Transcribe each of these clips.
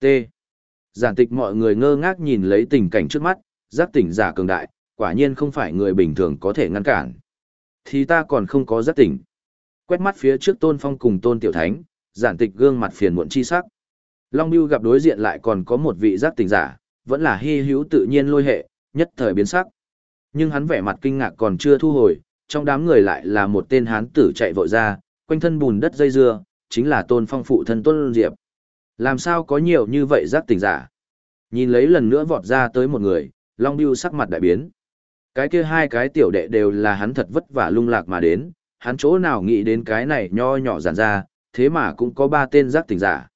T. Giản tịch mọi người ngơ ngác nhìn lấy tình cảnh trước mắt, giác tỉnh giả cường đại, quả nhiên không phải người bình thường có thể ngăn cản. Thì ta còn không có giác tỉnh. Quét mắt phía trước tôn phong cùng tôn tiểu thánh, giản tịch gương mặt phiền muộn chi sắc. Long Biêu gặp đối diện lại còn có một vị giác tỉnh giả, vẫn là hy hữu tự nhiên lôi hệ, nhất thời biến sắc. Nhưng hắn vẻ mặt kinh ngạc còn chưa thu hồi, trong đám người lại là một tên hán tử chạy vội ra, quanh thân bùn đất dây dưa, chính là tôn phong phụ thân tôn diệp. Làm sao có nhiều như vậy giác tỉnh giả? Nhìn lấy lần nữa vọt ra tới một người, Long Biêu sắc mặt đại biến. Cái kia hai cái tiểu đệ đều là hắn thật vất vả lung lạc mà đến, hắn chỗ nào nghĩ đến cái này nho nhỏ giản ra, thế mà cũng có ba tên giác tỉnh giả.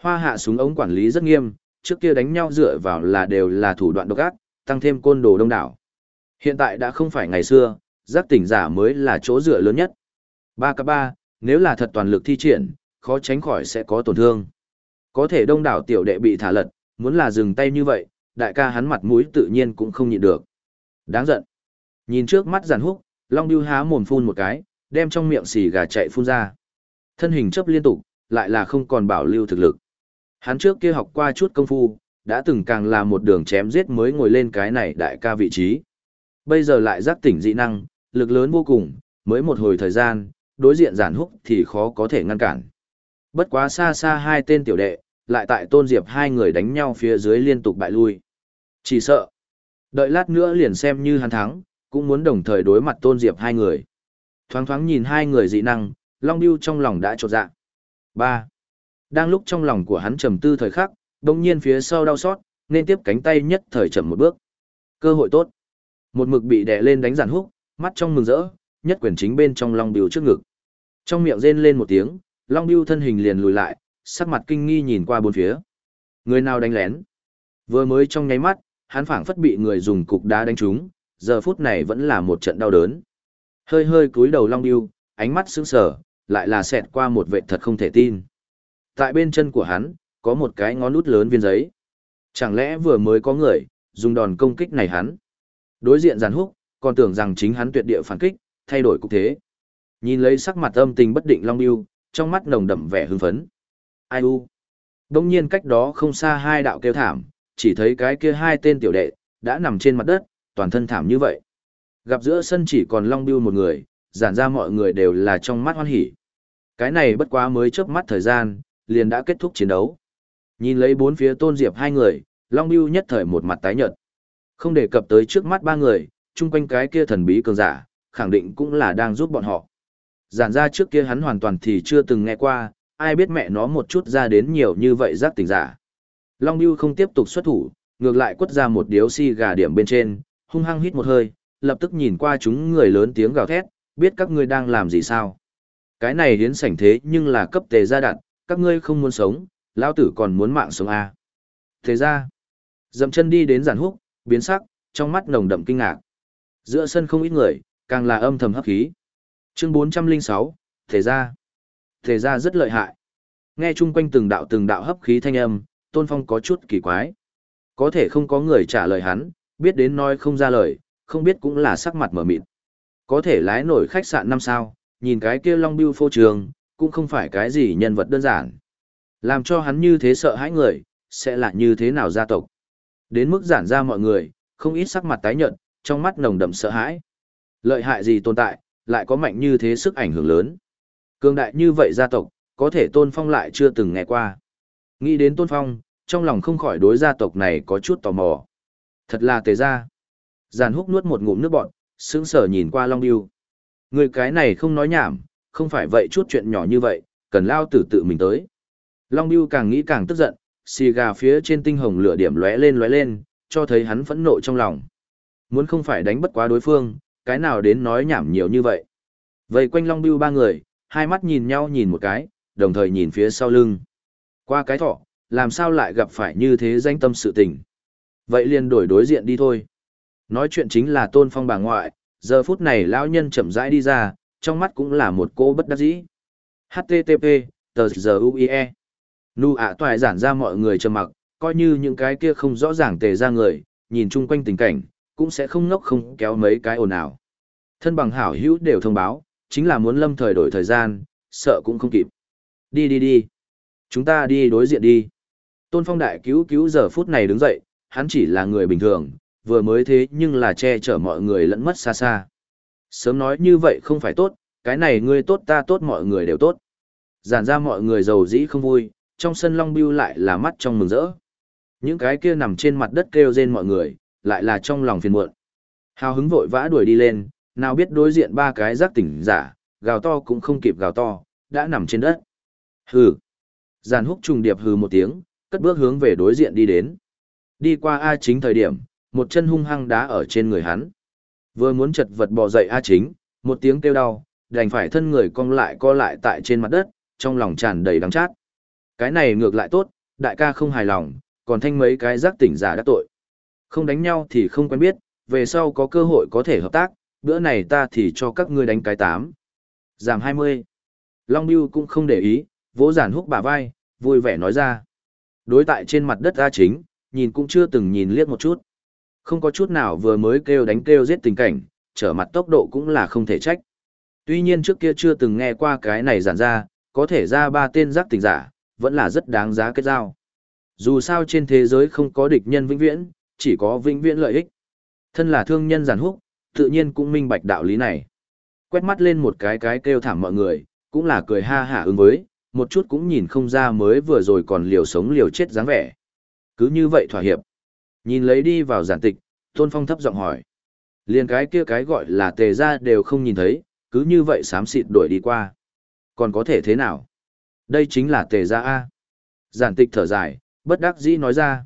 Hoa hạ súng ống quản lý rất nghiêm, trước kia đánh nhau dựa vào là đều là thủ đoạn độc ác, tăng thêm côn đồ đông đảo. Hiện tại đã không phải ngày xưa, giác tỉnh giả mới là chỗ dựa lớn nhất. Ba cấp ba, nếu là thật toàn lực thi triển, khó tránh khỏi sẽ có tổn thương. Có thể đông đảo tiểu đệ bị thả lật, muốn là dừng tay như vậy, đại ca hắn mặt mũi tự nhiên cũng không nhịn được. Đáng giận. Nhìn trước mắt giàn húc, Long Biêu há mồm phun một cái, đem trong miệng xì gà chạy phun ra. Thân hình chấp liên tục, lại là không còn bảo lưu thực lực. Hắn trước kia học qua chút công phu, đã từng càng là một đường chém giết mới ngồi lên cái này đại ca vị trí. Bây giờ lại giác tỉnh dị năng, lực lớn vô cùng, mới một hồi thời gian, đối diện giản húc thì khó có thể ngăn cản. Bất quá xa xa hai tên tiểu đệ, lại tại tôn diệp hai người đánh nhau phía dưới liên tục bại lui. Chỉ sợ, đợi lát nữa liền xem như hắn thắng, cũng muốn đồng thời đối mặt tôn diệp hai người. Thoáng thoáng nhìn hai người dị năng, Long Biêu trong lòng đã trột dạ. ba Đang lúc trong lòng của hắn trầm tư thời khắc, đồng nhiên phía sau đau xót, nên tiếp cánh tay nhất thời chậm một bước. Cơ hội tốt. Một mực bị đè lên đánh giản húc, mắt trong mừng rỡ, nhất quyền chính bên trong Long Biêu trước ngực. Trong miệng rên lên một tiếng, Long Biêu thân hình liền lùi lại, sắc mặt kinh nghi nhìn qua bốn phía. Người nào đánh lén? Vừa mới trong nháy mắt, hắn phảng phất bị người dùng cục đá đánh trúng, giờ phút này vẫn là một trận đau đớn. Hơi hơi cúi đầu Long Điêu, ánh mắt sững sờ, lại là xẹt qua một vệ thật không thể tin. Tại bên chân của hắn, có một cái ngón út lớn viên giấy. Chẳng lẽ vừa mới có người, dùng đòn công kích này hắn? Đối diện giàn húc, còn tưởng rằng chính hắn tuyệt địa phản kích, thay đổi cục thế. Nhìn lấy sắc mặt âm tình bất định Long Điêu, trong mắt nồng đậm vẻ hưng phấn. Ai u? Đông nhiên cách đó không xa hai đạo kêu thảm, chỉ thấy cái kia hai tên tiểu đệ, đã nằm trên mặt đất, toàn thân thảm như vậy. Gặp giữa sân chỉ còn Long Biêu một người, giản ra mọi người đều là trong mắt hoan hỉ. Cái này bất quá mới chớp mắt thời gian, liền đã kết thúc chiến đấu. Nhìn lấy bốn phía tôn diệp hai người, Long Biêu nhất thời một mặt tái nhợt. Không đề cập tới trước mắt ba người, chung quanh cái kia thần bí cường giả, khẳng định cũng là đang giúp bọn họ. Giản ra trước kia hắn hoàn toàn thì chưa từng nghe qua, ai biết mẹ nó một chút ra đến nhiều như vậy giác tỉnh giả. Long Biêu không tiếp tục xuất thủ, ngược lại quất ra một điếu xi si gà điểm bên trên, hung hăng hít một hơi, lập tức nhìn qua chúng người lớn tiếng gào thét, biết các ngươi đang làm gì sao. Cái này hiến sảnh thế nhưng là cấp tề gia đặt, các ngươi không muốn sống, lão tử còn muốn mạng sống à. Thế ra, dậm chân đi đến giản húc, biến sắc, trong mắt nồng đậm kinh ngạc. Giữa sân không ít người, càng là âm thầm hấp khí. Chương 406, Thế ra. Thế ra rất lợi hại. Nghe chung quanh từng đạo từng đạo hấp khí thanh âm, Tôn Phong có chút kỳ quái. Có thể không có người trả lời hắn, biết đến nói không ra lời, không biết cũng là sắc mặt mở mịt. Có thể lái nổi khách sạn năm sao, nhìn cái kia Long Biêu phô trường, cũng không phải cái gì nhân vật đơn giản. Làm cho hắn như thế sợ hãi người, sẽ là như thế nào gia tộc. Đến mức giản ra mọi người, không ít sắc mặt tái nhợt, trong mắt nồng đậm sợ hãi. Lợi hại gì tồn tại, lại có mạnh như thế sức ảnh hưởng lớn. Cương đại như vậy gia tộc, có thể Tôn Phong lại chưa từng nghe qua. Nghĩ đến Tôn Phong, trong lòng không khỏi đối gia tộc này có chút tò mò. Thật là tề gia. Giàn húc nuốt một ngụm nước bọt, sững sờ nhìn qua Long Điêu. Người cái này không nói nhảm, không phải vậy chút chuyện nhỏ như vậy, cần lao tử tự mình tới. Long Điêu càng nghĩ càng tức giận, xì gà phía trên tinh hồng lửa điểm lóe lên lóe lên, cho thấy hắn phẫn nộ trong lòng. Muốn không phải đánh bất quá đối phương, cái nào đến nói nhảm nhiều như vậy. Vây quanh Long Biêu ba người, hai mắt nhìn nhau nhìn một cái, đồng thời nhìn phía sau lưng. Qua cái thọ, làm sao lại gặp phải như thế danh tâm sự tình. Vậy liền đổi đối diện đi thôi. Nói chuyện chính là tôn phong bà ngoại, giờ phút này lão nhân chậm rãi đi ra, trong mắt cũng là một cô bất đắc dĩ. HTTP, tờ giờ UIE. Nu ạ toài giản ra mọi người trầm mặc, coi như những cái kia không rõ ràng tề ra người, nhìn chung quanh tình cảnh, cũng sẽ không ngốc không kéo mấy cái ồn ào. Thân bằng hảo hữu đều thông báo, chính là muốn lâm thời đổi thời gian, sợ cũng không kịp. Đi đi đi. Chúng ta đi đối diện đi. Tôn Phong đại cứu cứu giờ phút này đứng dậy, hắn chỉ là người bình thường, vừa mới thế nhưng là che chở mọi người lẫn mất xa xa. Sớm nói như vậy không phải tốt, cái này ngươi tốt ta tốt mọi người đều tốt. Giản ra mọi người giàu dĩ không vui, trong sân Long Biêu lại là mắt trong mừng rỡ. Những cái kia nằm trên mặt đất kêu rên mọi người, lại là trong lòng phiền muộn. Hào hứng vội vã đuổi đi lên, nào biết đối diện ba cái giác tỉnh giả, gào to cũng không kịp gào to, đã nằm trên đất. Hừ. Giàn húc trùng điệp hừ một tiếng, cất bước hướng về đối diện đi đến. Đi qua A chính thời điểm, một chân hung hăng đá ở trên người hắn. Vừa muốn chật vật bò dậy A chính, một tiếng kêu đau, đành phải thân người cong lại co lại tại trên mặt đất, trong lòng tràn đầy đắng chát. Cái này ngược lại tốt, đại ca không hài lòng, còn thanh mấy cái giác tỉnh giả đã tội. Không đánh nhau thì không quen biết, về sau có cơ hội có thể hợp tác, bữa này ta thì cho các ngươi đánh cái tám. Giảm 20. Long Biêu cũng không để ý, vỗ giản húc bà vai, vui vẻ nói ra. Đối tại trên mặt đất A chính, nhìn cũng chưa từng nhìn liếc một chút. Không có chút nào vừa mới kêu đánh kêu giết tình cảnh, trở mặt tốc độ cũng là không thể trách. Tuy nhiên trước kia chưa từng nghe qua cái này giản ra, có thể ra ba tên giác tình giả, vẫn là rất đáng giá kết giao. Dù sao trên thế giới không có địch nhân vĩnh viễn, chỉ có vĩnh viễn lợi ích. Thân là thương nhân giản húc, tự nhiên cũng minh bạch đạo lý này. Quét mắt lên một cái cái kêu thảm mọi người, cũng là cười ha hả ứng với, một chút cũng nhìn không ra mới vừa rồi còn liều sống liều chết dáng vẻ. Cứ như vậy thỏa hiệp. Nhìn lấy đi vào giản tịch, Tôn Phong thấp giọng hỏi. Liền cái kia cái gọi là tề ra đều không nhìn thấy, cứ như vậy xám xịt đuổi đi qua. Còn có thể thế nào? Đây chính là tề ra A. Giản tịch thở dài, bất đắc dĩ nói ra.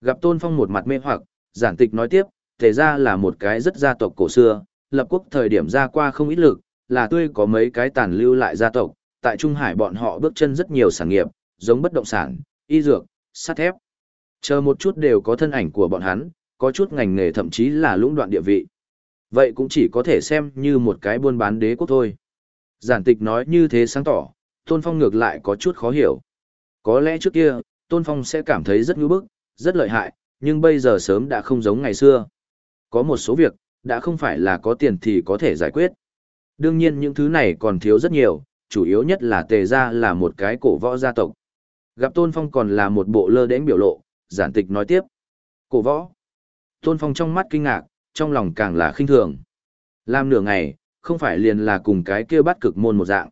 Gặp Tôn Phong một mặt mê hoặc, giản tịch nói tiếp, tề ra là một cái rất gia tộc cổ xưa, lập quốc thời điểm ra qua không ít lực, là tươi có mấy cái tàn lưu lại gia tộc, tại Trung Hải bọn họ bước chân rất nhiều sản nghiệp, giống bất động sản, y dược, sắt thép. Chờ một chút đều có thân ảnh của bọn hắn, có chút ngành nghề thậm chí là lũng đoạn địa vị. Vậy cũng chỉ có thể xem như một cái buôn bán đế quốc thôi. Giản tịch nói như thế sáng tỏ, Tôn Phong ngược lại có chút khó hiểu. Có lẽ trước kia, Tôn Phong sẽ cảm thấy rất ngư bức, rất lợi hại, nhưng bây giờ sớm đã không giống ngày xưa. Có một số việc, đã không phải là có tiền thì có thể giải quyết. Đương nhiên những thứ này còn thiếu rất nhiều, chủ yếu nhất là tề gia là một cái cổ võ gia tộc. Gặp Tôn Phong còn là một bộ lơ đến biểu lộ, giản tịch nói tiếp. Cổ võ. Tôn Phong trong mắt kinh ngạc, trong lòng càng là khinh thường. Làm nửa ngày, không phải liền là cùng cái kia bắt cực môn một dạng.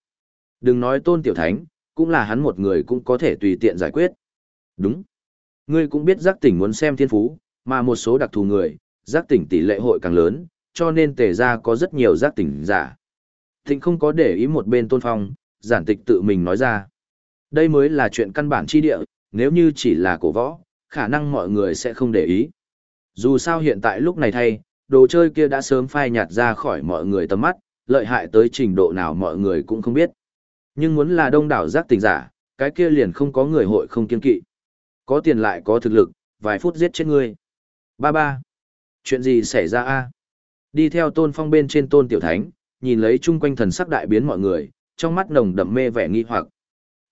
Đừng nói Tôn Tiểu Thánh, cũng là hắn một người cũng có thể tùy tiện giải quyết. Đúng. Ngươi cũng biết giác tỉnh muốn xem thiên phú, mà một số đặc thù người, giác tỉnh tỷ lệ hội càng lớn, cho nên tề ra có rất nhiều giác tỉnh giả. Thịnh không có để ý một bên tôn phong, giản tịch tự mình nói ra. Đây mới là chuyện căn bản chi địa, nếu như chỉ là cổ võ, khả năng mọi người sẽ không để ý. Dù sao hiện tại lúc này thay, đồ chơi kia đã sớm phai nhạt ra khỏi mọi người tầm mắt, lợi hại tới trình độ nào mọi người cũng không biết. Nhưng muốn là đông đảo giác tỉnh giả, cái kia liền không có người hội không kiên kỵ. Có tiền lại có thực lực, vài phút giết chết ngươi. Ba ba. Chuyện gì xảy ra a? Đi theo tôn phong bên trên tôn tiểu thánh, nhìn lấy chung quanh thần sắc đại biến mọi người, trong mắt nồng đậm mê vẻ nghi hoặc.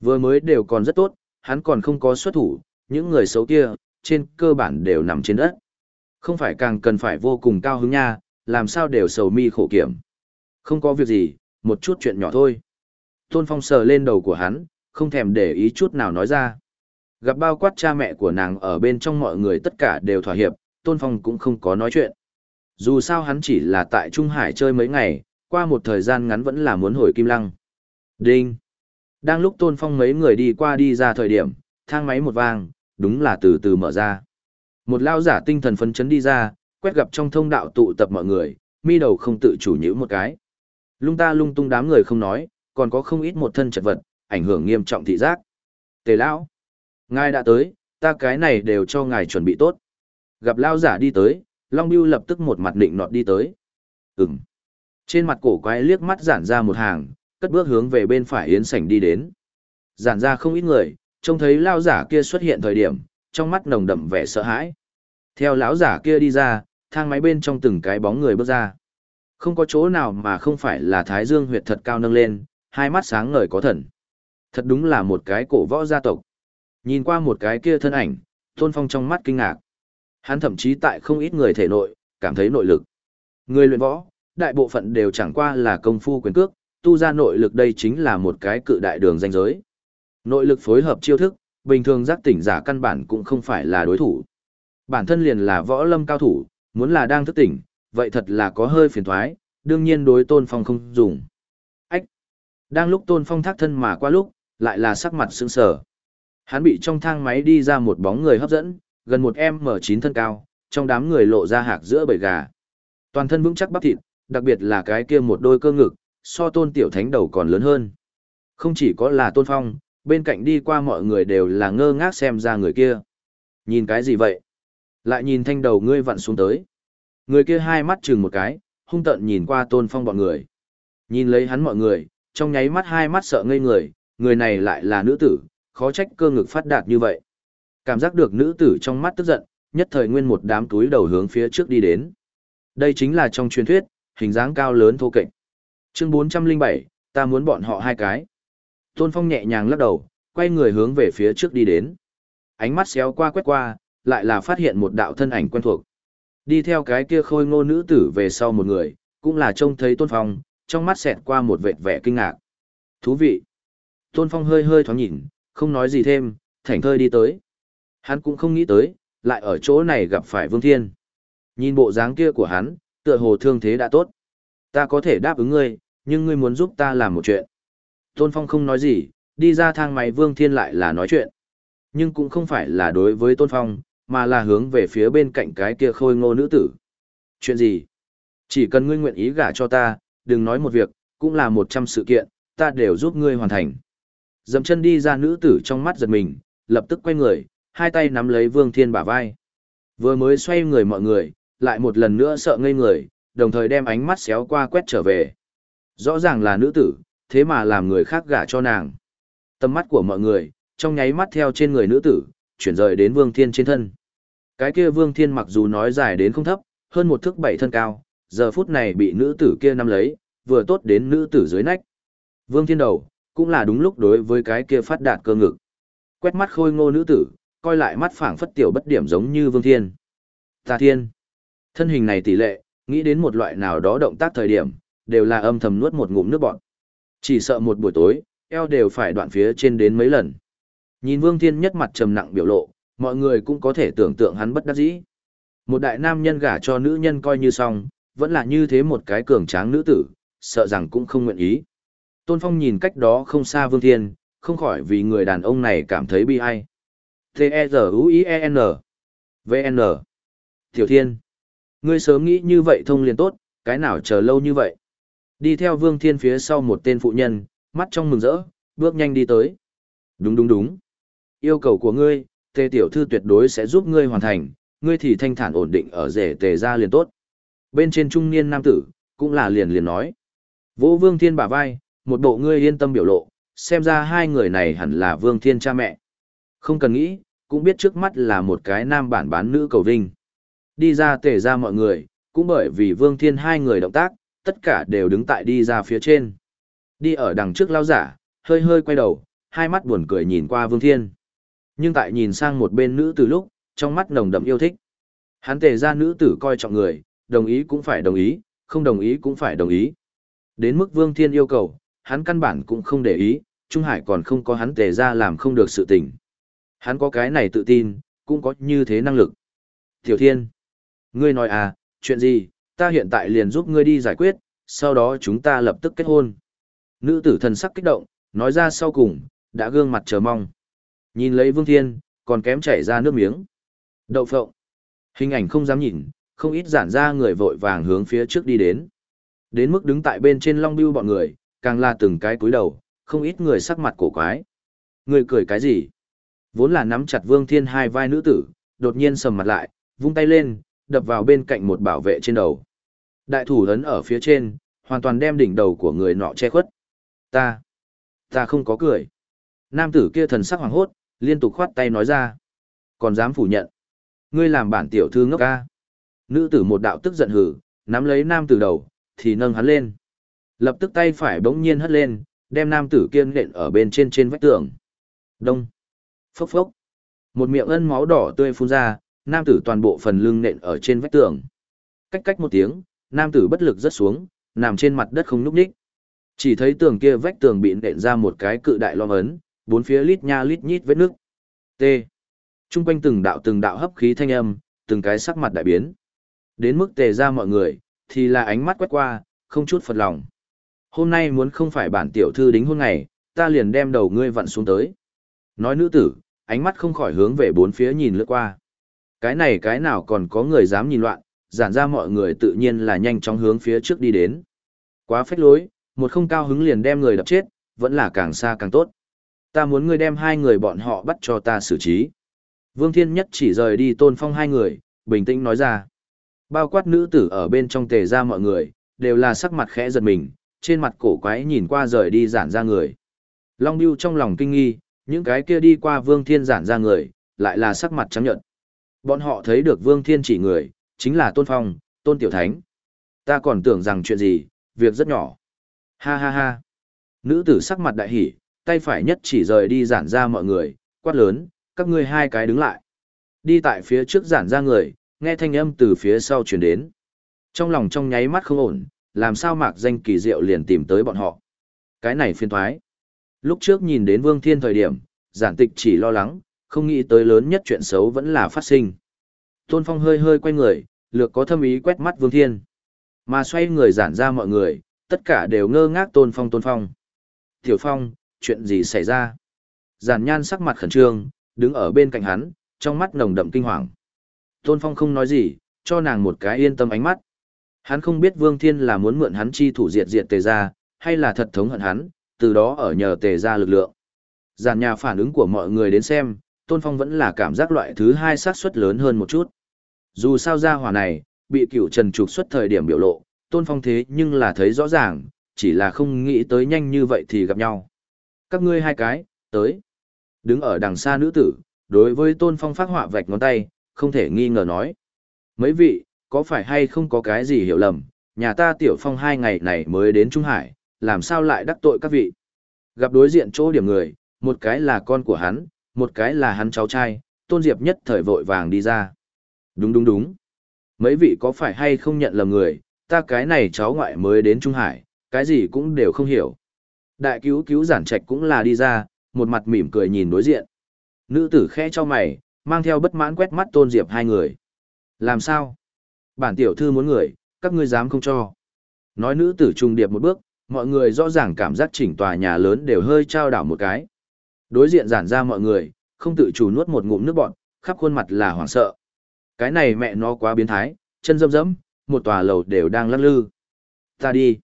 Vừa mới đều còn rất tốt, hắn còn không có xuất thủ, những người xấu kia, trên cơ bản đều nằm trên đất. Không phải càng cần phải vô cùng cao hứng nha, làm sao đều sầu mi khổ kiểm. Không có việc gì, một chút chuyện nhỏ thôi. Tôn Phong sờ lên đầu của hắn, không thèm để ý chút nào nói ra. Gặp bao quát cha mẹ của nàng ở bên trong mọi người tất cả đều thỏa hiệp, Tôn Phong cũng không có nói chuyện. Dù sao hắn chỉ là tại Trung Hải chơi mấy ngày, qua một thời gian ngắn vẫn là muốn hồi Kim Lăng. Đinh! Đang lúc Tôn Phong mấy người đi qua đi ra thời điểm, thang máy một vang, đúng là từ từ mở ra. Một lao giả tinh thần phấn chấn đi ra, quét gặp trong thông đạo tụ tập mọi người, mi đầu không tự chủ nhữ một cái. Lung ta lung tung đám người không nói, còn có không ít một thân chật vật, ảnh hưởng nghiêm trọng thị giác. Tề lão, ngài đã tới, ta cái này đều cho ngài chuẩn bị tốt. Gặp lao giả đi tới, Long Biêu lập tức một mặt định nọt đi tới. Ừm. Trên mặt cổ quái liếc mắt giản ra một hàng, cất bước hướng về bên phải yến sảnh đi đến. Giản ra không ít người, trông thấy lao giả kia xuất hiện thời điểm, trong mắt nồng đậm vẻ sợ hãi. Theo lão giả kia đi ra, thang máy bên trong từng cái bóng người bước ra. Không có chỗ nào mà không phải là Thái Dương huyệt thật cao nâng lên, hai mắt sáng ngời có thần. Thật đúng là một cái cổ võ gia tộc. Nhìn qua một cái kia thân ảnh, Tôn Phong trong mắt kinh ngạc. Hắn thậm chí tại không ít người thể nội, cảm thấy nội lực. Người luyện võ, đại bộ phận đều chẳng qua là công phu quyền cước, tu ra nội lực đây chính là một cái cự đại đường danh giới. Nội lực phối hợp chiêu thức, bình thường giác tỉnh giả căn bản cũng không phải là đối thủ. Bản thân liền là võ lâm cao thủ, muốn là đang thức tỉnh, vậy thật là có hơi phiền thoái, đương nhiên đối tôn phong không dùng. Ách! Đang lúc tôn phong thác thân mà qua lúc, lại là sắc mặt sững sờ. Hắn bị trong thang máy đi ra một bóng người hấp dẫn, gần một em m chín thân cao, trong đám người lộ ra hạc giữa bầy gà. Toàn thân vững chắc bắp thịt, đặc biệt là cái kia một đôi cơ ngực, so tôn tiểu thánh đầu còn lớn hơn. Không chỉ có là tôn phong, bên cạnh đi qua mọi người đều là ngơ ngác xem ra người kia. Nhìn cái gì vậy? Lại nhìn thanh đầu ngươi vặn xuống tới. Người kia hai mắt chừng một cái, hung tợn nhìn qua tôn phong bọn người. Nhìn lấy hắn mọi người, trong nháy mắt hai mắt sợ ngây người, người này lại là nữ tử, khó trách cơ ngực phát đạt như vậy. Cảm giác được nữ tử trong mắt tức giận, nhất thời nguyên một đám túi đầu hướng phía trước đi đến. Đây chính là trong truyền thuyết, hình dáng cao lớn thô kệch. Chương 407, ta muốn bọn họ hai cái. Tôn Phong nhẹ nhàng lắc đầu, quay người hướng về phía trước đi đến. Ánh mắt xéo qua quét qua, lại là phát hiện một đạo thân ảnh quen thuộc. Đi theo cái kia khôi ngô nữ tử về sau một người, cũng là trông thấy Tôn Phong, trong mắt xẹt qua một vệt vẻ kinh ngạc. Thú vị. Tôn Phong hơi hơi thoáng nhìn, không nói gì thêm, thảnh thơi đi tới. Hắn cũng không nghĩ tới, lại ở chỗ này gặp phải Vương Thiên. Nhìn bộ dáng kia của hắn, tựa hồ thương thế đã tốt. Ta có thể đáp ứng ngươi, nhưng ngươi muốn giúp ta làm một chuyện. Tôn Phong không nói gì, đi ra thang máy Vương Thiên lại là nói chuyện. Nhưng cũng không phải là đối với Tôn Phong, mà là hướng về phía bên cạnh cái kia khôi ngô nữ tử. Chuyện gì? Chỉ cần ngươi nguyện ý gả cho ta, đừng nói một việc, cũng là một trăm sự kiện, ta đều giúp ngươi hoàn thành. Dầm chân đi ra nữ tử trong mắt giật mình, lập tức quay người, hai tay nắm lấy Vương Thiên bả vai. Vừa mới xoay người mọi người, lại một lần nữa sợ ngây người, đồng thời đem ánh mắt xéo qua quét trở về. Rõ ràng là nữ tử, thế mà làm người khác gả cho nàng. Tầm mắt của mọi người, trong nháy mắt theo trên người nữ tử, chuyển rời đến Vương Thiên trên thân. Cái kia Vương Thiên mặc dù nói dài đến không thấp, hơn một thước bảy thân cao, giờ phút này bị nữ tử kia nắm lấy, vừa tốt đến nữ tử dưới nách. Vương Thiên đầu, cũng là đúng lúc đối với cái kia phát đạt cơ ngực. Quét mắt khôi ngô nữ tử, coi lại mắt phảng phất tiểu bất điểm giống như Vương Thiên. ta Thiên. Thân hình này tỷ lệ, nghĩ đến một loại nào đó động tác thời điểm, đều là âm thầm nuốt một ngụm nước bọt. Chỉ sợ một buổi tối, eo đều phải đoạn phía trên đến mấy lần. Nhìn Vương Thiên nhất mặt trầm nặng biểu lộ, mọi người cũng có thể tưởng tượng hắn bất đắc dĩ. Một đại nam nhân gả cho nữ nhân coi như xong, vẫn là như thế một cái cường tráng nữ tử, sợ rằng cũng không nguyện ý. Tôn Phong nhìn cách đó không xa Vương Thiên, không khỏi vì người đàn ông này cảm thấy bi ai. T-E-Z-U-I-E-N V-N Tiểu Thiên Ngươi sớm nghĩ như vậy thông liền tốt, cái nào chờ lâu như vậy. Đi theo Vương Thiên phía sau một tên phụ nhân, mắt trong mừng rỡ, bước nhanh đi tới. Đúng đúng đúng. Yêu cầu của ngươi, tề tiểu thư tuyệt đối sẽ giúp ngươi hoàn thành, ngươi thì thanh thản ổn định ở rể tề ra liền tốt. Bên trên trung niên nam tử, cũng là liền liền nói. Vũ Vương Thiên bả vai, một bộ ngươi yên tâm biểu lộ, xem ra hai người này hẳn là Vương Thiên cha mẹ. Không cần nghĩ, cũng biết trước mắt là một cái nam bản bán nữ cầu vinh. Đi ra tề ra mọi người, cũng bởi vì Vương Thiên hai người động tác, tất cả đều đứng tại đi ra phía trên. Đi ở đằng trước lao giả, hơi hơi quay đầu, hai mắt buồn cười nhìn qua Vương Thiên. Nhưng tại nhìn sang một bên nữ từ lúc, trong mắt nồng đậm yêu thích. Hắn tề ra nữ tử coi trọng người, đồng ý cũng phải đồng ý, không đồng ý cũng phải đồng ý. Đến mức Vương Thiên yêu cầu, hắn căn bản cũng không để ý, Trung Hải còn không có hắn tề ra làm không được sự tình. Hắn có cái này tự tin, cũng có như thế năng lực. Tiểu Thiên, ngươi nói à, chuyện gì, ta hiện tại liền giúp ngươi đi giải quyết, sau đó chúng ta lập tức kết hôn. Nữ tử thần sắc kích động, nói ra sau cùng, đã gương mặt chờ mong. Nhìn lấy Vương Thiên, còn kém chảy ra nước miếng. Đậu phộng. Hình ảnh không dám nhìn, không ít giản ra người vội vàng hướng phía trước đi đến. Đến mức đứng tại bên trên long bưu bọn người, càng là từng cái cúi đầu, không ít người sắc mặt cổ quái. Người cười cái gì? Vốn là nắm chặt Vương Thiên hai vai nữ tử, đột nhiên sầm mặt lại, vung tay lên, đập vào bên cạnh một bảo vệ trên đầu. Đại thủ ấn ở phía trên, hoàn toàn đem đỉnh đầu của người nọ che khuất. Ta, ta không có cười. Nam tử kia thần sắc hoàng hốt, liên tục khoát tay nói ra. Còn dám phủ nhận. Ngươi làm bản tiểu thư ngốc ca. Nữ tử một đạo tức giận hử, nắm lấy nam tử đầu, thì nâng hắn lên. Lập tức tay phải bỗng nhiên hất lên, đem nam tử kiên nện ở bên trên trên vách tường. Đông. Phốc phốc. Một miệng ân máu đỏ tươi phun ra, nam tử toàn bộ phần lưng nện ở trên vách tường. Cách cách một tiếng, nam tử bất lực rớt xuống, nằm trên mặt đất không nhúc nhích. Chỉ thấy tường kia vách tường bị nện ra một cái cự đại lom ấn, bốn phía lít nha lít nhít vết nước. T. Trung quanh từng đạo từng đạo hấp khí thanh âm, từng cái sắc mặt đại biến. Đến mức tề ra mọi người, thì là ánh mắt quét qua, không chút phật lòng. Hôm nay muốn không phải bản tiểu thư đính hôn ngày, ta liền đem đầu ngươi vặn xuống tới. Nói nữ tử, ánh mắt không khỏi hướng về bốn phía nhìn lướt qua. Cái này cái nào còn có người dám nhìn loạn, giản ra mọi người tự nhiên là nhanh chóng hướng phía trước đi đến. Quá phách lối, một không cao hứng liền đem người đập chết, vẫn là càng xa càng tốt. Ta muốn ngươi đem hai người bọn họ bắt cho ta xử trí. Vương Thiên Nhất chỉ rời đi tôn phong hai người, bình tĩnh nói ra. Bao quát nữ tử ở bên trong tề ra mọi người, đều là sắc mặt khẽ giật mình, trên mặt cổ quái nhìn qua rời đi giản ra người. Long Biêu trong lòng kinh nghi, những cái kia đi qua Vương Thiên giản ra người, lại là sắc mặt trắng nhợt. Bọn họ thấy được Vương Thiên chỉ người, chính là Tôn Phong, Tôn Tiểu Thánh. Ta còn tưởng rằng chuyện gì, việc rất nhỏ. Ha ha ha. Nữ tử sắc mặt đại hỉ, tay phải nhất chỉ rời đi giản ra mọi người, quát lớn, các ngươi hai cái đứng lại. Đi tại phía trước giản ra người, nghe thanh âm từ phía sau truyền đến. Trong lòng trong nháy mắt không ổn, làm sao mạc danh kỳ diệu liền tìm tới bọn họ. Cái này phiên thoái. Lúc trước nhìn đến Vương Thiên thời điểm, giản tịch chỉ lo lắng, không nghĩ tới lớn nhất chuyện xấu vẫn là phát sinh. Tôn Phong hơi hơi quay người, lược có thâm ý quét mắt Vương Thiên. Mà xoay người giản ra mọi người, tất cả đều ngơ ngác Tôn Phong Tôn Phong. Tiểu Phong, chuyện gì xảy ra? Giản nhan sắc mặt khẩn trương, đứng ở bên cạnh hắn, trong mắt nồng đậm kinh hoàng. Tôn Phong không nói gì, cho nàng một cái yên tâm ánh mắt. Hắn không biết Vương Thiên là muốn mượn hắn chi thủ diệt diệt tề ra, hay là thật thống hận hắn, từ đó ở nhờ tề ra lực lượng. giàn nhà phản ứng của mọi người đến xem, Tôn Phong vẫn là cảm giác loại thứ hai xác suất lớn hơn một chút. Dù sao ra hỏa này, bị cựu trần trục xuất thời điểm biểu lộ, Tôn Phong thế nhưng là thấy rõ ràng, chỉ là không nghĩ tới nhanh như vậy thì gặp nhau. Các ngươi hai cái, tới. Đứng ở đằng xa nữ tử, đối với Tôn Phong phát họa vạch ngón tay, không thể nghi ngờ nói. Mấy vị, có phải hay không có cái gì hiểu lầm, nhà ta tiểu phong hai ngày này mới đến Trung Hải, làm sao lại đắc tội các vị. Gặp đối diện chỗ điểm người, một cái là con của hắn, một cái là hắn cháu trai, Tôn Diệp nhất thời vội vàng đi ra. Đúng đúng đúng. Mấy vị có phải hay không nhận lầm người, ta cái này cháu ngoại mới đến Trung Hải, cái gì cũng đều không hiểu. Đại cứu cứu giản trạch cũng là đi ra, một mặt mỉm cười nhìn đối diện. Nữ tử khẽ cho mày, mang theo bất mãn quét mắt Tôn Diệp hai người. Làm sao? Bản tiểu thư muốn người, các ngươi dám không cho. Nói nữ tử trùng điệp một bước, mọi người rõ ràng cảm giác chỉnh tòa nhà lớn đều hơi trao đảo một cái. Đối diện giản ra mọi người, không tự chủ nuốt một ngụm nước bọn, khắp khuôn mặt là hoảng sợ. Cái này mẹ nó quá biến thái, chân dâm dẫm, một tòa lầu đều đang lắc lư. Ta đi.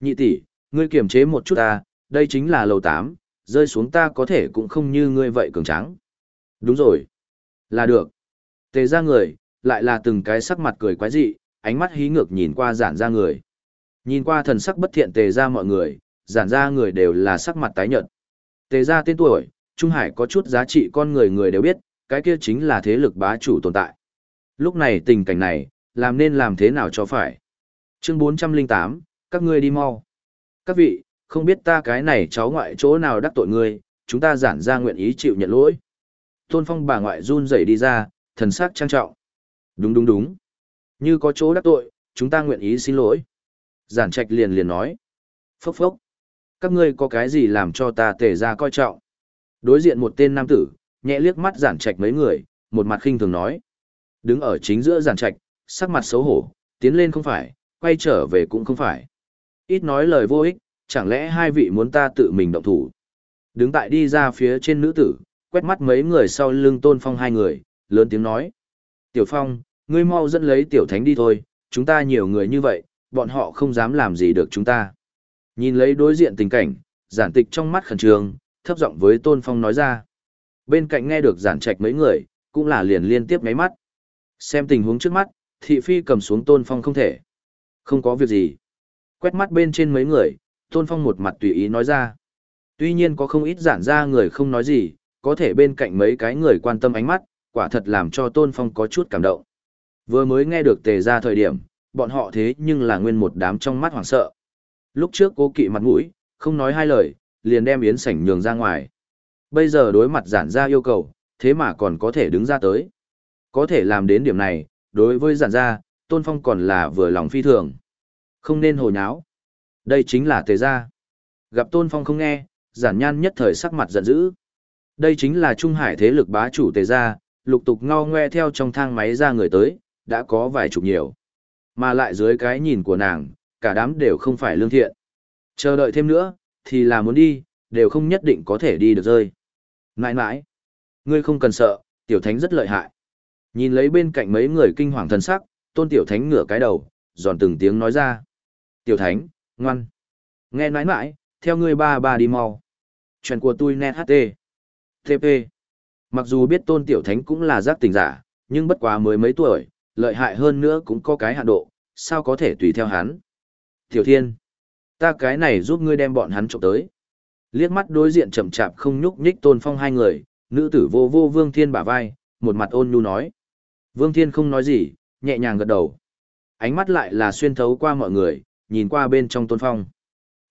Nhị tỷ, ngươi kiềm chế một chút ta, đây chính là lầu 8, rơi xuống ta có thể cũng không như ngươi vậy cường tráng. Đúng rồi. Là được. Tề ra người, lại là từng cái sắc mặt cười quái dị, ánh mắt hí ngược nhìn qua giản ra người. Nhìn qua thần sắc bất thiện tề ra mọi người, giản ra người đều là sắc mặt tái nhợt. Tề ra tên tuổi, Trung Hải có chút giá trị con người người đều biết, cái kia chính là thế lực bá chủ tồn tại. Lúc này tình cảnh này, làm nên làm thế nào cho phải. Chương 408, các ngươi đi mau. Các vị, không biết ta cái này cháu ngoại chỗ nào đắc tội ngươi, chúng ta giản ra nguyện ý chịu nhận lỗi. Tôn phong bà ngoại run rẩy đi ra, thần sắc trang trọng. Đúng đúng đúng. Như có chỗ đắc tội, chúng ta nguyện ý xin lỗi. Giản trạch liền liền nói. Phốc phốc. Các ngươi có cái gì làm cho ta tề ra coi trọng? Đối diện một tên nam tử, nhẹ liếc mắt giản trạch mấy người, một mặt khinh thường nói. Đứng ở chính giữa giản trạch, sắc mặt xấu hổ, tiến lên không phải, quay trở về cũng không phải. Ít nói lời vô ích, chẳng lẽ hai vị muốn ta tự mình động thủ? Đứng tại đi ra phía trên nữ tử, quét mắt mấy người sau lưng tôn phong hai người, lớn tiếng nói. Tiểu Phong, ngươi mau dẫn lấy Tiểu Thánh đi thôi, chúng ta nhiều người như vậy, bọn họ không dám làm gì được chúng ta. Nhìn lấy đối diện tình cảnh, giản tịch trong mắt khẩn trương, thấp giọng với Tôn Phong nói ra. Bên cạnh nghe được giản trạch mấy người, cũng là liền liên tiếp ngáy mắt. Xem tình huống trước mắt, thị phi cầm xuống Tôn Phong không thể. Không có việc gì. Quét mắt bên trên mấy người, Tôn Phong một mặt tùy ý nói ra. Tuy nhiên có không ít giản ra người không nói gì, có thể bên cạnh mấy cái người quan tâm ánh mắt, quả thật làm cho Tôn Phong có chút cảm động. Vừa mới nghe được tề ra thời điểm, bọn họ thế nhưng là nguyên một đám trong mắt hoảng sợ. Lúc trước cố kỵ mặt mũi, không nói hai lời, liền đem yến sảnh nhường ra ngoài. Bây giờ đối mặt giản ra yêu cầu, thế mà còn có thể đứng ra tới. Có thể làm đến điểm này, đối với giản ra, Tôn Phong còn là vừa lòng phi thường. Không nên hồ nháo. Đây chính là tề gia Gặp Tôn Phong không nghe, giản nhan nhất thời sắc mặt giận dữ. Đây chính là Trung Hải thế lực bá chủ tề gia, lục tục ngao ngoe theo trong thang máy ra người tới, đã có vài chục nhiều. Mà lại dưới cái nhìn của nàng, cả đám đều không phải lương thiện. Chờ đợi thêm nữa, thì là muốn đi, đều không nhất định có thể đi được rơi. Nãi nãi, ngươi không cần sợ, tiểu thánh rất lợi hại. Nhìn lấy bên cạnh mấy người kinh hoàng thần sắc, tôn tiểu thánh ngửa cái đầu, giòn từng tiếng nói ra. Tiểu thánh, ngoan. Nghe nãi nãi, theo ngươi ba ba đi mau. Chuyện của tôi net HT. TP. Mặc dù biết tôn tiểu thánh cũng là giác tình giả, nhưng bất quá mới mấy tuổi, lợi hại hơn nữa cũng có cái hạn độ, sao có thể tùy theo hắn. Tiểu thiên, ta cái này giúp ngươi đem bọn hắn trộm tới. Liếc mắt đối diện chậm chạp không nhúc nhích tôn phong hai người, nữ tử vô vô vương thiên bả vai, một mặt ôn nhu nói. Vương thiên không nói gì, nhẹ nhàng gật đầu. Ánh mắt lại là xuyên thấu qua mọi người, nhìn qua bên trong tôn phong.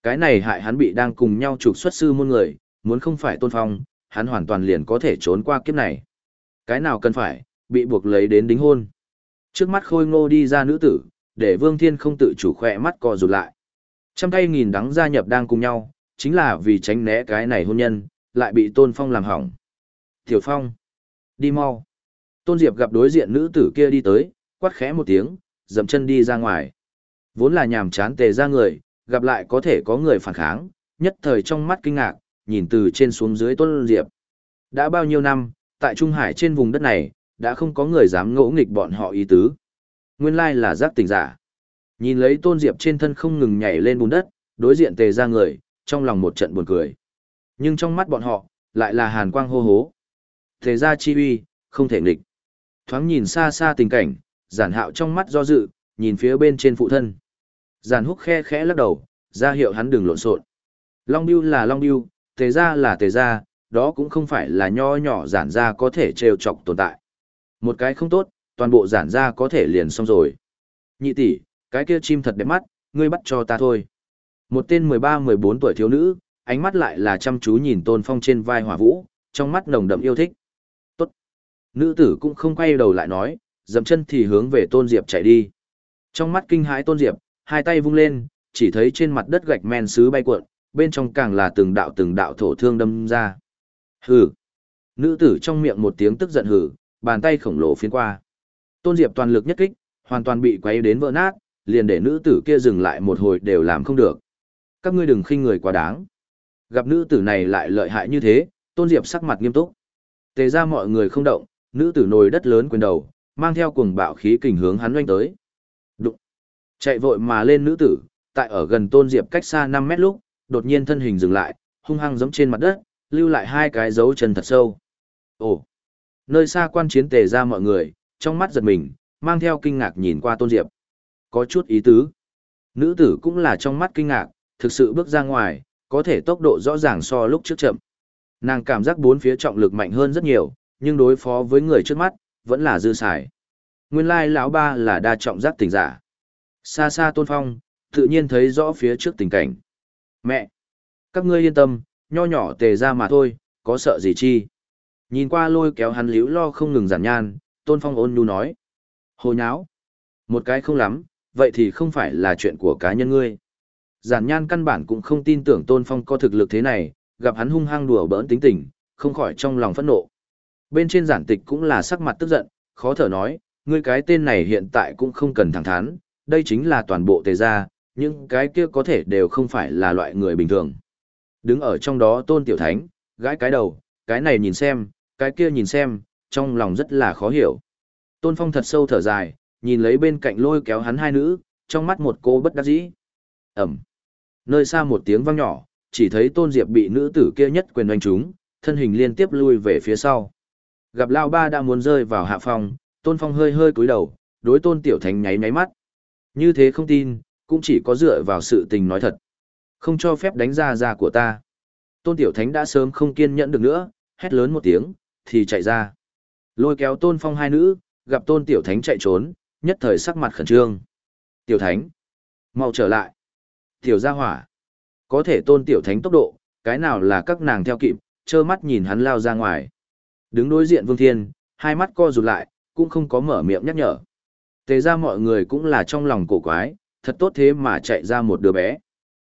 Cái này hại hắn bị đang cùng nhau trục xuất sư môn người, muốn không phải tôn phong, hắn hoàn toàn liền có thể trốn qua kiếp này. Cái nào cần phải, bị buộc lấy đến đính hôn. Trước mắt khôi ngô đi ra nữ tử, để Vương Thiên không tự chủ khỏe mắt co rụt lại. Trăm tay nghìn đắng gia nhập đang cùng nhau, chính là vì tránh né cái này hôn nhân, lại bị Tôn Phong làm hỏng. Tiểu Phong, đi mau. Tôn Diệp gặp đối diện nữ tử kia đi tới, quát khẽ một tiếng, dậm chân đi ra ngoài. Vốn là nhàm chán tề ra người, gặp lại có thể có người phản kháng, nhất thời trong mắt kinh ngạc, nhìn từ trên xuống dưới Tôn Diệp. Đã bao nhiêu năm, tại Trung Hải trên vùng đất này, đã không có người dám ngỗ nghịch bọn họ ý tứ. Nguyên lai là giác tình giả. Nhìn lấy Tôn Diệp trên thân không ngừng nhảy lên bùn đất, đối diện tề ra người, trong lòng một trận buồn cười. Nhưng trong mắt bọn họ, lại là hàn quang hô hố. Tề ra chi uy, không thể nghịch. Thoáng nhìn xa xa tình cảnh, giản hạo trong mắt do dự, nhìn phía bên trên phụ thân. Giản húc khe khẽ lắc đầu, ra hiệu hắn đừng lộn xộn. Long Biêu là Long Biêu, tề ra là tề ra, đó cũng không phải là nho nhỏ giản ra có thể trêu chọc tồn tại. Một cái không tốt, toàn bộ giản ra có thể liền xong rồi. Nhị tỷ, cái kia chim thật đẹp mắt, ngươi bắt cho ta thôi. Một tên 13-14 tuổi thiếu nữ, ánh mắt lại là chăm chú nhìn tôn phong trên vai hỏa vũ, trong mắt nồng đậm yêu thích. Tốt. Nữ tử cũng không quay đầu lại nói, dậm chân thì hướng về tôn diệp chạy đi. Trong mắt kinh hãi tôn diệp, hai tay vung lên, chỉ thấy trên mặt đất gạch men sứ bay cuộn, bên trong càng là từng đạo từng đạo thổ thương đâm ra. Hừ. Nữ tử trong miệng một tiếng tức giận hừ, bàn tay khổng lồ phiến qua. Tôn Diệp toàn lực nhất kích, hoàn toàn bị quấy đến vỡ nát, liền để nữ tử kia dừng lại một hồi đều làm không được. Các ngươi đừng khinh người quá đáng. Gặp nữ tử này lại lợi hại như thế, Tôn Diệp sắc mặt nghiêm túc. Tề ra mọi người không động, nữ tử nồi đất lớn quyền đầu, mang theo cuồng bạo khí kình hướng hắn doanh tới. Đụng. Chạy vội mà lên nữ tử, tại ở gần Tôn Diệp cách xa 5 mét lúc, đột nhiên thân hình dừng lại, hung hăng giống trên mặt đất, lưu lại hai cái dấu chân thật sâu. Ồ. Nơi xa quan chiến tề ra mọi người, trong mắt giật mình, mang theo kinh ngạc nhìn qua Tôn Diệp. Có chút ý tứ. Nữ tử cũng là trong mắt kinh ngạc, thực sự bước ra ngoài, có thể tốc độ rõ ràng so lúc trước chậm. Nàng cảm giác bốn phía trọng lực mạnh hơn rất nhiều, nhưng đối phó với người trước mắt, vẫn là dư xài. Nguyên lai lão ba là đa trọng giác tình giả. Xa xa Tôn Phong, tự nhiên thấy rõ phía trước tình cảnh. Mẹ! Các ngươi yên tâm, nho nhỏ tề ra mà thôi, có sợ gì chi? Nhìn qua lôi kéo hắn liễu lo không ngừng giản nhan, Tôn Phong ôn nhu nói. Hồ nháo. Một cái không lắm, vậy thì không phải là chuyện của cá nhân ngươi. Giản nhan căn bản cũng không tin tưởng Tôn Phong có thực lực thế này, gặp hắn hung hăng đùa bỡn tính tình, không khỏi trong lòng phẫn nộ. Bên trên giản tịch cũng là sắc mặt tức giận, khó thở nói, ngươi cái tên này hiện tại cũng không cần thẳng thắn, đây chính là toàn bộ tề gia, những cái kia có thể đều không phải là loại người bình thường. Đứng ở trong đó Tôn Tiểu Thánh, gãi cái đầu, cái này nhìn xem, cái kia nhìn xem, trong lòng rất là khó hiểu. Tôn Phong thật sâu thở dài, nhìn lấy bên cạnh lôi kéo hắn hai nữ, trong mắt một cô bất đắc dĩ. Ẩm. Nơi xa một tiếng vang nhỏ, chỉ thấy Tôn Diệp bị nữ tử kia nhất quyền đánh trúng, thân hình liên tiếp lui về phía sau. Gặp Lao Ba đã muốn rơi vào hạ phòng, Tôn Phong hơi hơi cúi đầu, đối Tôn Tiểu Thánh nháy nháy mắt. Như thế không tin, cũng chỉ có dựa vào sự tình nói thật. Không cho phép đánh ra ra của ta. Tôn Tiểu Thánh đã sớm không kiên nhẫn được nữa, hét lớn một tiếng, thì chạy ra. Lôi kéo tôn phong hai nữ, gặp tôn tiểu thánh chạy trốn, nhất thời sắc mặt khẩn trương. Tiểu thánh, mau trở lại. Tiểu gia hỏa, có thể tôn tiểu thánh tốc độ, cái nào là các nàng theo kịp, trơ mắt nhìn hắn lao ra ngoài. Đứng đối diện vương thiên, hai mắt co rụt lại, cũng không có mở miệng nhắc nhở. Tề ra mọi người cũng là trong lòng cổ quái, thật tốt thế mà chạy ra một đứa bé.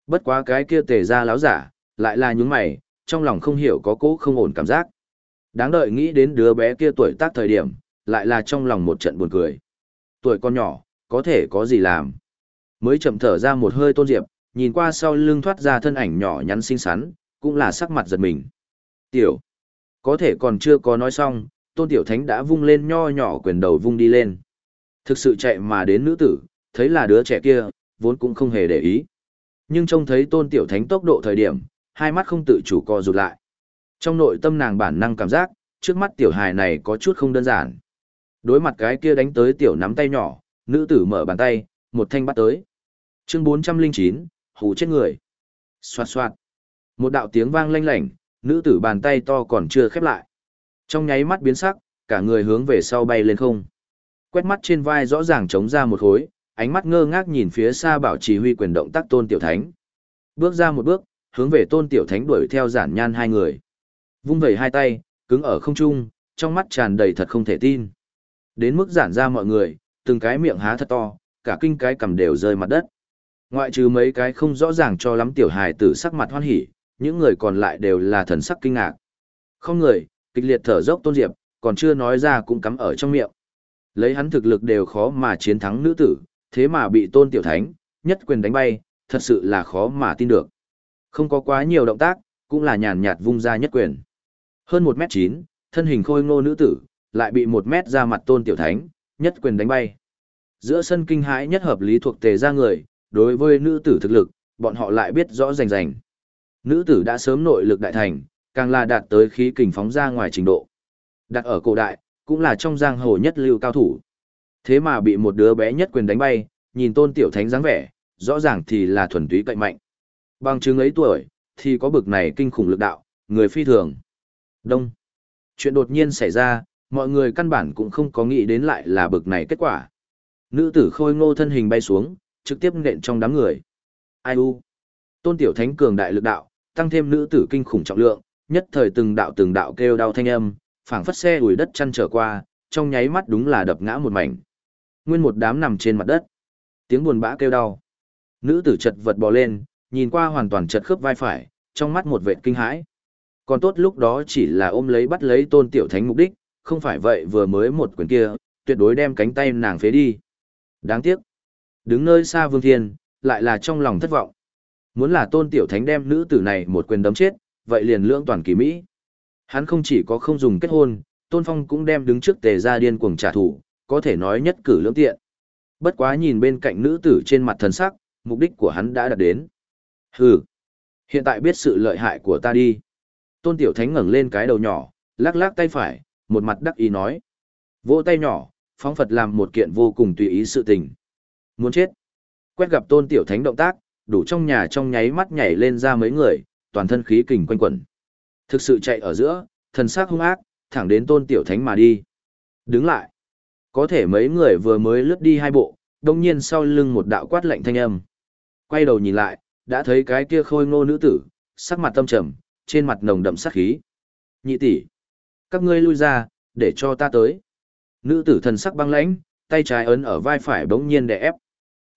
Bất quá cái kia tề ra láo giả, lại là những mày, trong lòng không hiểu có cố không ổn cảm giác. Đáng đợi nghĩ đến đứa bé kia tuổi tác thời điểm, lại là trong lòng một trận buồn cười. Tuổi con nhỏ, có thể có gì làm. Mới chậm thở ra một hơi tôn diệp, nhìn qua sau lưng thoát ra thân ảnh nhỏ nhắn xinh xắn, cũng là sắc mặt giật mình. Tiểu, có thể còn chưa có nói xong, tôn tiểu thánh đã vung lên nho nhỏ quyền đầu vung đi lên. Thực sự chạy mà đến nữ tử, thấy là đứa trẻ kia, vốn cũng không hề để ý. Nhưng trông thấy tôn tiểu thánh tốc độ thời điểm, hai mắt không tự chủ co rụt lại. Trong nội tâm nàng bản năng cảm giác, trước mắt tiểu hài này có chút không đơn giản. Đối mặt cái kia đánh tới tiểu nắm tay nhỏ, nữ tử mở bàn tay, một thanh bắt tới. Chương 409, hù chết người. Xoạt xoạt. Một đạo tiếng vang lanh lảnh, nữ tử bàn tay to còn chưa khép lại. Trong nháy mắt biến sắc, cả người hướng về sau bay lên không. Quét mắt trên vai rõ ràng trống ra một khối, ánh mắt ngơ ngác nhìn phía xa bảo trì huy quyền động tác tôn tiểu thánh. Bước ra một bước, hướng về tôn tiểu thánh đuổi theo giản nhan hai người. Vung vẩy hai tay, cứng ở không trung, trong mắt tràn đầy thật không thể tin. Đến mức giản ra mọi người, từng cái miệng há thật to, cả kinh cái cầm đều rơi mặt đất. Ngoại trừ mấy cái không rõ ràng cho lắm tiểu hài tử sắc mặt hoan hỉ, những người còn lại đều là thần sắc kinh ngạc. Không người, kịch liệt thở dốc tôn diệp, còn chưa nói ra cũng cắm ở trong miệng. Lấy hắn thực lực đều khó mà chiến thắng nữ tử, thế mà bị tôn tiểu thánh, nhất quyền đánh bay, thật sự là khó mà tin được. Không có quá nhiều động tác, cũng là nhàn nhạt vung ra nhất quyền. Hơn 1 mét 9, thân hình khôi ngô nữ tử, lại bị 1 mét ra mặt tôn tiểu thánh, nhất quyền đánh bay. Giữa sân kinh hãi nhất hợp lý thuộc tề ra người, đối với nữ tử thực lực, bọn họ lại biết rõ rành rành. Nữ tử đã sớm nội lực đại thành, càng là đạt tới khí kình phóng ra ngoài trình độ. Đặt ở cổ đại, cũng là trong giang hồ nhất lưu cao thủ. Thế mà bị một đứa bé nhất quyền đánh bay, nhìn tôn tiểu thánh dáng vẻ, rõ ràng thì là thuần túy cậy mạnh. Bằng chứng ấy tuổi, thì có bực này kinh khủng lực đạo, người phi thường. Đông. Chuyện đột nhiên xảy ra, mọi người căn bản cũng không có nghĩ đến lại là bực này kết quả. Nữ tử khôi ngô thân hình bay xuống, trực tiếp nện trong đám người. Ai u? Tôn tiểu thánh cường đại lực đạo, tăng thêm nữ tử kinh khủng trọng lượng, nhất thời từng đạo từng đạo kêu đau thanh âm, phảng phất xe đuổi đất chăn trở qua, trong nháy mắt đúng là đập ngã một mảnh. Nguyên một đám nằm trên mặt đất. Tiếng buồn bã kêu đau. Nữ tử chật vật bò lên, nhìn qua hoàn toàn chật khớp vai phải, trong mắt một vệt kinh hãi. Còn tốt lúc đó chỉ là ôm lấy bắt lấy tôn tiểu thánh mục đích, không phải vậy vừa mới một quyền kia, tuyệt đối đem cánh tay nàng phế đi. Đáng tiếc. Đứng nơi xa vương thiên, lại là trong lòng thất vọng. Muốn là tôn tiểu thánh đem nữ tử này một quyền đấm chết, vậy liền lưỡng toàn kỳ Mỹ. Hắn không chỉ có không dùng kết hôn, tôn phong cũng đem đứng trước tề gia điên cuồng trả thù, có thể nói nhất cử lưỡng tiện. Bất quá nhìn bên cạnh nữ tử trên mặt thần sắc, mục đích của hắn đã đạt đến. Hừ, hiện tại biết sự lợi hại của ta đi. Tôn Tiểu Thánh ngẩng lên cái đầu nhỏ, lắc lắc tay phải, một mặt đắc ý nói. Vỗ tay nhỏ, phóng Phật làm một kiện vô cùng tùy ý sự tình. Muốn chết. Quét gặp Tôn Tiểu Thánh động tác, đủ trong nhà trong nháy mắt nhảy lên ra mấy người, toàn thân khí kình quanh quẩn. Thực sự chạy ở giữa, thần sắc hung ác, thẳng đến Tôn Tiểu Thánh mà đi. Đứng lại. Có thể mấy người vừa mới lướt đi hai bộ, đồng nhiên sau lưng một đạo quát lạnh thanh âm. Quay đầu nhìn lại, đã thấy cái kia khôi ngô nữ tử, sắc mặt tâm trầm, trên mặt nồng đậm sát khí. Nhị tỷ, các ngươi lui ra, để cho ta tới. Nữ tử thần sắc băng lãnh, tay trái ấn ở vai phải bỗng nhiên đè ép.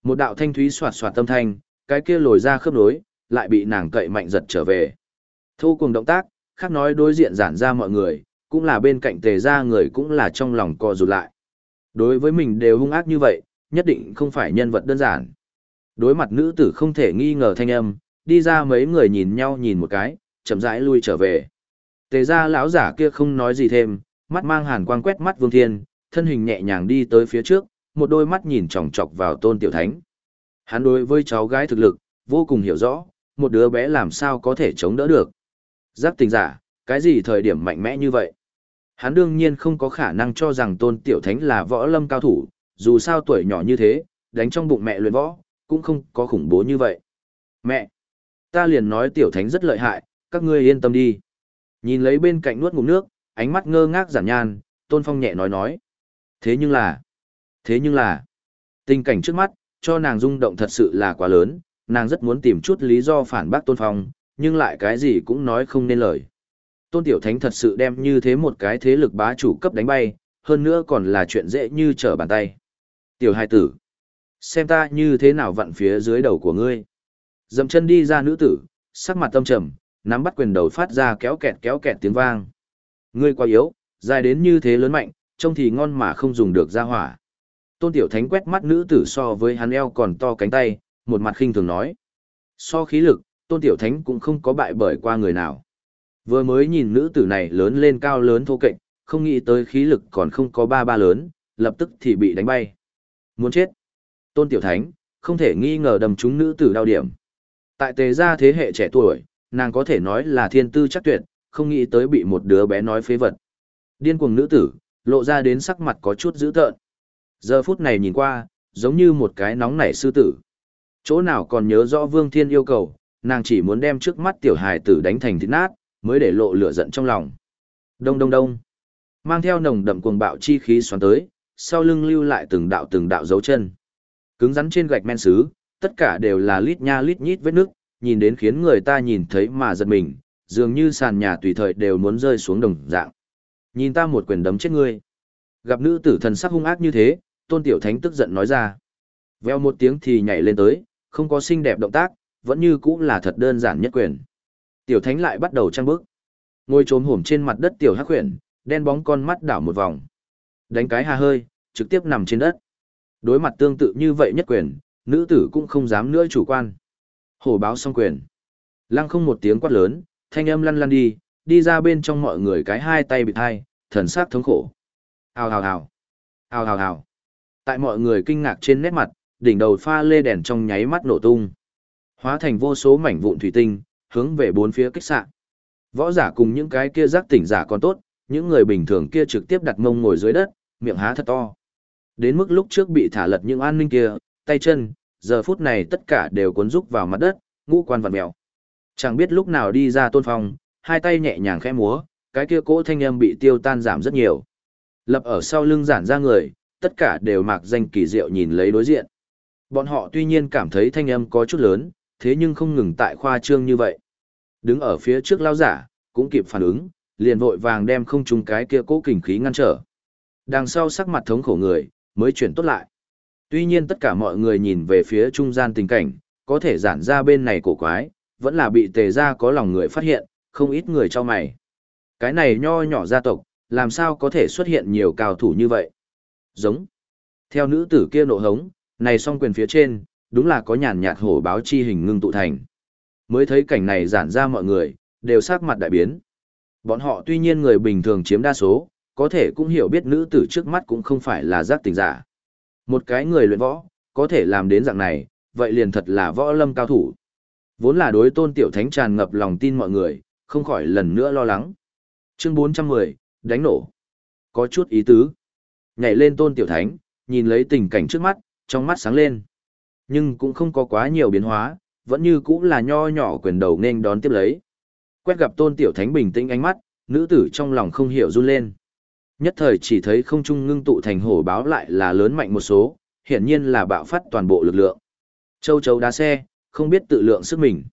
Một đạo thanh thúy xoạt xoạt tâm thanh, cái kia lồi ra khớp nối, lại bị nàng cậy mạnh giật trở về. Thu cùng động tác, khác nói đối diện giản ra mọi người, cũng là bên cạnh tề ra người cũng là trong lòng co rụt lại. Đối với mình đều hung ác như vậy, nhất định không phải nhân vật đơn giản. Đối mặt nữ tử không thể nghi ngờ thanh âm, đi ra mấy người nhìn nhau nhìn một cái, chậm rãi lui trở về. Tề gia lão giả kia không nói gì thêm, mắt mang hàn quang quét mắt Vương Thiên, thân hình nhẹ nhàng đi tới phía trước, một đôi mắt nhìn chòng chọc vào Tôn Tiểu Thánh. Hắn đối với cháu gái thực lực, vô cùng hiểu rõ, một đứa bé làm sao có thể chống đỡ được. Giác tình giả, cái gì thời điểm mạnh mẽ như vậy? Hắn đương nhiên không có khả năng cho rằng Tôn Tiểu Thánh là võ lâm cao thủ, dù sao tuổi nhỏ như thế, đánh trong bụng mẹ luyện võ, cũng không có khủng bố như vậy. Mẹ! Ta liền nói Tiểu Thánh rất lợi hại, các ngươi yên tâm đi. Nhìn lấy bên cạnh nuốt ngụm nước, ánh mắt ngơ ngác giản nhan, Tôn Phong nhẹ nói nói. Thế nhưng là, thế nhưng là, tình cảnh trước mắt, cho nàng rung động thật sự là quá lớn, nàng rất muốn tìm chút lý do phản bác Tôn Phong, nhưng lại cái gì cũng nói không nên lời. Tôn Tiểu Thánh thật sự đem như thế một cái thế lực bá chủ cấp đánh bay, hơn nữa còn là chuyện dễ như trở bàn tay. Tiểu hai tử, xem ta như thế nào vặn phía dưới đầu của ngươi. Dậm chân đi ra nữ tử, sắc mặt tâm trầm, nắm bắt quyền đầu phát ra kéo kẹt kéo kẹt tiếng vang. Ngươi quá yếu, dài đến như thế lớn mạnh, trông thì ngon mà không dùng được ra hỏa. Tôn Tiểu Thánh quét mắt nữ tử so với hắn eo còn to cánh tay, một mặt khinh thường nói. So khí lực, Tôn Tiểu Thánh cũng không có bại bởi qua người nào. Vừa mới nhìn nữ tử này lớn lên cao lớn thô kệch, không nghĩ tới khí lực còn không có ba ba lớn, lập tức thì bị đánh bay. Muốn chết. Tôn Tiểu Thánh, không thể nghi ngờ đầm trúng nữ tử đau điểm. Tại tề gia thế hệ trẻ tuổi, nàng có thể nói là thiên tư chắc tuyệt, không nghĩ tới bị một đứa bé nói phế vật. Điên cuồng nữ tử, lộ ra đến sắc mặt có chút dữ tợn. Giờ phút này nhìn qua, giống như một cái nóng nảy sư tử. Chỗ nào còn nhớ rõ Vương Thiên yêu cầu, nàng chỉ muốn đem trước mắt tiểu hài tử đánh thành thịt nát, mới để lộ lửa giận trong lòng. Đông đông đông. Mang theo nồng đậm cuồng bạo chi khí xoắn tới, sau lưng lưu lại từng đạo từng đạo dấu chân. Cứng rắn trên gạch men sứ, tất cả đều là lít nha lít nhít vết nước, nhìn đến khiến người ta nhìn thấy mà giật mình, dường như sàn nhà tùy thời đều muốn rơi xuống đồng dạng. Nhìn ta một quyền đấm chết ngươi. Gặp nữ tử thần sắc hung ác như thế, tôn tiểu thánh tức giận nói ra. Veo một tiếng thì nhảy lên tới, không có xinh đẹp động tác, vẫn như cũng là thật đơn giản nhất quyền. Tiểu thánh lại bắt đầu trăng bước. Ngồi trốn hổm trên mặt đất tiểu hắc huyền, đen bóng con mắt đảo một vòng. Đánh cái hà hơi, trực tiếp nằm trên đất. Đối mặt tương tự như vậy nhất quyền, nữ tử cũng không dám nữa chủ quan. Hổ báo xong quyền. Lăng không một tiếng quát lớn, thanh âm lăn lăn đi, đi ra bên trong mọi người cái hai tay bị thai, thần sắc thống khổ. Hào hào hào. Hào hào hào. Tại mọi người kinh ngạc trên nét mặt, đỉnh đầu pha lê đèn trong nháy mắt nổ tung. Hóa thành vô số mảnh vụn thủy tinh, hướng về bốn phía kích sạn. Võ giả cùng những cái kia giác tỉnh giả còn tốt, những người bình thường kia trực tiếp đặt mông ngồi dưới đất, miệng há thật to. Đến mức lúc trước bị thả lật những an ninh kia, tay chân, giờ phút này tất cả đều cuốn rúc vào mặt đất, ngũ quan vặn mèo. Chẳng biết lúc nào đi ra tôn phong, hai tay nhẹ nhàng khẽ múa, cái kia cỗ thanh âm bị tiêu tan giảm rất nhiều. Lập ở sau lưng giản ra người, tất cả đều mặc danh kỳ diệu nhìn lấy đối diện. Bọn họ tuy nhiên cảm thấy thanh âm có chút lớn, thế nhưng không ngừng tại khoa trương như vậy. Đứng ở phía trước lao giả, cũng kịp phản ứng, liền vội vàng đem không trùng cái kia cố kình khí ngăn trở. Đằng sau sắc mặt thống khổ người, mới chuyển tốt lại. Tuy nhiên tất cả mọi người nhìn về phía trung gian tình cảnh, có thể giản ra bên này cổ quái, vẫn là bị tề ra có lòng người phát hiện, không ít người cho mày. Cái này nho nhỏ gia tộc, làm sao có thể xuất hiện nhiều cao thủ như vậy? Giống. Theo nữ tử kia nộ hống, này song quyền phía trên, đúng là có nhàn nhạt hổ báo chi hình ngưng tụ thành. Mới thấy cảnh này giản ra mọi người, đều sắc mặt đại biến. Bọn họ tuy nhiên người bình thường chiếm đa số, có thể cũng hiểu biết nữ tử trước mắt cũng không phải là giác tình giả. Một cái người luyện võ, có thể làm đến dạng này, vậy liền thật là võ lâm cao thủ. Vốn là đối tôn tiểu thánh tràn ngập lòng tin mọi người, không khỏi lần nữa lo lắng. Chương 410, đánh nổ. Có chút ý tứ. Nhảy lên tôn tiểu thánh, nhìn lấy tình cảnh trước mắt, trong mắt sáng lên. Nhưng cũng không có quá nhiều biến hóa, vẫn như cũng là nho nhỏ quyền đầu nên đón tiếp lấy. Quét gặp tôn tiểu thánh bình tĩnh ánh mắt, nữ tử trong lòng không hiểu run lên. Nhất thời chỉ thấy không trung ngưng tụ thành hổ báo lại là lớn mạnh một số, hiển nhiên là bạo phát toàn bộ lực lượng. Châu chấu đá xe, không biết tự lượng sức mình.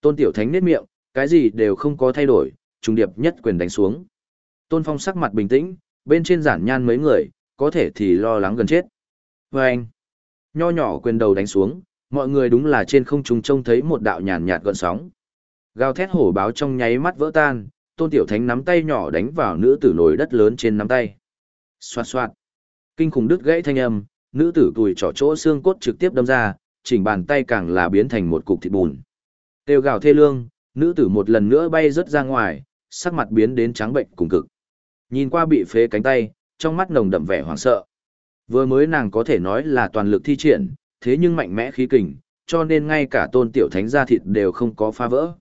Tôn tiểu thánh nét miệng, cái gì đều không có thay đổi, trung điệp nhất quyền đánh xuống. Tôn phong sắc mặt bình tĩnh, bên trên giản nhan mấy người, có thể thì lo lắng gần chết. Và anh, nho nhỏ quyền đầu đánh xuống, mọi người đúng là trên không trung trông thấy một đạo nhàn nhạt gợn sóng. Gào thét hổ báo trong nháy mắt vỡ tan, tôn tiểu thánh nắm tay nhỏ đánh vào nữ tử nồi đất lớn trên nắm tay. Xoạt xoạt. Kinh khủng đứt gãy thanh âm, nữ tử tùi trỏ chỗ xương cốt trực tiếp đâm ra, chỉnh bàn tay càng là biến thành một cục thịt bùn. Tiêu gào thê lương, nữ tử một lần nữa bay rớt ra ngoài, sắc mặt biến đến trắng bệnh cùng cực. Nhìn qua bị phế cánh tay, trong mắt nồng đậm vẻ hoảng sợ. Vừa mới nàng có thể nói là toàn lực thi triển, thế nhưng mạnh mẽ khí kình, cho nên ngay cả tôn tiểu thánh ra thịt đều không có phá vỡ.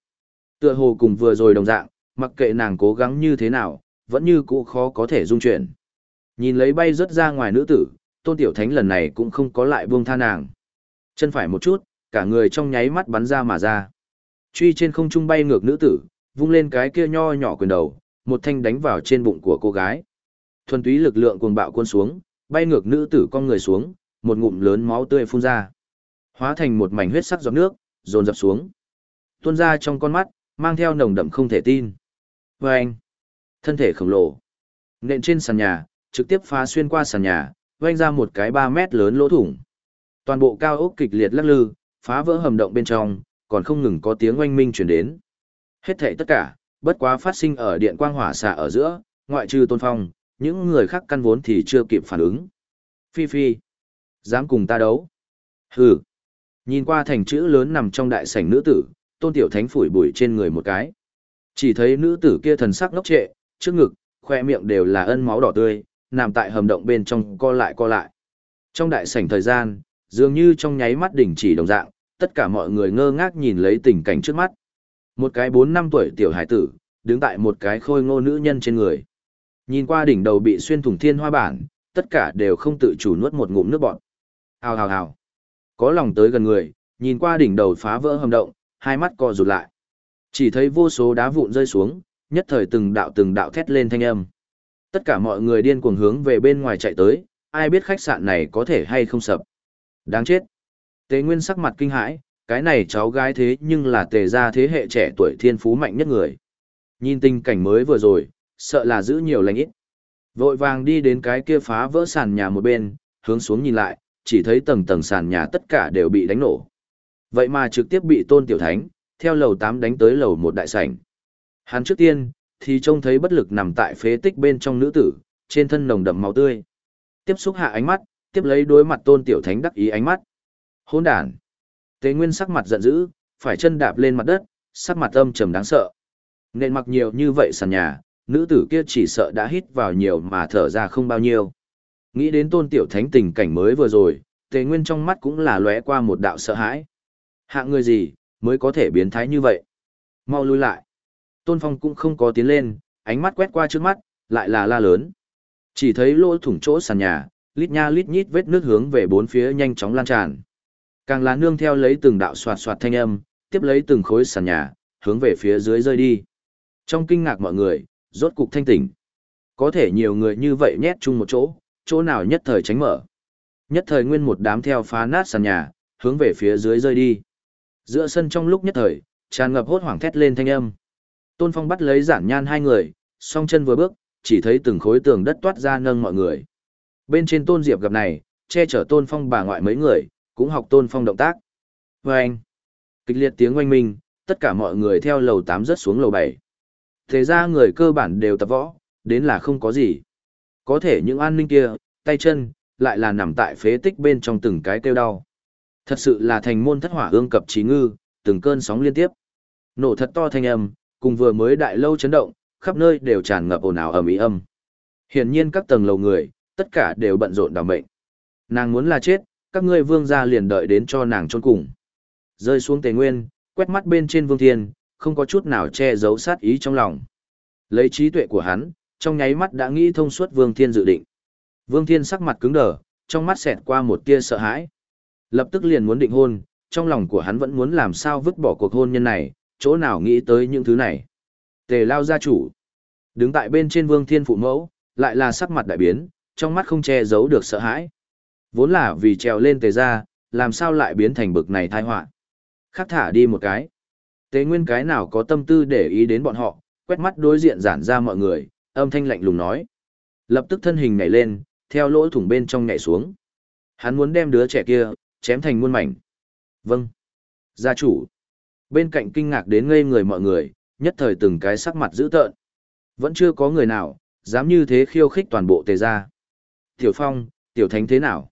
Tựa hồ cùng vừa rồi đồng dạng, mặc kệ nàng cố gắng như thế nào, vẫn như cũ khó có thể dung chuyển. Nhìn lấy bay rớt ra ngoài nữ tử, tôn tiểu thánh lần này cũng không có lại buông tha nàng. Chân phải một chút, cả người trong nháy mắt bắn ra mà ra. Truy trên không trung bay ngược nữ tử, vung lên cái kia nho nhỏ quyền đầu, một thanh đánh vào trên bụng của cô gái. Thuần túy lực lượng cuồng bạo cuốn xuống, bay ngược nữ tử con người xuống, một ngụm lớn máu tươi phun ra. Hóa thành một mảnh huyết sắc giọt nước, dồn dập xuống. Tuôn ra trong con mắt, mang theo nồng đậm không thể tin. Và anh, thân thể khổng lồ, nện trên sàn nhà, trực tiếp phá xuyên qua sàn nhà, vanh ra một cái 3 mét lớn lỗ thủng. Toàn bộ cao ốc kịch liệt lắc lư, phá vỡ hầm động bên trong, còn không ngừng có tiếng oanh minh truyền đến. Hết thảy tất cả, bất quá phát sinh ở điện quang hỏa xạ ở giữa, ngoại trừ tôn phong, những người khác căn vốn thì chưa kịp phản ứng. Phi Phi, dám cùng ta đấu. Hừ. Nhìn qua thành chữ lớn nằm trong đại sảnh nữ tử, tôn tiểu thánh phủi bụi trên người một cái. Chỉ thấy nữ tử kia thần sắc ngốc trệ, trước ngực, khoe miệng đều là ân máu đỏ tươi, nằm tại hầm động bên trong co lại co lại. Trong đại sảnh thời gian, dường như trong nháy mắt đỉnh chỉ đồng dạng, tất cả mọi người ngơ ngác nhìn lấy tình cảnh trước mắt. Một cái bốn năm tuổi tiểu hải tử, đứng tại một cái khôi ngô nữ nhân trên người. Nhìn qua đỉnh đầu bị xuyên thủng thiên hoa bản, tất cả đều không tự chủ nuốt một ngụm nước bọt. Hào hào hào. Có lòng tới gần người, nhìn qua đỉnh đầu phá vỡ hầm động, hai mắt co rụt lại. Chỉ thấy vô số đá vụn rơi xuống, nhất thời từng đạo từng đạo thét lên thanh âm. Tất cả mọi người điên cuồng hướng về bên ngoài chạy tới, ai biết khách sạn này có thể hay không sập. Đáng chết. Tề Nguyên sắc mặt kinh hãi, cái này cháu gái thế nhưng là tề gia thế hệ trẻ tuổi thiên phú mạnh nhất người. Nhìn tình cảnh mới vừa rồi, sợ là giữ nhiều lành ít. Vội vàng đi đến cái kia phá vỡ sàn nhà một bên, hướng xuống nhìn lại, chỉ thấy tầng tầng sàn nhà tất cả đều bị đánh nổ. Vậy mà trực tiếp bị tôn tiểu thánh, theo lầu 8 đánh tới lầu một đại sảnh. Hắn trước tiên, thì trông thấy bất lực nằm tại phế tích bên trong nữ tử, trên thân nồng đậm máu tươi. Tiếp xúc hạ ánh mắt, tiếp lấy đối mặt tôn tiểu thánh đắc ý ánh mắt. Hôn đàn. Tế Nguyên sắc mặt giận dữ, phải chân đạp lên mặt đất, sắc mặt âm trầm đáng sợ. Nên mặc nhiều như vậy sàn nhà, nữ tử kia chỉ sợ đã hít vào nhiều mà thở ra không bao nhiêu. Nghĩ đến tôn tiểu thánh tình cảnh mới vừa rồi, Tế Nguyên trong mắt cũng là lóe qua một đạo sợ hãi. Hạ người gì, mới có thể biến thái như vậy? Mau lui lại. Tôn Phong cũng không có tiến lên, ánh mắt quét qua trước mắt, lại là la lớn. Chỉ thấy lỗ thủng chỗ sàn nhà, lít nha lít nhít vết nước hướng về bốn phía nhanh chóng lan tràn. Càng là nương theo lấy từng đạo xoạt xoạt thanh âm, tiếp lấy từng khối sàn nhà, hướng về phía dưới rơi đi. Trong kinh ngạc mọi người, rốt cục thanh tỉnh. Có thể nhiều người như vậy nhét chung một chỗ, chỗ nào nhất thời tránh mở. Nhất thời nguyên một đám theo phá nát sàn nhà, hướng về phía dưới rơi đi. Giữa sân trong lúc nhất thời, tràn ngập hốt hoảng thét lên thanh âm. Tôn Phong bắt lấy giản nhan hai người, song chân vừa bước, chỉ thấy từng khối tường đất toát ra nâng mọi người. Bên trên Tôn Diệp gặp này, che chở Tôn Phong bà ngoại mấy người, cũng học Tôn Phong động tác. Và anh, kịch liệt tiếng oanh minh, tất cả mọi người theo lầu 8 rớt xuống lầu 7. Thế ra người cơ bản đều tập võ, đến là không có gì. Có thể những an ninh kia, tay chân, lại là nằm tại phế tích bên trong từng cái kêu đau. Thật sự là thành môn thất hỏa ương cập trí ngư, từng cơn sóng liên tiếp. Nổ thật to thanh âm, cùng vừa mới đại lâu chấn động, khắp nơi đều tràn ngập ồn ào ầm ĩ âm. Hiển nhiên các tầng lầu người, tất cả đều bận rộn đảm mệnh. Nàng muốn là chết, các ngươi vương gia liền đợi đến cho nàng chôn cùng. Rơi xuống tề nguyên, quét mắt bên trên vương thiên, không có chút nào che giấu sát ý trong lòng. Lấy trí tuệ của hắn, trong nháy mắt đã nghĩ thông suốt vương thiên dự định. Vương thiên sắc mặt cứng đờ, trong mắt xẹt qua một tia sợ hãi. Lập tức liền muốn định hôn, trong lòng của hắn vẫn muốn làm sao vứt bỏ cuộc hôn nhân này, chỗ nào nghĩ tới những thứ này. Tề lao gia chủ. Đứng tại bên trên vương thiên phụ mẫu, lại là sắc mặt đại biến, trong mắt không che giấu được sợ hãi. Vốn là vì trèo lên tề ra, làm sao lại biến thành bực này tai họa Khắc thả đi một cái. tề nguyên cái nào có tâm tư để ý đến bọn họ, quét mắt đối diện giản ra mọi người, âm thanh lạnh lùng nói. Lập tức thân hình nhảy lên, theo lỗ thủng bên trong nhảy xuống. Hắn muốn đem đứa trẻ kia, chém thành muôn mảnh. Vâng. Gia chủ. Bên cạnh kinh ngạc đến ngây người mọi người, nhất thời từng cái sắc mặt dữ tợn. Vẫn chưa có người nào, dám như thế khiêu khích toàn bộ tề gia. Tiểu Phong, Tiểu Thánh thế nào?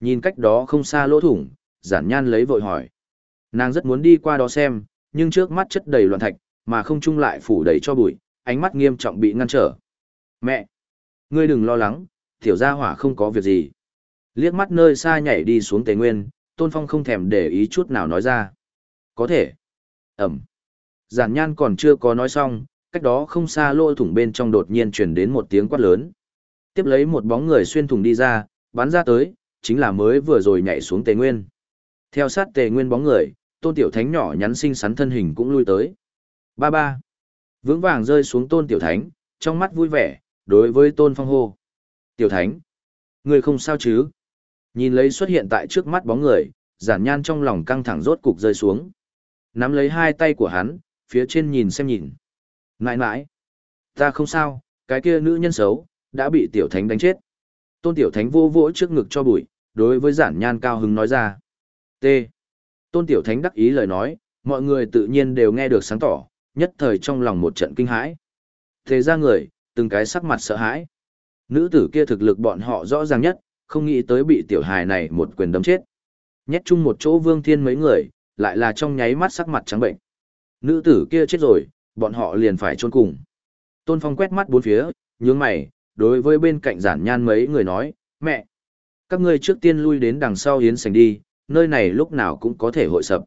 Nhìn cách đó không xa lỗ thủng, giản nhan lấy vội hỏi. Nàng rất muốn đi qua đó xem, nhưng trước mắt chất đầy loạn thạch, mà không chung lại phủ đầy cho bụi, ánh mắt nghiêm trọng bị ngăn trở. Mẹ! Ngươi đừng lo lắng, tiểu gia hỏa không có việc gì. Liếc mắt nơi xa nhảy đi xuống tề nguyên, Tôn Phong không thèm để ý chút nào nói ra. Có thể. Ẩm. Giản nhan còn chưa có nói xong, cách đó không xa lỗ thủng bên trong đột nhiên truyền đến một tiếng quát lớn. Tiếp lấy một bóng người xuyên thủng đi ra, bắn ra tới, chính là mới vừa rồi nhảy xuống tề nguyên. Theo sát tề nguyên bóng người, tôn tiểu thánh nhỏ nhắn xinh xắn thân hình cũng lui tới. Ba ba. Vững vàng rơi xuống tôn tiểu thánh, trong mắt vui vẻ, đối với tôn phong hô. Tiểu thánh. Người không sao chứ? Nhìn lấy xuất hiện tại trước mắt bóng người, giản nhan trong lòng căng thẳng rốt cục rơi xuống. Nắm lấy hai tay của hắn, phía trên nhìn xem nhìn. Nãi nãi. Ta không sao, cái kia nữ nhân xấu, đã bị tiểu thánh đánh chết. Tôn tiểu thánh vô vỗ trước ngực cho bụi, đối với giản nhan cao hứng nói ra. T. Tôn tiểu thánh đắc ý lời nói, mọi người tự nhiên đều nghe được sáng tỏ, nhất thời trong lòng một trận kinh hãi. Thế ra người, từng cái sắc mặt sợ hãi. Nữ tử kia thực lực bọn họ rõ ràng nhất, không nghĩ tới bị tiểu hài này một quyền đấm chết. Nhét chung một chỗ vương thiên mấy người, lại là trong nháy mắt sắc mặt trắng bệnh. Nữ tử kia chết rồi, bọn họ liền phải chôn cùng. Tôn Phong quét mắt bốn phía, nhướng mày, đối với bên cạnh giản nhan mấy người nói, mẹ, các ngươi trước tiên lui đến đằng sau hiến sành đi, nơi này lúc nào cũng có thể hội sập.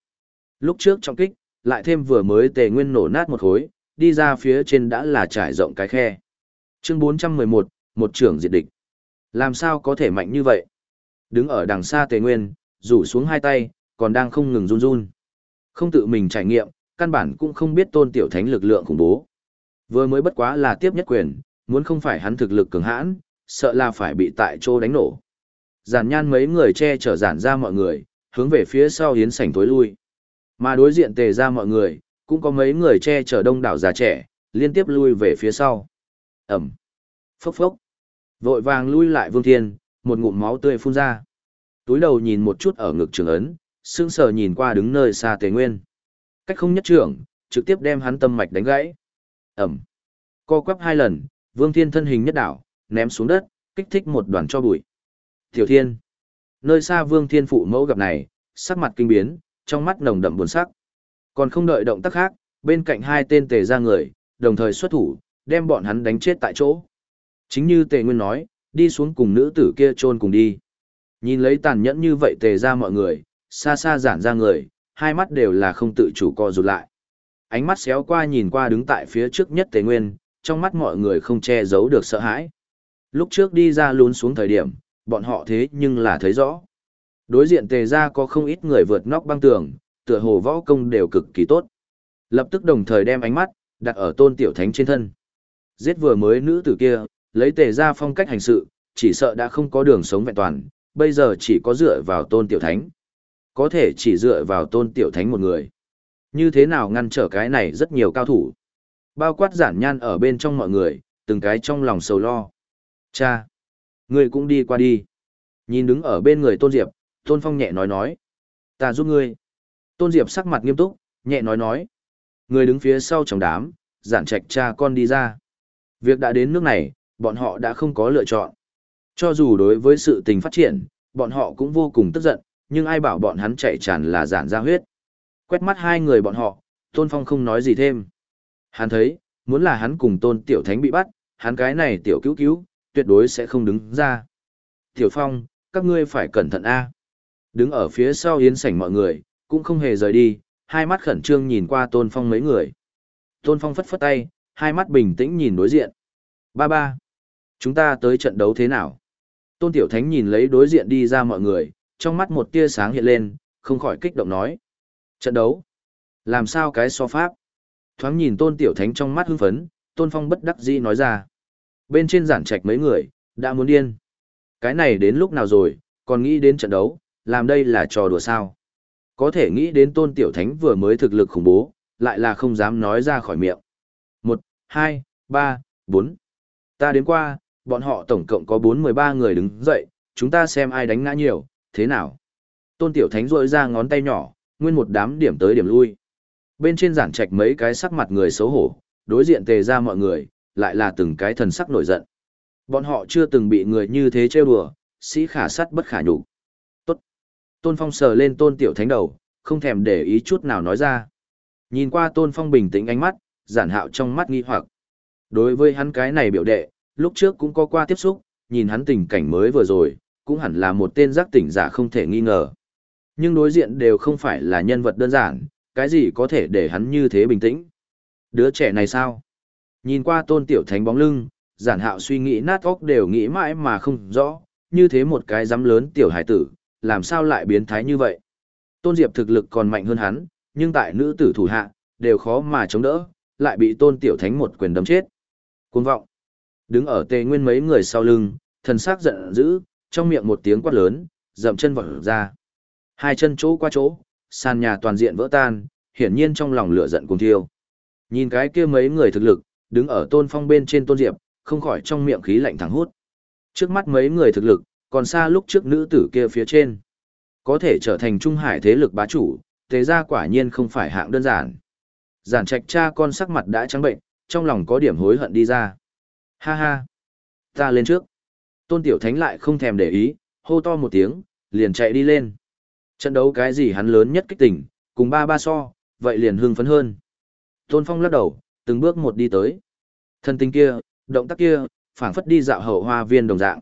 Lúc trước trong kích, lại thêm vừa mới tề nguyên nổ nát một khối, đi ra phía trên đã là trải rộng cái khe. Chương 411, một trưởng diệt địch. Làm sao có thể mạnh như vậy? Đứng ở đằng xa tề nguyên, rủ xuống hai tay, còn đang không ngừng run run. Không tự mình trải nghiệm, căn bản cũng không biết tôn tiểu thánh lực lượng khủng bố. Vừa mới bất quá là tiếp nhất quyền, muốn không phải hắn thực lực cường hãn, sợ là phải bị tại chỗ đánh nổ. Giản nhan mấy người che chở giản ra mọi người, hướng về phía sau hiến sảnh tối lui. Mà đối diện tề ra mọi người, cũng có mấy người che chở đông đảo già trẻ, liên tiếp lui về phía sau. Ẩm. Phốc phốc. Vội vàng lui lại vương thiên, một ngụm máu tươi phun ra. Túi đầu nhìn một chút ở ngực trường ấn, sững sờ nhìn qua đứng nơi xa tề nguyên. Cách không nhất trưởng, trực tiếp đem hắn tâm mạch đánh gãy. Ẩm. Co quắp hai lần, vương thiên thân hình nhất đảo, ném xuống đất, kích thích một đoàn cho bụi. Tiểu thiên. Nơi xa vương thiên phụ mẫu gặp này, sắc mặt kinh biến, trong mắt nồng đậm buồn sắc. Còn không đợi động tác khác, bên cạnh hai tên tề ra người, đồng thời xuất thủ, đem bọn hắn đánh chết tại chỗ. Chính như tề nguyên nói, đi xuống cùng nữ tử kia chôn cùng đi. Nhìn lấy tàn nhẫn như vậy tề ra mọi người, xa xa giản ra người, hai mắt đều là không tự chủ co rụt lại. Ánh mắt xéo qua nhìn qua đứng tại phía trước nhất tề nguyên, trong mắt mọi người không che giấu được sợ hãi. Lúc trước đi ra lún xuống thời điểm, bọn họ thế nhưng là thấy rõ. Đối diện tề ra có không ít người vượt nóc băng tường, tựa hồ võ công đều cực kỳ tốt. Lập tức đồng thời đem ánh mắt, đặt ở tôn tiểu thánh trên thân. Giết vừa mới nữ tử kia, lấy tề ra phong cách hành sự, chỉ sợ đã không có đường sống vẹn toàn, bây giờ chỉ có dựa vào tôn tiểu thánh. Có thể chỉ dựa vào tôn tiểu thánh một người. Như thế nào ngăn trở cái này rất nhiều cao thủ. Bao quát giản nhan ở bên trong mọi người, từng cái trong lòng sầu lo. Cha! Ngươi cũng đi qua đi. Nhìn đứng ở bên người tôn diệp, tôn phong nhẹ nói nói. Ta giúp ngươi. Tôn diệp sắc mặt nghiêm túc, nhẹ nói nói. Người đứng phía sau trong đám, giản trạch cha con đi ra. Việc đã đến nước này, bọn họ đã không có lựa chọn. Cho dù đối với sự tình phát triển, bọn họ cũng vô cùng tức giận, nhưng ai bảo bọn hắn chạy tràn là giản ra huyết. Quét mắt hai người bọn họ, Tôn Phong không nói gì thêm. Hắn thấy, muốn là hắn cùng Tôn Tiểu Thánh bị bắt, hắn cái này tiểu cứu cứu, tuyệt đối sẽ không đứng ra. Tiểu Phong, các ngươi phải cẩn thận a. Đứng ở phía sau yến sảnh mọi người, cũng không hề rời đi, hai mắt khẩn trương nhìn qua Tôn Phong mấy người. Tôn Phong phất phất tay, hai mắt bình tĩnh nhìn đối diện. Ba ba. Chúng ta tới trận đấu thế nào? Tôn Tiểu Thánh nhìn lấy đối diện đi ra mọi người, trong mắt một tia sáng hiện lên, không khỏi kích động nói. Trận đấu? Làm sao cái so pháp? Thoáng nhìn Tôn Tiểu Thánh trong mắt hưng phấn, Tôn Phong bất đắc dĩ nói ra. Bên trên giản trạch mấy người, đã muốn điên. Cái này đến lúc nào rồi, còn nghĩ đến trận đấu, làm đây là trò đùa sao? Có thể nghĩ đến Tôn Tiểu Thánh vừa mới thực lực khủng bố, lại là không dám nói ra khỏi miệng. Một, hai, ba, bốn. Ta đến qua, bọn họ tổng cộng có bốn mười ba người đứng dậy, chúng ta xem ai đánh ngã nhiều, thế nào? Tôn Tiểu Thánh rội ra ngón tay nhỏ, nguyên một đám điểm tới điểm lui. Bên trên giản trạch mấy cái sắc mặt người xấu hổ, đối diện tề ra mọi người, lại là từng cái thần sắc nổi giận. Bọn họ chưa từng bị người như thế trêu đùa, sĩ khả sắt bất khả nhục. Tốt. Tôn Phong sờ lên Tôn Tiểu Thánh đầu, không thèm để ý chút nào nói ra. Nhìn qua Tôn Phong bình tĩnh ánh mắt, giản hạo trong mắt nghi hoặc. Đối với hắn cái này biểu đệ, lúc trước cũng có qua tiếp xúc, nhìn hắn tình cảnh mới vừa rồi, cũng hẳn là một tên giác tỉnh giả không thể nghi ngờ. Nhưng đối diện đều không phải là nhân vật đơn giản, cái gì có thể để hắn như thế bình tĩnh. Đứa trẻ này sao? Nhìn qua tôn tiểu thánh bóng lưng, giản hạo suy nghĩ nát óc đều nghĩ mãi mà không rõ, như thế một cái dám lớn tiểu hải tử, làm sao lại biến thái như vậy? Tôn Diệp thực lực còn mạnh hơn hắn, nhưng tại nữ tử thủ hạ, đều khó mà chống đỡ, lại bị tôn tiểu thánh một quyền đấm chết. Cuồng vọng. Đứng ở tề nguyên mấy người sau lưng, thần sắc giận dữ, trong miệng một tiếng quát lớn, dậm chân vọt ra. Hai chân chỗ qua chỗ, sàn nhà toàn diện vỡ tan, hiển nhiên trong lòng lửa giận cùng thiêu. Nhìn cái kia mấy người thực lực, đứng ở tôn phong bên trên tôn diệp, không khỏi trong miệng khí lạnh thẳng hút. Trước mắt mấy người thực lực, còn xa lúc trước nữ tử kia phía trên. Có thể trở thành trung hải thế lực bá chủ, thế ra quả nhiên không phải hạng đơn giản. Giản trạch cha con sắc mặt đã trắng bệnh, trong lòng có điểm hối hận đi ra. Ha ha, ta lên trước. Tôn Tiểu Thánh lại không thèm để ý, hô to một tiếng, liền chạy đi lên. Trận đấu cái gì hắn lớn nhất kích tỉnh, cùng ba ba so, vậy liền hưng phấn hơn. Tôn Phong lắc đầu, từng bước một đi tới. Thân tình kia, động tác kia, phảng phất đi dạo hậu hoa viên đồng dạng.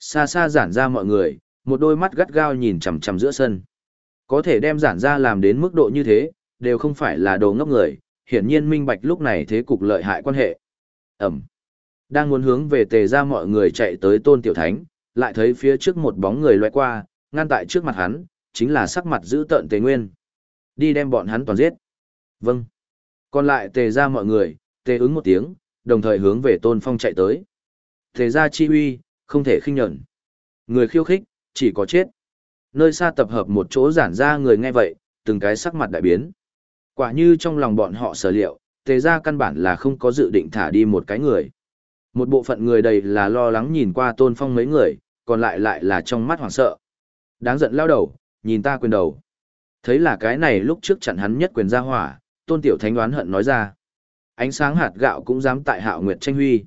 Xa xa giản ra mọi người, một đôi mắt gắt gao nhìn chằm chằm giữa sân. Có thể đem giản ra làm đến mức độ như thế, đều không phải là đồ ngốc người, hiển nhiên minh bạch lúc này thế cục lợi hại quan hệ. Ẩm. Đang muốn hướng về tề ra mọi người chạy tới tôn tiểu thánh, lại thấy phía trước một bóng người loại qua, ngăn tại trước mặt hắn, chính là sắc mặt giữ tợn tề nguyên. Đi đem bọn hắn toàn giết. Vâng. Còn lại tề ra mọi người, tề ứng một tiếng, đồng thời hướng về tôn phong chạy tới. Tề ra chi uy, không thể khinh nhẫn. Người khiêu khích, chỉ có chết. Nơi xa tập hợp một chỗ giản ra người nghe vậy, từng cái sắc mặt đại biến. Quả như trong lòng bọn họ sở liệu, tề ra căn bản là không có dự định thả đi một cái người. Một bộ phận người đầy là lo lắng nhìn qua tôn phong mấy người, còn lại lại là trong mắt hoảng sợ. Đáng giận lao đầu, nhìn ta quyền đầu. Thấy là cái này lúc trước chặn hắn nhất quyền ra hỏa, tôn tiểu thánh đoán hận nói ra. Ánh sáng hạt gạo cũng dám tại hạo nguyệt tranh huy.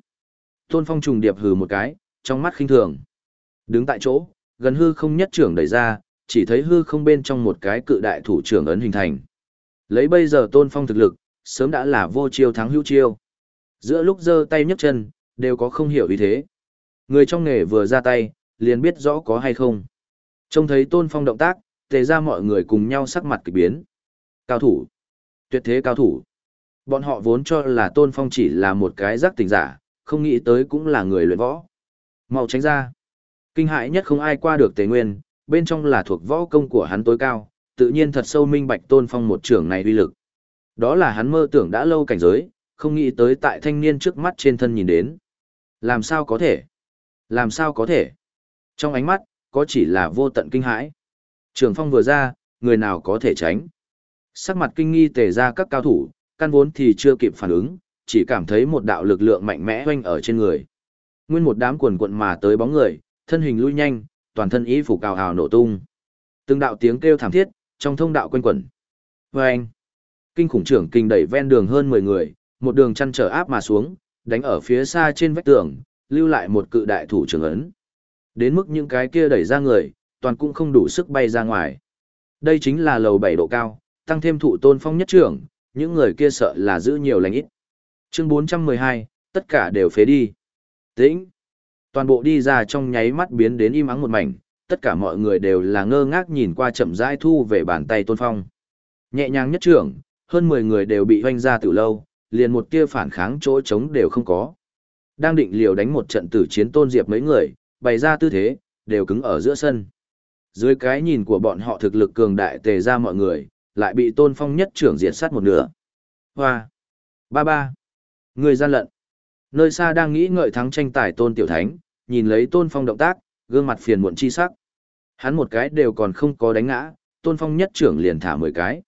Tôn phong trùng điệp hừ một cái, trong mắt khinh thường. Đứng tại chỗ, gần hư không nhất trưởng đẩy ra, chỉ thấy hư không bên trong một cái cự đại thủ trưởng ấn hình thành. Lấy bây giờ tôn phong thực lực, sớm đã là vô chiêu thắng hữu chiêu. Giữa lúc giơ tay nhấc chân, đều có không hiểu ý thế. Người trong nghề vừa ra tay, liền biết rõ có hay không. Trông thấy tôn phong động tác, tề ra mọi người cùng nhau sắc mặt kỳ biến. Cao thủ. Tuyệt thế cao thủ. Bọn họ vốn cho là tôn phong chỉ là một cái giác tình giả, không nghĩ tới cũng là người luyện võ. Mau tránh ra. Kinh hại nhất không ai qua được tề nguyên, bên trong là thuộc võ công của hắn tối cao, tự nhiên thật sâu minh bạch tôn phong một trưởng này uy lực. Đó là hắn mơ tưởng đã lâu cảnh giới, không nghĩ tới tại thanh niên trước mắt trên thân nhìn đến. Làm sao có thể? Làm sao có thể? Trong ánh mắt, có chỉ là vô tận kinh hãi. Trường phong vừa ra, người nào có thể tránh. Sắc mặt kinh nghi tề ra các cao thủ, căn vốn thì chưa kịp phản ứng, chỉ cảm thấy một đạo lực lượng mạnh mẽ hoanh ở trên người. Nguyên một đám quần quận mà tới bóng người, thân hình lui nhanh, toàn thân ý phủ cào hào nổ tung. Từng đạo tiếng kêu thảm thiết, trong thông đạo quanh quẩn. Vâng! kinh khủng trưởng kinh đẩy ven đường hơn 10 người, một đường chăn trở áp mà xuống, đánh ở phía xa trên vách tường, lưu lại một cự đại thủ trưởng ấn. Đến mức những cái kia đẩy ra người, toàn cũng không đủ sức bay ra ngoài. Đây chính là lầu 7 độ cao, tăng thêm thụ tôn phong nhất trưởng, những người kia sợ là giữ nhiều lành ít. Chương 412, tất cả đều phế đi. Tĩnh. Toàn bộ đi ra trong nháy mắt biến đến im ắng một mảnh, tất cả mọi người đều là ngơ ngác nhìn qua chậm rãi thu về bàn tay tôn phong. Nhẹ nhàng nhất trưởng, hơn 10 người đều bị hoanh ra từ lâu, liền một tia phản kháng chỗ trống đều không có. Đang định liều đánh một trận tử chiến tôn diệp mấy người, bày ra tư thế, đều cứng ở giữa sân. Dưới cái nhìn của bọn họ thực lực cường đại tề ra mọi người, lại bị tôn phong nhất trưởng diệt sát một nửa. Hoa! Ba ba! Người gian lận! Nơi xa đang nghĩ ngợi thắng tranh tài tôn tiểu thánh, nhìn lấy tôn phong động tác, gương mặt phiền muộn chi sắc. Hắn một cái đều còn không có đánh ngã, tôn phong nhất trưởng liền thả mười cái.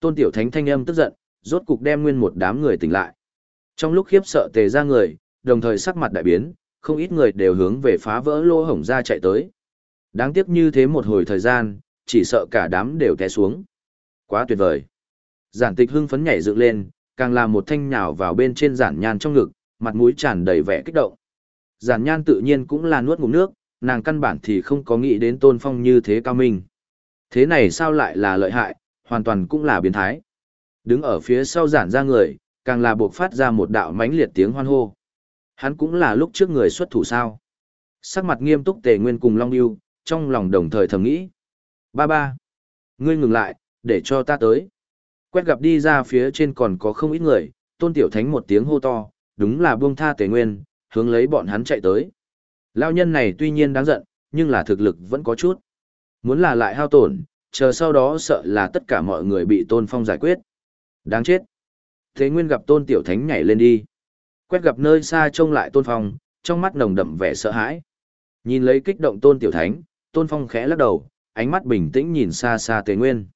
Tôn tiểu thánh thanh âm tức giận, rốt cục đem nguyên một đám người tỉnh lại. Trong lúc khiếp sợ tề ra người, đồng thời sắc mặt đại biến, không ít người đều hướng về phá vỡ lỗ hổng ra chạy tới. Đáng tiếc như thế một hồi thời gian, chỉ sợ cả đám đều té xuống. Quá tuyệt vời. Giản tịch hưng phấn nhảy dựng lên, càng làm một thanh nhào vào bên trên giản nhan trong ngực, mặt mũi tràn đầy vẻ kích động. Giản nhan tự nhiên cũng là nuốt ngụm nước, nàng căn bản thì không có nghĩ đến tôn phong như thế cao minh. Thế này sao lại là lợi hại, hoàn toàn cũng là biến thái. Đứng ở phía sau giản ra người, càng là buộc phát ra một đạo mãnh liệt tiếng hoan hô. Hắn cũng là lúc trước người xuất thủ sao. Sắc mặt nghiêm túc tề nguyên cùng Long Yêu, trong lòng đồng thời thầm nghĩ. Ba ba. Ngươi ngừng lại, để cho ta tới. Quét gặp đi ra phía trên còn có không ít người, tôn tiểu thánh một tiếng hô to, đúng là buông tha tề nguyên, hướng lấy bọn hắn chạy tới. Lao nhân này tuy nhiên đáng giận, nhưng là thực lực vẫn có chút. Muốn là lại hao tổn, chờ sau đó sợ là tất cả mọi người bị tôn phong giải quyết. Đáng chết. Thế nguyên gặp tôn tiểu thánh nhảy lên đi. Quét gặp nơi xa trông lại tôn phong, trong mắt nồng đậm vẻ sợ hãi. Nhìn lấy kích động tôn tiểu thánh, tôn phong khẽ lắc đầu, ánh mắt bình tĩnh nhìn xa xa tề nguyên.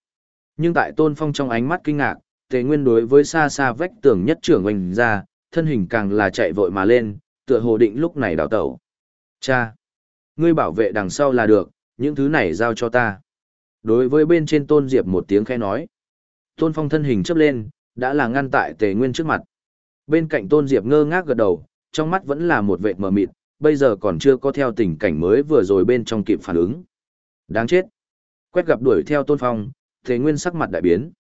Nhưng tại tôn phong trong ánh mắt kinh ngạc, tề nguyên đối với xa xa vách tường nhất trưởng oanh ra, thân hình càng là chạy vội mà lên, tựa hồ định lúc này đào tẩu. Cha! Ngươi bảo vệ đằng sau là được, những thứ này giao cho ta. Đối với bên trên tôn diệp một tiếng khẽ nói. Tôn phong thân hình chấp lên, đã là ngăn tại tề nguyên trước mặt. Bên cạnh tôn diệp ngơ ngác gật đầu, trong mắt vẫn là một vệt mờ mịt, bây giờ còn chưa có theo tình cảnh mới vừa rồi bên trong kịp phản ứng. Đáng chết. Quét gặp đuổi theo Tôn Phong, Tề Nguyên sắc mặt đại biến.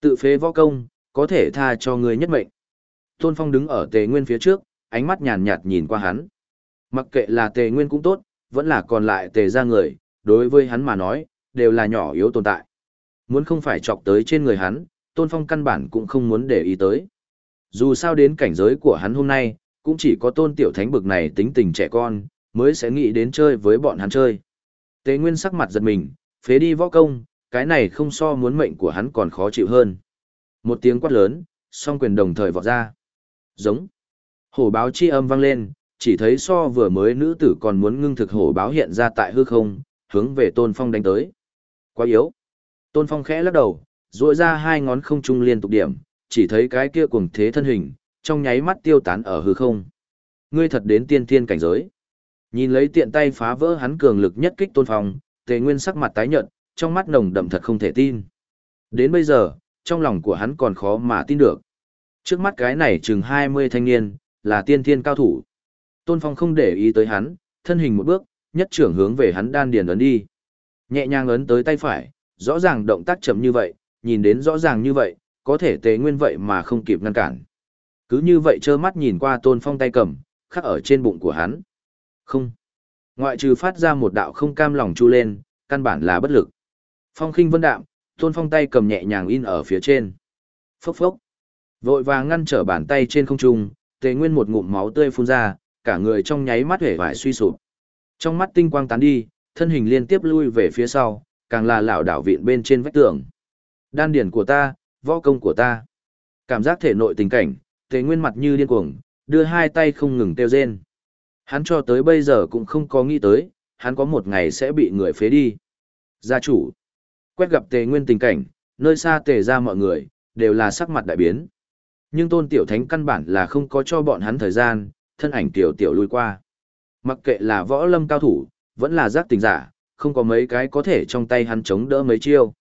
Tự phế võ công, có thể tha cho người nhất mệnh. Tôn Phong đứng ở Tề Nguyên phía trước, ánh mắt nhàn nhạt nhìn qua hắn. Mặc kệ là Tề Nguyên cũng tốt, vẫn là còn lại Tề ra người, đối với hắn mà nói, đều là nhỏ yếu tồn tại. Muốn không phải chọc tới trên người hắn, Tôn Phong căn bản cũng không muốn để ý tới. Dù sao đến cảnh giới của hắn hôm nay, cũng chỉ có Tôn Tiểu Thánh bực này tính tình trẻ con, mới sẽ nghĩ đến chơi với bọn hắn chơi. Tề Nguyên sắc mặt giật mình, phế đi võ công, cái này không so muốn mệnh của hắn còn khó chịu hơn. Một tiếng quát lớn, song quyền đồng thời vọt ra. Giống. Hổ báo chi âm vang lên, chỉ thấy so vừa mới nữ tử còn muốn ngưng thực hổ báo hiện ra tại hư không, hướng về Tôn Phong đánh tới. Quá yếu. Tôn Phong khẽ lắc đầu, duỗi ra hai ngón không trung liên tục điểm, chỉ thấy cái kia cuồng thế thân hình, trong nháy mắt tiêu tán ở hư không. Ngươi thật đến tiên thiên cảnh giới. Nhìn lấy tiện tay phá vỡ hắn cường lực nhất kích Tôn Phong, Tề Nguyên sắc mặt tái nhợt, trong mắt nồng đậm thật không thể tin. Đến bây giờ, trong lòng của hắn còn khó mà tin được. Trước mắt cái này chừng 20 thanh niên, là tiên thiên cao thủ. Tôn Phong không để ý tới hắn, thân hình một bước, nhất trưởng hướng về hắn đan điền ấn đi. Nhẹ nhàng ấn tới tay phải, rõ ràng động tác chậm như vậy, nhìn đến rõ ràng như vậy, có thể tề nguyên vậy mà không kịp ngăn cản. Cứ như vậy trơ mắt nhìn qua Tôn Phong tay cầm, khắc ở trên bụng của hắn. Không. Ngoại trừ phát ra một đạo không cam lòng chu lên, căn bản là bất lực. Phong khinh vân đạm, Tôn Phong tay cầm nhẹ nhàng in ở phía trên. Phốc phốc. Vội vàng ngăn trở bàn tay trên không trung, Tề Nguyên một ngụm máu tươi phun ra, cả người trong nháy mắt hể vải suy sụp. Trong mắt tinh quang tán đi, thân hình liên tiếp lui về phía sau, càng là lảo đảo vịn bên trên vách tường. Đan điển của ta, võ công của ta. Cảm giác thể nội tình cảnh, Tề Nguyên mặt như điên cuồng, đưa hai tay không ngừng tiêu rên. Hắn cho tới bây giờ cũng không có nghĩ tới, hắn có một ngày sẽ bị người phế đi. Gia chủ, quét gặp Tề Nguyên tình cảnh, nơi xa Tề ra mọi người, đều là sắc mặt đại biến. Nhưng Tôn Tiểu Thánh căn bản là không có cho bọn hắn thời gian, thân ảnh tiểu tiểu lui qua. Mặc kệ là võ lâm cao thủ, vẫn là giác tình giả, không có mấy cái có thể trong tay hắn chống đỡ mấy chiêu.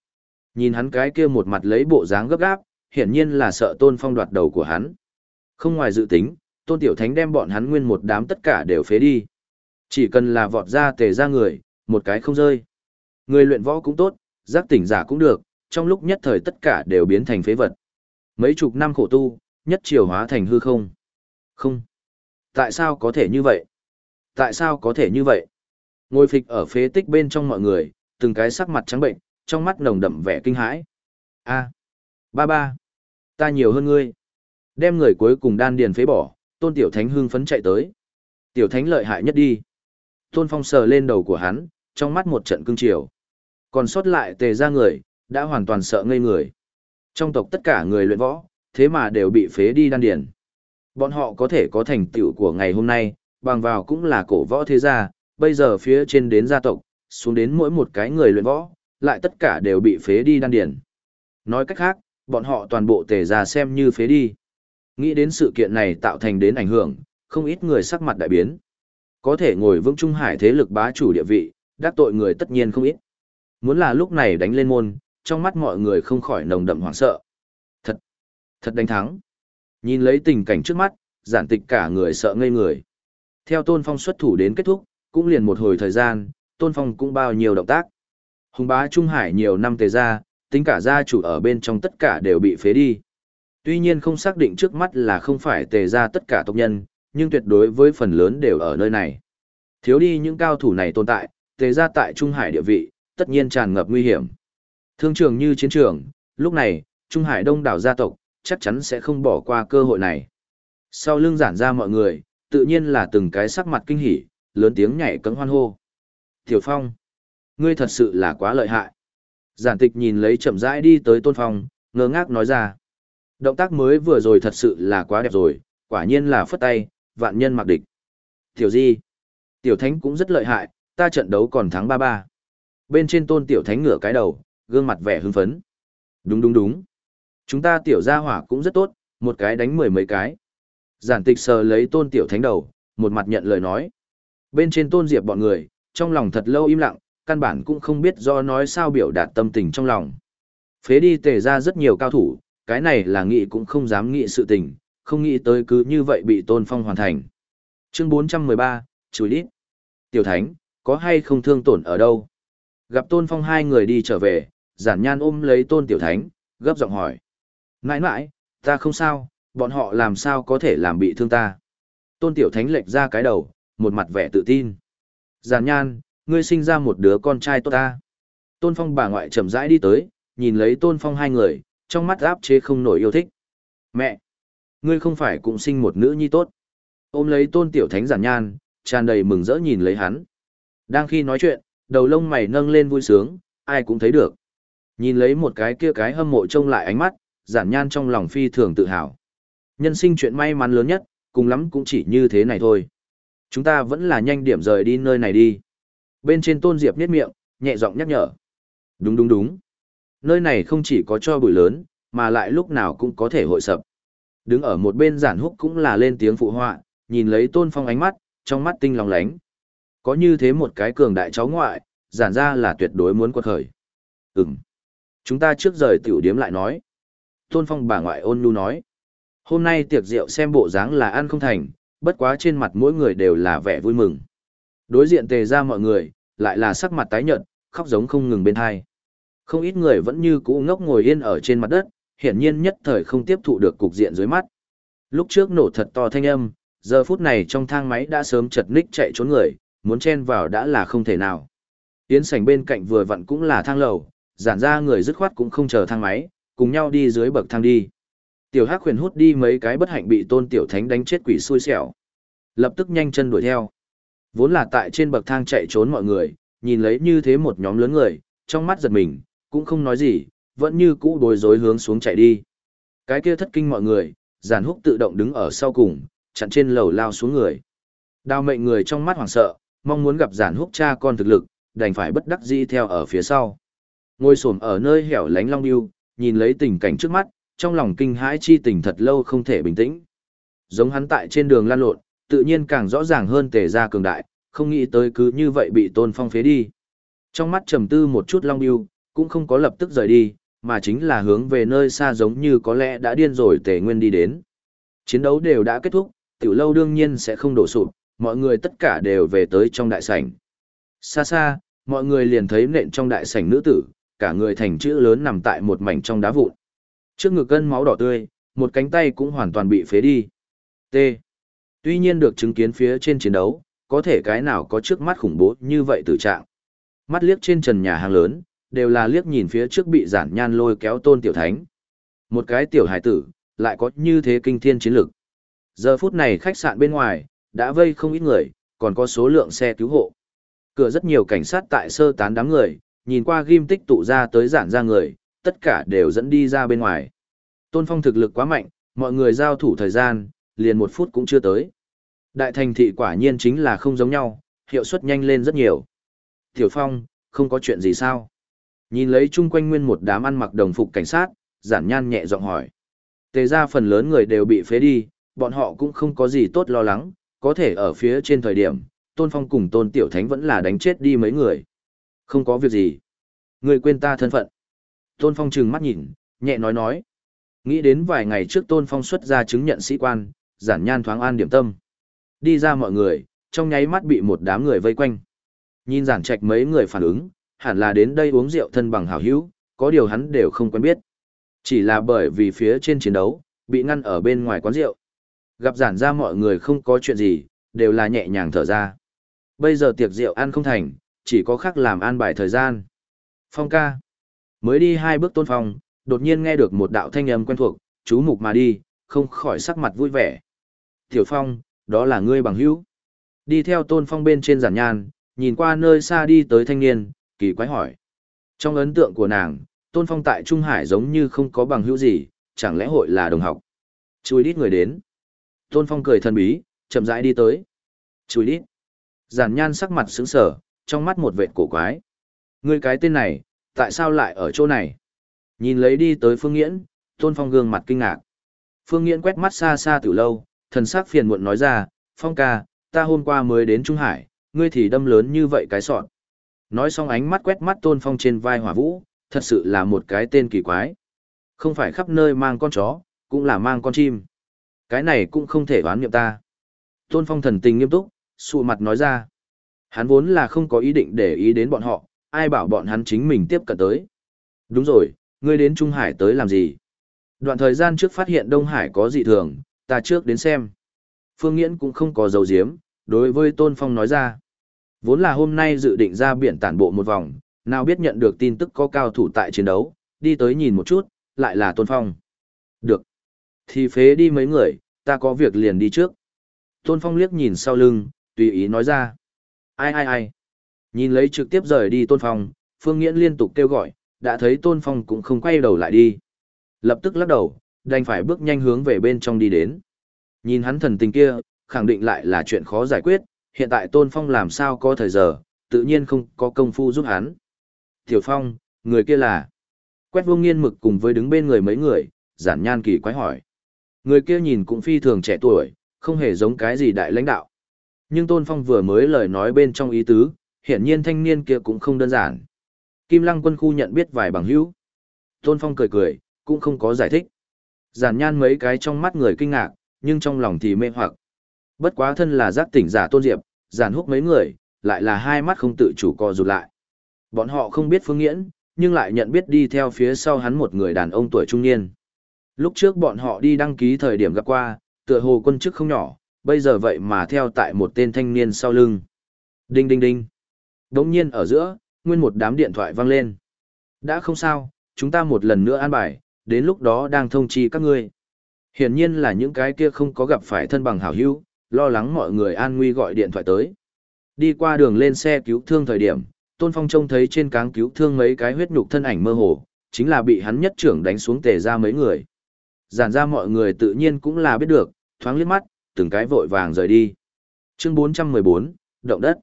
Nhìn hắn cái kia một mặt lấy bộ dáng gấp gáp, hiển nhiên là sợ Tôn Phong đoạt đầu của hắn. Không ngoài dự tính, Tôn Tiểu Thánh đem bọn hắn nguyên một đám tất cả đều phế đi. Chỉ cần là vọt ra tề ra người, một cái không rơi. Người luyện võ cũng tốt, giác tỉnh giả cũng được, trong lúc nhất thời tất cả đều biến thành phế vật. Mấy chục năm khổ tu, nhất chiều hóa thành hư không. Không. Tại sao có thể như vậy? Tại sao có thể như vậy? Ngồi phịch ở phế tích bên trong mọi người, từng cái sắc mặt trắng bệnh, trong mắt nồng đậm vẻ kinh hãi. A, ba ba, ta nhiều hơn ngươi. Đem người cuối cùng đan điền phế bỏ, tôn tiểu thánh hưng phấn chạy tới. Tiểu thánh lợi hại nhất đi. Tôn phong sờ lên đầu của hắn, trong mắt một trận cương chiều. Còn sót lại tề ra người, đã hoàn toàn sợ ngây người. Trong tộc tất cả người luyện võ, thế mà đều bị phế đi đan điền. Bọn họ có thể có thành tựu của ngày hôm nay, bằng vào cũng là cổ võ thế gia, bây giờ phía trên đến gia tộc, xuống đến mỗi một cái người luyện võ, lại tất cả đều bị phế đi đan điền. Nói cách khác, bọn họ toàn bộ tề ra xem như phế đi. Nghĩ đến sự kiện này tạo thành đến ảnh hưởng, không ít người sắc mặt đại biến. Có thể ngồi vững trung hải thế lực bá chủ địa vị, đắc tội người tất nhiên không ít. Muốn là lúc này đánh lên môn, trong mắt mọi người không khỏi nồng đậm hoảng sợ. Thật, thật đánh thắng. Nhìn lấy tình cảnh trước mắt, giản tịch cả người sợ ngây người. Theo Tôn Phong xuất thủ đến kết thúc, cũng liền một hồi thời gian, Tôn Phong cũng bao nhiêu động tác. Hùng bá Trung Hải nhiều năm tề ra, tính cả gia chủ ở bên trong tất cả đều bị phế đi. Tuy nhiên không xác định trước mắt là không phải tề ra tất cả tộc nhân, nhưng tuyệt đối với phần lớn đều ở nơi này. Thiếu đi những cao thủ này tồn tại, tề ra tại Trung Hải địa vị, tất nhiên tràn ngập nguy hiểm. Thương trường như chiến trường, lúc này, Trung Hải đông đảo gia tộc, chắc chắn sẽ không bỏ qua cơ hội này. Sau lưng giản ra mọi người, tự nhiên là từng cái sắc mặt kinh hỉ, lớn tiếng nhảy cấm hoan hô. Tiểu Phong, ngươi thật sự là quá lợi hại. Giản tịch nhìn lấy chậm rãi đi tới Tôn Phong, ngơ ngác nói ra. Động tác mới vừa rồi thật sự là quá đẹp rồi, quả nhiên là phất tay, vạn nhân mặc địch. Tiểu Di, Tiểu Thánh cũng rất lợi hại, ta trận đấu còn thắng 3-3. Bên trên Tôn Tiểu Thánh ngửa cái đầu, gương mặt vẻ hưng phấn. Đúng đúng đúng. Chúng ta tiểu gia hỏa cũng rất tốt, một cái đánh mười mấy cái. Giản tịch sờ lấy tôn tiểu thánh đầu, một mặt nhận lời nói. Bên trên tôn diệp bọn người, trong lòng thật lâu im lặng, căn bản cũng không biết do nói sao biểu đạt tâm tình trong lòng. Phế đi tề ra rất nhiều cao thủ, cái này là nghĩ cũng không dám nghĩ sự tình, không nghĩ tới cứ như vậy bị tôn phong hoàn thành. Chương 413, Chùi Đít. Tiểu Thánh, có hay không thương tổn ở đâu? Gặp Tôn Phong hai người đi trở về, giản nhan ôm lấy Tôn Tiểu Thánh, gấp giọng hỏi. Nãi nãi, ta không sao, bọn họ làm sao có thể làm bị thương ta? Tôn Tiểu Thánh lệch ra cái đầu, một mặt vẻ tự tin. Giản nhan, ngươi sinh ra một đứa con trai tốt ta. Tôn Phong bà ngoại chậm rãi đi tới, nhìn lấy Tôn Phong hai người, trong mắt áp chế không nổi yêu thích. Mẹ! Ngươi không phải cũng sinh một nữ nhi tốt. Ôm lấy Tôn Tiểu Thánh giản nhan, tràn đầy mừng rỡ nhìn lấy hắn. Đang khi nói chuyện, đầu lông mày nâng lên vui sướng, ai cũng thấy được. Nhìn lấy một cái kia cái hâm mộ trông lại ánh mắt, giản nhan trong lòng phi thường tự hào. Nhân sinh chuyện may mắn lớn nhất, cùng lắm cũng chỉ như thế này thôi. Chúng ta vẫn là nhanh điểm rời đi nơi này đi. Bên trên tôn diệp niết miệng, nhẹ giọng nhắc nhở. Đúng đúng đúng. Nơi này không chỉ có cho bụi lớn, mà lại lúc nào cũng có thể hội sập. Đứng ở một bên giản húc cũng là lên tiếng phụ họa, nhìn lấy tôn phong ánh mắt, trong mắt tinh lòng lánh. Có như thế một cái cường đại cháu ngoại, giản ra là tuyệt đối muốn quật khởi. Ừm. Chúng ta trước rời tiểu điếm lại nói. Tôn phong bà ngoại ôn nhu nói. Hôm nay tiệc rượu xem bộ dáng là ăn không thành, bất quá trên mặt mỗi người đều là vẻ vui mừng. Đối diện tề ra mọi người, lại là sắc mặt tái nhợt, khóc giống không ngừng bên hai. Không ít người vẫn như cũ ngốc ngồi yên ở trên mặt đất, hiển nhiên nhất thời không tiếp thụ được cục diện dưới mắt. Lúc trước nổ thật to thanh âm, giờ phút này trong thang máy đã sớm chật ních chạy trốn người, muốn chen vào đã là không thể nào. Yến sảnh bên cạnh vừa vặn cũng là thang lầu, giản ra người dứt khoát cũng không chờ thang máy, cùng nhau đi dưới bậc thang đi. Tiểu Hắc huyền hút đi mấy cái bất hạnh bị Tôn Tiểu Thánh đánh chết quỷ xui xẻo. Lập tức nhanh chân đuổi theo. Vốn là tại trên bậc thang chạy trốn mọi người, nhìn lấy như thế một nhóm lớn người, trong mắt giật mình, cũng không nói gì, vẫn như cũ đối rối hướng xuống chạy đi. Cái kia thất kinh mọi người, giàn húc tự động đứng ở sau cùng, chặn trên lầu lao xuống người. Đào mệnh người trong mắt hoảng sợ, mong muốn gặp giản húc cha con thực lực, đành phải bất đắc dĩ theo ở phía sau. Ngồi xổm ở nơi hẻo lánh long Biêu, nhìn lấy tình cảnh trước mắt, trong lòng kinh hãi chi tình thật lâu không thể bình tĩnh. Giống hắn tại trên đường lan lộn, tự nhiên càng rõ ràng hơn tề gia cường đại, không nghĩ tới cứ như vậy bị tôn phong phế đi. Trong mắt trầm tư một chút long biêu cũng không có lập tức rời đi, mà chính là hướng về nơi xa giống như có lẽ đã điên rồi tề nguyên đi đến. Chiến đấu đều đã kết thúc, tiểu lâu đương nhiên sẽ không đổ sụp, mọi người tất cả đều về tới trong đại sảnh. Xa xa, mọi người liền thấy nện trong đại sảnh nữ tử, cả người thành chữ lớn nằm tại một mảnh trong đá vụn. Trước ngực cân máu đỏ tươi, một cánh tay cũng hoàn toàn bị phế đi. T. Tuy nhiên được chứng kiến phía trên chiến đấu, có thể cái nào có trước mắt khủng bố như vậy tử trạng. Mắt liếc trên trần nhà hàng lớn, đều là liếc nhìn phía trước bị giản nhan lôi kéo tôn tiểu thánh. Một cái tiểu hải tử, lại có như thế kinh thiên chiến lực. Giờ phút này khách sạn bên ngoài, đã vây không ít người, còn có số lượng xe cứu hộ. Cửa rất nhiều cảnh sát tại sơ tán đám người, nhìn qua ghim tích tụ ra tới giản ra người, tất cả đều dẫn đi ra bên ngoài. Tôn Phong thực lực quá mạnh, mọi người giao thủ thời gian, liền một phút cũng chưa tới. Đại thành thị quả nhiên chính là không giống nhau, hiệu suất nhanh lên rất nhiều. Tiểu Phong, không có chuyện gì sao? Nhìn lấy chung quanh nguyên một đám ăn mặc đồng phục cảnh sát, giản nhan nhẹ giọng hỏi. Tề ra phần lớn người đều bị phế đi, bọn họ cũng không có gì tốt lo lắng, có thể ở phía trên thời điểm, Tôn Phong cùng Tôn Tiểu Thánh vẫn là đánh chết đi mấy người. Không có việc gì. Người quên ta thân phận. Tôn Phong trừng mắt nhìn, nhẹ nói nói. Nghĩ đến vài ngày trước Tôn Phong xuất ra chứng nhận sĩ quan, giản nhan thoáng an điểm tâm. Đi ra mọi người, trong nháy mắt bị một đám người vây quanh. Nhìn giản trạch mấy người phản ứng, hẳn là đến đây uống rượu thân bằng hảo hữu, có điều hắn đều không quen biết. Chỉ là bởi vì phía trên chiến đấu, bị ngăn ở bên ngoài quán rượu. Gặp giản ra mọi người không có chuyện gì, đều là nhẹ nhàng thở ra. Bây giờ tiệc rượu ăn không thành, chỉ có khác làm an bài thời gian. Phong ca. Mới đi hai bước tôn phong, đột nhiên nghe được một đạo thanh âm quen thuộc, chú mục mà đi, không khỏi sắc mặt vui vẻ. Tiểu phong, đó là ngươi bằng hữu. Đi theo tôn phong bên trên giản nhan, nhìn qua nơi xa đi tới thanh niên, kỳ quái hỏi. Trong ấn tượng của nàng, tôn phong tại Trung Hải giống như không có bằng hữu gì, chẳng lẽ hội là đồng học. Chui đít người đến. Tôn phong cười thần bí, chậm rãi đi tới. Chui đít. Giản nhan sắc mặt sững sờ, trong mắt một vệt cổ quái. Ngươi cái tên này, tại sao lại ở chỗ này? Nhìn lấy đi tới Phương Nghiễn, Tôn Phong gương mặt kinh ngạc. Phương Nghiễn quét mắt xa xa từ lâu, thần sắc phiền muộn nói ra, Phong ca, ta hôm qua mới đến Trung Hải, ngươi thì đâm lớn như vậy cái sọt. Nói xong ánh mắt quét mắt Tôn Phong trên vai hỏa vũ, thật sự là một cái tên kỳ quái. Không phải khắp nơi mang con chó, cũng là mang con chim. Cái này cũng không thể đoán nghiệm ta. Tôn Phong thần tình nghiêm túc, sụ mặt nói ra. Hắn vốn là không có ý định để ý đến bọn họ, ai bảo bọn hắn chính mình tiếp cận tới. Đúng rồi, ngươi đến Trung Hải tới làm gì? Đoạn thời gian trước phát hiện Đông Hải có dị thường, ta trước đến xem. Phương Nghiễn cũng không có dấu diếm, đối với Tôn Phong nói ra. Vốn là hôm nay dự định ra biển tản bộ một vòng, nào biết nhận được tin tức có cao thủ tại chiến đấu, đi tới nhìn một chút, lại là Tôn Phong. Được. Thì phế đi mấy người, ta có việc liền đi trước. Tôn Phong liếc nhìn sau lưng, tùy ý nói ra. Ai ai ai. Nhìn lấy trực tiếp rời đi Tôn Phong, Phương Nghiễn liên tục kêu gọi, đã thấy Tôn Phong cũng không quay đầu lại đi. Lập tức lắc đầu, đành phải bước nhanh hướng về bên trong đi đến. Nhìn hắn thần tình kia, khẳng định lại là chuyện khó giải quyết, hiện tại Tôn Phong làm sao có thời giờ, tự nhiên không có công phu giúp hắn. Tiểu Phong, người kia là... Quét vô nghiên mực cùng với đứng bên người mấy người, giản nhan kỳ quái hỏi. Người kia nhìn cũng phi thường trẻ tuổi, không hề giống cái gì đại lãnh đạo. Nhưng Tôn Phong vừa mới lời nói bên trong ý tứ, hiển nhiên thanh niên kia cũng không đơn giản. Kim Lăng quân khu nhận biết vài bằng hữu. Tôn Phong cười cười, cũng không có giải thích. Giản nhan mấy cái trong mắt người kinh ngạc, nhưng trong lòng thì mê hoặc. Bất quá thân là giác tỉnh giả Tôn Diệp, giản húc mấy người, lại là hai mắt không tự chủ co rụt lại. Bọn họ không biết phương nghiễn, nhưng lại nhận biết đi theo phía sau hắn một người đàn ông tuổi trung niên. Lúc trước bọn họ đi đăng ký thời điểm gặp qua, tựa hồ quân chức không nhỏ, bây giờ vậy mà theo tại một tên thanh niên sau lưng. Đinh đinh đinh. Đống nhiên ở giữa, nguyên một đám điện thoại vang lên. Đã không sao, chúng ta một lần nữa an bài, đến lúc đó đang thông chi các ngươi. Hiển nhiên là những cái kia không có gặp phải thân bằng hảo hữu, lo lắng mọi người an nguy gọi điện thoại tới. Đi qua đường lên xe cứu thương thời điểm, Tôn Phong trông thấy trên cáng cứu thương mấy cái huyết nhục thân ảnh mơ hồ, chính là bị hắn nhất trưởng đánh xuống tề ra mấy người. Giản ra mọi người tự nhiên cũng là biết được, thoáng liếc mắt, từng cái vội vàng rời đi. Chương 414, Động đất.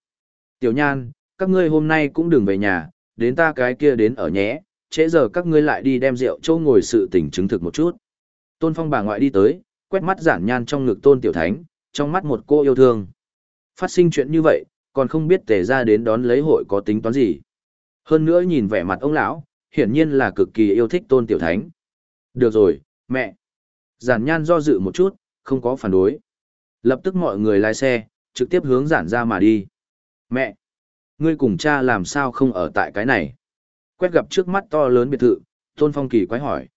Tiểu Nhan, các ngươi hôm nay cũng đừng về nhà, đến ta cái kia đến ở nhé, trễ giờ các ngươi lại đi đem rượu châu ngồi sự tình chứng thực một chút. Tôn Phong bà ngoại đi tới, quét mắt giản nhan trong ngực Tôn Tiểu Thánh, trong mắt một cô yêu thương. Phát sinh chuyện như vậy, còn không biết tề ra đến đón lấy hội có tính toán gì. Hơn nữa nhìn vẻ mặt ông lão, hiển nhiên là cực kỳ yêu thích Tôn Tiểu Thánh. Được rồi, mẹ. Giản nhan do dự một chút, không có phản đối. Lập tức mọi người lái xe, trực tiếp hướng giản ra mà đi. Mẹ! Ngươi cùng cha làm sao không ở tại cái này? Quét gặp trước mắt to lớn biệt thự, Tôn Phong Kỳ quái hỏi.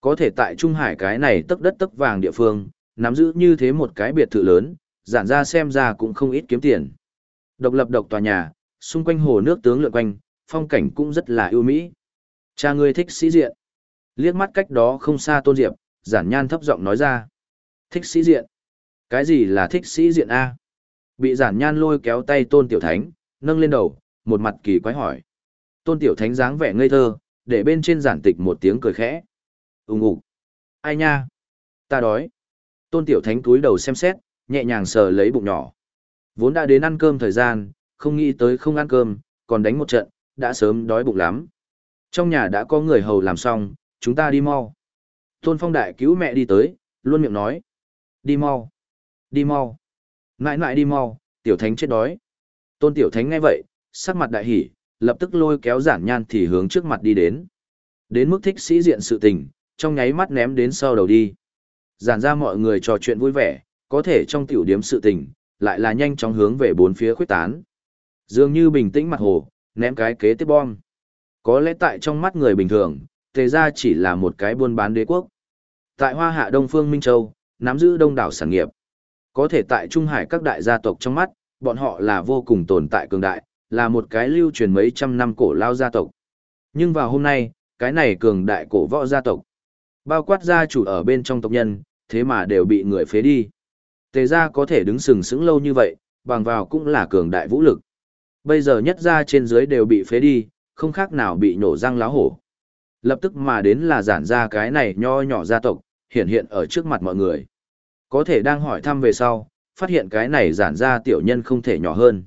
Có thể tại Trung Hải cái này tấc đất tấc vàng địa phương, nắm giữ như thế một cái biệt thự lớn, giản ra xem ra cũng không ít kiếm tiền. Độc lập độc tòa nhà, xung quanh hồ nước tướng lượn quanh, phong cảnh cũng rất là ưu mỹ. Cha ngươi thích sĩ diện. Liếc mắt cách đó không xa Tôn Diệp, giản nhan thấp giọng nói ra. Thích sĩ diện. Cái gì là thích sĩ diện A? Bị giản nhan lôi kéo tay tôn tiểu thánh, nâng lên đầu, một mặt kỳ quái hỏi. Tôn tiểu thánh dáng vẻ ngây thơ, để bên trên giản tịch một tiếng cười khẽ. Úng ủ. Ai nha? Ta đói. Tôn tiểu thánh túi đầu xem xét, nhẹ nhàng sờ lấy bụng nhỏ. Vốn đã đến ăn cơm thời gian, không nghĩ tới không ăn cơm, còn đánh một trận, đã sớm đói bụng lắm. Trong nhà đã có người hầu làm xong, chúng ta đi mau. Tôn phong đại cứu mẹ đi tới, luôn miệng nói. Đi mau. Đi mau. Nãi nãi đi mau, tiểu thánh chết đói. Tôn tiểu thánh nghe vậy, sắc mặt đại hỉ, lập tức lôi kéo giản nhan thì hướng trước mặt đi đến. Đến mức thích sĩ diện sự tình, trong nháy mắt ném đến sau đầu đi. Giản ra mọi người trò chuyện vui vẻ, có thể trong tiểu điếm sự tình, lại là nhanh chóng hướng về bốn phía khuyết tán. Dường như bình tĩnh mặt hồ, ném cái kế tiếp bom. Có lẽ tại trong mắt người bình thường, tề ra chỉ là một cái buôn bán đế quốc. Tại Hoa Hạ Đông Phương Minh Châu, nắm giữ đông đảo sản nghiệp. Có thể tại Trung Hải các đại gia tộc trong mắt, bọn họ là vô cùng tồn tại cường đại, là một cái lưu truyền mấy trăm năm cổ lao gia tộc. Nhưng vào hôm nay, cái này cường đại cổ võ gia tộc, bao quát gia chủ ở bên trong tộc nhân, thế mà đều bị người phế đi. Tề gia có thể đứng sừng sững lâu như vậy, bằng vào cũng là cường đại vũ lực. Bây giờ nhất gia trên dưới đều bị phế đi, không khác nào bị nổ răng láo hổ. Lập tức mà đến là giản ra cái này nho nhỏ gia tộc, hiện hiện ở trước mặt mọi người. Có thể đang hỏi thăm về sau, phát hiện cái này giản ra tiểu nhân không thể nhỏ hơn.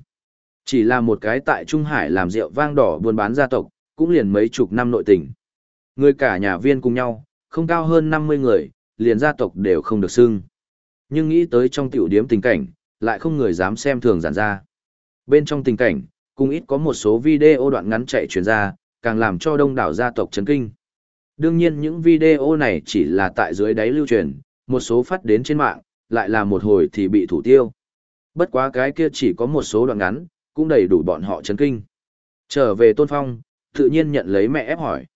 Chỉ là một cái tại Trung Hải làm rượu vang đỏ buôn bán gia tộc, cũng liền mấy chục năm nội tình. Người cả nhà viên cùng nhau, không cao hơn 50 người, liền gia tộc đều không được xưng. Nhưng nghĩ tới trong tiểu điếm tình cảnh, lại không người dám xem thường giản ra. Bên trong tình cảnh, cũng ít có một số video đoạn ngắn chạy truyền ra, càng làm cho đông đảo gia tộc chấn kinh. Đương nhiên những video này chỉ là tại dưới đáy lưu truyền, một số phát đến trên mạng, lại là một hồi thì bị thủ tiêu. Bất quá cái kia chỉ có một số đoạn ngắn, cũng đầy đủ bọn họ chấn kinh. Trở về Tôn Phong, tự nhiên nhận lấy mẹ ép hỏi.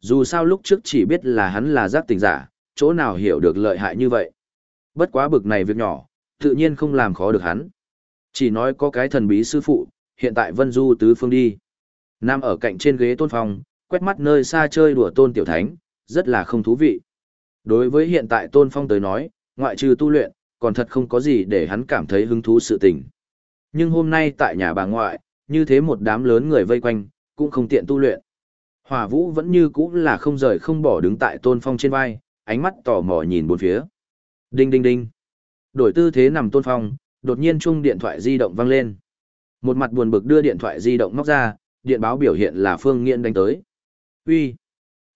Dù sao lúc trước chỉ biết là hắn là giác tình giả, chỗ nào hiểu được lợi hại như vậy. Bất quá bực này việc nhỏ, tự nhiên không làm khó được hắn. Chỉ nói có cái thần bí sư phụ, hiện tại Vân Du tứ phương đi. Nam ở cạnh trên ghế Tôn Phong, quét mắt nơi xa chơi đùa Tôn Tiểu Thánh, rất là không thú vị. Đối với hiện tại Tôn Phong tới nói, ngoại trừ tu luyện, còn thật không có gì để hắn cảm thấy hứng thú sự tình. Nhưng hôm nay tại nhà bà ngoại, như thế một đám lớn người vây quanh, cũng không tiện tu luyện. Hỏa Vũ vẫn như cũ là không rời không bỏ đứng tại Tôn Phong trên vai, ánh mắt tò mò nhìn bốn phía. Đinh đinh đinh. Đổi tư thế nằm Tôn Phong, đột nhiên chuông điện thoại di động vang lên. Một mặt buồn bực đưa điện thoại di động móc ra, điện báo biểu hiện là Phương Nghiên đánh tới. "Uy."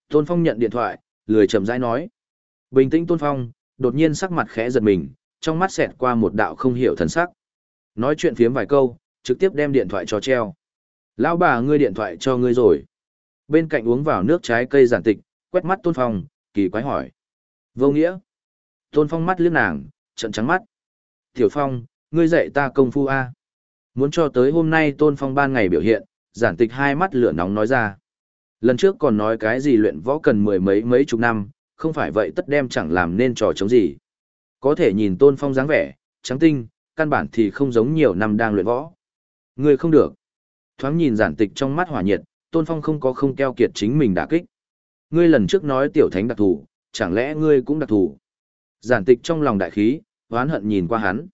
Tôn Phong nhận điện thoại, lười chậm rãi nói. Bình tĩnh Tôn Phong, đột nhiên sắc mặt khẽ giật mình, trong mắt xẹt qua một đạo không hiểu thần sắc. Nói chuyện phiếm vài câu, trực tiếp đem điện thoại cho treo. Lão bà ngươi điện thoại cho ngươi rồi. Bên cạnh uống vào nước trái cây giản tịch, quét mắt Tôn Phong, kỳ quái hỏi. Vô nghĩa. Tôn Phong mắt liếc nàng, trận trắng mắt. Tiểu Phong, ngươi dạy ta công phu A. Muốn cho tới hôm nay Tôn Phong ban ngày biểu hiện, giản tịch hai mắt lửa nóng nói ra. Lần trước còn nói cái gì luyện võ cần mười mấy mấy chục năm, không phải vậy tất đem chẳng làm nên trò chống gì. Có thể nhìn Tôn Phong dáng vẻ, trắng tinh, căn bản thì không giống nhiều năm đang luyện võ. Ngươi không được. Thoáng nhìn giản tịch trong mắt hỏa nhiệt, Tôn Phong không có không keo kiệt chính mình đả kích. Ngươi lần trước nói tiểu thánh đặc thù, chẳng lẽ ngươi cũng đặc thù? Giản tịch trong lòng đại khí, oán hận nhìn qua hắn.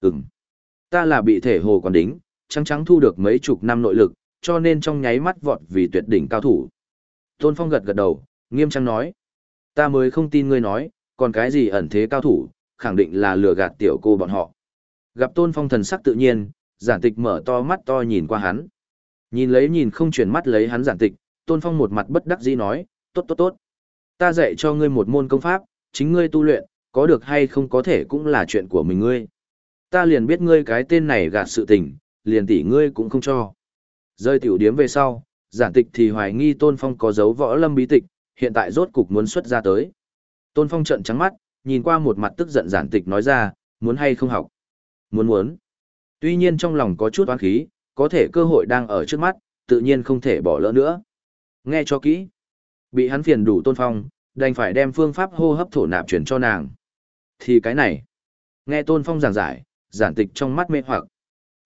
Ừm. Ta là bị thể hồ còn đính, trắng trắng thu được mấy chục năm nội lực, cho nên trong nháy mắt vọt vì tuyệt đỉnh cao thủ. Tôn Phong gật gật đầu, nghiêm trang nói. Ta mới không tin ngươi nói, còn cái gì ẩn thế cao thủ, khẳng định là lừa gạt tiểu cô bọn họ. Gặp Tôn Phong thần sắc tự nhiên, giản tịch mở to mắt to nhìn qua hắn. Nhìn lấy nhìn không chuyển mắt lấy hắn giản tịch, Tôn Phong một mặt bất đắc dĩ nói, tốt tốt tốt. Ta dạy cho ngươi một môn công pháp, chính ngươi tu luyện, có được hay không có thể cũng là chuyện của mình ngươi. Ta liền biết ngươi cái tên này gạt sự tình, liền tỷ ngươi cũng không cho. Rơi tiểu điếm về sau, giản tịch thì hoài nghi Tôn Phong có dấu võ lâm bí tịch, hiện tại rốt cục muốn xuất ra tới. Tôn Phong trợn trắng mắt, nhìn qua một mặt tức giận giản tịch nói ra, muốn hay không học. Muốn muốn. Tuy nhiên trong lòng có chút oán khí, có thể cơ hội đang ở trước mắt, tự nhiên không thể bỏ lỡ nữa. Nghe cho kỹ. Bị hắn phiền đủ tôn phong, đành phải đem phương pháp hô hấp thổ nạp chuyển cho nàng. Thì cái này. Nghe tôn phong giảng giải, giản tịch trong mắt mê hoặc.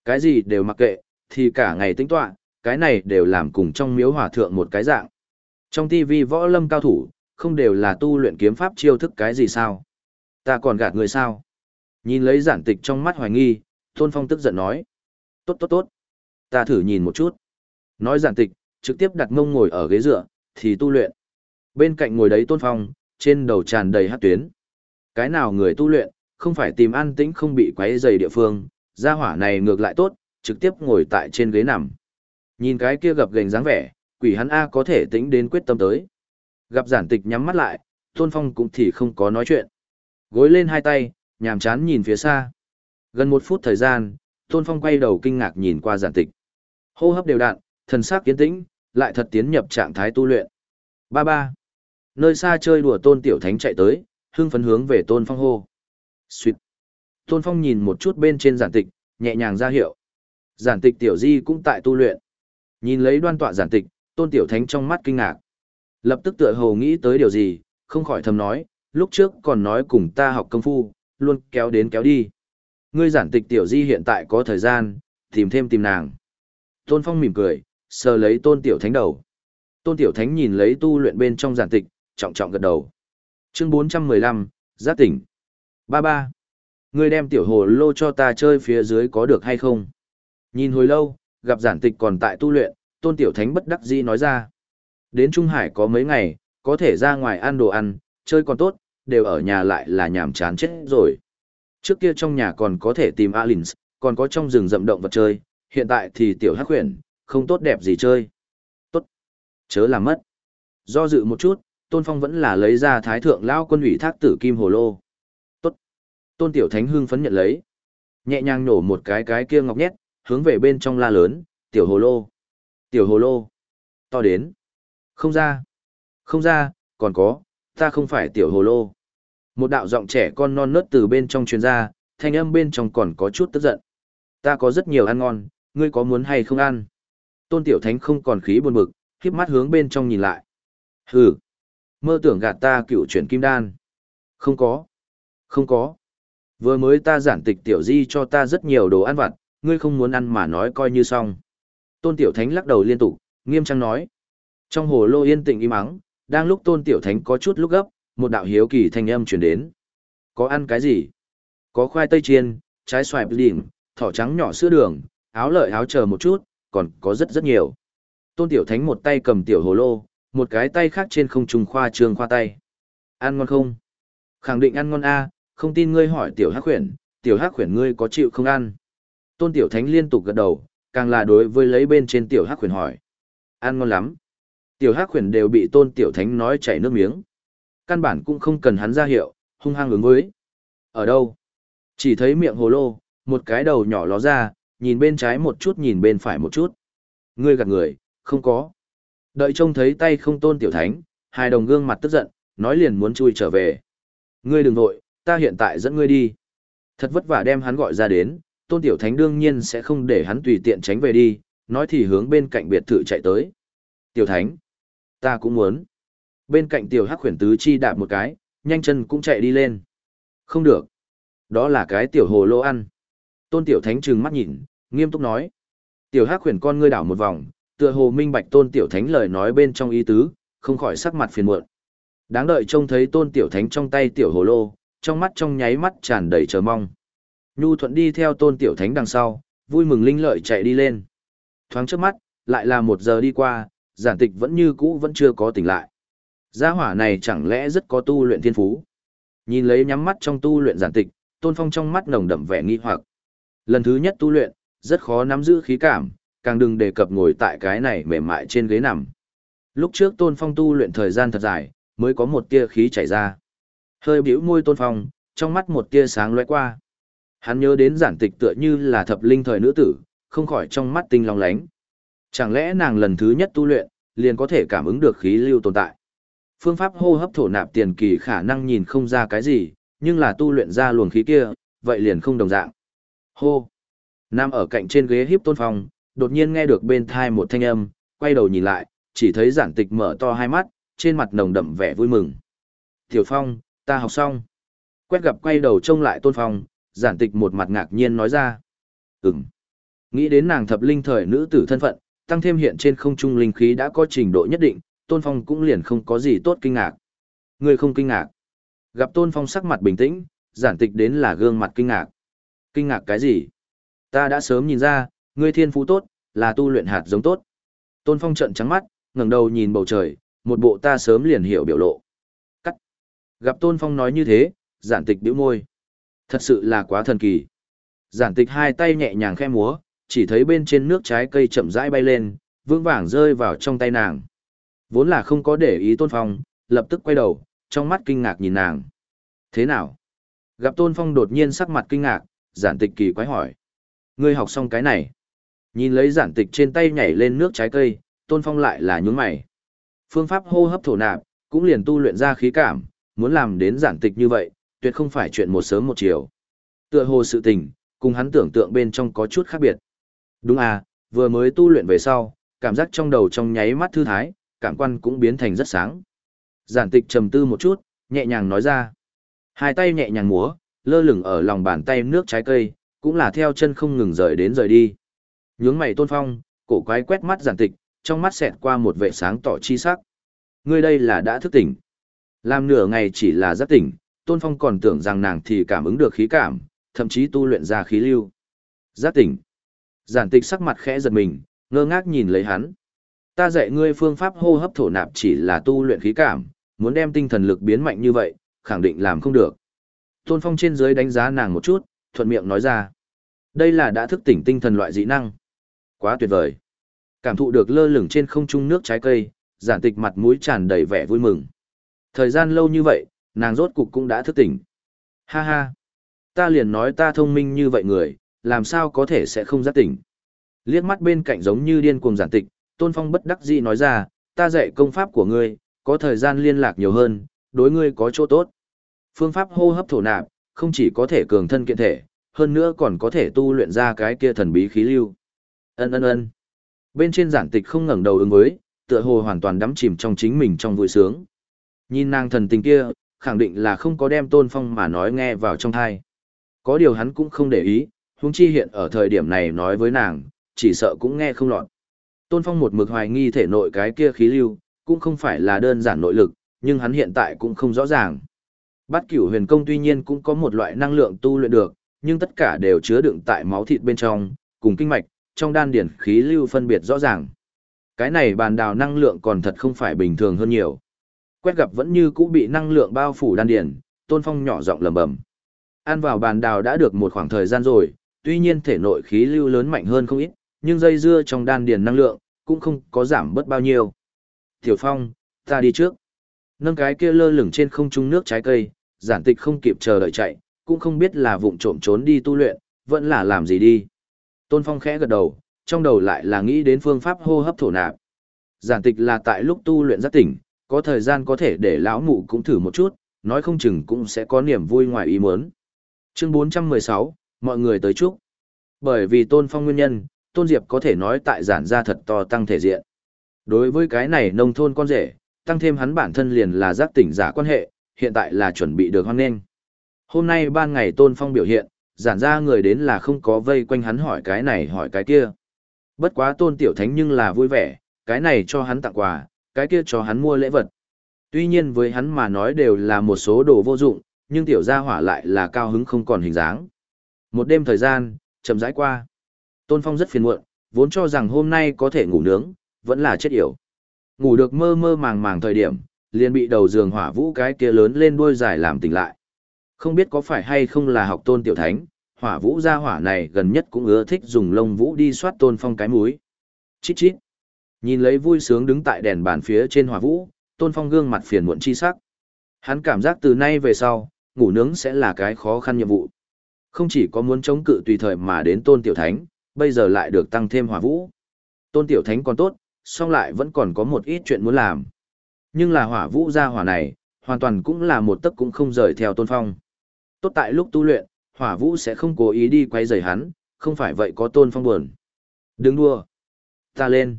Cái gì đều mặc kệ, thì cả ngày tính tọa, cái này đều làm cùng trong miếu hỏa thượng một cái dạng. Trong TV võ lâm cao thủ, không đều là tu luyện kiếm pháp chiêu thức cái gì sao? Ta còn gạt người sao? Nhìn lấy giản tịch trong mắt hoài nghi, Tôn Phong tức giận nói. Tốt tốt tốt. Ta thử nhìn một chút. Nói giản tịch, trực tiếp đặt mông ngồi ở ghế dựa, thì tu luyện. Bên cạnh ngồi đấy Tôn Phong, trên đầu tràn đầy hát tuyến. Cái nào người tu luyện, không phải tìm an tĩnh không bị quấy dày địa phương, gia hỏa này ngược lại tốt, trực tiếp ngồi tại trên ghế nằm. Nhìn cái kia gập gành dáng vẻ, quỷ hắn A có thể tính đến quyết tâm tới. Gặp giản tịch nhắm mắt lại, Tôn Phong cũng thì không có nói chuyện. Gối lên hai tay, nhàm chán nhìn phía xa. Gần một phút thời gian, Tôn Phong quay đầu kinh ngạc nhìn qua giản tịch. Hô hấp đều đặn, thần sắc kiến tĩnh, lại thật tiến nhập trạng thái tu luyện. Ba ba. Nơi xa chơi đùa Tôn Tiểu Thánh chạy tới, hưng phấn hướng về Tôn Phong hô. Xuyệt. Tôn Phong nhìn một chút bên trên giản tịch, nhẹ nhàng ra hiệu. Giản tịch Tiểu Di cũng tại tu luyện. Nhìn lấy đoan tọa giản tịch, Tôn Tiểu Thánh trong mắt kinh ngạc. Lập tức tựa hồ nghĩ tới điều gì, không khỏi thầm nói, lúc trước còn nói cùng ta học công phu, luôn kéo đến kéo đi. Ngươi giản tịch tiểu di hiện tại có thời gian, tìm thêm tìm nàng. Tôn Phong mỉm cười, sờ lấy tôn tiểu thánh đầu. Tôn tiểu thánh nhìn lấy tu luyện bên trong giản tịch, trọng trọng gật đầu. Chương 415, giác tỉnh. Ba ba. Ngươi đem tiểu hồ lô cho ta chơi phía dưới có được hay không? Nhìn hồi lâu, gặp giản tịch còn tại tu luyện, tôn tiểu thánh bất đắc dĩ nói ra. Đến Trung Hải có mấy ngày, có thể ra ngoài ăn đồ ăn, chơi còn tốt, đều ở nhà lại là nhàm chán chết rồi. Trước kia trong nhà còn có thể tìm Alins, còn có trong rừng rậm động vật chơi, hiện tại thì tiểu hắc huyền, không tốt đẹp gì chơi. Tốt. Chớ làm mất. Do dự một chút, Tôn Phong vẫn là lấy ra thái thượng lao quân ủy thác tử kim hồ lô. Tốt. Tôn Tiểu Thánh hưng phấn nhận lấy. Nhẹ nhàng nổ một cái cái kia ngọc nhét, hướng về bên trong la lớn, tiểu hồ lô. Tiểu hồ lô. To đến. Không ra. Không ra, còn có, ta không phải tiểu hồ lô. Một đạo giọng trẻ con non nớt từ bên trong truyền ra, thanh âm bên trong còn có chút tức giận. Ta có rất nhiều ăn ngon, ngươi có muốn hay không ăn? Tôn Tiểu Thánh không còn khí buồn bực, khiếp mắt hướng bên trong nhìn lại. Hừ, mơ tưởng gạt ta cựu chuyển kim đan. Không có, không có. Vừa mới ta giản tịch Tiểu Di cho ta rất nhiều đồ ăn vặt, ngươi không muốn ăn mà nói coi như xong. Tôn Tiểu Thánh lắc đầu liên tục, nghiêm trang nói. Trong hồ lô yên tĩnh im ắng, đang lúc Tôn Tiểu Thánh có chút lúc gấp, một đạo hiếu kỳ thanh âm truyền đến. Có ăn cái gì? Có khoai tây chiên, trái xoài đỉnh, thỏ trắng nhỏ sữa đường, áo lợi áo chờ một chút, còn có rất rất nhiều. Tôn Tiểu Thánh một tay cầm tiểu hồ lô, một cái tay khác trên không trùng khoa trương khoa tay. Ăn ngon không? Khẳng định ăn ngon a, không tin ngươi hỏi tiểu hắc khuyển, tiểu hắc khuyển ngươi có chịu không ăn? Tôn Tiểu Thánh liên tục gật đầu, càng là đối với lấy bên trên tiểu hắc khuyển hỏi. Ăn ngon lắm. Tiểu hắc khuyển đều bị Tôn Tiểu Thánh nói chảy nước miếng. Căn bản cũng không cần hắn ra hiệu, hung hăng ứng với. Ở đâu? Chỉ thấy miệng hồ lô, một cái đầu nhỏ ló ra, nhìn bên trái một chút nhìn bên phải một chút. Ngươi gạt người, không có. Đợi trông thấy tay không tôn tiểu thánh, hai đồng gương mặt tức giận, nói liền muốn chui trở về. Ngươi đừng vội, ta hiện tại dẫn ngươi đi. Thật vất vả đem hắn gọi ra đến, tôn tiểu thánh đương nhiên sẽ không để hắn tùy tiện tránh về đi, nói thì hướng bên cạnh biệt thự chạy tới. Tiểu thánh, ta cũng muốn. Bên cạnh tiểu hắc khuyển tứ chi đạp một cái, nhanh chân cũng chạy đi lên. Không được. Đó là cái tiểu hồ lô ăn. Tôn tiểu thánh trừng mắt nhìn, nghiêm túc nói. Tiểu hắc khuyển con ngươi đảo một vòng, tựa hồ minh bạch tôn tiểu thánh lời nói bên trong ý tứ, không khỏi sắc mặt phiền muộn. Đáng đợi trông thấy tôn tiểu thánh trong tay tiểu hồ lô, trong mắt trong nháy mắt tràn đầy chờ mong. Nhu thuận đi theo tôn tiểu thánh đằng sau, vui mừng linh lợi chạy đi lên. Thoáng trước mắt, lại là một giờ đi qua, giản tịch vẫn như cũ vẫn chưa có tỉnh lại. Gia hỏa này chẳng lẽ rất có tu luyện thiên phú. Nhìn lấy nhắm mắt trong tu luyện giản tịch, tôn phong trong mắt nồng đậm vẻ nghi hoặc. Lần thứ nhất tu luyện, rất khó nắm giữ khí cảm, càng đừng đề cập ngồi tại cái này mềm mại trên ghế nằm. Lúc trước tôn phong tu luyện thời gian thật dài, mới có một tia khí chảy ra. Hơi bĩu môi tôn phong, trong mắt một tia sáng lóe qua. Hắn nhớ đến giản tịch tựa như là thập linh thời nữ tử, không khỏi trong mắt tinh long lánh. Chẳng lẽ nàng lần thứ nhất tu luyện, liền có thể cảm ứng được khí lưu tồn tại. Phương pháp hô hấp thổ nạp tiền kỳ khả năng nhìn không ra cái gì, nhưng là tu luyện ra luồng khí kia, vậy liền không đồng dạng. Hô! Nam ở cạnh trên ghế hiếp tôn phong, đột nhiên nghe được bên thai một thanh âm, quay đầu nhìn lại, chỉ thấy giản tịch mở to hai mắt, trên mặt nồng đậm vẻ vui mừng. Tiểu phong, ta học xong. Quét gặp quay đầu trông lại tôn phong, giản tịch một mặt ngạc nhiên nói ra. Ừm. Nghĩ đến nàng thập linh thời nữ tử thân phận, tăng thêm hiện trên không trung linh khí đã có trình độ nhất định, tôn phong cũng liền không có gì tốt kinh ngạc. Người không kinh ngạc. Gặp tôn phong sắc mặt bình tĩnh, giản tịch đến là gương mặt kinh ngạc. Kinh ngạc cái gì? Ta đã sớm nhìn ra, ngươi thiên phú tốt, là tu luyện hạt giống tốt. Tôn Phong trận trắng mắt, ngẩng đầu nhìn bầu trời, một bộ ta sớm liền hiểu biểu lộ. Cắt. Gặp Tôn Phong nói như thế, giản tịch bĩu môi. Thật sự là quá thần kỳ. Giản tịch hai tay nhẹ nhàng khẽ múa, chỉ thấy bên trên nước trái cây chậm rãi bay lên, vững vàng rơi vào trong tay nàng. Vốn là không có để ý Tôn Phong, lập tức quay đầu, trong mắt kinh ngạc nhìn nàng. Thế nào? Gặp Tôn Phong đột nhiên sắc mặt kinh ngạc, giản tịch kỳ quái hỏi. Ngươi học xong cái này. Nhìn lấy giản tịch trên tay nhảy lên nước trái cây, tôn phong lại là nhún mày. Phương pháp hô hấp thổ nạp, cũng liền tu luyện ra khí cảm, muốn làm đến giản tịch như vậy, tuyệt không phải chuyện một sớm một chiều. Tựa hồ sự tình, cùng hắn tưởng tượng bên trong có chút khác biệt. Đúng à, vừa mới tu luyện về sau, cảm giác trong đầu trong nháy mắt thư thái, cảm quan cũng biến thành rất sáng. Giản tịch trầm tư một chút, nhẹ nhàng nói ra. Hai tay nhẹ nhàng múa, lơ lửng ở lòng bàn tay nước trái cây, cũng là theo chân không ngừng rời đến rời đi. Nhướng mày tôn phong, cổ quái quét mắt giản tịch, trong mắt xẹt qua một vệ sáng tỏ chi sắc. Ngươi đây là đã thức tỉnh. Làm nửa ngày chỉ là giác tỉnh, tôn phong còn tưởng rằng nàng thì cảm ứng được khí cảm, thậm chí tu luyện ra khí lưu. Giác tỉnh. Giản tịch sắc mặt khẽ giật mình, ngơ ngác nhìn lấy hắn. Ta dạy ngươi phương pháp hô hấp thổ nạp chỉ là tu luyện khí cảm, muốn đem tinh thần lực biến mạnh như vậy, khẳng định làm không được. Tôn Phong trên dưới đánh giá nàng một chút, thuận miệng nói ra. Đây là đã thức tỉnh tinh thần loại dị năng. Quá tuyệt vời. Cảm thụ được lơ lửng trên không trung nước trái cây, giản tịch mặt mũi tràn đầy vẻ vui mừng. Thời gian lâu như vậy, nàng rốt cục cũng đã thức tỉnh. Ha ha. Ta liền nói ta thông minh như vậy người, làm sao có thể sẽ không giác tỉnh. Liếc mắt bên cạnh giống như điên cuồng giản tịch, Tôn Phong bất đắc dĩ nói ra, ta dạy công pháp của ngươi, có thời gian liên lạc nhiều hơn, đối ngươi có chỗ tốt. Phương pháp hô hấp thổ nạp, không chỉ có thể cường thân kiện thể, hơn nữa còn có thể tu luyện ra cái kia thần bí khí lưu. Ân ân ân. Bên trên giản tịch không ngẩng đầu ứng với, tựa hồ hoàn toàn đắm chìm trong chính mình trong vui sướng. Nhìn nàng thần tình kia, khẳng định là không có đem tôn phong mà nói nghe vào trong thai. Có điều hắn cũng không để ý, huống chi hiện ở thời điểm này nói với nàng, chỉ sợ cũng nghe không lọt. Tôn phong một mực hoài nghi thể nội cái kia khí lưu, cũng không phải là đơn giản nội lực, nhưng hắn hiện tại cũng không rõ ràng. Bát cửu huyền công tuy nhiên cũng có một loại năng lượng tu luyện được, nhưng tất cả đều chứa đựng tại máu thịt bên trong, cùng kinh mạch, trong đan điển khí lưu phân biệt rõ ràng. Cái này bàn đào năng lượng còn thật không phải bình thường hơn nhiều. Quét gặp vẫn như cũ bị năng lượng bao phủ đan điền, tôn phong nhỏ giọng lầm bầm. Ăn vào bàn đào đã được một khoảng thời gian rồi, tuy nhiên thể nội khí lưu lớn mạnh hơn không ít, nhưng dây dưa trong đan điền năng lượng, cũng không có giảm bớt bao nhiêu. Tiểu Phong, ta đi trước. Nâng cái kia lơ lửng trên không trung nước trái cây, giản tịch không kịp chờ đợi chạy, cũng không biết là vụng trộm trốn đi tu luyện, vẫn là làm gì đi. Tôn Phong khẽ gật đầu, trong đầu lại là nghĩ đến phương pháp hô hấp thổ nạp. Giản tịch là tại lúc tu luyện rất tỉnh, có thời gian có thể để lão mụ cũng thử một chút, nói không chừng cũng sẽ có niềm vui ngoài ý muốn. Chương 416, mọi người tới chúc. Bởi vì Tôn Phong nguyên nhân, Tôn Diệp có thể nói tại giản gia thật to tăng thể diện. Đối với cái này nông thôn con rể, tăng thêm hắn bản thân liền là giác tỉnh giả quan hệ, hiện tại là chuẩn bị được hoan nghênh. Hôm nay ban ngày Tôn Phong biểu hiện, giản ra người đến là không có vây quanh hắn hỏi cái này hỏi cái kia. Bất quá Tôn Tiểu Thánh nhưng là vui vẻ, cái này cho hắn tặng quà, cái kia cho hắn mua lễ vật. Tuy nhiên với hắn mà nói đều là một số đồ vô dụng, nhưng tiểu gia hỏa lại là cao hứng không còn hình dáng. Một đêm thời gian, chậm rãi qua. Tôn Phong rất phiền muộn, vốn cho rằng hôm nay có thể ngủ nướng, vẫn là chết yểu. Ngủ được mơ mơ màng màng thời điểm, liền bị đầu giường hỏa vũ cái kia lớn lên đuôi dài làm tỉnh lại. Không biết có phải hay không là học tôn tiểu thánh, hỏa vũ gia hỏa này gần nhất cũng ưa thích dùng lông vũ đi soát tôn phong cái mũi. Chít chít. Nhìn lấy vui sướng đứng tại đèn bàn phía trên hỏa vũ, tôn phong gương mặt phiền muộn chi sắc. Hắn cảm giác từ nay về sau, ngủ nướng sẽ là cái khó khăn nhiệm vụ. Không chỉ có muốn chống cự tùy thời mà đến tôn tiểu thánh, bây giờ lại được tăng thêm hỏa vũ. Tôn tiểu thánh còn tốt, song lại vẫn còn có một ít chuyện muốn làm. Nhưng là hỏa vũ gia hỏa này, hoàn toàn cũng là một tấc cũng không rời theo tôn phong. Tốt tại lúc tu luyện, hỏa vũ sẽ không cố ý đi quay rời hắn, không phải vậy có tôn phong buồn. Đừng đua. Ta lên.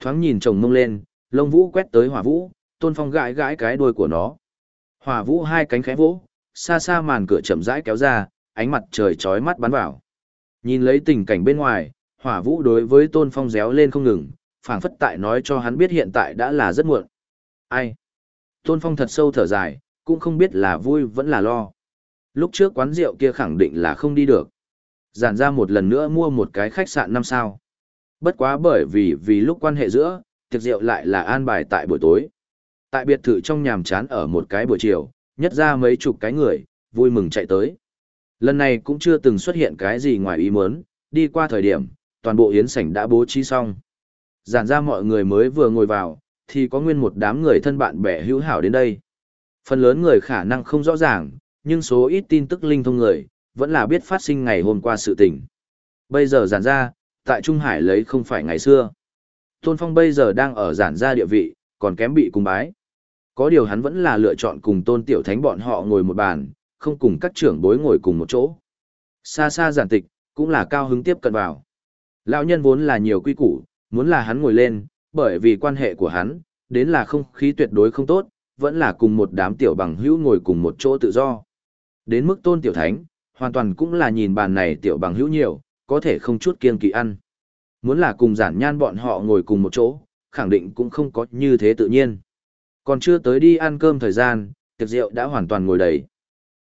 Thoáng nhìn chồng mông lên, lông vũ quét tới hỏa vũ, tôn phong gãi gãi cái đuôi của nó. Hỏa vũ hai cánh khẽ vỗ, xa xa màn cửa chậm rãi kéo ra, ánh mặt trời chói mắt bắn vào. Nhìn lấy tình cảnh bên ngoài, hỏa vũ đối với tôn phong réo lên không ngừng, phảng phất tại nói cho hắn biết hiện tại đã là rất muộn. Ai? Tôn phong thật sâu thở dài, cũng không biết là vui vẫn là lo. Lúc trước quán rượu kia khẳng định là không đi được. Giản ra một lần nữa mua một cái khách sạn năm sao. Bất quá bởi vì vì lúc quan hệ giữa, tiệc rượu lại là an bài tại buổi tối. Tại biệt thự trong nhàm chán ở một cái buổi chiều, nhất ra mấy chục cái người, vui mừng chạy tới. Lần này cũng chưa từng xuất hiện cái gì ngoài ý muốn, đi qua thời điểm, toàn bộ yến sảnh đã bố trí xong. Giản ra mọi người mới vừa ngồi vào, thì có nguyên một đám người thân bạn bè hữu hảo đến đây. Phần lớn người khả năng không rõ ràng, nhưng số ít tin tức linh thông người, vẫn là biết phát sinh ngày hôm qua sự tình. Bây giờ giản ra, tại Trung Hải lấy không phải ngày xưa. Tôn Phong bây giờ đang ở giản gia địa vị, còn kém bị cung bái. Có điều hắn vẫn là lựa chọn cùng Tôn Tiểu Thánh bọn họ ngồi một bàn, không cùng các trưởng bối ngồi cùng một chỗ. Xa xa giản tịch, cũng là cao hứng tiếp cận vào. Lão nhân vốn là nhiều quy củ, muốn là hắn ngồi lên, bởi vì quan hệ của hắn, đến là không khí tuyệt đối không tốt, vẫn là cùng một đám tiểu bằng hữu ngồi cùng một chỗ tự do. Đến mức tôn tiểu thánh, hoàn toàn cũng là nhìn bàn này tiểu bằng hữu nhiều, có thể không chút kiên kỵ ăn. Muốn là cùng giản nhan bọn họ ngồi cùng một chỗ, khẳng định cũng không có như thế tự nhiên. Còn chưa tới đi ăn cơm thời gian, tiệc rượu đã hoàn toàn ngồi đầy.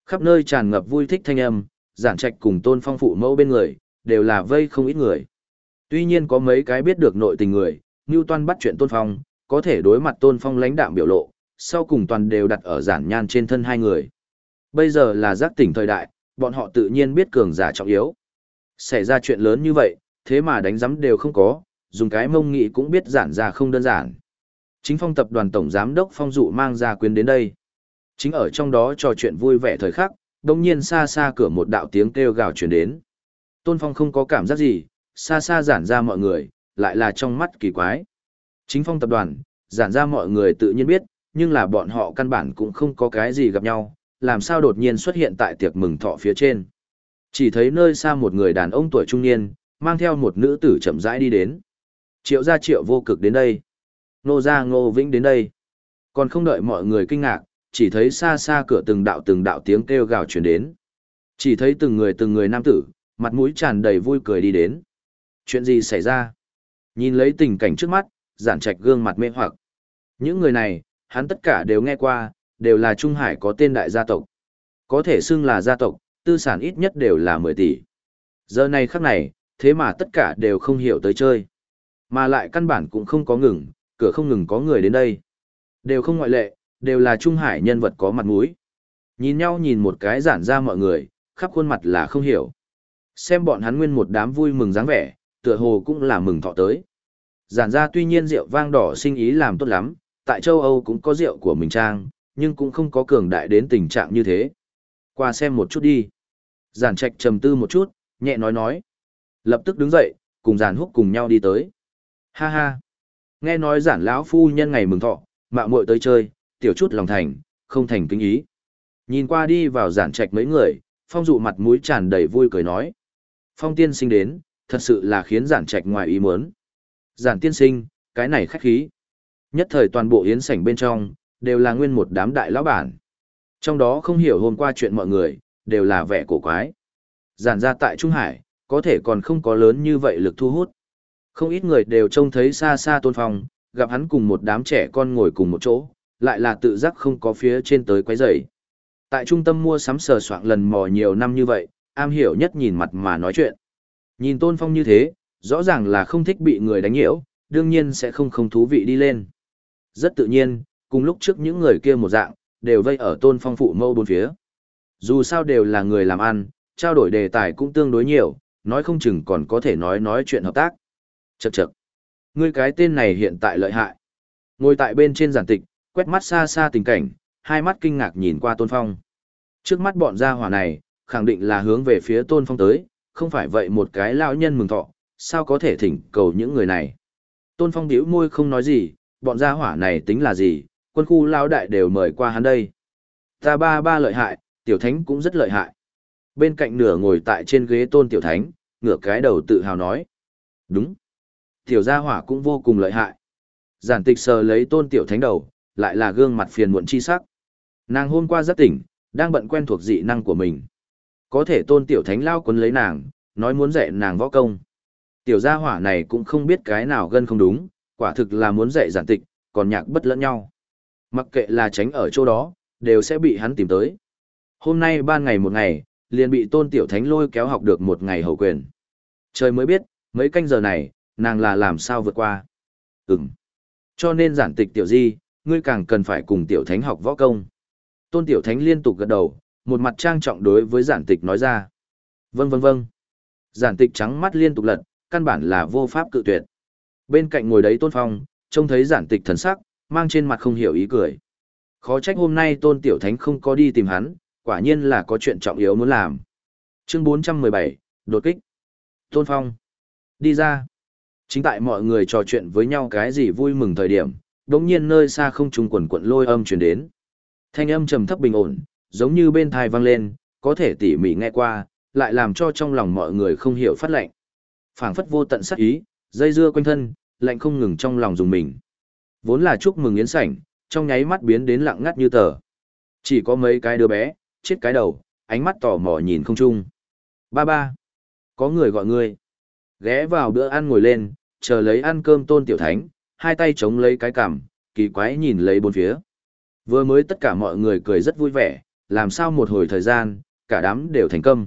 Khắp nơi tràn ngập vui thích thanh âm, giản trạch cùng tôn phong phụ mẫu bên người, đều là vây không ít người. Tuy nhiên có mấy cái biết được nội tình người, như toan bắt chuyện tôn phong, có thể đối mặt tôn phong lãnh đạm biểu lộ, sau cùng toàn đều đặt ở giản nhan trên thân hai người. Bây giờ là giác tỉnh thời đại, bọn họ tự nhiên biết cường giả trọng yếu. Xảy ra chuyện lớn như vậy, thế mà đánh giấm đều không có, dùng cái mông nghị cũng biết giản ra không đơn giản. Chính phong tập đoàn tổng giám đốc phong dụ mang ra quyến đến đây. Chính ở trong đó trò chuyện vui vẻ thời khắc, đồng nhiên xa xa cửa một đạo tiếng kêu gào truyền đến. Tôn Phong không có cảm giác gì, xa xa giản ra mọi người, lại là trong mắt kỳ quái. Chính phong tập đoàn, giản ra mọi người tự nhiên biết, nhưng là bọn họ căn bản cũng không có cái gì gặp nhau, làm sao đột nhiên xuất hiện tại tiệc mừng thọ phía trên. Chỉ thấy nơi xa một người đàn ông tuổi trung niên, mang theo một nữ tử chậm rãi đi đến. Triệu gia triệu vô cực đến đây. Nô gia ngô vĩnh đến đây. Còn không đợi mọi người kinh ngạc, chỉ thấy xa xa cửa từng đạo từng đạo tiếng kêu gào truyền đến. Chỉ thấy từng người từng người nam tử, mặt mũi tràn đầy vui cười đi đến. Chuyện gì xảy ra? Nhìn lấy tình cảnh trước mắt, giản trạch gương mặt mê hoặc. Những người này, hắn tất cả đều nghe qua, đều là Trung Hải có tên đại gia tộc. Có thể xưng là gia tộc, tư sản ít nhất đều là 10 tỷ. Giờ này khắc này, thế mà tất cả đều không hiểu tới chơi. Mà lại căn bản cũng không có ngừng, cửa không ngừng có người đến đây. Đều không ngoại lệ, đều là Trung Hải nhân vật có mặt mũi. Nhìn nhau nhìn một cái giản ra mọi người, khắp khuôn mặt là không hiểu. Xem bọn hắn nguyên một đám vui mừng dáng vẻ, tựa hồ cũng là mừng thọ tới. Giản ra tuy nhiên rượu vang đỏ sinh ý làm tốt lắm, tại châu Âu cũng có rượu của mình trang, nhưng cũng không có cường đại đến tình trạng như thế. Qua xem một chút đi. Giản trạch trầm tư một chút, nhẹ nói nói. Lập tức đứng dậy, cùng giản húc cùng nhau đi tới. Ha ha. Nghe nói giản lão phu nhân ngày mừng thọ, mạo muội tới chơi, tiểu chút lòng thành, không thành kính ý. Nhìn qua đi vào giản trạch mấy người, phong dụ mặt mũi tràn đầy vui cười nói. Phong tiên sinh đến, thật sự là khiến giản trạch ngoài ý muốn. Giản tiên sinh, cái này khách khí. Nhất thời toàn bộ yến sảnh bên trong, đều là nguyên một đám đại lão bản. Trong đó không hiểu hôm qua chuyện mọi người, đều là vẻ cổ quái. Giản ra tại Trung Hải, có thể còn không có lớn như vậy lực thu hút. Không ít người đều trông thấy xa xa tôn phong, gặp hắn cùng một đám trẻ con ngồi cùng một chỗ, lại là tự giác không có phía trên tới quấy rầy. Tại trung tâm mua sắm sờ soạn lần mò nhiều năm như vậy, am hiểu nhất nhìn mặt mà nói chuyện. Nhìn tôn phong như thế, rõ ràng là không thích bị người đánh nhiễu, đương nhiên sẽ không không thú vị đi lên. Rất tự nhiên, cùng lúc trước những người kia một dạng, đều vây ở tôn phong phụ mâu bốn phía. Dù sao đều là người làm ăn, trao đổi đề tài cũng tương đối nhiều, nói không chừng còn có thể nói nói chuyện hợp tác. Chậc chậc. Ngươi cái tên này hiện tại lợi hại. Ngồi tại bên trên giản tịch, quét mắt xa xa tình cảnh, hai mắt kinh ngạc nhìn qua tôn phong. Trước mắt bọn gia hỏa này, khẳng định là hướng về phía tôn phong tới, không phải vậy một cái lão nhân mừng thọ, sao có thể thỉnh cầu những người này. Tôn phong bĩu môi không nói gì, bọn gia hỏa này tính là gì, quân khu lão đại đều mời qua hắn đây. Ta ba ba lợi hại, tiểu thánh cũng rất lợi hại. Bên cạnh nửa ngồi tại trên ghế tôn tiểu thánh, ngửa cái đầu tự hào nói. Đúng. Tiểu gia hỏa cũng vô cùng lợi hại. Giản tịch sờ lấy tôn tiểu thánh đầu, lại là gương mặt phiền muộn chi sắc. Nàng hôm qua rất tỉnh, đang bận quen thuộc dị năng của mình. Có thể tôn tiểu thánh lao quấn lấy nàng, nói muốn dạy nàng võ công. Tiểu gia hỏa này cũng không biết cái nào gân không đúng, quả thực là muốn dạy giản tịch, còn nhạc bất lẫn nhau. Mặc kệ là tránh ở chỗ đó, đều sẽ bị hắn tìm tới. Hôm nay ban ngày một ngày, liền bị tôn tiểu thánh lôi kéo học được một ngày hậu quyền. Trời mới biết, mấy canh giờ này, nàng là làm sao vượt qua. Ừm. Cho nên giản tịch tiểu di, ngươi càng cần phải cùng tiểu thánh học võ công. Tôn tiểu thánh liên tục gật đầu, một mặt trang trọng đối với giản tịch nói ra. Vâng vâng vâng. Giản tịch trắng mắt liên tục lật, căn bản là vô pháp cự tuyệt. Bên cạnh ngồi đấy tôn phong, trông thấy giản tịch thần sắc, mang trên mặt không hiểu ý cười. Khó trách hôm nay tôn tiểu thánh không có đi tìm hắn, quả nhiên là có chuyện trọng yếu muốn làm. Chương 417, đột kích. Tôn phong. Đi ra. Chính tại mọi người trò chuyện với nhau cái gì vui mừng thời điểm, đống nhiên nơi xa không trùng quần quận lôi âm truyền đến. Thanh âm trầm thấp bình ổn, giống như bên thai vang lên, có thể tỉ mỉ nghe qua, lại làm cho trong lòng mọi người không hiểu phát lệnh. phảng phất vô tận sắc ý, dây dưa quanh thân, lạnh không ngừng trong lòng dùng mình. Vốn là chúc mừng yến sảnh, trong nháy mắt biến đến lặng ngắt như tờ. Chỉ có mấy cái đứa bé, chết cái đầu, ánh mắt tò mò nhìn không chung. Ba ba, có người gọi ngươi. Ghé vào bữa ăn ngồi lên, chờ lấy ăn cơm tôn tiểu thánh, hai tay chống lấy cái cằm, kỳ quái nhìn lấy bốn phía. Vừa mới tất cả mọi người cười rất vui vẻ, làm sao một hồi thời gian, cả đám đều thành công.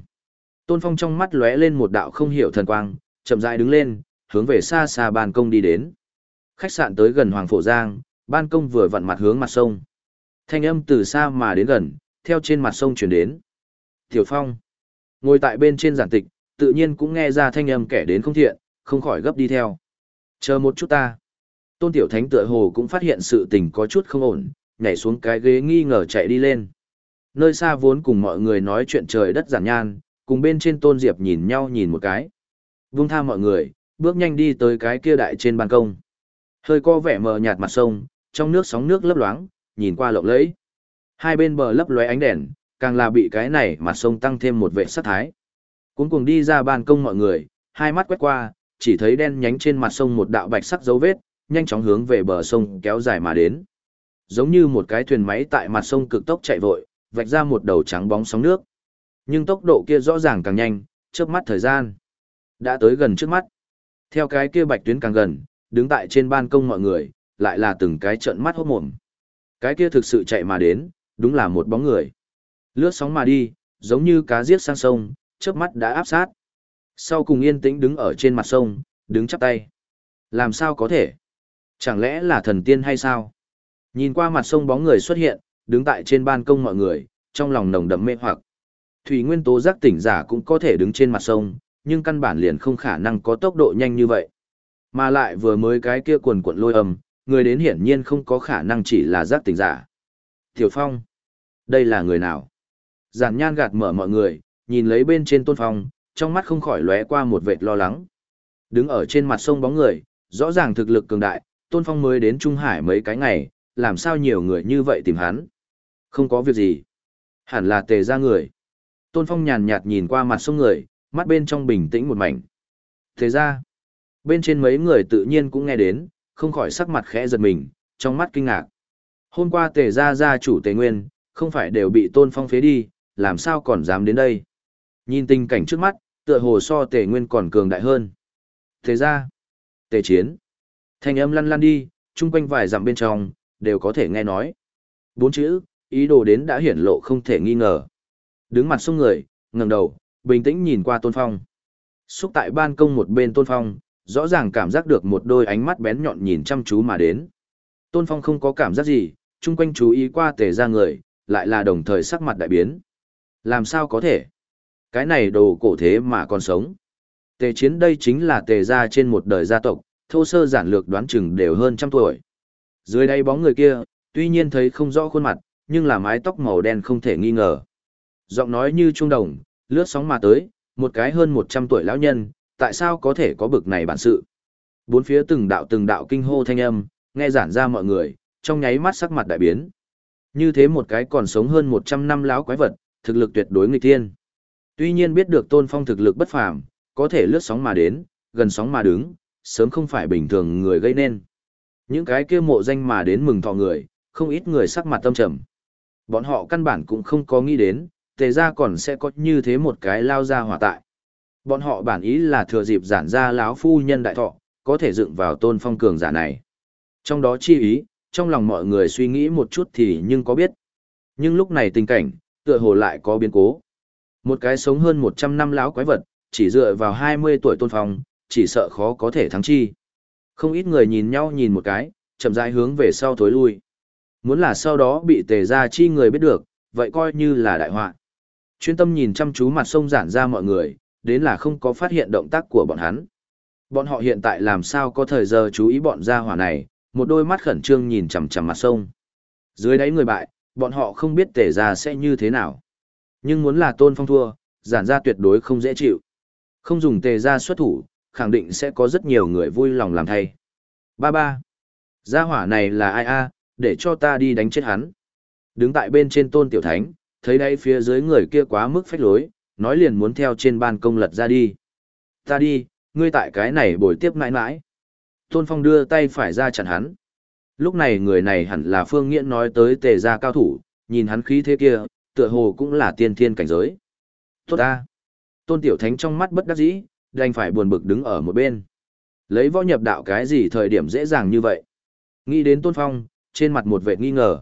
Tôn Phong trong mắt lóe lên một đạo không hiểu thần quang, chậm rãi đứng lên, hướng về xa xa ban công đi đến. Khách sạn tới gần Hoàng Phổ Giang, ban công vừa vặn mặt hướng mặt sông. Thanh âm từ xa mà đến gần, theo trên mặt sông truyền đến. Tiểu Phong, ngồi tại bên trên giản tịch, tự nhiên cũng nghe ra thanh âm kẻ đến không thiện, không khỏi gấp đi theo. Chờ một chút ta. Tôn Tiểu Thánh tựa hồ cũng phát hiện sự tình có chút không ổn, nhảy xuống cái ghế nghi ngờ chạy đi lên. Nơi xa vốn cùng mọi người nói chuyện trời đất giản nhan, cùng bên trên Tôn Diệp nhìn nhau nhìn một cái. Vung tha mọi người, bước nhanh đi tới cái kia đại trên ban công. Hơi co vẻ mờ nhạt mặt sông, trong nước sóng nước lấp loáng, nhìn qua lộng lẫy. Hai bên bờ lấp lóe ánh đèn, càng là bị cái này mà sông tăng thêm một vệ sắc thái. Cuốn cuồng đi ra ban công mọi người, hai mắt quét qua, chỉ thấy đen nhánh trên mặt sông một đạo bạch sắc dấu vết, nhanh chóng hướng về bờ sông kéo dài mà đến. Giống như một cái thuyền máy tại mặt sông cực tốc chạy vội, vạch ra một đầu trắng bóng sóng nước. Nhưng tốc độ kia rõ ràng càng nhanh, chớp mắt thời gian đã tới gần trước mắt. Theo cái kia bạch tuyến càng gần, đứng tại trên ban công mọi người, lại là từng cái trợn mắt hốt mồm. Cái kia thực sự chạy mà đến, đúng là một bóng người. Lướt sóng mà đi, giống như cá giết sang sông, chớp mắt đã áp sát. Sau cùng yên tĩnh đứng ở trên mặt sông, đứng chắp tay. Làm sao có thể? Chẳng lẽ là thần tiên hay sao? Nhìn qua mặt sông bóng người xuất hiện, đứng tại trên ban công mọi người, trong lòng nồng đậm mê hoặc. Thủy nguyên tố giác tỉnh giả cũng có thể đứng trên mặt sông, nhưng căn bản liền không khả năng có tốc độ nhanh như vậy. Mà lại vừa mới cái kia quần cuộn lôi âm, người đến hiển nhiên không có khả năng chỉ là giác tỉnh giả. Tiểu Phong, đây là người nào? Giản nhan gạt mở mọi người, nhìn lấy bên trên tôn phong, trong mắt không khỏi lóe qua một vệt lo lắng. Đứng ở trên mặt sông bóng người, rõ ràng thực lực cường đại, tôn phong mới đến Trung Hải mấy cái ngày, làm sao nhiều người như vậy tìm hắn. Không có việc gì. Hẳn là tề ra người. Tôn phong nhàn nhạt nhìn qua mặt sông người, mắt bên trong bình tĩnh một mảnh. Tề ra. Bên trên mấy người tự nhiên cũng nghe đến, không khỏi sắc mặt khẽ giật mình, trong mắt kinh ngạc. Hôm qua tề ra gia chủ tề nguyên, không phải đều bị tôn phong phế đi, làm sao còn dám đến đây. Nhìn tình cảnh trước mắt, tựa hồ so tề nguyên còn cường đại hơn. thế ra, tề chiến, thanh âm lăn lăn đi, chung quanh vài dặm bên trong, đều có thể nghe nói. Bốn chữ, ý đồ đến đã hiển lộ không thể nghi ngờ. Đứng mặt xuống người, ngẩng đầu, bình tĩnh nhìn qua tôn phong. Xúc tại ban công một bên tôn phong, rõ ràng cảm giác được một đôi ánh mắt bén nhọn nhìn chăm chú mà đến. Tôn phong không có cảm giác gì, chung quanh chú ý qua tề ra người, lại là đồng thời sắc mặt đại biến. Làm sao có thể? Cái này đồ cổ thế mà còn sống. Tề chiến đây chính là tề gia trên một đời gia tộc, thô sơ giản lược đoán chừng đều hơn trăm tuổi. Dưới đây bóng người kia, tuy nhiên thấy không rõ khuôn mặt, nhưng là mái tóc màu đen không thể nghi ngờ. Giọng nói như trung đồng, lướt sóng mà tới, một cái hơn một trăm tuổi lão nhân, tại sao có thể có bực này bản sự. Bốn phía từng đạo từng đạo kinh hô thanh âm, nghe giản ra mọi người, trong nháy mắt sắc mặt đại biến. Như thế một cái còn sống hơn một trăm năm lão quái vật, thực lực tuyệt đối nghịch thiên. Tuy nhiên biết được Tôn Phong thực lực bất phàm, có thể lướt sóng mà đến, gần sóng mà đứng, sớm không phải bình thường người gây nên. Những cái kia mộ danh mà đến mừng thọ người, không ít người sắc mặt tâm trầm. Bọn họ căn bản cũng không có nghĩ đến, tề ra còn sẽ có như thế một cái lao ra hỏa tại. Bọn họ bản ý là thừa dịp giản ra lão phu nhân đại thọ, có thể dựng vào tôn phong cường giả này. Trong đó chi ý, trong lòng mọi người suy nghĩ một chút thì nhưng có biết. Nhưng lúc này tình cảnh, tựa hồ lại có biến cố. Một cái sống hơn 100 năm lão quái vật, chỉ dựa vào 20 tuổi tôn phong, chỉ sợ khó có thể thắng chi. Không ít người nhìn nhau nhìn một cái, chậm rãi hướng về sau thối lui. Muốn là sau đó bị tề ra chi người biết được, vậy coi như là đại họa. Chuyên tâm nhìn chăm chú mặt sông giản ra mọi người, đến là không có phát hiện động tác của bọn hắn. Bọn họ hiện tại làm sao có thời giờ chú ý bọn gia hỏa này, một đôi mắt khẩn trương nhìn chằm chằm mặt sông. Dưới đáy người bại, bọn họ không biết tề ra sẽ như thế nào. Nhưng muốn là tôn phong thua, giản ra tuyệt đối không dễ chịu. Không dùng tề ra xuất thủ, khẳng định sẽ có rất nhiều người vui lòng làm thay. Ba ba. Gia hỏa này là ai a? để cho ta đi đánh chết hắn. Đứng tại bên trên tôn tiểu thánh, thấy đáy phía dưới người kia quá mức phách lối, nói liền muốn theo trên ban công lật ra đi. Ta đi, ngươi tại cái này bồi tiếp mãi mãi. Tôn Phong đưa tay phải ra chặn hắn. Lúc này người này hẳn là Phương Nghiễn nói tới tề gia cao thủ, nhìn hắn khí thế kia, tựa hồ cũng là tiên thiên cảnh giới. Tốt ta. Tôn Tiểu Thánh trong mắt bất đắc dĩ, đành phải buồn bực đứng ở một bên. Lấy võ nhập đạo cái gì thời điểm dễ dàng như vậy. Nghĩ đến Tôn Phong, trên mặt một vệ nghi ngờ.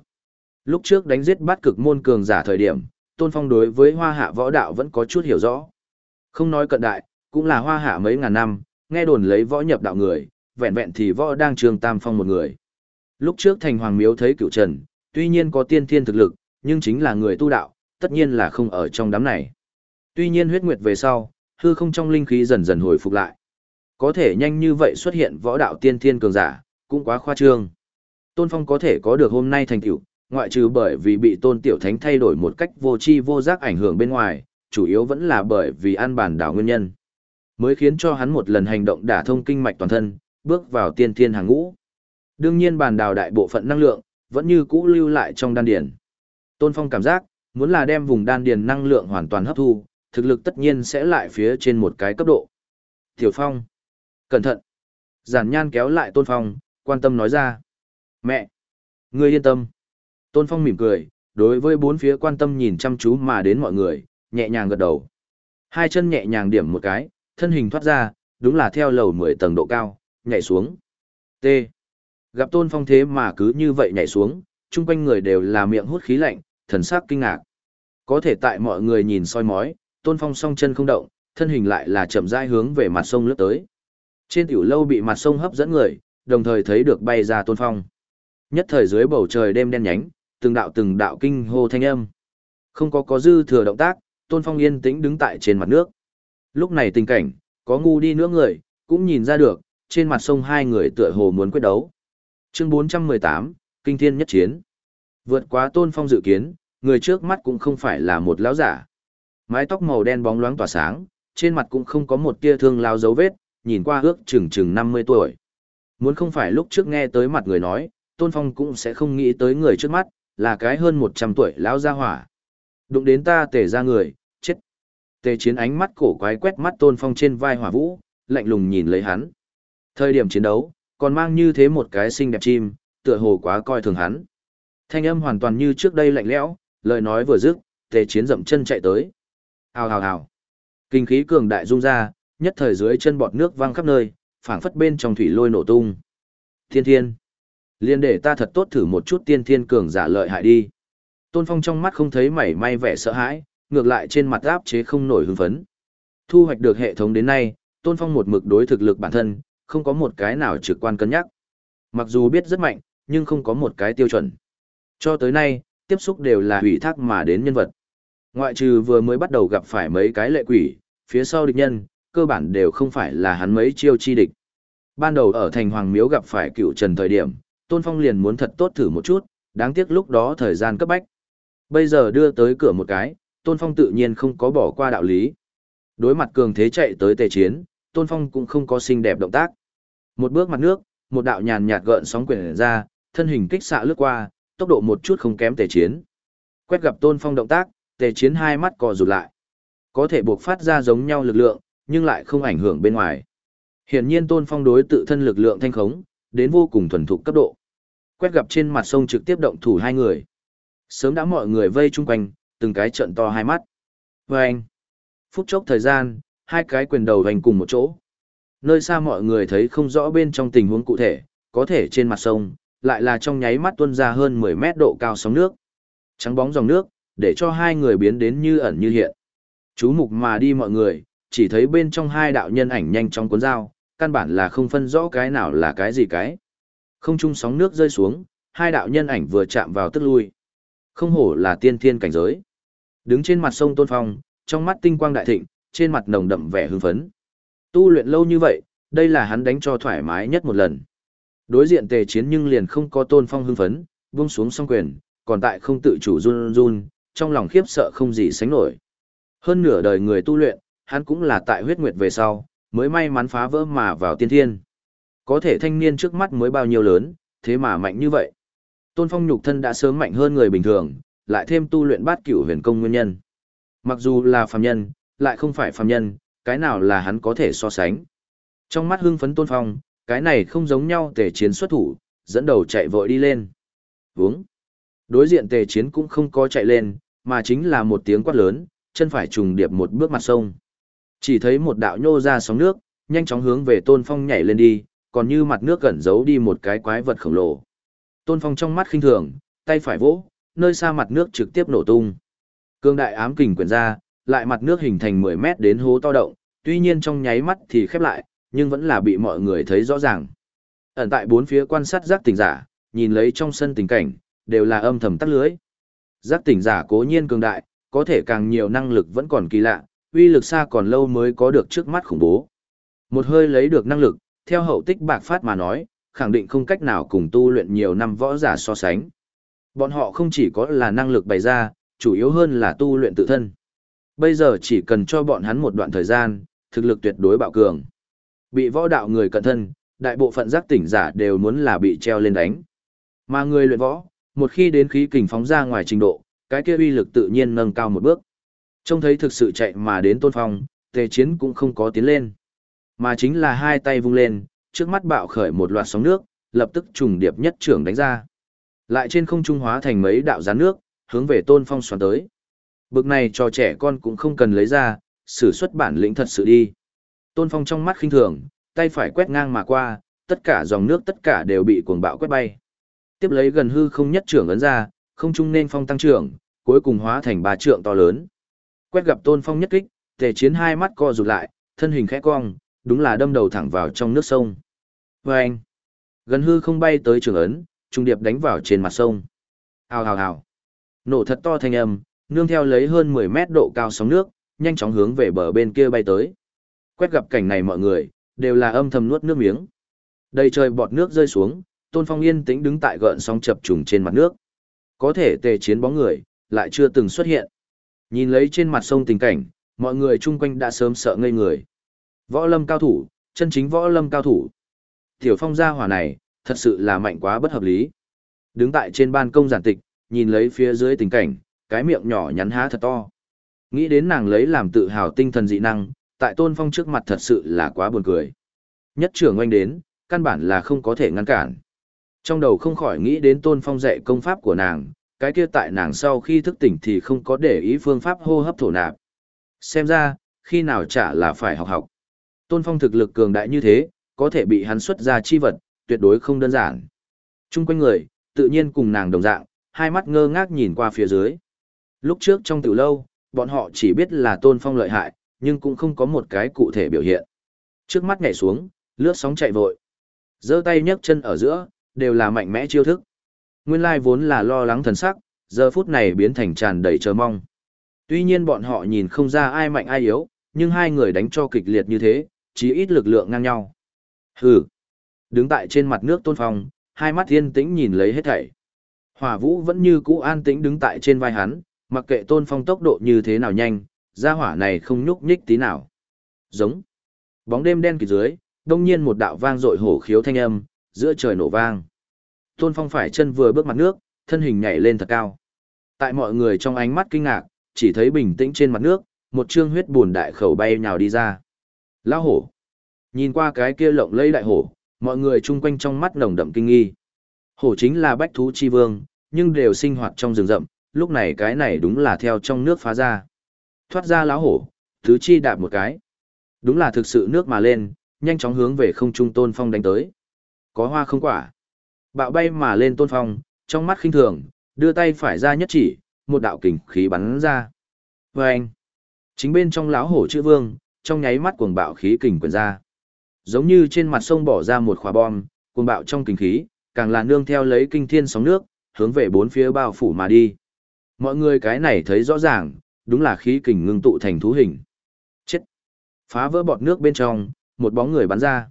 Lúc trước đánh giết bắt cực môn cường giả thời điểm, Tôn Phong đối với hoa hạ võ đạo vẫn có chút hiểu rõ. Không nói cận đại, cũng là hoa hạ mấy ngàn năm, nghe đồn lấy võ nhập đạo người, vẹn vẹn thì võ đang trường tam phong một người. Lúc trước thành hoàng miếu thấy cựu trần, tuy nhiên có tiên thiên thực lực, nhưng chính là người tu đạo, tất nhiên là không ở trong đám này. Tuy nhiên huyết nguyệt về sau, hư không trong linh khí dần dần hồi phục lại. Có thể nhanh như vậy xuất hiện võ đạo tiên thiên cường giả, cũng quá khoa trương. Tôn Phong có thể có được hôm nay thành tựu, ngoại trừ bởi vì bị Tôn Tiểu Thánh thay đổi một cách vô tri vô giác ảnh hưởng bên ngoài, chủ yếu vẫn là bởi vì ăn bản đảo nguyên nhân. Mới khiến cho hắn một lần hành động đả thông kinh mạch toàn thân, bước vào tiên thiên hàng ngũ. Đương nhiên bàn đào đại bộ phận năng lượng, vẫn như cũ lưu lại trong đan điền. Tôn Phong cảm giác, muốn là đem vùng đan điền năng lượng hoàn toàn hấp thu, thực lực tất nhiên sẽ lại phía trên một cái cấp độ. Tiểu Phong, cẩn thận. Giản nhan kéo lại Tôn Phong, quan tâm nói ra. Mẹ, ngươi yên tâm. Tôn Phong mỉm cười, đối với bốn phía quan tâm nhìn chăm chú mà đến mọi người, nhẹ nhàng gật đầu. Hai chân nhẹ nhàng điểm một cái, thân hình thoát ra, đúng là theo lầu 10 tầng độ cao, nhảy xuống. T. Gặp Tôn Phong thế mà cứ như vậy nhảy xuống, chung quanh người đều là miệng hút khí lạnh, thần sắc kinh ngạc. Có thể tại mọi người nhìn soi mói, Tôn Phong song chân không động, thân hình lại là chậm rãi hướng về mặt sông lướt tới. Trên tiểu lâu bị mặt sông hấp dẫn người, đồng thời thấy được bay ra Tôn Phong. Nhất thời dưới bầu trời đêm đen nhánh, từng đạo từng đạo kinh hô thanh âm. Không có có dư thừa động tác, Tôn Phong yên tĩnh đứng tại trên mặt nước. Lúc này tình cảnh, có ngu đi nữa người, cũng nhìn ra được, trên mặt sông hai người tựa hồ muốn quyết đấu. Chương 418, Kinh Thiên Nhất Chiến. Vượt quá Tôn Phong dự kiến, người trước mắt cũng không phải là một lão giả. Mái tóc màu đen bóng loáng tỏa sáng, trên mặt cũng không có một tia thương lao dấu vết, nhìn qua ước chừng chừng 50 tuổi. Muốn không phải lúc trước nghe tới mặt người nói, Tôn Phong cũng sẽ không nghĩ tới người trước mắt, là cái hơn 100 tuổi lão gia hỏa. Đụng đến ta tể ra người, chết. Tề chiến ánh mắt cổ quái quét mắt Tôn Phong trên vai hỏa vũ, lạnh lùng nhìn lấy hắn. Thời điểm chiến đấu, còn mang như thế một cái xinh đẹp chim, tựa hồ quá coi thường hắn. Thanh âm hoàn toàn như trước đây lạnh lẽo, lời nói vừa dứt, tề chiến dậm chân chạy tới. Hào hào hào. Kinh khí cường đại rung ra, nhất thời dưới chân bọt nước văng khắp nơi, phảng phất bên trong thủy lôi nổ tung. Thiên thiên. Liên để ta thật tốt thử một chút tiên thiên cường giả lợi hại đi. Tôn Phong trong mắt không thấy mảy may vẻ sợ hãi, ngược lại trên mặt áp chế không nổi hưng phấn. Thu hoạch được hệ thống đến nay, Tôn Phong một mực đối thực lực bản thân, không có một cái nào trực quan cân nhắc. Mặc dù biết rất mạnh, nhưng không có một cái tiêu chuẩn. Cho tới nay, tiếp xúc đều là hủy thác mà đến nhân vật. Ngoại trừ vừa mới bắt đầu gặp phải mấy cái lệ quỷ, phía sau địch nhân, cơ bản đều không phải là hắn mấy chiêu chi địch. Ban đầu ở thành Hoàng Miếu gặp phải cựu trần thời điểm, Tôn Phong liền muốn thật tốt thử một chút, đáng tiếc lúc đó thời gian cấp bách. Bây giờ đưa tới cửa một cái, Tôn Phong tự nhiên không có bỏ qua đạo lý. Đối mặt cường thế chạy tới tề chiến, Tôn Phong cũng không có xinh đẹp động tác. Một bước mặt nước, một đạo nhàn nhạt gợn sóng quyển ra, thân hình kích xạ lướt qua, tốc độ một chút không kém tề chiến. Quét gặp Tôn Phong động tác, tề chiến hai mắt cò rụt lại. Có thể buộc phát ra giống nhau lực lượng, nhưng lại không ảnh hưởng bên ngoài. Hiển nhiên Tôn Phong đối tự thân lực lượng thanh khống, đến vô cùng thuần thục cấp độ. Quét gặp trên mặt sông trực tiếp động thủ hai người. Sớm đã mọi người vây chung quanh, từng cái trận to hai mắt. Và anh, phút chốc thời gian, hai cái quyền đầu hành cùng một chỗ. Nơi xa mọi người thấy không rõ bên trong tình huống cụ thể, có thể trên mặt sông, lại là trong nháy mắt tuôn ra hơn 10 mét độ cao sóng nước. Trắng bóng dòng nước, để cho hai người biến đến như ẩn như hiện. Chú mục mà đi mọi người, chỉ thấy bên trong hai đạo nhân ảnh nhanh trong cuốn dao, căn bản là không phân rõ cái nào là cái gì cái. Không trung sóng nước rơi xuống, hai đạo nhân ảnh vừa chạm vào tức lui. Không hổ là tiên thiên cảnh giới. Đứng trên mặt sông Tôn Phong, trong mắt tinh quang đại thịnh, trên mặt nồng đậm vẻ hưng phấn. Tu luyện lâu như vậy, đây là hắn đánh cho thoải mái nhất một lần. Đối diện tề chiến nhưng liền không có Tôn Phong hưng phấn, buông xuống song quyền, còn tại không tự chủ run run, trong lòng khiếp sợ không gì sánh nổi. Hơn nửa đời người tu luyện, hắn cũng là tại huyết nguyệt về sau, mới may mắn phá vỡ mà vào tiên thiên. Có thể thanh niên trước mắt mới bao nhiêu lớn, thế mà mạnh như vậy. Tôn Phong nhục thân đã sớm mạnh hơn người bình thường, lại thêm tu luyện bát cửu huyền công nguyên nhân. Mặc dù là phàm nhân, lại không phải phàm nhân, cái nào là hắn có thể so sánh. Trong mắt hưng phấn Tôn Phong, cái này không giống nhau tề chiến xuất thủ, dẫn đầu chạy vội đi lên. Vướng. Đối diện tề chiến cũng không có chạy lên, mà chính là một tiếng quát lớn, chân phải trùng điệp một bước mặt sông. Chỉ thấy một đạo nhô ra sóng nước, nhanh chóng hướng về Tôn Phong nhảy lên đi, còn như mặt nước gần giấu đi một cái quái vật khổng lồ. Tôn Phong trong mắt khinh thường, tay phải vỗ, nơi xa mặt nước trực tiếp nổ tung. Cương đại ám kình quyển ra, lại mặt nước hình thành 10 mét đến hố to động, tuy nhiên trong nháy mắt thì khép lại, nhưng vẫn là bị mọi người thấy rõ ràng. Ẩn tại bốn phía quan sát giác tỉnh giả, nhìn lấy trong sân tình cảnh, đều là âm thầm tắt lưới. Giác tỉnh giả cố nhiên cường đại, có thể càng nhiều năng lực vẫn còn kỳ lạ, uy lực xa còn lâu mới có được trước mắt khủng bố. Một hơi lấy được năng lực, theo hậu tích bạc phát mà nói, khẳng định không cách nào cùng tu luyện nhiều năm võ giả so sánh. Bọn họ không chỉ có là năng lực bày ra, chủ yếu hơn là tu luyện tự thân. Bây giờ chỉ cần cho bọn hắn một đoạn thời gian, thực lực tuyệt đối bạo cường. Bị võ đạo người cận thân, đại bộ phận giác tỉnh giả đều muốn là bị treo lên đánh. Mà người luyện võ, một khi đến khí kình phóng ra ngoài trình độ, cái kia uy lực tự nhiên nâng cao một bước. Trông thấy thực sự chạy mà đến tôn phong, tề chiến cũng không có tiến lên. Mà chính là hai tay vung lên, trước mắt bạo khởi một loạt sóng nước, lập tức trùng điệp nhất trưởng đánh ra. Lại trên không trung hóa thành mấy đạo gián nước, hướng về tôn phong xoắn tới. Bực này cho trẻ con cũng không cần lấy ra, sử xuất bản lĩnh thật sự đi. Tôn phong trong mắt khinh thường, tay phải quét ngang mà qua, tất cả dòng nước tất cả đều bị cuồng bạo quét bay. Tiếp lấy gần hư không nhất trưởng ấn ra, không trung nên phong tăng trưởng, cuối cùng hóa thành ba trượng to lớn. Quét gặp tôn phong nhất kích, tề chiến hai mắt co rụt lại, thân hình khẽ cong, đúng là đâm đầu thẳng vào trong nước sông. Vâng! anh, gần hư không bay tới trường ấn, trung điệp đánh vào trên mặt sông. Hào hào hào. Nổ thật to thanh âm, nương theo lấy hơn 10 mét độ cao sóng nước, nhanh chóng hướng về bờ bên kia bay tới. Quét gặp cảnh này mọi người, đều là âm thầm nuốt nước miếng. Đầy trời bọt nước rơi xuống, Tôn Phong yên tĩnh đứng tại gợn sóng chập trùng trên mặt nước. Có thể tề chiến bóng người, lại chưa từng xuất hiện. Nhìn lấy trên mặt sông tình cảnh, mọi người chung quanh đã sớm sợ ngây người. Võ lâm cao thủ, chân chính võ lâm cao thủ. Tiểu phong gia hỏa này, thật sự là mạnh quá bất hợp lý. Đứng tại trên ban công giản tịch, nhìn lấy phía dưới tình cảnh, cái miệng nhỏ nhắn há thật to. Nghĩ đến nàng lấy làm tự hào tinh thần dị năng, tại tôn phong trước mặt thật sự là quá buồn cười. Nhất trưởng oanh đến, căn bản là không có thể ngăn cản. Trong đầu không khỏi nghĩ đến tôn phong dạy công pháp của nàng, cái kia tại nàng sau khi thức tỉnh thì không có để ý phương pháp hô hấp thổ nạp. Xem ra, khi nào trả là phải học học. Tôn phong thực lực cường đại như thế, có thể bị hắn xuất ra chi vật, tuyệt đối không đơn giản. Trung quanh người, tự nhiên cùng nàng đồng dạng, hai mắt ngơ ngác nhìn qua phía dưới. Lúc trước trong tiểu lâu, bọn họ chỉ biết là tôn phong lợi hại, nhưng cũng không có một cái cụ thể biểu hiện. Trước mắt nhảy xuống, lướt sóng chạy vội. giơ tay nhấc chân ở giữa, đều là mạnh mẽ chiêu thức. Nguyên lai vốn là lo lắng thần sắc, giờ phút này biến thành tràn đầy chờ mong. Tuy nhiên bọn họ nhìn không ra ai mạnh ai yếu, nhưng hai người đánh cho kịch liệt như thế, chỉ ít lực lượng ngang nhau. Hừ. Đứng tại trên mặt nước tôn phong, hai mắt thiên tĩnh nhìn lấy hết thảy. Hỏa vũ vẫn như cũ an tĩnh đứng tại trên vai hắn, mặc kệ tôn phong tốc độ như thế nào nhanh, gia hỏa này không nhúc nhích tí nào. Giống. Bóng đêm đen kịt dưới, đông nhiên một đạo vang dội hổ khiếu thanh âm, giữa trời nổ vang. Tôn Phong phải chân vừa bước mặt nước, thân hình nhảy lên thật cao. Tại mọi người trong ánh mắt kinh ngạc, chỉ thấy bình tĩnh trên mặt nước, một trương huyết buồn đại khẩu bay nhào đi ra. Lão hổ. Nhìn qua cái kia lộng lẫy đại hổ, mọi người chung quanh trong mắt nồng đậm kinh nghi. Hổ chính là bách thú chi vương, nhưng đều sinh hoạt trong rừng rậm, lúc này cái này đúng là theo trong nước phá ra. Thoát ra lão hổ, thứ chi đạp một cái. Đúng là thực sự nước mà lên, nhanh chóng hướng về không trung tôn phong đánh tới. Có hoa không quả. Bạo bay mà lên tôn phong, trong mắt khinh thường, đưa tay phải ra nhất chỉ, một đạo kình khí bắn ra. Và anh, chính bên trong lão hổ chữ vương, trong nháy mắt cuồng bạo khí kình quyển ra. Giống như trên mặt sông bỏ ra một khóa bom, cuồng bạo trong kình khí, càng là nương theo lấy kinh thiên sóng nước, hướng về bốn phía bao phủ mà đi. Mọi người cái này thấy rõ ràng, đúng là khí kình ngưng tụ thành thú hình. Chết! Phá vỡ bọt nước bên trong, một bóng người bắn ra.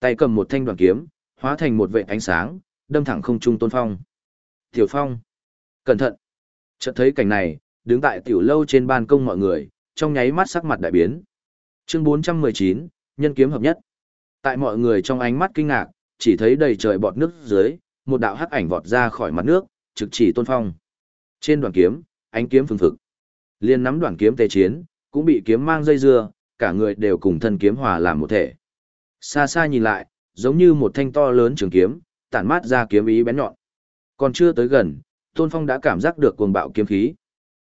Tay cầm một thanh đoàn kiếm, hóa thành một vệ ánh sáng, đâm thẳng không trung tôn phong. Tiểu phong! Cẩn thận! Chợt thấy cảnh này, đứng tại tiểu lâu trên ban công mọi người, trong nháy mắt sắc mặt đại biến. Chương 419, nhân kiếm hợp nhất. Tại mọi người trong ánh mắt kinh ngạc, chỉ thấy đầy trời bọt nước dưới, một đạo hắc ảnh vọt ra khỏi mặt nước, trực chỉ tôn phong. Trên đoàn kiếm, ánh kiếm phừng thực. Liên nắm đoàn kiếm tề chiến, cũng bị kiếm mang dây dưa, cả người đều cùng thân kiếm hòa làm một thể. Xa xa nhìn lại, giống như một thanh to lớn trường kiếm, tản mát ra kiếm ý bén nhọn. Còn chưa tới gần, Tôn Phong đã cảm giác được cuồng bạo kiếm khí.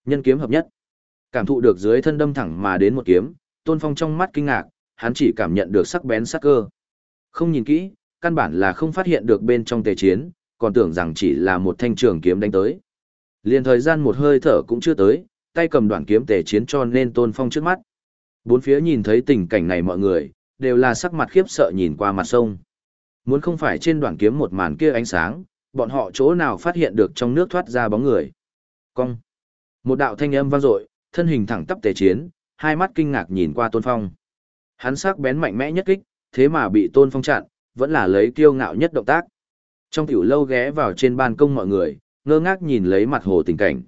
Nhân kiếm hợp nhất. Cảm thụ được dưới thân đâm thẳng mà đến một kiếm, Tôn Phong trong mắt kinh ngạc, hắn chỉ cảm nhận được sắc bén sắc cơ. Không nhìn kỹ, căn bản là không phát hiện được bên trong tề chiến, còn tưởng rằng chỉ là một thanh trường kiếm đánh tới liền thời gian một hơi thở cũng chưa tới, tay cầm đoạn kiếm tề chiến cho nên Tôn Phong trước mắt. Bốn phía nhìn thấy tình cảnh này mọi người, đều là sắc mặt khiếp sợ nhìn qua mặt sông. Muốn không phải trên đoạn kiếm một màn kia ánh sáng, bọn họ chỗ nào phát hiện được trong nước thoát ra bóng người. Cong. Một đạo thanh âm vang dội, thân hình thẳng tắp tề chiến, hai mắt kinh ngạc nhìn qua Tôn Phong. Hắn sắc bén mạnh mẽ nhất kích, thế mà bị Tôn Phong chặn, vẫn là lấy kiêu ngạo nhất động tác. Trong tiểu lâu ghé vào trên ban công mọi người, ngơ ngác nhìn lấy mặt hồ tình cảnh.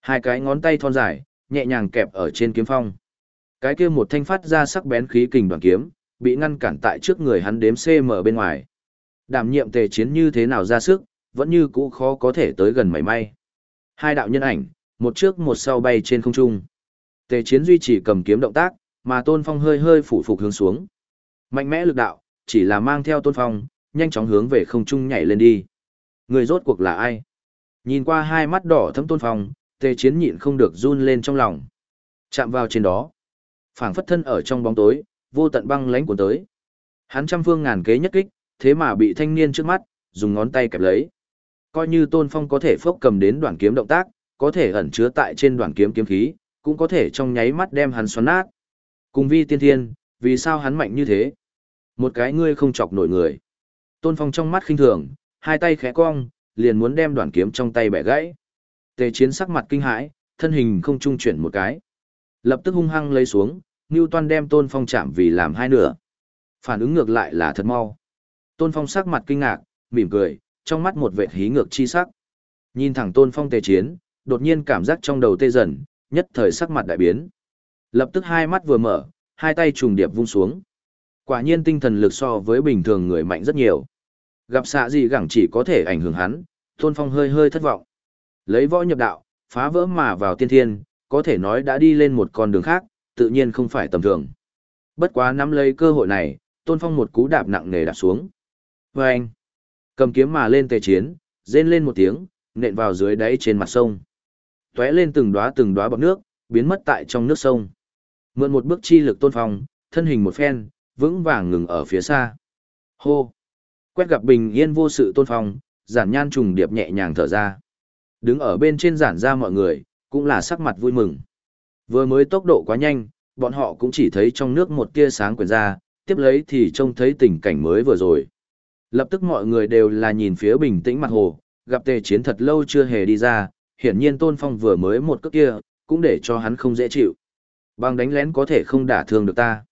Hai cái ngón tay thon dài, nhẹ nhàng kẹp ở trên kiếm phong. Cái kia một thanh phát ra sắc bén khí kình đoàn kiếm, bị ngăn cản tại trước người hắn đếm CM bên ngoài. Đảm nhiệm tề chiến như thế nào ra sức, vẫn như cũ khó có thể tới gần mảy may. Hai đạo nhân ảnh, một trước một sau bay trên không trung. Tề chiến duy trì cầm kiếm động tác, mà tôn phong hơi hơi phủ phục hướng xuống. Mạnh mẽ lực đạo, chỉ là mang theo tôn phong, nhanh chóng hướng về không trung nhảy lên đi. Người rốt cuộc là ai? Nhìn qua hai mắt đỏ thấm tôn phong, tề chiến nhịn không được run lên trong lòng. Chạm vào trên đó. phảng phất thân ở trong bóng tối, vô tận băng lánh cuốn tới. Hắn trăm phương ngàn kế nhất kích, thế mà bị thanh niên trước mắt, dùng ngón tay kẹp lấy. Coi như tôn phong có thể phốc cầm đến đoạn kiếm động tác, có thể ẩn chứa tại trên đoạn kiếm kiếm khí, cũng có thể trong nháy mắt đem hắn xoắn nát. Cùng vi tiên thiên, vì sao hắn mạnh như thế? Một cái ngươi không chọc nổi người. Tôn Phong trong mắt khinh thường, hai tay khẽ cong, liền muốn đem đoạn kiếm trong tay bẻ gãy. Tề chiến sắc mặt kinh hãi, thân hình không trung chuyển một cái. Lập tức hung hăng lấy xuống, Toan đem Tôn Phong chạm vì làm hai nửa. Phản ứng ngược lại là thật mau. Tôn Phong sắc mặt kinh ngạc, mỉm cười, trong mắt một vệt hí ngược chi sắc. Nhìn thẳng Tôn Phong tề chiến, đột nhiên cảm giác trong đầu tê dần, nhất thời sắc mặt đại biến. Lập tức hai mắt vừa mở, hai tay trùng điệp vung xuống. Quả nhiên tinh thần lực so với bình thường người mạnh rất nhiều. Gặp xạ gì gẳng chỉ có thể ảnh hưởng hắn, Tôn Phong hơi hơi thất vọng. Lấy võ nhập đạo, phá vỡ mà vào tiên thiên, có thể nói đã đi lên một con đường khác, tự nhiên không phải tầm thường. Bất quá nắm lấy cơ hội này, Tôn Phong một cú đạp nặng nề đạp xuống. Và anh, cầm kiếm mà lên tề chiến, rên lên một tiếng, nện vào dưới đáy trên mặt sông. Tóe lên từng đóa từng đóa bọt nước, biến mất tại trong nước sông. Mượn một bước chi lực Tôn Phong, thân hình một phen, vững vàng ngừng ở phía xa. Hô! Quét gặp bình yên vô sự Tôn Phong, giản nhan trùng điệp nhẹ nhàng thở ra. Đứng ở bên trên giản ra mọi người, cũng là sắc mặt vui mừng. Vừa mới tốc độ quá nhanh, bọn họ cũng chỉ thấy trong nước một tia sáng quyền ra, tiếp lấy thì trông thấy tình cảnh mới vừa rồi. Lập tức mọi người đều là nhìn phía bình tĩnh mặt hồ, gặp tề chiến thật lâu chưa hề đi ra, hiển nhiên Tôn Phong vừa mới một cước kia, cũng để cho hắn không dễ chịu. Bằng đánh lén có thể không đả thương được ta.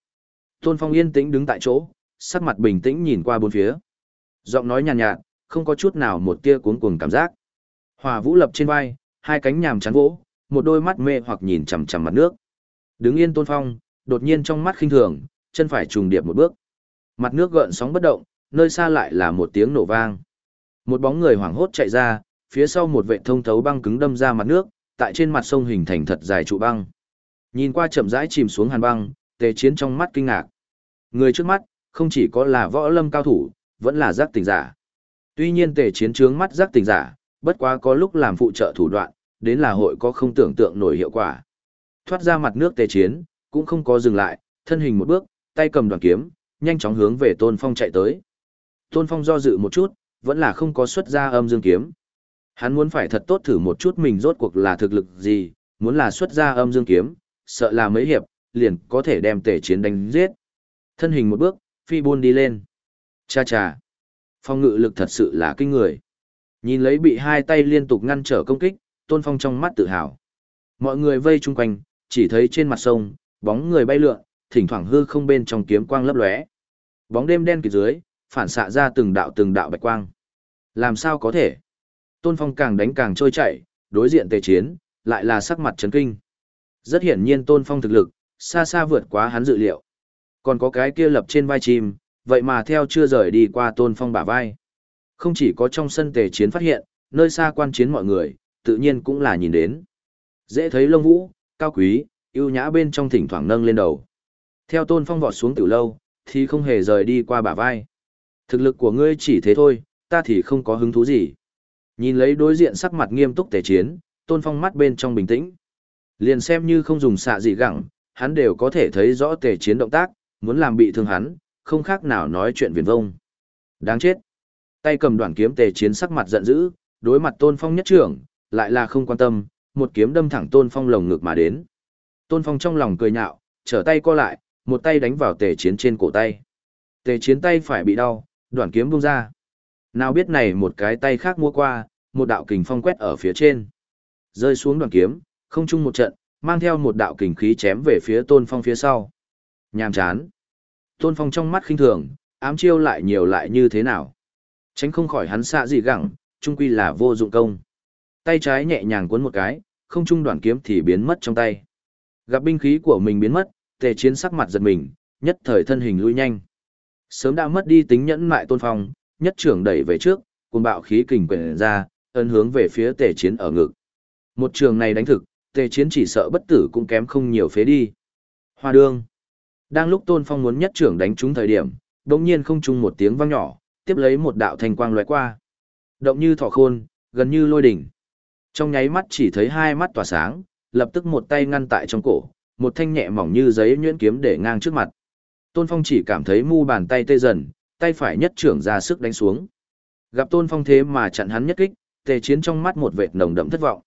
Tôn Phong yên tĩnh đứng tại chỗ, sắc mặt bình tĩnh nhìn qua bốn phía. Giọng nói nhàn nhạt, nhạt, không có chút nào một tia cuống cuồng cảm giác. Hòa Vũ lập trên vai, hai cánh nhàm chán vỗ, một đôi mắt mê hoặc nhìn chằm chằm mặt nước. Đứng yên Tôn Phong, đột nhiên trong mắt khinh thường, chân phải trùng điệp một bước. Mặt nước gợn sóng bất động, nơi xa lại là một tiếng nổ vang. Một bóng người hoảng hốt chạy ra, phía sau một vệ thông thấu băng cứng đâm ra mặt nước, tại trên mặt sông hình thành thật dài trụ băng. Nhìn qua chậm rãi chìm xuống hàn băng, tề chiến trong mắt kinh ngạc. Người trước mắt, không chỉ có là võ lâm cao thủ, vẫn là giác tỉnh giả. Tuy nhiên tề chiến trướng mắt giác tỉnh giả, bất quá có lúc làm phụ trợ thủ đoạn, đến là hội có không tưởng tượng nổi hiệu quả. Thoát ra mặt nước tề chiến, cũng không có dừng lại, thân hình một bước, tay cầm đoàn kiếm, nhanh chóng hướng về Tôn Phong chạy tới. Tôn Phong do dự một chút, vẫn là không có xuất ra âm dương kiếm. Hắn muốn phải thật tốt thử một chút mình rốt cuộc là thực lực gì, muốn là xuất ra âm dương kiếm, sợ là mấy hiệp, liền có thể đem tề chiến đánh giết. Thân hình một bước, phi buôn đi lên. Cha cha. Phong ngự lực thật sự là kinh người. Nhìn lấy bị hai tay liên tục ngăn trở công kích, Tôn Phong trong mắt tự hào. Mọi người vây chung quanh, chỉ thấy trên mặt sông, bóng người bay lượn, thỉnh thoảng hư không bên trong kiếm quang lấp lóe. Bóng đêm đen kịt dưới, phản xạ ra từng đạo từng đạo bạch quang. Làm sao có thể? Tôn Phong càng đánh càng trôi chảy, đối diện tề chiến, lại là sắc mặt chấn kinh. Rất hiển nhiên Tôn Phong thực lực, xa xa vượt quá hắn dự liệu. Còn có cái kia lập trên vai chim, vậy mà theo chưa rời đi qua Tôn Phong bả vai. Không chỉ có trong sân tề chiến phát hiện, nơi xa quan chiến mọi người, tự nhiên cũng là nhìn đến. Dễ thấy lông vũ, cao quý, yêu nhã bên trong thỉnh thoảng nâng lên đầu. Theo Tôn Phong vọt xuống từ lâu, thì không hề rời đi qua bả vai. Thực lực của ngươi chỉ thế thôi, ta thì không có hứng thú gì. Nhìn lấy đối diện sắc mặt nghiêm túc tề chiến, Tôn Phong mắt bên trong bình tĩnh. Liền xem như không dùng xạ gì gẳng, hắn đều có thể thấy rõ tề chiến động tác, muốn làm bị thương hắn, không khác nào nói chuyện viền vông. Đáng chết. Tay cầm đoạn kiếm tề chiến sắc mặt giận dữ, đối mặt Tôn Phong nhất trưởng, lại là không quan tâm, một kiếm đâm thẳng Tôn Phong lồng ngực mà đến. Tôn Phong trong lòng cười nhạo, trở tay co lại, một tay đánh vào tề chiến trên cổ tay. Tề chiến tay phải bị đau, đoạn kiếm bung ra. Nào biết này một cái tay khác mua qua, một đạo kình phong quét ở phía trên. Rơi xuống đoạn kiếm, không chung một trận, mang theo một đạo kình khí chém về phía Tôn Phong phía sau. Nhàm chán. Tôn Phong trong mắt khinh thường, ám chiêu lại nhiều lại như thế nào. Tránh không khỏi hắn xạ gì gẳng, trung quy là vô dụng công. Tay trái nhẹ nhàng cuốn một cái, không trung đoạn kiếm thì biến mất trong tay. Gặp binh khí của mình biến mất, tề chiến sắc mặt giật mình, nhất thời thân hình lui nhanh. Sớm đã mất đi tính nhẫn mại tôn phong, nhất trưởng đẩy về trước, cùng bạo khí kình quyển ra, ấn hướng về phía tề chiến ở ngực. Một trường này đánh thực, tề chiến chỉ sợ bất tử cũng kém không nhiều phế đi. Hoa đương. Đang lúc Tôn Phong muốn nhất trưởng đánh trúng thời điểm, đột nhiên không trung một tiếng vang nhỏ, tiếp lấy một đạo thanh quang lóe qua. Động như thỏ khôn, gần như lôi đỉnh. Trong nháy mắt chỉ thấy hai mắt tỏa sáng, lập tức một tay ngăn tại trong cổ, một thanh nhẹ mỏng như giấy nhuyễn kiếm để ngang trước mặt. Tôn Phong chỉ cảm thấy mu bàn tay tê dần, tay phải nhất trưởng ra sức đánh xuống. Gặp Tôn Phong thế mà chặn hắn nhất kích, tề chiến trong mắt một vệt nồng đậm thất vọng.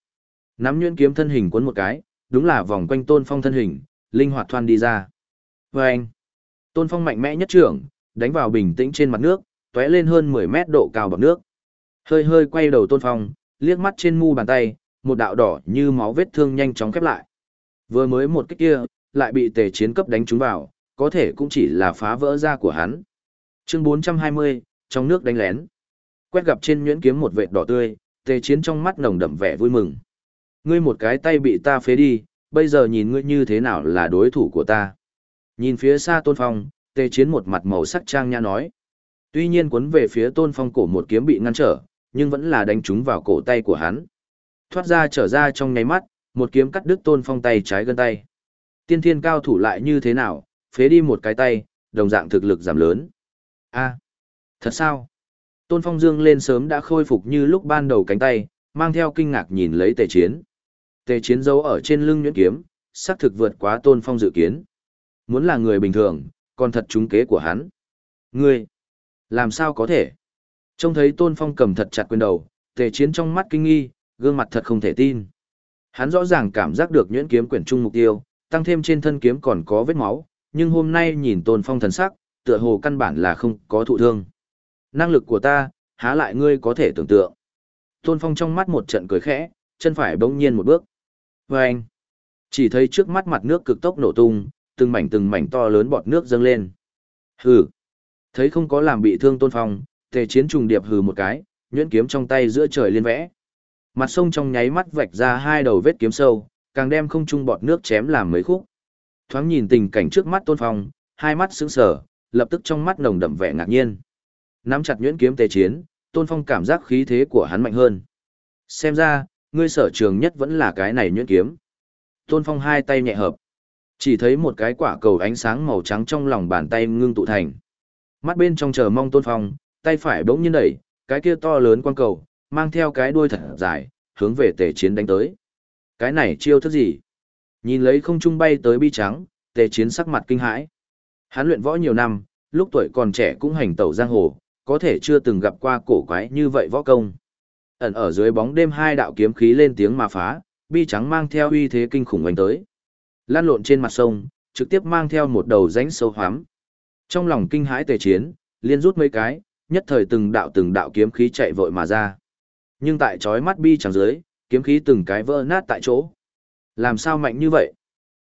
Nắm nhuyễn kiếm thân hình cuốn một cái, đúng là vòng quanh Tôn Phong thân hình, linh hoạt thoăn đi ra. Và anh, Tôn Phong mạnh mẽ nhất trưởng, đánh vào bình tĩnh trên mặt nước, tóe lên hơn 10 mét độ cao bọt nước. Hơi hơi quay đầu Tôn Phong, liếc mắt trên mu bàn tay, một đạo đỏ như máu vết thương nhanh chóng khép lại. Vừa mới một kích kia, lại bị tề chiến cấp đánh trúng vào, có thể cũng chỉ là phá vỡ da của hắn. Chương 420, trong nước đánh lén. Quét gặp trên nhuyễn kiếm một vệt đỏ tươi, tề chiến trong mắt nồng đậm vẻ vui mừng. Ngươi một cái tay bị ta phế đi, bây giờ nhìn ngươi như thế nào là đối thủ của ta. Nhìn phía xa tôn phong, tề chiến một mặt màu sắc trang nha nói. Tuy nhiên cuốn về phía tôn phong cổ một kiếm bị ngăn trở, nhưng vẫn là đánh trúng vào cổ tay của hắn. Thoát ra trở ra trong nháy mắt, một kiếm cắt đứt tôn phong tay trái gân tay. Tiên thiên cao thủ lại như thế nào, phế đi một cái tay, đồng dạng thực lực giảm lớn. a thật sao? Tôn phong dương lên sớm đã khôi phục như lúc ban đầu cánh tay, mang theo kinh ngạc nhìn lấy tề chiến. Tề chiến giấu ở trên lưng nhuyễn kiếm, sắc thực vượt quá tôn phong dự kiến. Muốn là người bình thường, còn thật trúng kế của hắn. Ngươi, làm sao có thể? Trông thấy tôn phong cầm thật chặt quyền đầu, tề chiến trong mắt kinh nghi, gương mặt thật không thể tin. Hắn rõ ràng cảm giác được nhuyễn kiếm quyển trung mục tiêu, tăng thêm trên thân kiếm còn có vết máu, nhưng hôm nay nhìn tôn phong thần sắc, tựa hồ căn bản là không có thụ thương. Năng lực của ta, há lại ngươi có thể tưởng tượng. Tôn phong trong mắt một trận cười khẽ, chân phải bỗng nhiên một bước. Và anh, chỉ thấy trước mắt mặt nước cực tốc nổ tung, từng mảnh từng mảnh to lớn bọt nước dâng lên. Hừ, thấy không có làm bị thương tôn phong, tề chiến trùng điệp hừ một cái, nhuyễn kiếm trong tay giữa trời liên vẽ. Mặt sông trong nháy mắt vạch ra hai đầu vết kiếm sâu, càng đem không trung bọt nước chém làm mấy khúc. Thoáng nhìn tình cảnh trước mắt Tôn Phong, hai mắt sững sờ, lập tức trong mắt nồng đậm vẻ ngạc nhiên. Nắm chặt nhuyễn kiếm tề chiến, Tôn Phong cảm giác khí thế của hắn mạnh hơn. Xem ra, ngươi sở trường nhất vẫn là cái này nhuyễn kiếm. Tôn Phong hai tay nhẹ hợp. Chỉ thấy một cái quả cầu ánh sáng màu trắng trong lòng bàn tay ngưng tụ thành. Mắt bên trong chờ mong Tôn Phong, tay phải bỗng nhiên đẩy, cái kia to lớn quang cầu, mang theo cái đuôi thật dài, hướng về tề chiến đánh tới. Cái này chiêu thức gì? Nhìn lấy không trung bay tới bi trắng, tề chiến sắc mặt kinh hãi. Hắn luyện võ nhiều năm, lúc tuổi còn trẻ cũng hành tẩu giang hồ, có thể chưa từng gặp qua cổ quái như vậy võ công. Ẩn ở dưới bóng đêm hai đạo kiếm khí lên tiếng mà phá, bi trắng mang theo uy thế kinh khủng oanh tới. Lan lộn trên mặt sông, trực tiếp mang theo một đầu rãnh sâu hoắm. Trong lòng kinh hãi tề chiến, liên rút mấy cái, nhất thời từng đạo từng đạo kiếm khí chạy vội mà ra. Nhưng tại chói mắt bi trắng dưới, kiếm khí từng cái vỡ nát tại chỗ. Làm sao mạnh như vậy?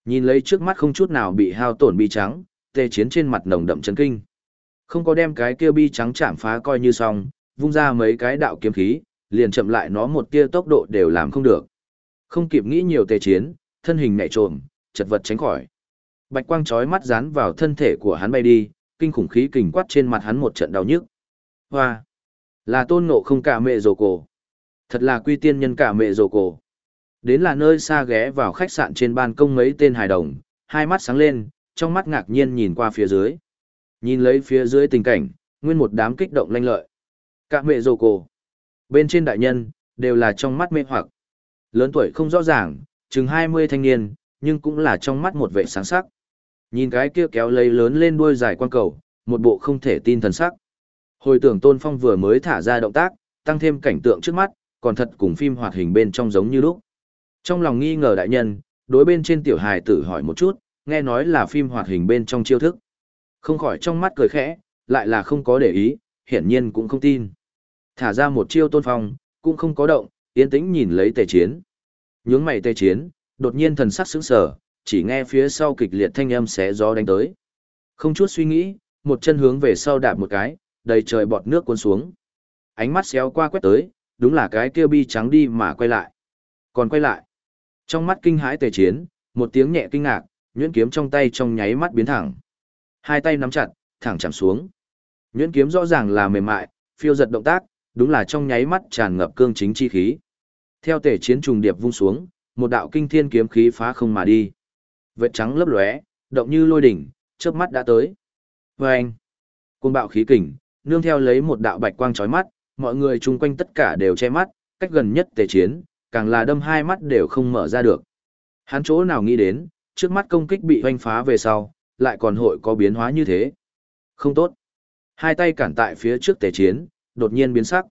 Nhìn lấy trước mắt không chút nào bị hao tổn bi trắng, tề chiến trên mặt nồng đậm chấn kinh. Không có đem cái kia bi trắng chạm phá coi như xong, vung ra mấy cái đạo kiếm khí, liền chậm lại nó một tia tốc độ đều làm không được. Không kịp nghĩ nhiều tề chiến, thân hình nhẹ trộm, chật vật tránh khỏi. Bạch quang chói mắt dán vào thân thể của hắn bay đi, kinh khủng khí kình quát trên mặt hắn một trận đau nhức. Hoa! Là tôn ngộ không cả mẹ rồ cổ. Thật là quy tiên nhân cả mẹ rồ cổ. Đến là nơi xa ghé vào khách sạn trên ban công mấy tên hài đồng, hai mắt sáng lên, trong mắt ngạc nhiên nhìn qua phía dưới. Nhìn lấy phía dưới tình cảnh, nguyên một đám kích động lanh lợi. Cả mẹ rồ cổ. Bên trên đại nhân, đều là trong mắt mê hoặc. Lớn tuổi không rõ ràng, chừng 20 thanh niên, nhưng cũng là trong mắt một vệ sáng sắc. Nhìn cái kia kéo lấy lớn lên đuôi dài quan cầu, một bộ không thể tin thần sắc. Hồi tưởng Tôn Phong vừa mới thả ra động tác, tăng thêm cảnh tượng trước mắt, còn thật cùng phim hoạt hình bên trong giống như lúc. Trong lòng nghi ngờ đại nhân, đối bên trên tiểu hài tử hỏi một chút, nghe nói là phim hoạt hình bên trong chiêu thức. Không khỏi trong mắt cười khẽ, lại là không có để ý, hiển nhiên cũng không tin. Thả ra một chiêu tôn phong, cũng không có động, yên tĩnh nhìn lấy tề chiến. Nhướng mày tề chiến, đột nhiên thần sắc sững sờ, chỉ nghe phía sau kịch liệt thanh âm xé gió đánh tới. Không chút suy nghĩ, một chân hướng về sau đạp một cái, đầy trời bọt nước cuốn xuống. Ánh mắt xéo qua quét tới, đúng là cái kia bi trắng đi mà quay lại. Còn quay lại. Trong mắt kinh hãi tề chiến, một tiếng nhẹ kinh ngạc, nhuyễn kiếm trong tay trong nháy mắt biến thẳng. Hai tay nắm chặt, thẳng chạm xuống. Nhuyễn kiếm rõ ràng là mềm mại, phiêu giật động tác, đúng là trong nháy mắt tràn ngập cương chính chi khí. Theo tề chiến trùng điệp vung xuống, một đạo kinh thiên kiếm khí phá không mà đi. Vệt trắng lấp lóe, động như lôi đỉnh, chớp mắt đã tới. Vâng! Cuồng bạo khí kình, nương theo lấy một đạo bạch quang chói mắt, mọi người chung quanh tất cả đều che mắt, cách gần nhất tề chiến, càng là đâm hai mắt đều không mở ra được. Hắn chỗ nào nghĩ đến, trước mắt công kích bị hoanh phá về sau, lại còn hội có biến hóa như thế. Không tốt. Hai tay cản tại phía trước tề chiến, đột nhiên biến sắc.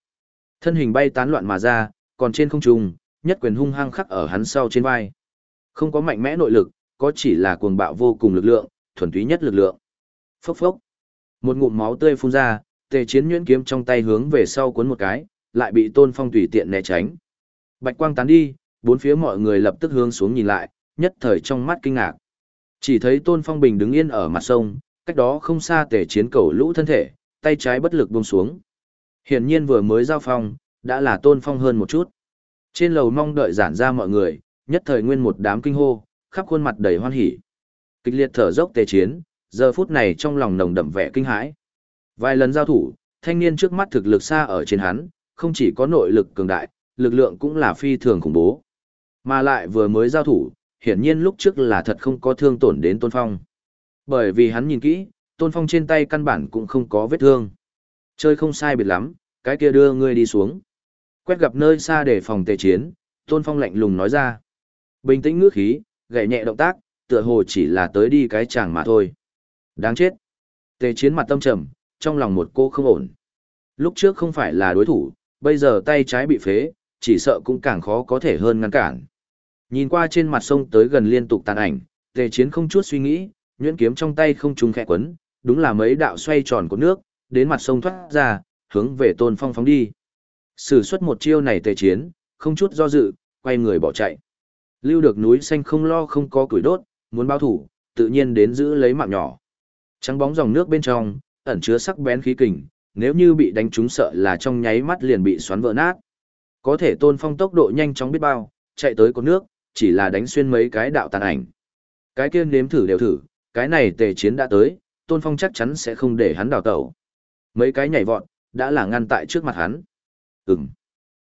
Thân hình bay tán loạn mà ra, còn trên không trung, nhất quyền hung hăng khắc ở hắn sau trên vai. Không có mạnh mẽ nội lực, có chỉ là cuồng bạo vô cùng lực lượng, thuần túy nhất lực lượng. Phốc phốc. Một ngụm máu tươi phun ra, tề chiến nhuyễn kiếm trong tay hướng về sau cuốn một cái, lại bị tôn phong tùy tiện né tránh. Bạch quang tán đi, bốn phía mọi người lập tức hướng xuống nhìn lại, nhất thời trong mắt kinh ngạc. Chỉ thấy tôn phong bình đứng yên ở mặt sông, cách đó không xa tề chiến cầu lũ thân thể, tay trái bất lực buông xuống. Hiển nhiên vừa mới giao phong, đã là tôn phong hơn một chút. Trên lầu mong đợi giản ra mọi người, nhất thời nguyên một đám kinh hô, khắp khuôn mặt đầy hoan hỉ. Kịch liệt thở dốc tề chiến, giờ phút này trong lòng nồng đậm vẻ kinh hãi. Vài lần giao thủ, thanh niên trước mắt thực lực xa ở trên hắn, không chỉ có nội lực cường đại, lực lượng cũng là phi thường khủng bố. Mà lại vừa mới giao thủ, hiển nhiên lúc trước là thật không có thương tổn đến Tôn Phong. Bởi vì hắn nhìn kỹ, Tôn Phong trên tay căn bản cũng không có vết thương. Chơi không sai biệt lắm, cái kia đưa ngươi đi xuống. Quét gặp nơi xa để phòng tề chiến, Tôn Phong lạnh lùng nói ra. Bình tĩnh ngữ khí, gậy nhẹ động tác, tựa hồ chỉ là tới đi cái chàng mà thôi. Đáng chết. Tề chiến mặt tâm trầm, trong lòng một cô không ổn. Lúc trước không phải là đối thủ, bây giờ tay trái bị phế, chỉ sợ cũng càng khó có thể hơn ngăn cản. Nhìn qua trên mặt sông tới gần liên tục tàn ảnh, tề chiến không chút suy nghĩ, nhuyễn kiếm trong tay không trùng khẽ quấn, đúng là mấy đạo xoay tròn của nước, đến mặt sông thoát ra, hướng về tôn phong phóng đi. Sử xuất một chiêu này tề chiến, không chút do dự, quay người bỏ chạy. Lưu được núi xanh không lo không có củi đốt, muốn bao thủ, tự nhiên đến giữ lấy mạng nhỏ. Trắng bóng dòng nước bên trong, ẩn chứa sắc bén khí kình, nếu như bị đánh trúng sợ là trong nháy mắt liền bị xoắn vỡ nát. Có thể tôn phong tốc độ nhanh chóng biết bao, chạy tới con nước, chỉ là đánh xuyên mấy cái đạo tàn ảnh. Cái kia nếm thử đều thử, cái này tề chiến đã tới, tôn phong chắc chắn sẽ không để hắn đào tẩu. Mấy cái nhảy vọt, đã là ngăn tại trước mặt hắn. Ừm.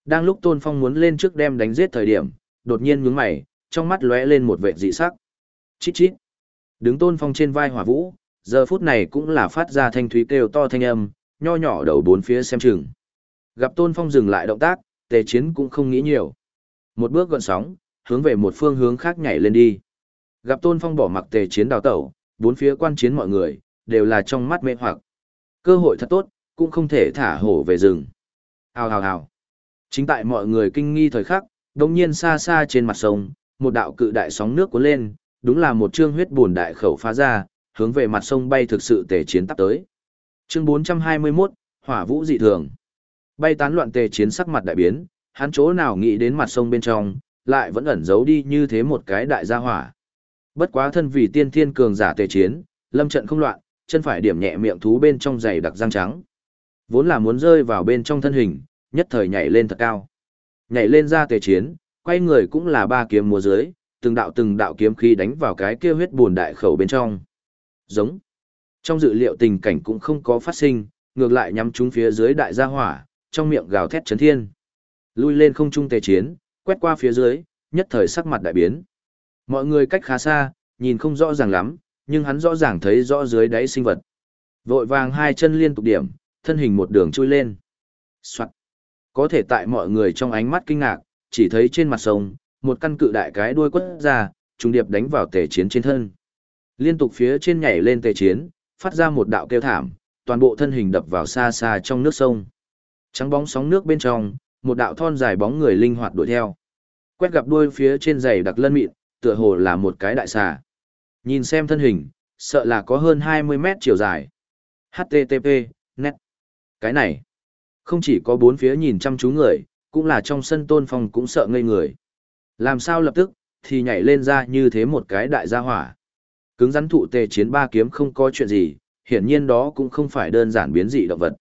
Đang lúc tôn phong muốn lên trước đem đánh giết thời điểm, đột nhiên nhướng mày, trong mắt lóe lên một vẻ dị sắc. Chít chít. Đứng tôn phong trên vai hỏa vũ, giờ phút này cũng là phát ra thanh thúy kêu to thanh âm, nho nhỏ đầu bốn phía xem chừng. Gặp tôn phong dừng lại động tác, tề chiến cũng không nghĩ nhiều. Một bước gọn sóng, hướng về một phương hướng khác nhảy lên đi. Gặp tôn phong bỏ mặc tề chiến đào tẩu, bốn phía quan chiến mọi người, đều là trong mắt mê hoặc. Cơ hội thật tốt, cũng không thể thả hổ về rừng. Hào hào hào. Chính tại mọi người kinh nghi thời khắc, đồng nhiên xa xa trên mặt sông, một đạo cự đại sóng nước cuốn lên, đúng là một trương huyết buồn đại khẩu phá ra, hướng về mặt sông bay thực sự tề chiến tắp tới. Chương 421, Hỏa vũ dị thường. Bay tán loạn tề chiến sắc mặt đại biến, hắn chỗ nào nghĩ đến mặt sông bên trong, lại vẫn ẩn giấu đi như thế một cái đại gia hỏa. Bất quá thân vì tiên thiên cường giả tề chiến, lâm trận không loạn, chân phải điểm nhẹ miệng thú bên trong giày đặc răng trắng. Vốn là muốn rơi vào bên trong thân hình, nhất thời nhảy lên thật cao. Nhảy lên ra tề chiến, quay người cũng là ba kiếm múa dưới, từng đạo từng đạo kiếm khí đánh vào cái kia huyết buồn đại khẩu bên trong. Giống. Trong dự liệu tình cảnh cũng không có phát sinh, ngược lại nhắm chúng phía dưới đại gia hỏa, trong miệng gào thét chấn thiên. Lui lên không trung tề chiến, quét qua phía dưới, nhất thời sắc mặt đại biến. Mọi người cách khá xa, nhìn không rõ ràng lắm, nhưng hắn rõ ràng thấy rõ dưới đáy sinh vật. Vội vàng hai chân liên tục điểm, thân hình một đường chui lên. Soạn. Có thể tại mọi người trong ánh mắt kinh ngạc, chỉ thấy trên mặt sông, một căn cự đại cái đuôi quất ra, trùng điệp đánh vào tề chiến trên thân. Liên tục phía trên nhảy lên tề chiến, phát ra một đạo kêu thảm, toàn bộ thân hình đập vào xa xa trong nước sông. Trắng bóng sóng nước bên trong, một đạo thon dài bóng người linh hoạt đuổi theo. Quét gặp đuôi phía trên giày đặc lân mịn, tựa hồ là một cái đại xà. Nhìn xem thân hình, sợ là có hơn 20 mét chiều dài. HTTP, net. Cái này, không chỉ có bốn phía nhìn chăm chú người, cũng là trong sân tôn phong cũng sợ ngây người. Làm sao lập tức, thì nhảy lên ra như thế một cái đại gia hỏa. Cứng rắn thụ tề chiến ba kiếm không có chuyện gì, hiển nhiên đó cũng không phải đơn giản biến dị động vật.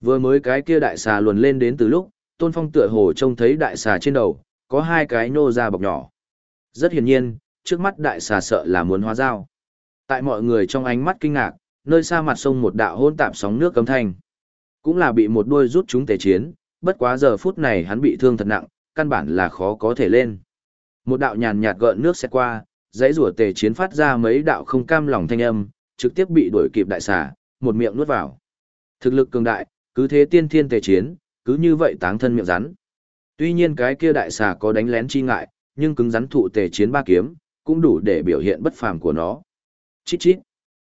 Vừa mới cái kia đại xà luồn lên đến từ lúc, tôn phong tựa hồ trông thấy đại xà trên đầu, có hai cái nô ra bọc nhỏ. Rất hiển nhiên, trước mắt đại xà sợ là muốn hóa dao. Tại mọi người trong ánh mắt kinh ngạc, nơi xa mặt sông một đạo hôn tạp sóng nước cấm thanh. Cũng là bị một đuôi rút chúng tề chiến, bất quá giờ phút này hắn bị thương thật nặng, căn bản là khó có thể lên. Một đạo nhàn nhạt gợn nước sẽ qua, dãy rùa tề chiến phát ra mấy đạo không cam lòng thanh âm, trực tiếp bị đuổi kịp đại xà, một miệng nuốt vào. Thực lực cường đại, cứ thế tiên thiên tề chiến, cứ như vậy táng thân miệng rắn. Tuy nhiên cái kia đại xà có đánh lén chi ngại, nhưng cứng rắn thụ tề chiến ba kiếm, cũng đủ để biểu hiện bất phàm của nó. Chít chít.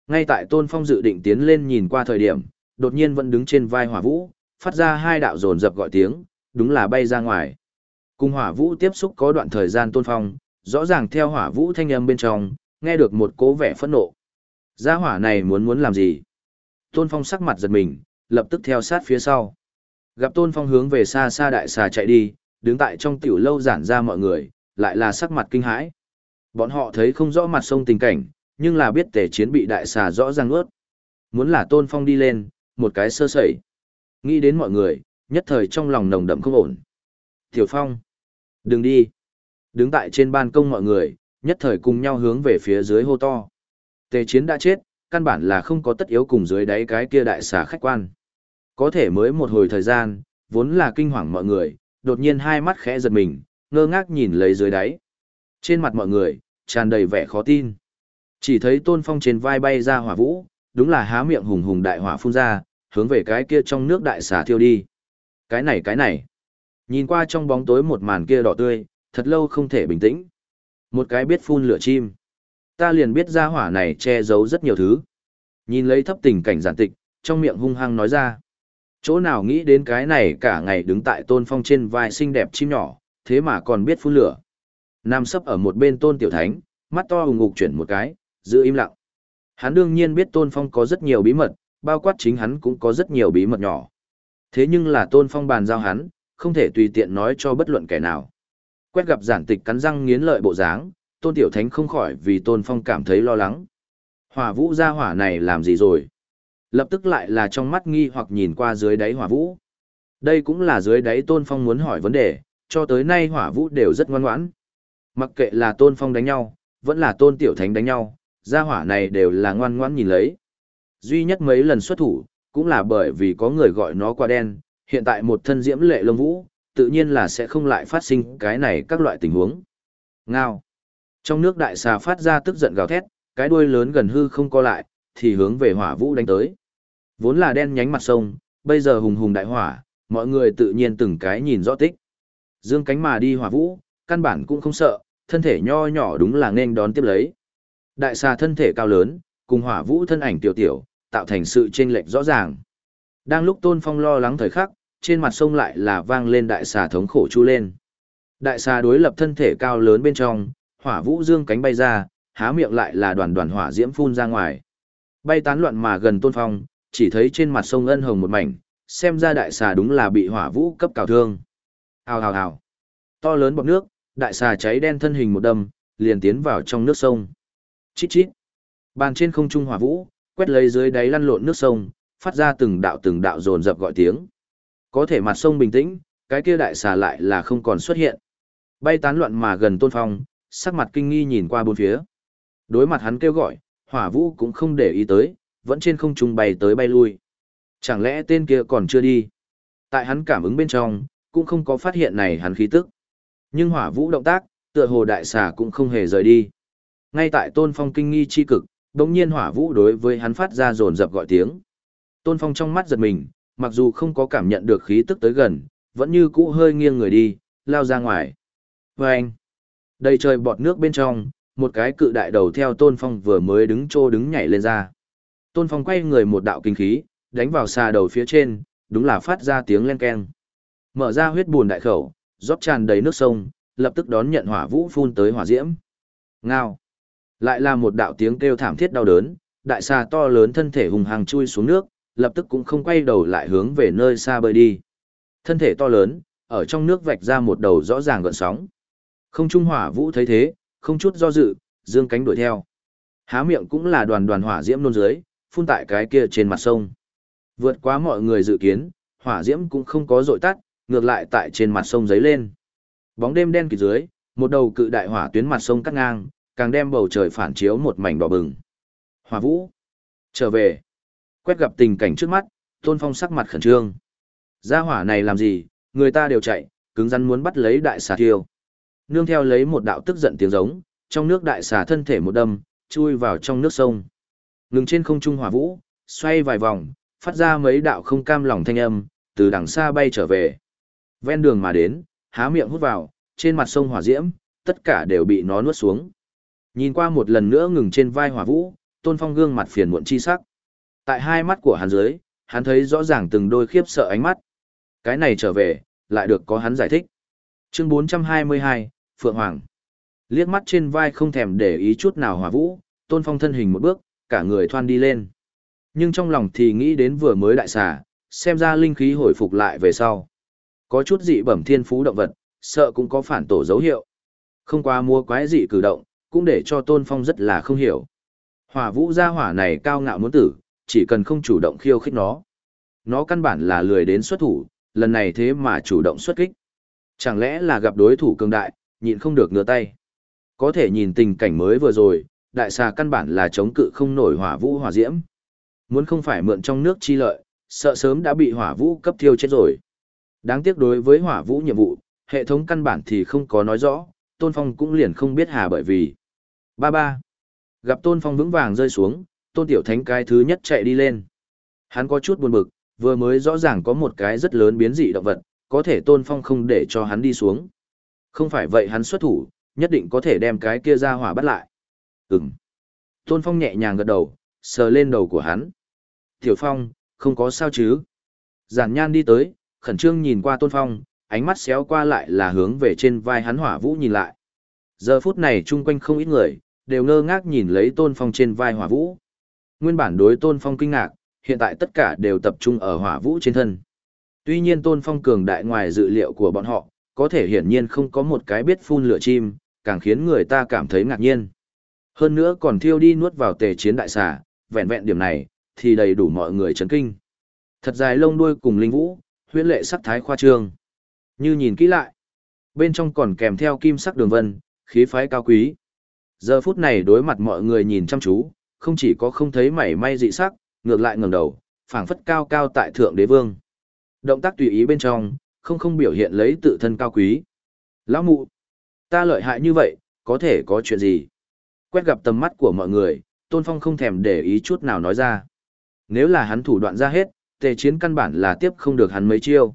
Ngay tại Tôn Phong dự định tiến lên nhìn qua thời điểm, đột nhiên vẫn đứng trên vai hỏa vũ, phát ra hai đạo dồn dập gọi tiếng, đúng là bay ra ngoài. Cùng hỏa vũ tiếp xúc có đoạn thời gian Tôn Phong, rõ ràng theo hỏa vũ thanh âm bên trong, nghe được một cố vẻ phẫn nộ. Gia hỏa này muốn muốn làm gì? Tôn Phong sắc mặt giật mình, lập tức theo sát phía sau. Gặp Tôn Phong hướng về xa xa đại xà chạy đi, đứng tại trong tiểu lâu giản ra mọi người, lại là sắc mặt kinh hãi. Bọn họ thấy không rõ mặt sông tình cảnh, nhưng là biết tể chiến bị đại xà rõ ràng ướt. Muốn là Tôn Phong đi lên, một cái sơ sẩy. Nghĩ đến mọi người, nhất thời trong lòng nồng đậm không ổn. Tiểu Phong, đừng đi. Đứng tại trên ban công mọi người, nhất thời cùng nhau hướng về phía dưới hô to. Tề chiến đã chết, căn bản là không có tất yếu cùng dưới đáy cái kia đại xà khách quan. Có thể mới một hồi thời gian, vốn là kinh hoàng mọi người, đột nhiên hai mắt khẽ giật mình, ngơ ngác nhìn lấy dưới đáy. Trên mặt mọi người, tràn đầy vẻ khó tin. Chỉ thấy tôn phong trên vai bay ra hỏa vũ, đúng là há miệng hùng hùng đại hỏa phun ra, hướng về cái kia trong nước đại xà thiêu đi. Cái này cái này. Nhìn qua trong bóng tối một màn kia đỏ tươi, thật lâu không thể bình tĩnh. Một cái biết phun lửa chim. Ta liền biết ra hỏa này che giấu rất nhiều thứ. Nhìn lấy thấp tình cảnh giản tịch, trong miệng hung hăng nói ra. Chỗ nào nghĩ đến cái này cả ngày đứng tại tôn phong trên vai xinh đẹp chim nhỏ, thế mà còn biết phun lửa. Nam sấp ở một bên tôn tiểu thánh, mắt to hùng ngục chuyển một cái, giữ im lặng. Hắn đương nhiên biết tôn phong có rất nhiều bí mật, bao quát chính hắn cũng có rất nhiều bí mật nhỏ. Thế nhưng là tôn phong bàn giao hắn, không thể tùy tiện nói cho bất luận kẻ nào. Quét gặp giản tịch cắn răng nghiến lợi bộ dáng, tôn tiểu thánh không khỏi vì tôn phong cảm thấy lo lắng. Hỏa vũ ra hỏa này làm gì rồi? Lập tức lại là trong mắt nghi hoặc nhìn qua dưới đáy hỏa vũ. Đây cũng là dưới đáy tôn phong muốn hỏi vấn đề, cho tới nay hỏa vũ đều rất ngoan ngoãn. Mặc kệ là tôn phong đánh nhau, vẫn là tôn tiểu thánh đánh nhau, gia hỏa này đều là ngoan ngoãn nhìn lấy. Duy nhất mấy lần xuất thủ, cũng là bởi vì có người gọi nó qua đen, hiện tại một thân diễm lệ lông vũ, tự nhiên là sẽ không lại phát sinh cái này các loại tình huống. Ngao. Trong nước đại xà phát ra tức giận gào thét, cái đuôi lớn gần hư không co lại, thì hướng về hỏa vũ đánh tới. Vốn là đen nhánh mặt sông, bây giờ hùng hùng đại hỏa, mọi người tự nhiên từng cái nhìn rõ tích. Dương cánh mà đi hỏa vũ, căn bản cũng không sợ, thân thể nho nhỏ đúng là nên đón tiếp lấy. Đại xà thân thể cao lớn, cùng hỏa vũ thân ảnh tiểu tiểu, tạo thành sự chênh lệch rõ ràng. Đang lúc Tôn Phong lo lắng thời khắc, trên mặt sông lại là vang lên đại xà thống khổ chu lên. Đại xà đối lập thân thể cao lớn bên trong, hỏa vũ dương cánh bay ra, há miệng lại là đoàn đoàn hỏa diễm phun ra ngoài. Bay tán loạn mà gần Tôn Phong, chỉ thấy trên mặt sông ân hồng một mảnh, xem ra đại xà đúng là bị hỏa vũ cấp cào thương. Hào hào hào. To lớn bọt nước, đại xà cháy đen thân hình một đâm, liền tiến vào trong nước sông. Chít chít. Bàn trên không trung hỏa vũ, quét lấy dưới đáy lăn lộn nước sông, phát ra từng đạo từng đạo dồn dập gọi tiếng. Có thể mặt sông bình tĩnh, cái kia đại xà lại là không còn xuất hiện. Bay tán loạn mà gần Tôn Phong, sắc mặt kinh nghi nhìn qua bốn phía. Đối mặt hắn kêu gọi, hỏa vũ cũng không để ý tới, vẫn trên không trung bay tới bay lui. Chẳng lẽ tên kia còn chưa đi? Tại hắn cảm ứng bên trong, cũng không có phát hiện này hắn khí tức. Nhưng hỏa vũ động tác, tựa hồ đại xà cũng không hề rời đi. Ngay tại tôn phong kinh nghi chi cực, đồng nhiên hỏa vũ đối với hắn phát ra rồn rập gọi tiếng. Tôn phong trong mắt giật mình, mặc dù không có cảm nhận được khí tức tới gần, vẫn như cũ hơi nghiêng người đi, lao ra ngoài. Và anh, đầy trời bọt nước bên trong, một cái cự đại đầu theo tôn phong vừa mới đứng trô đứng nhảy lên ra. Tôn phong quay người một đạo kinh khí, đánh vào xà đầu phía trên, đúng là phát ra tiếng len keng. Mở ra huyết buồn đại khẩu, rót tràn đầy nước sông, lập tức đón nhận hỏa vũ phun tới hỏa diễm. Ngao. Lại là một đạo tiếng kêu thảm thiết đau đớn, đại xà to lớn thân thể hùng hăng chui xuống nước, lập tức cũng không quay đầu lại hướng về nơi xa bơi đi. Thân thể to lớn, ở trong nước vạch ra một đầu rõ ràng gợn sóng. Không trung hỏa vũ thấy thế, không chút do dự, dương cánh đuổi theo. Há miệng cũng là đoàn đoàn hỏa diễm nôn dưới, phun tại cái kia trên mặt sông. Vượt quá mọi người dự kiến, hỏa diễm cũng không có dội tắt, ngược lại tại trên mặt sông giấy lên. Bóng đêm đen kịt dưới, một đầu cự đại hỏa tuyến mặt sông cắt ngang, càng đem bầu trời phản chiếu một mảnh đỏ bừng. hòa Vũ, trở về. Quét gặp tình cảnh trước mắt, Tôn Phong sắc mặt khẩn trương. Gia hỏa này làm gì, người ta đều chạy, cứng rắn muốn bắt lấy đại xà thiêu. Nương theo lấy một đạo tức giận tiếng giống, trong nước đại xà thân thể một đâm, chui vào trong nước sông. Ngừng trên không trung hỏa vũ, xoay vài vòng, phát ra mấy đạo không cam lòng thanh âm, từ đằng xa bay trở về. Ven đường mà đến, há miệng hút vào, trên mặt sông hỏa diễm, tất cả đều bị nó nuốt xuống. Nhìn qua một lần nữa ngừng trên vai hỏa vũ, tôn phong gương mặt phiền muộn chi sắc. Tại hai mắt của hắn dưới, hắn thấy rõ ràng từng đôi khiếp sợ ánh mắt. Cái này trở về, lại được có hắn giải thích. Chương 422, Phượng Hoàng. Liếc mắt trên vai không thèm để ý chút nào hỏa vũ, tôn phong thân hình một bước, cả người thoan đi lên. Nhưng trong lòng thì nghĩ đến vừa mới đại xà, xem ra linh khí hồi phục lại về sau. Có chút dị bẩm thiên phú động vật, sợ cũng có phản tổ dấu hiệu. Không qua mua quái dị cử động, cũng để cho tôn phong rất là không hiểu. Hỏa vũ gia hỏa này cao ngạo muốn tử, chỉ cần không chủ động khiêu khích nó. Nó căn bản là lười đến xuất thủ, lần này thế mà chủ động xuất kích. Chẳng lẽ là gặp đối thủ cường đại, nhịn không được ngửa tay. Có thể nhìn tình cảnh mới vừa rồi, đại xà căn bản là chống cự không nổi hỏa vũ hỏa diễm. Muốn không phải mượn trong nước chi lợi, sợ sớm đã bị hỏa vũ cấp thiêu chết rồi. Đáng tiếc đối với hỏa vũ nhiệm vụ, hệ thống căn bản thì không có nói rõ, Tôn Phong cũng liền không biết hà bởi vì. Ba ba. Gặp Tôn Phong vững vàng rơi xuống, Tôn Tiểu Thánh cái thứ nhất chạy đi lên. Hắn có chút buồn bực, vừa mới rõ ràng có một cái rất lớn biến dị động vật, có thể Tôn Phong không để cho hắn đi xuống. Không phải vậy hắn xuất thủ, nhất định có thể đem cái kia ra hỏa bắt lại. Ừm. Tôn Phong nhẹ nhàng gật đầu, sờ lên đầu của hắn. Tiểu Phong, không có sao chứ. Giản nhan đi tới, khẩn trương nhìn qua Tôn Phong, ánh mắt xéo qua lại là hướng về trên vai hắn hỏa vũ nhìn lại. Giờ phút này chung quanh không ít người, đều ngơ ngác nhìn lấy Tôn Phong trên vai hỏa vũ. Nguyên bản đối Tôn Phong kinh ngạc, hiện tại tất cả đều tập trung ở hỏa vũ trên thân. Tuy nhiên Tôn Phong cường đại ngoài dự liệu của bọn họ, có thể hiển nhiên không có một cái biết phun lửa chim, càng khiến người ta cảm thấy ngạc nhiên. Hơn nữa còn thiêu đi nuốt vào tề chiến đại xà, vẹn vẹn điểm này, thì đầy đủ mọi người chấn kinh. Thật dài lông đuôi cùng linh vũ, huyễn lệ sắc thái khoa trương. Như nhìn kỹ lại, bên trong còn kèm theo kim sắc đường vân, khí phái cao quý. Giờ phút này đối mặt mọi người nhìn chăm chú, không chỉ có không thấy mảy may dị sắc, ngược lại ngẩng đầu, phảng phất cao cao tại thượng đế vương. Động tác tùy ý bên trong, không không biểu hiện lấy tự thân cao quý. Lão mụ, ta lợi hại như vậy, có thể có chuyện gì? Quét gặp tầm mắt của mọi người, Tôn Phong không thèm để ý chút nào nói ra. Nếu là hắn thủ đoạn ra hết, tề chiến căn bản là tiếp không được hắn mấy chiêu.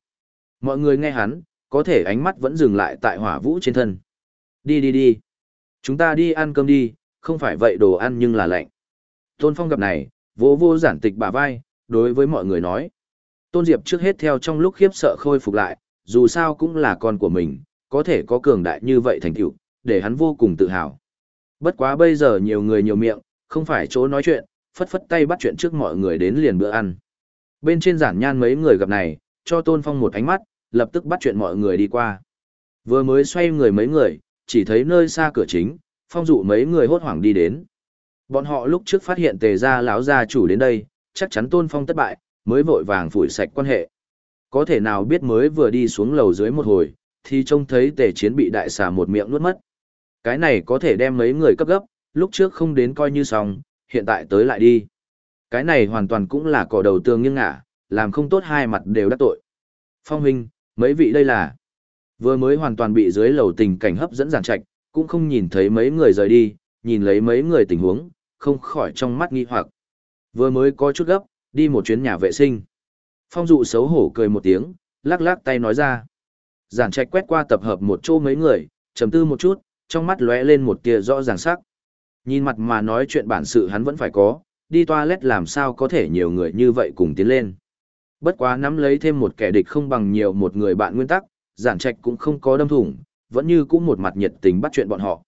Mọi người nghe hắn, có thể ánh mắt vẫn dừng lại tại hỏa vũ trên thân. Đi đi đi. Chúng ta đi ăn cơm đi, không phải vậy đồ ăn nhưng là lạnh. Tôn Phong gặp này, vô vô giản tịch bả vai, đối với mọi người nói. Tôn Diệp trước hết theo trong lúc khiếp sợ khôi phục lại, dù sao cũng là con của mình, có thể có cường đại như vậy thành tựu, để hắn vô cùng tự hào. Bất quá bây giờ nhiều người nhiều miệng, không phải chỗ nói chuyện, phất phất tay bắt chuyện trước mọi người đến liền bữa ăn. Bên trên giản nhan mấy người gặp này, cho Tôn Phong một ánh mắt, lập tức bắt chuyện mọi người đi qua. Vừa mới xoay người mấy người, chỉ thấy nơi xa cửa chính, Phong dụ mấy người hốt hoảng đi đến. Bọn họ lúc trước phát hiện tề gia lão gia chủ đến đây, chắc chắn Tôn Phong thất bại, mới vội vàng phủi sạch quan hệ. Có thể nào biết mới vừa đi xuống lầu dưới một hồi, thì trông thấy tề chiến bị đại xà một miệng nuốt mất. Cái này có thể đem mấy người cấp gấp, lúc trước không đến coi như xong, hiện tại tới lại đi. Cái này hoàn toàn cũng là cỏ đầu tương nghiêng ngả, làm không tốt hai mặt đều đắc tội. Phong huynh, mấy vị đây là vừa mới hoàn toàn bị dưới lầu tình cảnh hấp dẫn giản trạch, cũng không nhìn thấy mấy người rời đi, nhìn lấy mấy người tình huống, không khỏi trong mắt nghi hoặc. Vừa mới có chút gấp, đi một chuyến nhà vệ sinh. Phong dụ xấu hổ cười một tiếng, lắc lắc tay nói ra. Giản trạch quét qua tập hợp một chỗ mấy người, trầm tư một chút, trong mắt lóe lên một tia rõ ràng sắc. Nhìn mặt mà nói chuyện bản sự hắn vẫn phải có, đi toilet làm sao có thể nhiều người như vậy cùng tiến lên. Bất quá nắm lấy thêm một kẻ địch không bằng nhiều một người bạn nguyên tắc, giản trạch cũng không có đâm thủng, vẫn như cũng một mặt nhiệt tình bắt chuyện bọn họ.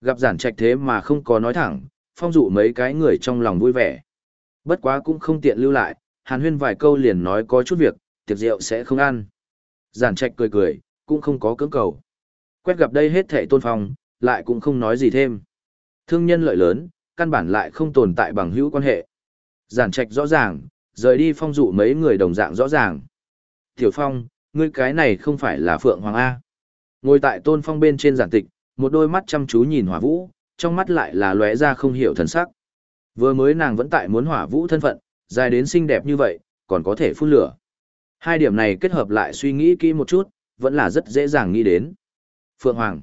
Gặp giản trạch thế mà không có nói thẳng, phong dụ mấy cái người trong lòng vui vẻ. Bất quá cũng không tiện lưu lại, hàn huyên vài câu liền nói có chút việc, tiệc rượu sẽ không ăn. Giản trạch cười cười, cũng không có cưỡng cầu. Quét gặp đây hết thể tôn phong, lại cũng không nói gì thêm. Thương nhân lợi lớn, căn bản lại không tồn tại bằng hữu quan hệ. Giản trạch rõ ràng, rời đi phong dụ mấy người đồng dạng rõ ràng. Tiểu phong, ngươi cái này không phải là Phượng Hoàng A. Ngồi tại tôn phong bên trên giản tịch, một đôi mắt chăm chú nhìn hỏa vũ, trong mắt lại là lóe ra không hiểu thần sắc. Vừa mới nàng vẫn tại muốn hỏa vũ thân phận, dài đến xinh đẹp như vậy, còn có thể phun lửa. Hai điểm này kết hợp lại suy nghĩ kỹ một chút, vẫn là rất dễ dàng nghĩ đến. Phượng Hoàng.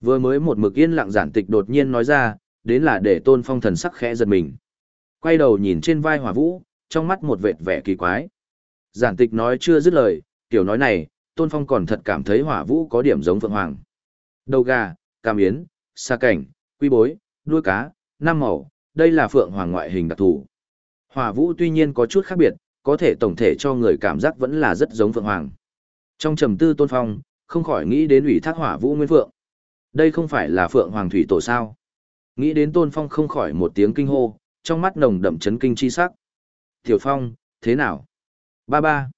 Vừa mới một mực yên lặng giản tịch đột nhiên nói ra, đến là để tôn phong thần sắc khẽ giật mình. Quay đầu nhìn trên vai hỏa vũ, trong mắt một vệt vẻ kỳ quái. Giản tịch nói chưa dứt lời, tiểu nói này, tôn phong còn thật cảm thấy hỏa vũ có điểm giống phượng hoàng. Đầu gà, cam yến, sa cảnh, quy bối, đuôi cá, năm màu, đây là phượng hoàng ngoại hình đặc thù. Hỏa vũ tuy nhiên có chút khác biệt, có thể tổng thể cho người cảm giác vẫn là rất giống phượng hoàng. Trong trầm tư tôn phong, không khỏi nghĩ đến ủy thác hỏa vũ nguyên phượng. Đây không phải là phượng hoàng thủy tổ sao. Nghĩ đến tôn phong không khỏi một tiếng kinh hô, trong mắt nồng đậm chấn kinh chi sắc. Tiểu phong, thế nào? Ba ba.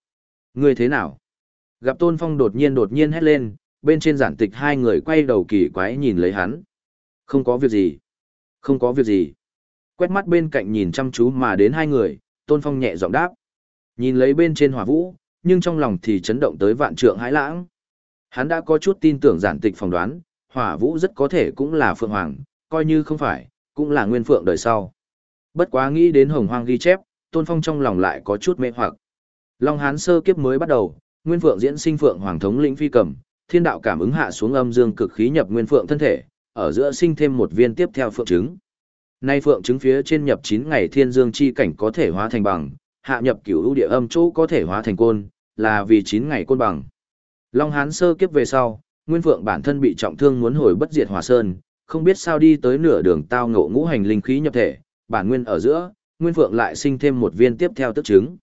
Người thế nào? Gặp tôn phong đột nhiên đột nhiên hét lên, bên trên giản tịch hai người quay đầu kỳ quái nhìn lấy hắn. Không có việc gì. Không có việc gì. Quét mắt bên cạnh nhìn chăm chú mà đến hai người, tôn phong nhẹ giọng đáp. Nhìn lấy bên trên hỏa vũ, nhưng trong lòng thì chấn động tới vạn trượng hãi lãng. Hắn đã có chút tin tưởng giản tịch phỏng đoán, hỏa vũ rất có thể cũng là phượng hoàng, coi như không phải, cũng là nguyên phượng đời sau. Bất quá nghĩ đến hồng hoang ghi chép, tôn phong trong lòng lại có chút mê hoặc. Long hán sơ kiếp mới bắt đầu, nguyên phượng diễn sinh phượng hoàng thống lĩnh phi cầm, thiên đạo cảm ứng hạ xuống âm dương cực khí nhập nguyên phượng thân thể, ở giữa sinh thêm một viên tiếp theo phượng trứng. Nay phượng trứng phía trên nhập 9 ngày thiên dương chi cảnh có thể hóa thành bằng, hạ nhập cửu ưu địa âm chỗ có thể hóa thành côn, là vì 9 ngày côn bằng. Long hán sơ kiếp về sau, nguyên phượng bản thân bị trọng thương muốn hồi bất diệt hòa sơn, không biết sao đi tới nửa đường tao ngộ ngũ hành linh khí nhập thể, bản nguyên ở giữa, nguyên phượng lại sinh thêm một viên tiếp theo tức trứng.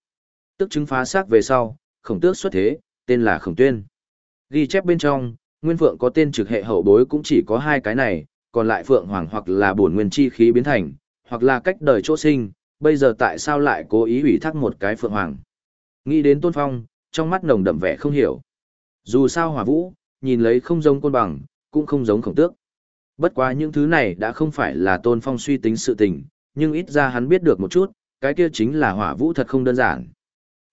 Tức trứng phá xác về sau, khổng tước xuất thế, tên là khổng tuyên. Ghi chép bên trong, nguyên phượng có tên trực hệ hậu bối cũng chỉ có hai cái này, còn lại phượng hoàng hoặc là bổn nguyên chi khí biến thành, hoặc là cách đời chỗ sinh, bây giờ tại sao lại cố ý ủy thác một cái phượng hoàng. Nghĩ đến tôn phong, trong mắt nồng đậm vẻ không hiểu. Dù sao hỏa vũ, nhìn lấy không giống côn bằng, cũng không giống khổng tước. Bất quá những thứ này đã không phải là tôn phong suy tính sự tình, nhưng ít ra hắn biết được một chút, cái kia chính là hỏa vũ thật không đơn giản.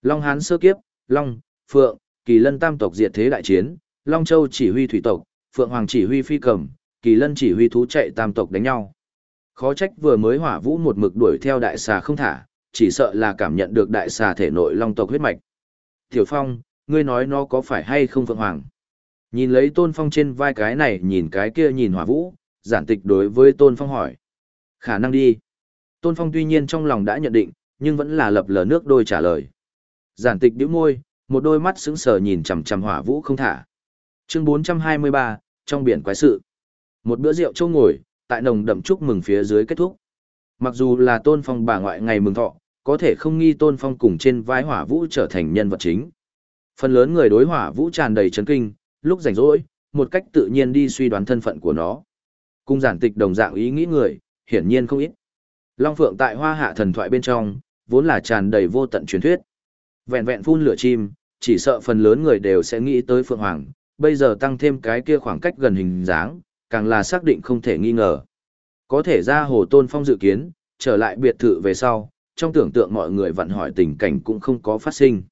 Long Hán sơ kiếp, Long, Phượng, Kỳ Lân tam tộc diệt thế đại chiến, Long Châu chỉ huy thủy tộc, Phượng Hoàng chỉ huy phi cầm, Kỳ Lân chỉ huy thú chạy tam tộc đánh nhau. Khó trách vừa mới hỏa vũ một mực đuổi theo đại xà không thả, chỉ sợ là cảm nhận được đại xà thể nội long tộc huyết mạch. Tiểu Phong, ngươi nói nó có phải hay không Phượng Hoàng? Nhìn lấy Tôn Phong trên vai cái này nhìn cái kia nhìn hỏa vũ, giản tịch đối với Tôn Phong hỏi. Khả năng đi. Tôn Phong tuy nhiên trong lòng đã nhận định, nhưng vẫn là lập lờ nước đôi trả lời. Giản tịch điếu môi, một đôi mắt sững sờ nhìn chằm chằm hỏa vũ không thả. Chương 423, trong biển quái sự. Một bữa rượu châu ngồi, tại nồng đậm chúc mừng phía dưới kết thúc. Mặc dù là Tôn Phong bà ngoại ngày mừng thọ, có thể không nghi Tôn Phong cùng trên vai hỏa vũ trở thành nhân vật chính. Phần lớn người đối hỏa vũ tràn đầy chấn kinh, lúc rảnh rỗi, một cách tự nhiên đi suy đoán thân phận của nó. Cung giản tịch đồng dạng ý nghĩ người, hiển nhiên không ít. Long Phượng tại hoa hạ thần thoại bên trong, vốn là tràn đầy vô tận truyền thuyết. Vẹn vẹn phun lửa chim, chỉ sợ phần lớn người đều sẽ nghĩ tới Phượng Hoàng, bây giờ tăng thêm cái kia khoảng cách gần hình dáng, càng là xác định không thể nghi ngờ. Có thể ra hồ tôn phong dự kiến, trở lại biệt thự về sau, trong tưởng tượng mọi người vặn hỏi tình cảnh cũng không có phát sinh.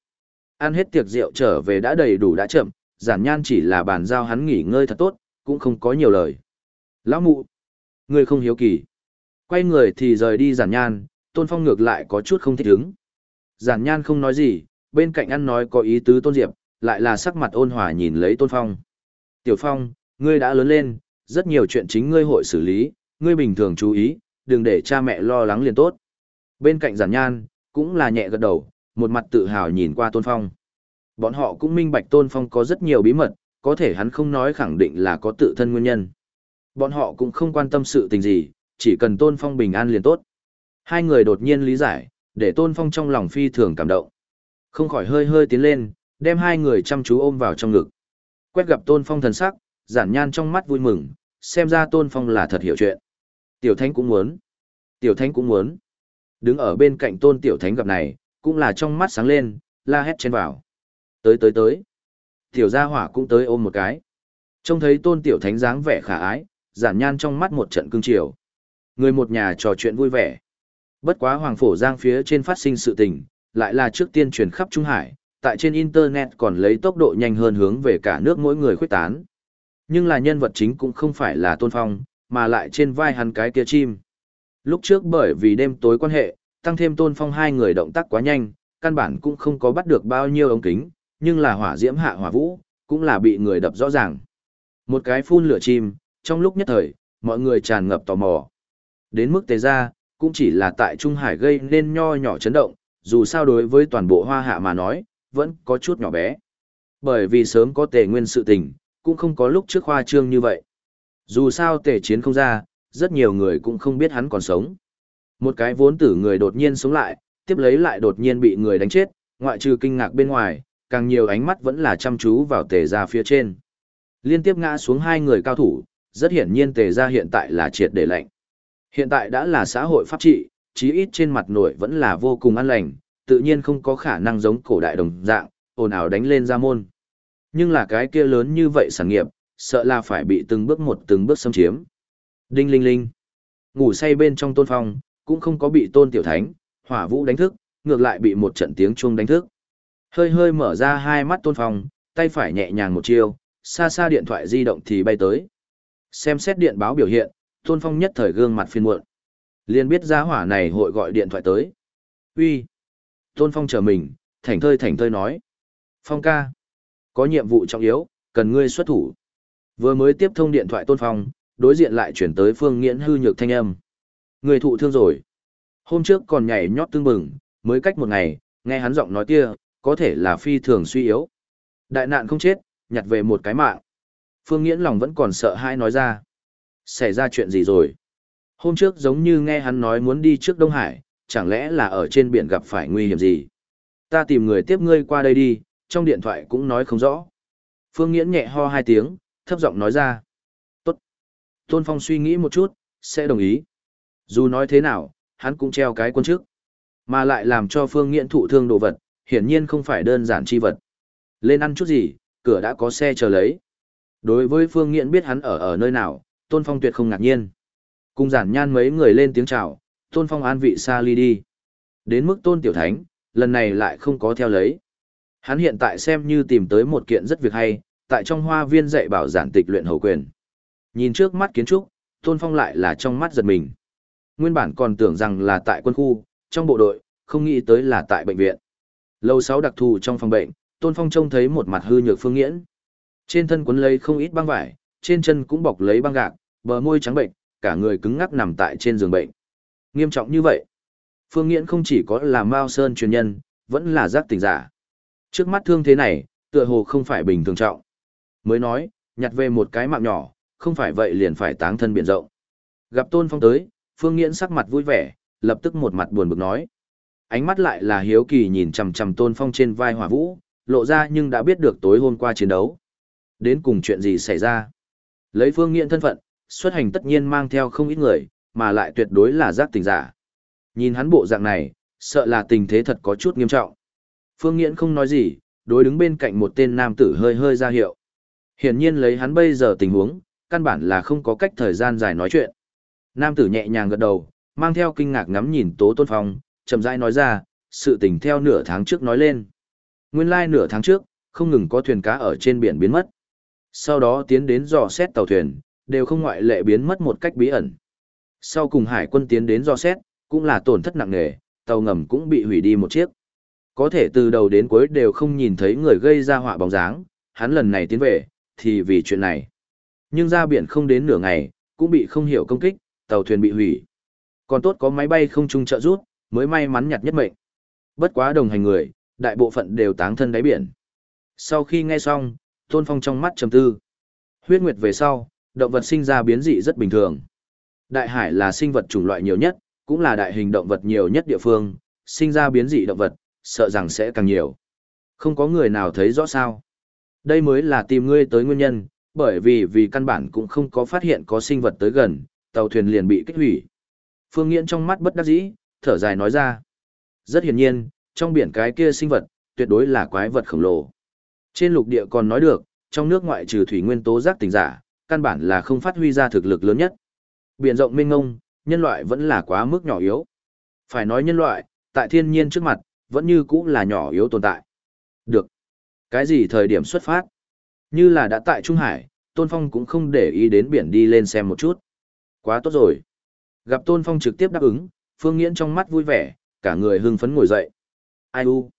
Ăn hết tiệc rượu trở về đã đầy đủ đã chậm, giản nhan chỉ là bàn giao hắn nghỉ ngơi thật tốt, cũng không có nhiều lời. Lão mụ, người không hiếu kỳ. Quay người thì rời đi giản nhan, tôn phong ngược lại có chút không thích ứng. Giản nhan không nói gì, bên cạnh ăn nói có ý tứ tôn diệp, lại là sắc mặt ôn hòa nhìn lấy tôn phong. Tiểu phong, ngươi đã lớn lên, rất nhiều chuyện chính ngươi hội xử lý, ngươi bình thường chú ý, đừng để cha mẹ lo lắng liền tốt. Bên cạnh giản nhan, cũng là nhẹ gật đầu, một mặt tự hào nhìn qua tôn phong. Bọn họ cũng minh bạch tôn phong có rất nhiều bí mật, có thể hắn không nói khẳng định là có tự thân nguyên nhân. Bọn họ cũng không quan tâm sự tình gì, chỉ cần tôn phong bình an liền tốt. Hai người đột nhiên lý giải, để tôn phong trong lòng phi thường cảm động. Không khỏi hơi hơi tiến lên, đem hai người chăm chú ôm vào trong ngực. Quét gặp tôn phong thần sắc, giản nhan trong mắt vui mừng, xem ra tôn phong là thật hiểu chuyện. Tiểu thánh cũng muốn. Tiểu thánh cũng muốn. Đứng ở bên cạnh tôn tiểu thánh gặp này, cũng là trong mắt sáng lên, la hét trên vào. Tới tới tới. Tiểu gia hỏa cũng tới ôm một cái. Trông thấy tôn tiểu thánh dáng vẻ khả ái, giản nhan trong mắt một trận cương chiều. Người một nhà trò chuyện vui vẻ. Bất quá Hoàng Phổ Giang phía trên phát sinh sự tình, lại là trước tiên truyền khắp Trung Hải, tại trên Internet còn lấy tốc độ nhanh hơn hướng về cả nước mỗi người khuyết tán. Nhưng là nhân vật chính cũng không phải là Tôn Phong, mà lại trên vai hắn cái kia chim. Lúc trước bởi vì đêm tối quan hệ, tăng thêm Tôn Phong hai người động tác quá nhanh, căn bản cũng không có bắt được bao nhiêu ống kính, nhưng là hỏa diễm hạ hỏa vũ, cũng là bị người đập rõ ràng. Một cái phun lửa chim, trong lúc nhất thời, mọi người tràn ngập tò mò. Đến mức tề ra, cũng chỉ là tại Trung Hải gây nên nho nhỏ chấn động, dù sao đối với toàn bộ hoa hạ mà nói, vẫn có chút nhỏ bé. Bởi vì sớm có tề nguyên sự tình, cũng không có lúc trước Hoa trương như vậy. Dù sao tề chiến không ra, rất nhiều người cũng không biết hắn còn sống. Một cái vốn tử người đột nhiên sống lại, tiếp lấy lại đột nhiên bị người đánh chết, ngoại trừ kinh ngạc bên ngoài, càng nhiều ánh mắt vẫn là chăm chú vào tề ra phía trên. Liên tiếp ngã xuống hai người cao thủ, rất hiển nhiên tề ra hiện tại là triệt để lệnh. Hiện tại đã là xã hội pháp trị, chí ít trên mặt nội vẫn là vô cùng an lành, tự nhiên không có khả năng giống cổ đại đồng dạng, ồn ào đánh lên ra môn. Nhưng là cái kia lớn như vậy sản nghiệp, sợ là phải bị từng bước một từng bước xâm chiếm. Đinh linh linh. Ngủ say bên trong tôn phong, cũng không có bị tôn tiểu thánh, hỏa vũ đánh thức, ngược lại bị một trận tiếng chuông đánh thức. Hơi hơi mở ra hai mắt tôn phong, tay phải nhẹ nhàng một chiêu, xa xa điện thoại di động thì bay tới. Xem xét điện báo biểu hiện, tôn phong nhất thời gương mặt phiền muộn. liền biết giá hỏa này hội gọi điện thoại tới. Uy, Tôn phong chờ mình, thảnh thơi thảnh thơi nói. Phong ca. Có nhiệm vụ trọng yếu, cần ngươi xuất thủ. Vừa mới tiếp thông điện thoại tôn phong, đối diện lại chuyển tới phương nghiễn hư nhược thanh âm. Người thụ thương rồi. Hôm trước còn nhảy nhót tương bừng, mới cách một ngày, nghe hắn giọng nói kia, có thể là phi thường suy yếu. Đại nạn không chết, nhặt về một cái mạng. Phương Nghiễn lòng vẫn còn sợ hãi nói ra. Xảy ra chuyện gì rồi? Hôm trước giống như nghe hắn nói muốn đi trước Đông Hải, chẳng lẽ là ở trên biển gặp phải nguy hiểm gì? Ta tìm người tiếp ngươi qua đây đi, trong điện thoại cũng nói không rõ. Phương Nghiễn nhẹ ho hai tiếng, thấp giọng nói ra. Tốt. Tôn Phong suy nghĩ một chút, sẽ đồng ý. Dù nói thế nào, hắn cũng treo cái quân trước. Mà lại làm cho Phương Nghiễn thụ thương đồ vật, hiển nhiên không phải đơn giản chi vật. Lên ăn chút gì, cửa đã có xe chờ lấy. Đối với Phương Nghiễn biết hắn ở ở nơi nào, Tôn Phong tuyệt không ngạc nhiên. Cùng giản nhan mấy người lên tiếng chào, Tôn Phong an vị xa ly đi. Đến mức Tôn Tiểu Thánh, lần này lại không có theo lấy. Hắn hiện tại xem như tìm tới một kiện rất việc hay, tại trong hoa viên dạy bảo giản tịch luyện hầu quyền. Nhìn trước mắt kiến trúc, Tôn Phong lại là trong mắt giật mình. Nguyên bản còn tưởng rằng là tại quân khu, trong bộ đội, không nghĩ tới là tại bệnh viện. Lâu sáu đặc thù trong phòng bệnh, Tôn Phong trông thấy một mặt hư nhược Phương Nghiễn. Trên thân quấn lấy không ít băng vải, trên chân cũng bọc lấy băng gạc, bờ môi trắng bệnh, cả người cứng ngắc nằm tại trên giường bệnh. Nghiêm trọng như vậy, Phương Nghiễn không chỉ có là Mao Sơn truyền nhân, vẫn là giác tỉnh giả. Trước mắt thương thế này, tựa hồ không phải bình thường trọng. Mới nói, nhặt về một cái mạng nhỏ, không phải vậy liền phải táng thân biển rộng. Gặp Tôn Phong tới, Phương Nghiễn sắc mặt vui vẻ, lập tức một mặt buồn bực nói. Ánh mắt lại là hiếu kỳ nhìn chằm chằm Tôn Phong trên vai Hỏa Vũ, lộ ra nhưng đã biết được tối hôm qua chiến đấu. Đến cùng chuyện gì xảy ra? Lấy Phương Nghiễn thân phận, xuất hành tất nhiên mang theo không ít người, mà lại tuyệt đối là giác tình giả. Nhìn hắn bộ dạng này, sợ là tình thế thật có chút nghiêm trọng. Phương Nghiễn không nói gì, đối đứng bên cạnh một tên nam tử hơi hơi ra hiệu. Hiển nhiên lấy hắn bây giờ tình huống, căn bản là không có cách thời gian dài nói chuyện. Nam tử nhẹ nhàng gật đầu, mang theo kinh ngạc ngắm nhìn Tố Tôn Phong, chậm rãi nói ra, sự tình theo nửa tháng trước nói lên. Nguyên lai like nửa tháng trước, không ngừng có thuyền cá ở trên biển biến mất. Sau đó tiến đến dò xét tàu thuyền, đều không ngoại lệ biến mất một cách bí ẩn. Sau cùng hải quân tiến đến dò xét, cũng là tổn thất nặng nề, tàu ngầm cũng bị hủy đi một chiếc. Có thể từ đầu đến cuối đều không nhìn thấy người gây ra họa bóng dáng, hắn lần này tiến về, thì vì chuyện này. Nhưng ra biển không đến nửa ngày, cũng bị không hiểu công kích, tàu thuyền bị hủy. Còn tốt có máy bay không trung trợ rút, mới may mắn nhặt nhất mệnh. Bất quá đồng hành người, đại bộ phận đều táng thân đáy biển. Sau khi nghe xong, Tôn Phong trong mắt trầm tư. Huyết nguyệt về sau, động vật sinh ra biến dị rất bình thường. Đại hải là sinh vật chủng loại nhiều nhất, cũng là đại hình động vật nhiều nhất địa phương, sinh ra biến dị động vật, sợ rằng sẽ càng nhiều. Không có người nào thấy rõ sao. Đây mới là tìm ngươi tới nguyên nhân, bởi vì vì căn bản cũng không có phát hiện có sinh vật tới gần, tàu thuyền liền bị kích hủy. Phương Nghiễn trong mắt bất đắc dĩ, thở dài nói ra. Rất hiển nhiên, trong biển cái kia sinh vật, tuyệt đối là quái vật khổng lồ. Trên lục địa còn nói được, trong nước ngoại trừ thủy nguyên tố giác tỉnh giả, căn bản là không phát huy ra thực lực lớn nhất. Biển rộng mênh mông, nhân loại vẫn là quá mức nhỏ yếu. Phải nói nhân loại, tại thiên nhiên trước mặt, vẫn như cũ là nhỏ yếu tồn tại. Được. Cái gì thời điểm xuất phát? Như là đã tại Trung Hải, Tôn Phong cũng không để ý đến biển đi lên xem một chút. Quá tốt rồi. Gặp Tôn Phong trực tiếp đáp ứng, Phương Nghiễn trong mắt vui vẻ, cả người hưng phấn ngồi dậy. Ai u?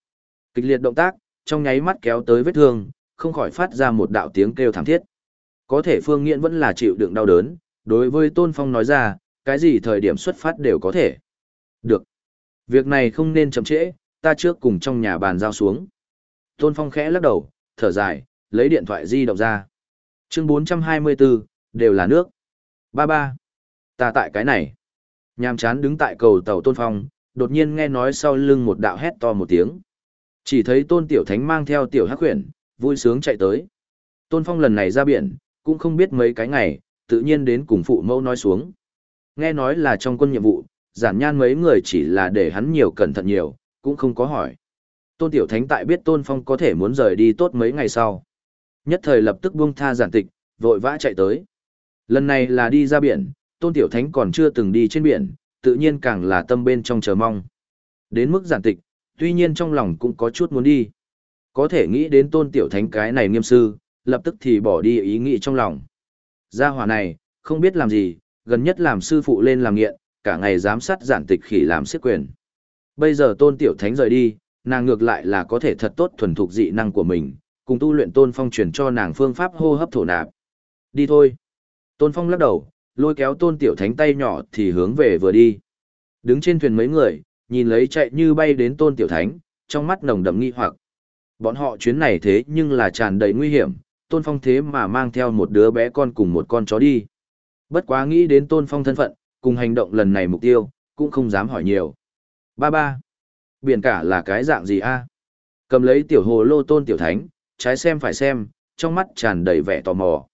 Kịch liệt động tác, trong nháy mắt kéo tới vết thương, không khỏi phát ra một đạo tiếng kêu thảm thiết. Có thể Phương Nghiễn vẫn là chịu đựng đau đớn, đối với Tôn Phong nói ra, cái gì thời điểm xuất phát đều có thể. Được. Việc này không nên chậm trễ, ta trước cùng trong nhà bàn giao xuống. Tôn Phong khẽ lắc đầu, thở dài, lấy điện thoại di động ra. Chương 424, đều là nước. Ba ba. Ta tại cái này. Nhàm chán đứng tại cầu tàu Tôn Phong, đột nhiên nghe nói sau lưng một đạo hét to một tiếng. Chỉ thấy Tôn Tiểu Thánh mang theo Tiểu Hắc Huyền, vui sướng chạy tới. Tôn Phong lần này ra biển, cũng không biết mấy cái ngày, tự nhiên đến cùng phụ mẫu nói xuống. Nghe nói là trong quân nhiệm vụ, giản nhan mấy người chỉ là để hắn nhiều cẩn thận nhiều, cũng không có hỏi. Tôn Tiểu Thánh tại biết Tôn Phong có thể muốn rời đi tốt mấy ngày sau. Nhất thời lập tức buông tha giản tịch, vội vã chạy tới. Lần này là đi ra biển, Tôn Tiểu Thánh còn chưa từng đi trên biển, tự nhiên càng là tâm bên trong chờ mong. Đến mức giản tịch, tuy nhiên trong lòng cũng có chút muốn đi. Có thể nghĩ đến Tôn Tiểu Thánh cái này nghiêm sư, lập tức thì bỏ đi ý nghĩ trong lòng. Gia hỏa này, không biết làm gì, gần nhất làm sư phụ lên làm nghiện, cả ngày giám sát giản tịch khỉ làm siết quyền. Bây giờ tôn tiểu thánh rời đi, nàng ngược lại là có thể thật tốt thuần thục dị năng của mình, cùng tu luyện tôn phong truyền cho nàng phương pháp hô hấp thổ nạp. Đi thôi. Tôn phong lắc đầu, lôi kéo tôn tiểu thánh tay nhỏ thì hướng về vừa đi. Đứng trên thuyền mấy người, nhìn lấy chạy như bay đến tôn tiểu thánh, trong mắt nồng đậm nghi hoặc. Bọn họ chuyến này thế nhưng là tràn đầy nguy hiểm, tôn phong thế mà mang theo một đứa bé con cùng một con chó đi. Bất quá nghĩ đến tôn phong thân phận, cùng hành động lần này mục tiêu, cũng không dám hỏi nhiều. Ba ba. Biển cả là cái dạng gì a? Cầm lấy tiểu hồ lô tôn tiểu thánh, trái xem phải xem, trong mắt tràn đầy vẻ tò mò.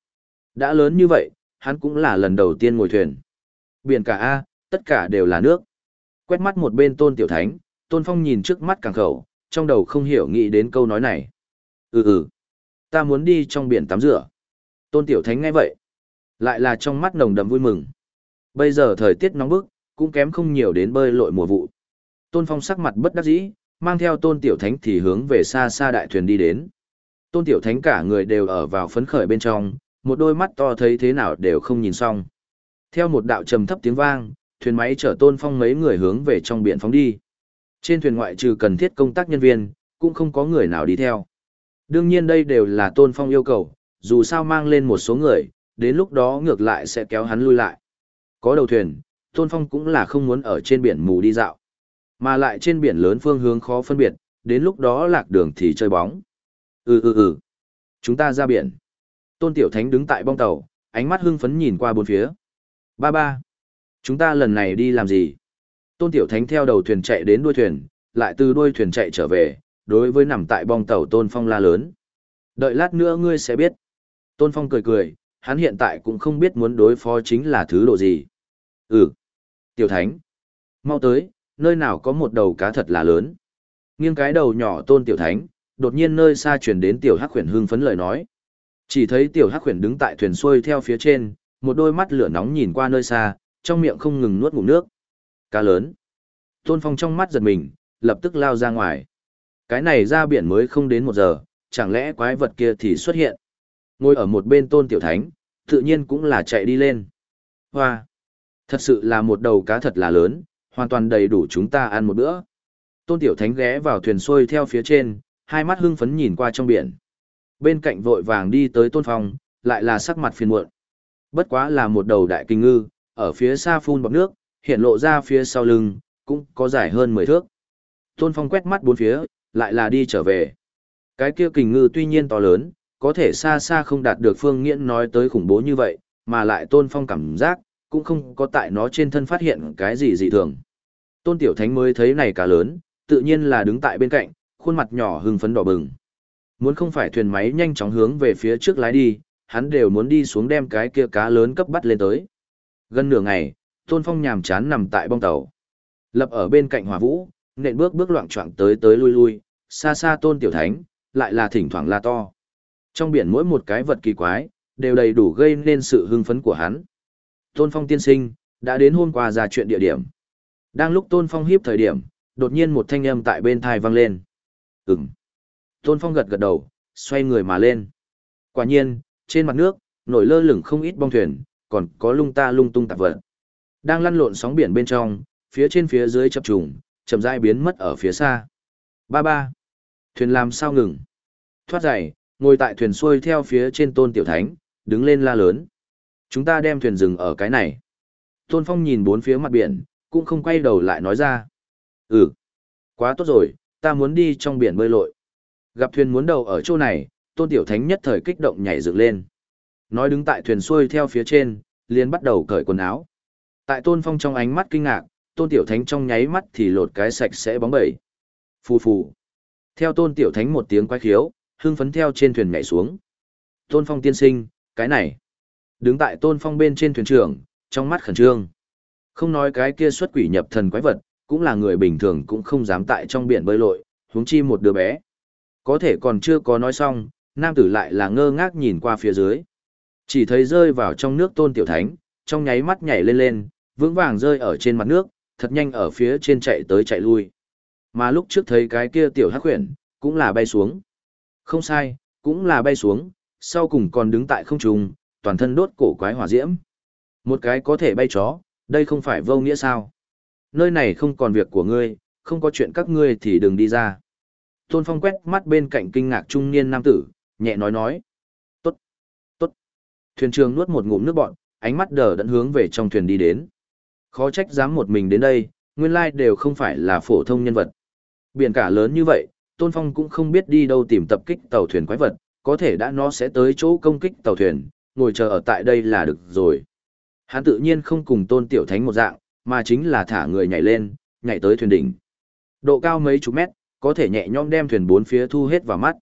Đã lớn như vậy, hắn cũng là lần đầu tiên ngồi thuyền. Biển cả a, tất cả đều là nước. Quét mắt một bên tôn tiểu thánh, tôn phong nhìn trước mắt càng khẩu, trong đầu không hiểu nghĩ đến câu nói này. Ừ ừ, ta muốn đi trong biển tắm rửa. Tôn tiểu thánh nghe vậy. Lại là trong mắt nồng đầm vui mừng. Bây giờ thời tiết nóng bức, cũng kém không nhiều đến bơi lội mùa vụ. Tôn Phong sắc mặt bất đắc dĩ, mang theo Tôn Tiểu Thánh thì hướng về xa xa đại thuyền đi đến. Tôn Tiểu Thánh cả người đều ở vào phấn khởi bên trong, một đôi mắt to thấy thế nào đều không nhìn xong. Theo một đạo trầm thấp tiếng vang, thuyền máy chở Tôn Phong mấy người hướng về trong biển phóng đi. Trên thuyền ngoại trừ cần thiết công tác nhân viên, cũng không có người nào đi theo. Đương nhiên đây đều là Tôn Phong yêu cầu, dù sao mang lên một số người, đến lúc đó ngược lại sẽ kéo hắn lui lại. Có đầu thuyền, Tôn Phong cũng là không muốn ở trên biển mù đi dạo. Mà lại trên biển lớn phương hướng khó phân biệt, đến lúc đó lạc đường thì chơi bóng. Ừ ừ ừ. Chúng ta ra biển. Tôn Tiểu Thánh đứng tại bong tàu, ánh mắt hưng phấn nhìn qua bốn phía. Ba ba. Chúng ta lần này đi làm gì? Tôn Tiểu Thánh theo đầu thuyền chạy đến đuôi thuyền, lại từ đuôi thuyền chạy trở về, đối với nằm tại bong tàu Tôn Phong la lớn. Đợi lát nữa ngươi sẽ biết. Tôn Phong cười cười, hắn hiện tại cũng không biết muốn đối phó chính là thứ độ gì. Ừ. Tiểu Thánh. Mau tới, nơi nào có một đầu cá thật là lớn. Nghiêng cái đầu nhỏ tôn tiểu thánh, đột nhiên nơi xa truyền đến tiểu hắc khuyển hưng phấn lời nói. Chỉ thấy tiểu hắc khuyển đứng tại thuyền xuôi theo phía trên, một đôi mắt lửa nóng nhìn qua nơi xa, trong miệng không ngừng nuốt ngụm nước. Cá lớn. Tôn Phong trong mắt giật mình, lập tức lao ra ngoài. Cái này ra biển mới không đến một giờ, chẳng lẽ quái vật kia thì xuất hiện. Ngồi ở một bên tôn tiểu thánh, tự nhiên cũng là chạy đi lên. Hoa! Thật sự là một đầu cá thật là lớn, hoàn toàn đầy đủ chúng ta ăn một bữa. Tôn Tiểu Thánh ghé vào thuyền xuôi theo phía trên, hai mắt hưng phấn nhìn qua trong biển. Bên cạnh vội vàng đi tới Tôn Phong, lại là sắc mặt phiền muộn. Bất quá là một đầu đại kinh ngư, ở phía xa phun bọt nước, hiện lộ ra phía sau lưng, cũng có dài hơn 10 thước. Tôn Phong quét mắt bốn phía, lại là đi trở về. Cái kia kình ngư tuy nhiên to lớn, có thể xa xa không đạt được Phương Nghiễn nói tới khủng bố như vậy, mà lại Tôn Phong cảm giác, cũng không có tại nó trên thân phát hiện cái gì dị thường. Tôn Tiểu Thánh mới thấy này cá lớn, tự nhiên là đứng tại bên cạnh, khuôn mặt nhỏ hưng phấn đỏ bừng. Muốn không phải thuyền máy nhanh chóng hướng về phía trước lái đi, hắn đều muốn đi xuống đem cái kia cá lớn cấp bắt lên tới. Gần nửa ngày, Tôn Phong nhàm chán nằm tại bong tàu. Lập ở bên cạnh Hỏa Vũ, nện bước bước loạn choạng tới tới lui lui, xa xa Tôn Tiểu Thánh, lại là thỉnh thoảng la to. Trong biển mỗi một cái vật kỳ quái, đều đầy đủ gây nên sự hưng phấn của hắn. Tôn Phong tiên sinh, đã đến hôm qua ra chuyện địa điểm. Đang lúc Tôn Phong hiếp thời điểm, đột nhiên một thanh âm tại bên thai vang lên. Ừm. Tôn Phong gật gật đầu, xoay người mà lên. Quả nhiên, trên mặt nước, nổi lơ lửng không ít bong thuyền, còn có lung ta lung tung tạp vật. Đang lăn lộn sóng biển bên trong, phía trên phía dưới chập trùng, chậm rãi biến mất ở phía xa. Ba ba. Thuyền làm sao ngừng? Thoát dậy, ngồi tại thuyền xuôi theo phía trên Tôn Tiểu Thánh, đứng lên la lớn. Chúng ta đem thuyền dừng ở cái này. Tôn Phong nhìn bốn phía mặt biển, cũng không quay đầu lại nói ra. Ừ, quá tốt rồi, ta muốn đi trong biển bơi lội. Gặp thuyền muốn đầu ở chỗ này, Tôn Tiểu Thánh nhất thời kích động nhảy dựng lên. Nói đứng tại thuyền xuôi theo phía trên, liền bắt đầu cởi quần áo. Tại Tôn Phong trong ánh mắt kinh ngạc, Tôn Tiểu Thánh trong nháy mắt thì lột cái sạch sẽ bóng bẩy. Phù phù. Theo Tôn Tiểu Thánh một tiếng quái khiếu, hưng phấn theo trên thuyền nhảy xuống. Tôn Phong tiên sinh, cái này. Đứng tại Tôn Phong bên trên thuyền trưởng, trong mắt khẩn trương. Không nói cái kia xuất quỷ nhập thần quái vật, cũng là người bình thường cũng không dám tại trong biển bơi lội, huống chi một đứa bé. Có thể còn chưa có nói xong, nam tử lại là ngơ ngác nhìn qua phía dưới. Chỉ thấy rơi vào trong nước tôn tiểu thánh, trong nháy mắt nhảy lên lên, vững vàng rơi ở trên mặt nước, thật nhanh ở phía trên chạy tới chạy lui. Mà lúc trước thấy cái kia tiểu hắc khuyển, cũng là bay xuống. Không sai, cũng là bay xuống, sau cùng còn đứng tại không trung, toàn thân đốt cổ quái hỏa diễm. Một cái có thể bay chó, đây không phải vô nghĩa sao? Nơi này không còn việc của ngươi, không có chuyện các ngươi thì đừng đi ra. Tôn Phong quét mắt bên cạnh kinh ngạc trung niên nam tử, nhẹ nói nói. Thuyền trưởng nuốt một ngụm nước bọn, ánh mắt đờ đẫn hướng về trong thuyền đi đến. Khó trách dám một mình đến đây, nguyên lai đều không phải là phổ thông nhân vật. Biển cả lớn như vậy, Tôn Phong cũng không biết đi đâu tìm tập kích tàu thuyền quái vật, có thể đã nó sẽ tới chỗ công kích tàu thuyền, ngồi chờ ở tại đây là được rồi. Hắn tự nhiên không cùng Tôn Tiểu Thánh một dạng, mà chính là thả người nhảy lên, nhảy tới thuyền đỉnh. Độ cao mấy chục mét, có thể nhẹ nhõm đem thuyền bốn phía thu hết vào mắt.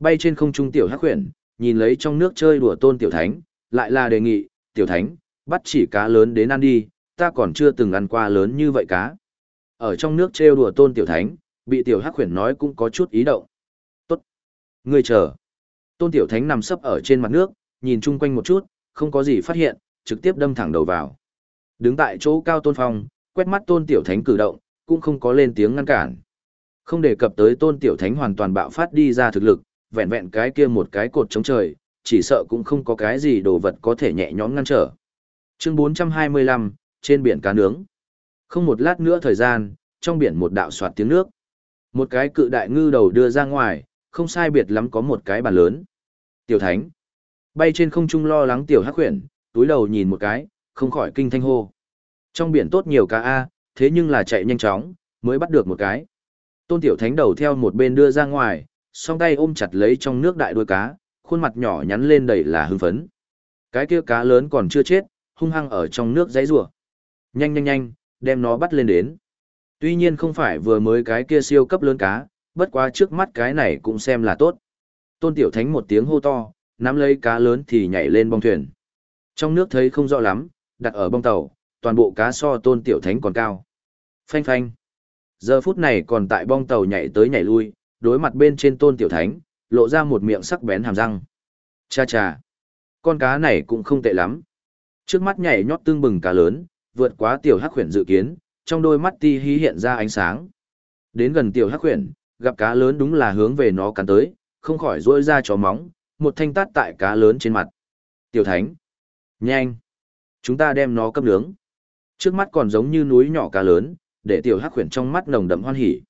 Bay trên không trung tiểu hắc huyền, nhìn lấy trong nước chơi đùa Tôn Tiểu Thánh, lại là đề nghị, "Tiểu Thánh, bắt chỉ cá lớn đến ăn đi, ta còn chưa từng ăn qua lớn như vậy cá." Ở trong nước trêu đùa Tôn Tiểu Thánh, bị tiểu hắc huyền nói cũng có chút ý động. "Tốt, ngươi chờ." Tôn Tiểu Thánh nằm sấp ở trên mặt nước, nhìn chung quanh một chút, không có gì phát hiện, trực tiếp đâm thẳng đầu vào. Đứng tại chỗ cao Tôn Phong, quét mắt Tôn Tiểu Thánh cử động, cũng không có lên tiếng ngăn cản. Không đề cập tới Tôn Tiểu Thánh hoàn toàn bạo phát đi ra thực lực, vẹn vẹn cái kia một cái cột chống trời, chỉ sợ cũng không có cái gì đồ vật có thể nhẹ nhõm ngăn trở. Chương 425, trên biển cá nướng. Không một lát nữa thời gian, trong biển một đạo soạt tiếng nước. Một cái cự đại ngư đầu đưa ra ngoài, không sai biệt lắm có một cái bàn lớn. Tiểu Thánh. Bay trên không trung lo lắng tiểu hắc huyền, túi đầu nhìn một cái, không khỏi kinh thanh hô. Trong biển tốt nhiều cá A, thế nhưng là chạy nhanh chóng, mới bắt được một cái. Tôn tiểu thánh đầu theo một bên đưa ra ngoài, song tay ôm chặt lấy trong nước đại đuôi cá, khuôn mặt nhỏ nhắn lên đầy là hưng phấn. Cái kia cá lớn còn chưa chết, hung hăng ở trong nước giấy rủa. Nhanh nhanh nhanh, đem nó bắt lên đến. Tuy nhiên không phải vừa mới cái kia siêu cấp lớn cá, bất quá trước mắt cái này cũng xem là tốt. Tôn Tiểu Thánh một tiếng hô to, nắm lấy cá lớn thì nhảy lên bong thuyền. Trong nước thấy không rõ lắm, đặt ở bong tàu, toàn bộ cá so Tôn Tiểu Thánh còn cao. Phanh phanh. Giờ phút này còn tại bong tàu nhảy tới nhảy lui, đối mặt bên trên Tôn Tiểu Thánh, lộ ra một miệng sắc bén hàm răng. Cha cha. Con cá này cũng không tệ lắm. Trước mắt nhảy nhót tương bừng cá lớn, vượt quá Tiểu Hắc khuyển dự kiến, trong đôi mắt ti hí hiện ra ánh sáng. Đến gần Tiểu Hắc khuyển, gặp cá lớn đúng là hướng về nó cắn tới, không khỏi rỗi ra chó móng, một thanh tát tại cá lớn trên mặt. Tiểu Thánh, nhanh, chúng ta đem nó cấp nướng. Trước mắt còn giống như núi nhỏ cá lớn, để Tiểu Hắc khuyển trong mắt nồng đậm hoan hỉ.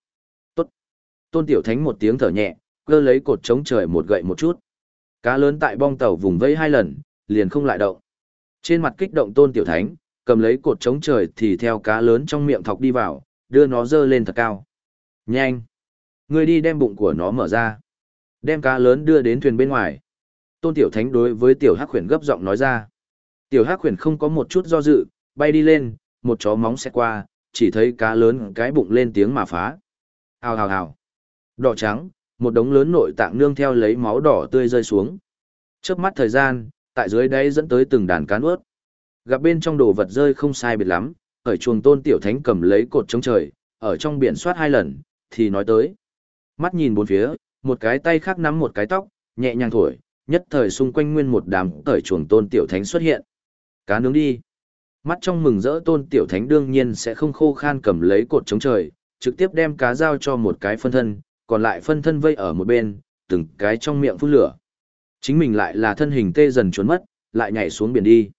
Tôn Tiểu Thánh một tiếng thở nhẹ, cơ lấy cột chống trời một gậy một chút. Cá lớn tại bong tàu vùng vây hai lần, liền không lại động. Trên mặt kích động Tôn Tiểu Thánh, cầm lấy cột chống trời thì theo cá lớn trong miệng thọc đi vào, đưa nó dơ lên thật cao. Nhanh! người đi đem bụng của nó mở ra. Đem cá lớn đưa đến thuyền bên ngoài. Tôn Tiểu Thánh đối với Tiểu Hắc Huyền gấp giọng nói ra. Tiểu Hắc Huyền không có một chút do dự, bay đi lên, một chó móng xẹt qua, chỉ thấy cá lớn cái bụng lên tiếng mà phá. Hào hào hào. Đỏ trắng, một đống lớn nội tạng nương theo lấy máu đỏ tươi rơi xuống. Chớp mắt thời gian, tại dưới đáy dẫn tới từng đàn cá nuốt. Gặp bên trong đồ vật rơi không sai biệt lắm, ở chuồng Tôn Tiểu Thánh cầm lấy cột chống trời, ở trong biển soát hai lần, thì nói tới. Mắt nhìn bốn phía, một cái tay khác nắm một cái tóc, nhẹ nhàng thổi, nhất thời xung quanh nguyên một đám cởi chuồng tôn tiểu thánh xuất hiện. Cá nướng đi. Mắt trong mừng rỡ tôn tiểu thánh đương nhiên sẽ không khô khan cầm lấy cột chống trời, trực tiếp đem cá giao cho một cái phân thân, còn lại phân thân vây ở một bên, từng cái trong miệng phun lửa. Chính mình lại là thân hình tê dần trốn mất, lại nhảy xuống biển đi.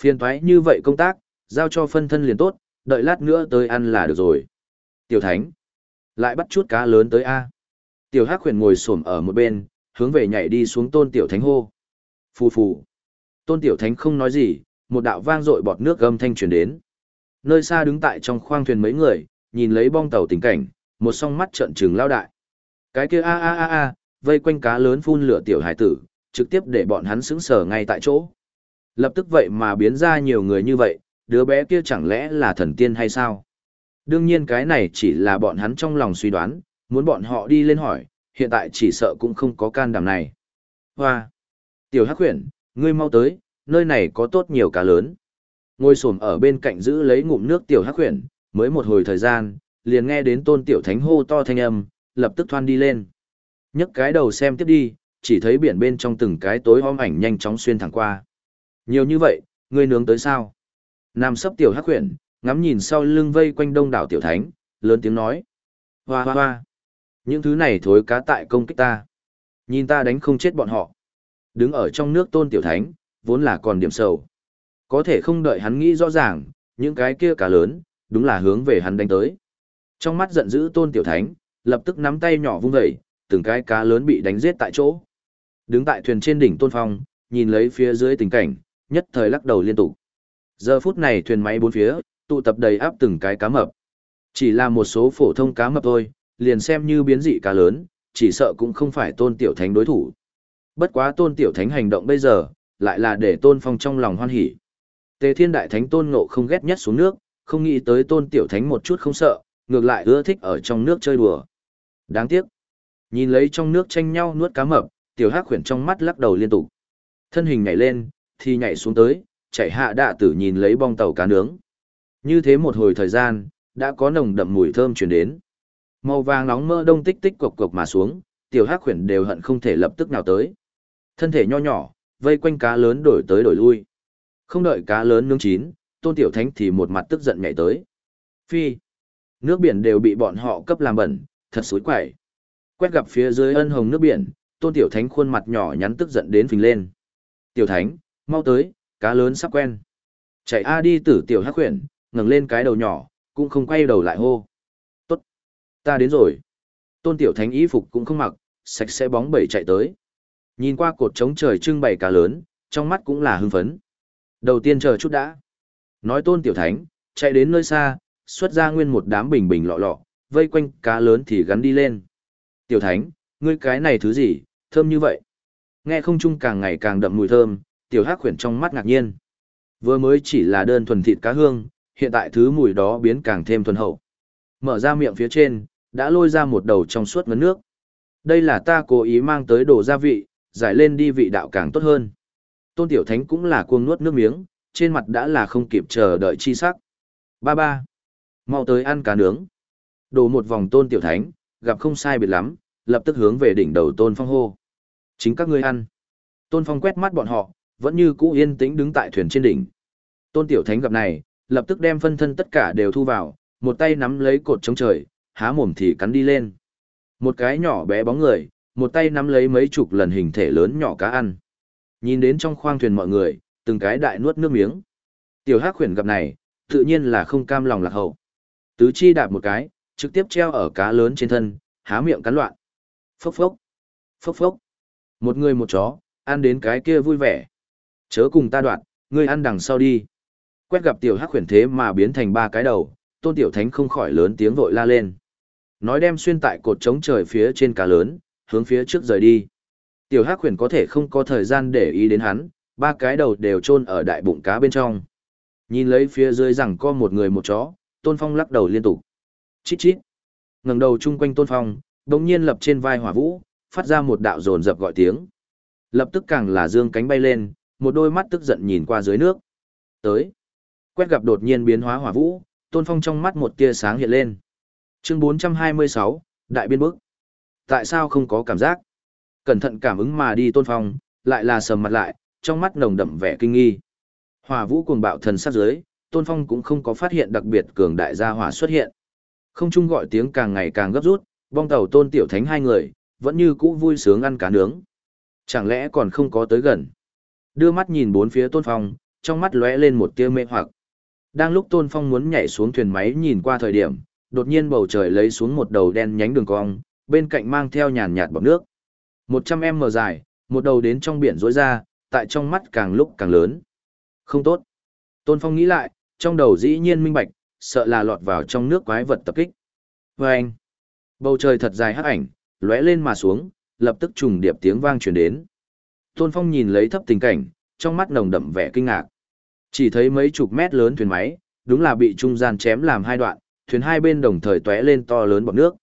Phiền toái như vậy công tác, giao cho phân thân liền tốt, đợi lát nữa tới ăn là được rồi. Tiểu thánh, lại bắt chút cá lớn tới A. Tiểu Hắc Huyền ngồi xổm ở một bên, hướng về nhảy đi xuống Tôn Tiểu Thánh hô. Phù phù. Tôn Tiểu Thánh không nói gì, một đạo vang dội bọt nước gầm thanh truyền đến. Nơi xa đứng tại trong khoang thuyền mấy người, nhìn lấy bong tàu tình cảnh, một song mắt trợn trừng lao đại. Cái kia a a a a, vây quanh cá lớn phun lửa tiểu hải tử, trực tiếp để bọn hắn sững sờ ngay tại chỗ. Lập tức vậy mà biến ra nhiều người như vậy, đứa bé kia chẳng lẽ là thần tiên hay sao? Đương nhiên cái này chỉ là bọn hắn trong lòng suy đoán, muốn bọn họ đi lên hỏi, hiện tại chỉ sợ cũng không có can đảm này. Hoa! Tiểu Hắc Huyền, ngươi mau tới, nơi này có tốt nhiều cá lớn. Ngồi xổm ở bên cạnh giữ lấy ngụm nước Tiểu Hắc Huyền, mới một hồi thời gian, liền nghe đến tôn Tiểu Thánh hô to thanh âm, lập tức thoan đi lên. nhấc cái đầu xem tiếp đi, chỉ thấy biển bên trong từng cái tối om ảnh nhanh chóng xuyên thẳng qua. Nhiều như vậy, ngươi nướng tới sao? Nam sấp Tiểu Hắc Huyền, ngắm nhìn sau lưng vây quanh đông đảo Tiểu Thánh, lớn tiếng nói. Hoa hoa hoa! Những thứ này thối cá tại công kích ta. Nhìn ta đánh không chết bọn họ. Đứng ở trong nước tôn tiểu thánh, vốn là còn điểm sầu. Có thể không đợi hắn nghĩ rõ ràng, những cái kia cá lớn, đúng là hướng về hắn đánh tới. Trong mắt giận dữ tôn tiểu thánh, lập tức nắm tay nhỏ vung vẩy, từng cái cá lớn bị đánh giết tại chỗ. Đứng tại thuyền trên đỉnh tôn phong, nhìn lấy phía dưới tình cảnh, nhất thời lắc đầu liên tục. Giờ phút này thuyền máy bốn phía, tụ tập đầy áp từng cái cá mập. Chỉ là một số phổ thông cá mập thôi, liền xem như biến dị cá lớn, chỉ sợ cũng không phải tôn tiểu thánh đối thủ. Bất quá tôn tiểu thánh hành động bây giờ, lại là để tôn phong trong lòng hoan hỉ. Tề thiên đại thánh tôn ngộ không ghét nhất xuống nước, không nghĩ tới tôn tiểu thánh một chút không sợ, ngược lại ưa thích ở trong nước chơi đùa. Đáng tiếc. Nhìn lấy trong nước tranh nhau nuốt cá mập, tiểu hắc khuyển trong mắt lắc đầu liên tục. Thân hình nhảy lên, thì nhảy xuống tới, chạy hạ đạ tử nhìn lấy bong tàu cá nướng. Như thế một hồi thời gian, đã có nồng đậm mùi thơm truyền đến. Màu vàng nóng mơ đông tích tích cộc cộc mà xuống, tiểu hắc khuyển đều hận không thể lập tức nào tới. Thân thể nho nhỏ, vây quanh cá lớn đổi tới đổi lui. Không đợi cá lớn nướng chín, tôn tiểu thánh thì một mặt tức giận nhảy tới. Phi! Nước biển đều bị bọn họ cấp làm bẩn, thật xối quẩy. Quét gặp phía dưới ân hồng nước biển, tôn tiểu thánh khuôn mặt nhỏ nhắn tức giận đến phình lên. Tiểu thánh, mau tới, cá lớn sắp quen. Chạy A đi tử tiểu hắc khuyển, ngẩng lên cái đầu nhỏ, cũng không quay đầu lại hô tốt, ta đến rồi. Tôn Tiểu Thánh y phục cũng không mặc, sạch sẽ bóng bẩy chạy tới. Nhìn qua cột trống trời trưng bày cá lớn, trong mắt cũng là hưng phấn. Đầu tiên chờ chút đã. Nói Tôn Tiểu Thánh, chạy đến nơi xa, xuất ra nguyên một đám bình bình lọ lọ, vây quanh cá lớn thì gắn đi lên. Tiểu Thánh, ngươi cái này thứ gì, thơm như vậy. Nghe không trung càng ngày càng đậm mùi thơm, Tiểu Hắc khuyển trong mắt ngạc nhiên. Vừa mới chỉ là đơn thuần thịt cá hương, hiện tại thứ mùi đó biến càng thêm thuần hậu. Mở ra miệng phía trên, đã lôi ra một đầu trong suốt ngấn nước. Đây là ta cố ý mang tới đồ gia vị, giải lên đi vị đạo càng tốt hơn. Tôn Tiểu Thánh cũng là cuồng nuốt nước miếng, trên mặt đã là không kịp chờ đợi chi sắc. Ba ba. Mau tới ăn cá nướng. Đổ một vòng Tôn Tiểu Thánh, gặp không sai biệt lắm, lập tức hướng về đỉnh đầu Tôn Phong hô. Chính các ngươi ăn. Tôn Phong quét mắt bọn họ, vẫn như cũ yên tĩnh đứng tại thuyền trên đỉnh. Tôn Tiểu Thánh gặp này, lập tức đem phân thân tất cả đều thu vào, một tay nắm lấy cột chống trời, há mồm thì cắn đi lên. Một cái nhỏ bé bóng người, một tay nắm lấy mấy chục lần hình thể lớn nhỏ cá ăn. Nhìn đến trong khoang thuyền mọi người, từng cái đại nuốt nước miếng. Tiểu Hắc khuyển gặp này, tự nhiên là không cam lòng lạc hậu. Tứ chi đạp một cái, trực tiếp treo ở cá lớn trên thân, há miệng cắn loạn. Phốc phốc, phốc phốc. Một người một chó, ăn đến cái kia vui vẻ. Chớ cùng ta đoạn, ngươi ăn đằng sau đi. Quét gặp tiểu hắc khuyển thế mà biến thành ba cái đầu, tôn tiểu thánh không khỏi lớn tiếng vội la lên. Nói đem xuyên tại cột trống trời phía trên cá lớn, hướng phía trước rời đi. Tiểu Hắc Huyền có thể không có thời gian để ý đến hắn, ba cái đầu đều chôn ở đại bụng cá bên trong. Nhìn lấy phía dưới rằng có một người một chó, Tôn Phong lắc đầu liên tục. Chít chít. Ngẩng đầu chung quanh Tôn Phong, đột nhiên lập trên vai Hỏa Vũ, phát ra một đạo dồn dập gọi tiếng. Lập tức càng là dương cánh bay lên, một đôi mắt tức giận nhìn qua dưới nước. Tới. Quét gặp đột nhiên biến hóa Hỏa Vũ, Tôn Phong trong mắt một tia sáng hiện lên. Chương 426, Đại biên bức. Tại sao không có cảm giác? Cẩn thận cảm ứng mà đi tôn phong, lại là sầm mặt lại, trong mắt nồng đậm vẻ kinh nghi. Hỏa vũ cuồng bạo thần sát dưới, tôn phong cũng không có phát hiện đặc biệt cường đại gia hỏa xuất hiện. Không chung gọi tiếng càng ngày càng gấp rút, bong tàu tôn tiểu thánh hai người, vẫn như cũ vui sướng ăn cá nướng. Chẳng lẽ còn không có tới gần? Đưa mắt nhìn bốn phía tôn phong, trong mắt lóe lên một tia mê hoặc. Đang lúc tôn phong muốn nhảy xuống thuyền máy nhìn qua thời điểm, đột nhiên bầu trời lấy xuống một đầu đen nhánh đường cong, bên cạnh mang theo nhàn nhạt bọt nước. 100m dài, một đầu đến trong biển rối ra, tại trong mắt càng lúc càng lớn. Không tốt. Tôn Phong nghĩ lại, trong đầu dĩ nhiên minh bạch, sợ là lọt vào trong nước quái vật tập kích. Và anh, bầu trời thật dài hắc ảnh, lóe lên mà xuống, lập tức trùng điệp tiếng vang truyền đến. Tôn Phong nhìn lấy thấp tình cảnh, trong mắt nồng đậm vẻ kinh ngạc. Chỉ thấy mấy chục mét lớn thuyền máy, đúng là bị trung gian chém làm hai đoạn, thuyền hai bên đồng thời tóe lên to lớn bọt nước.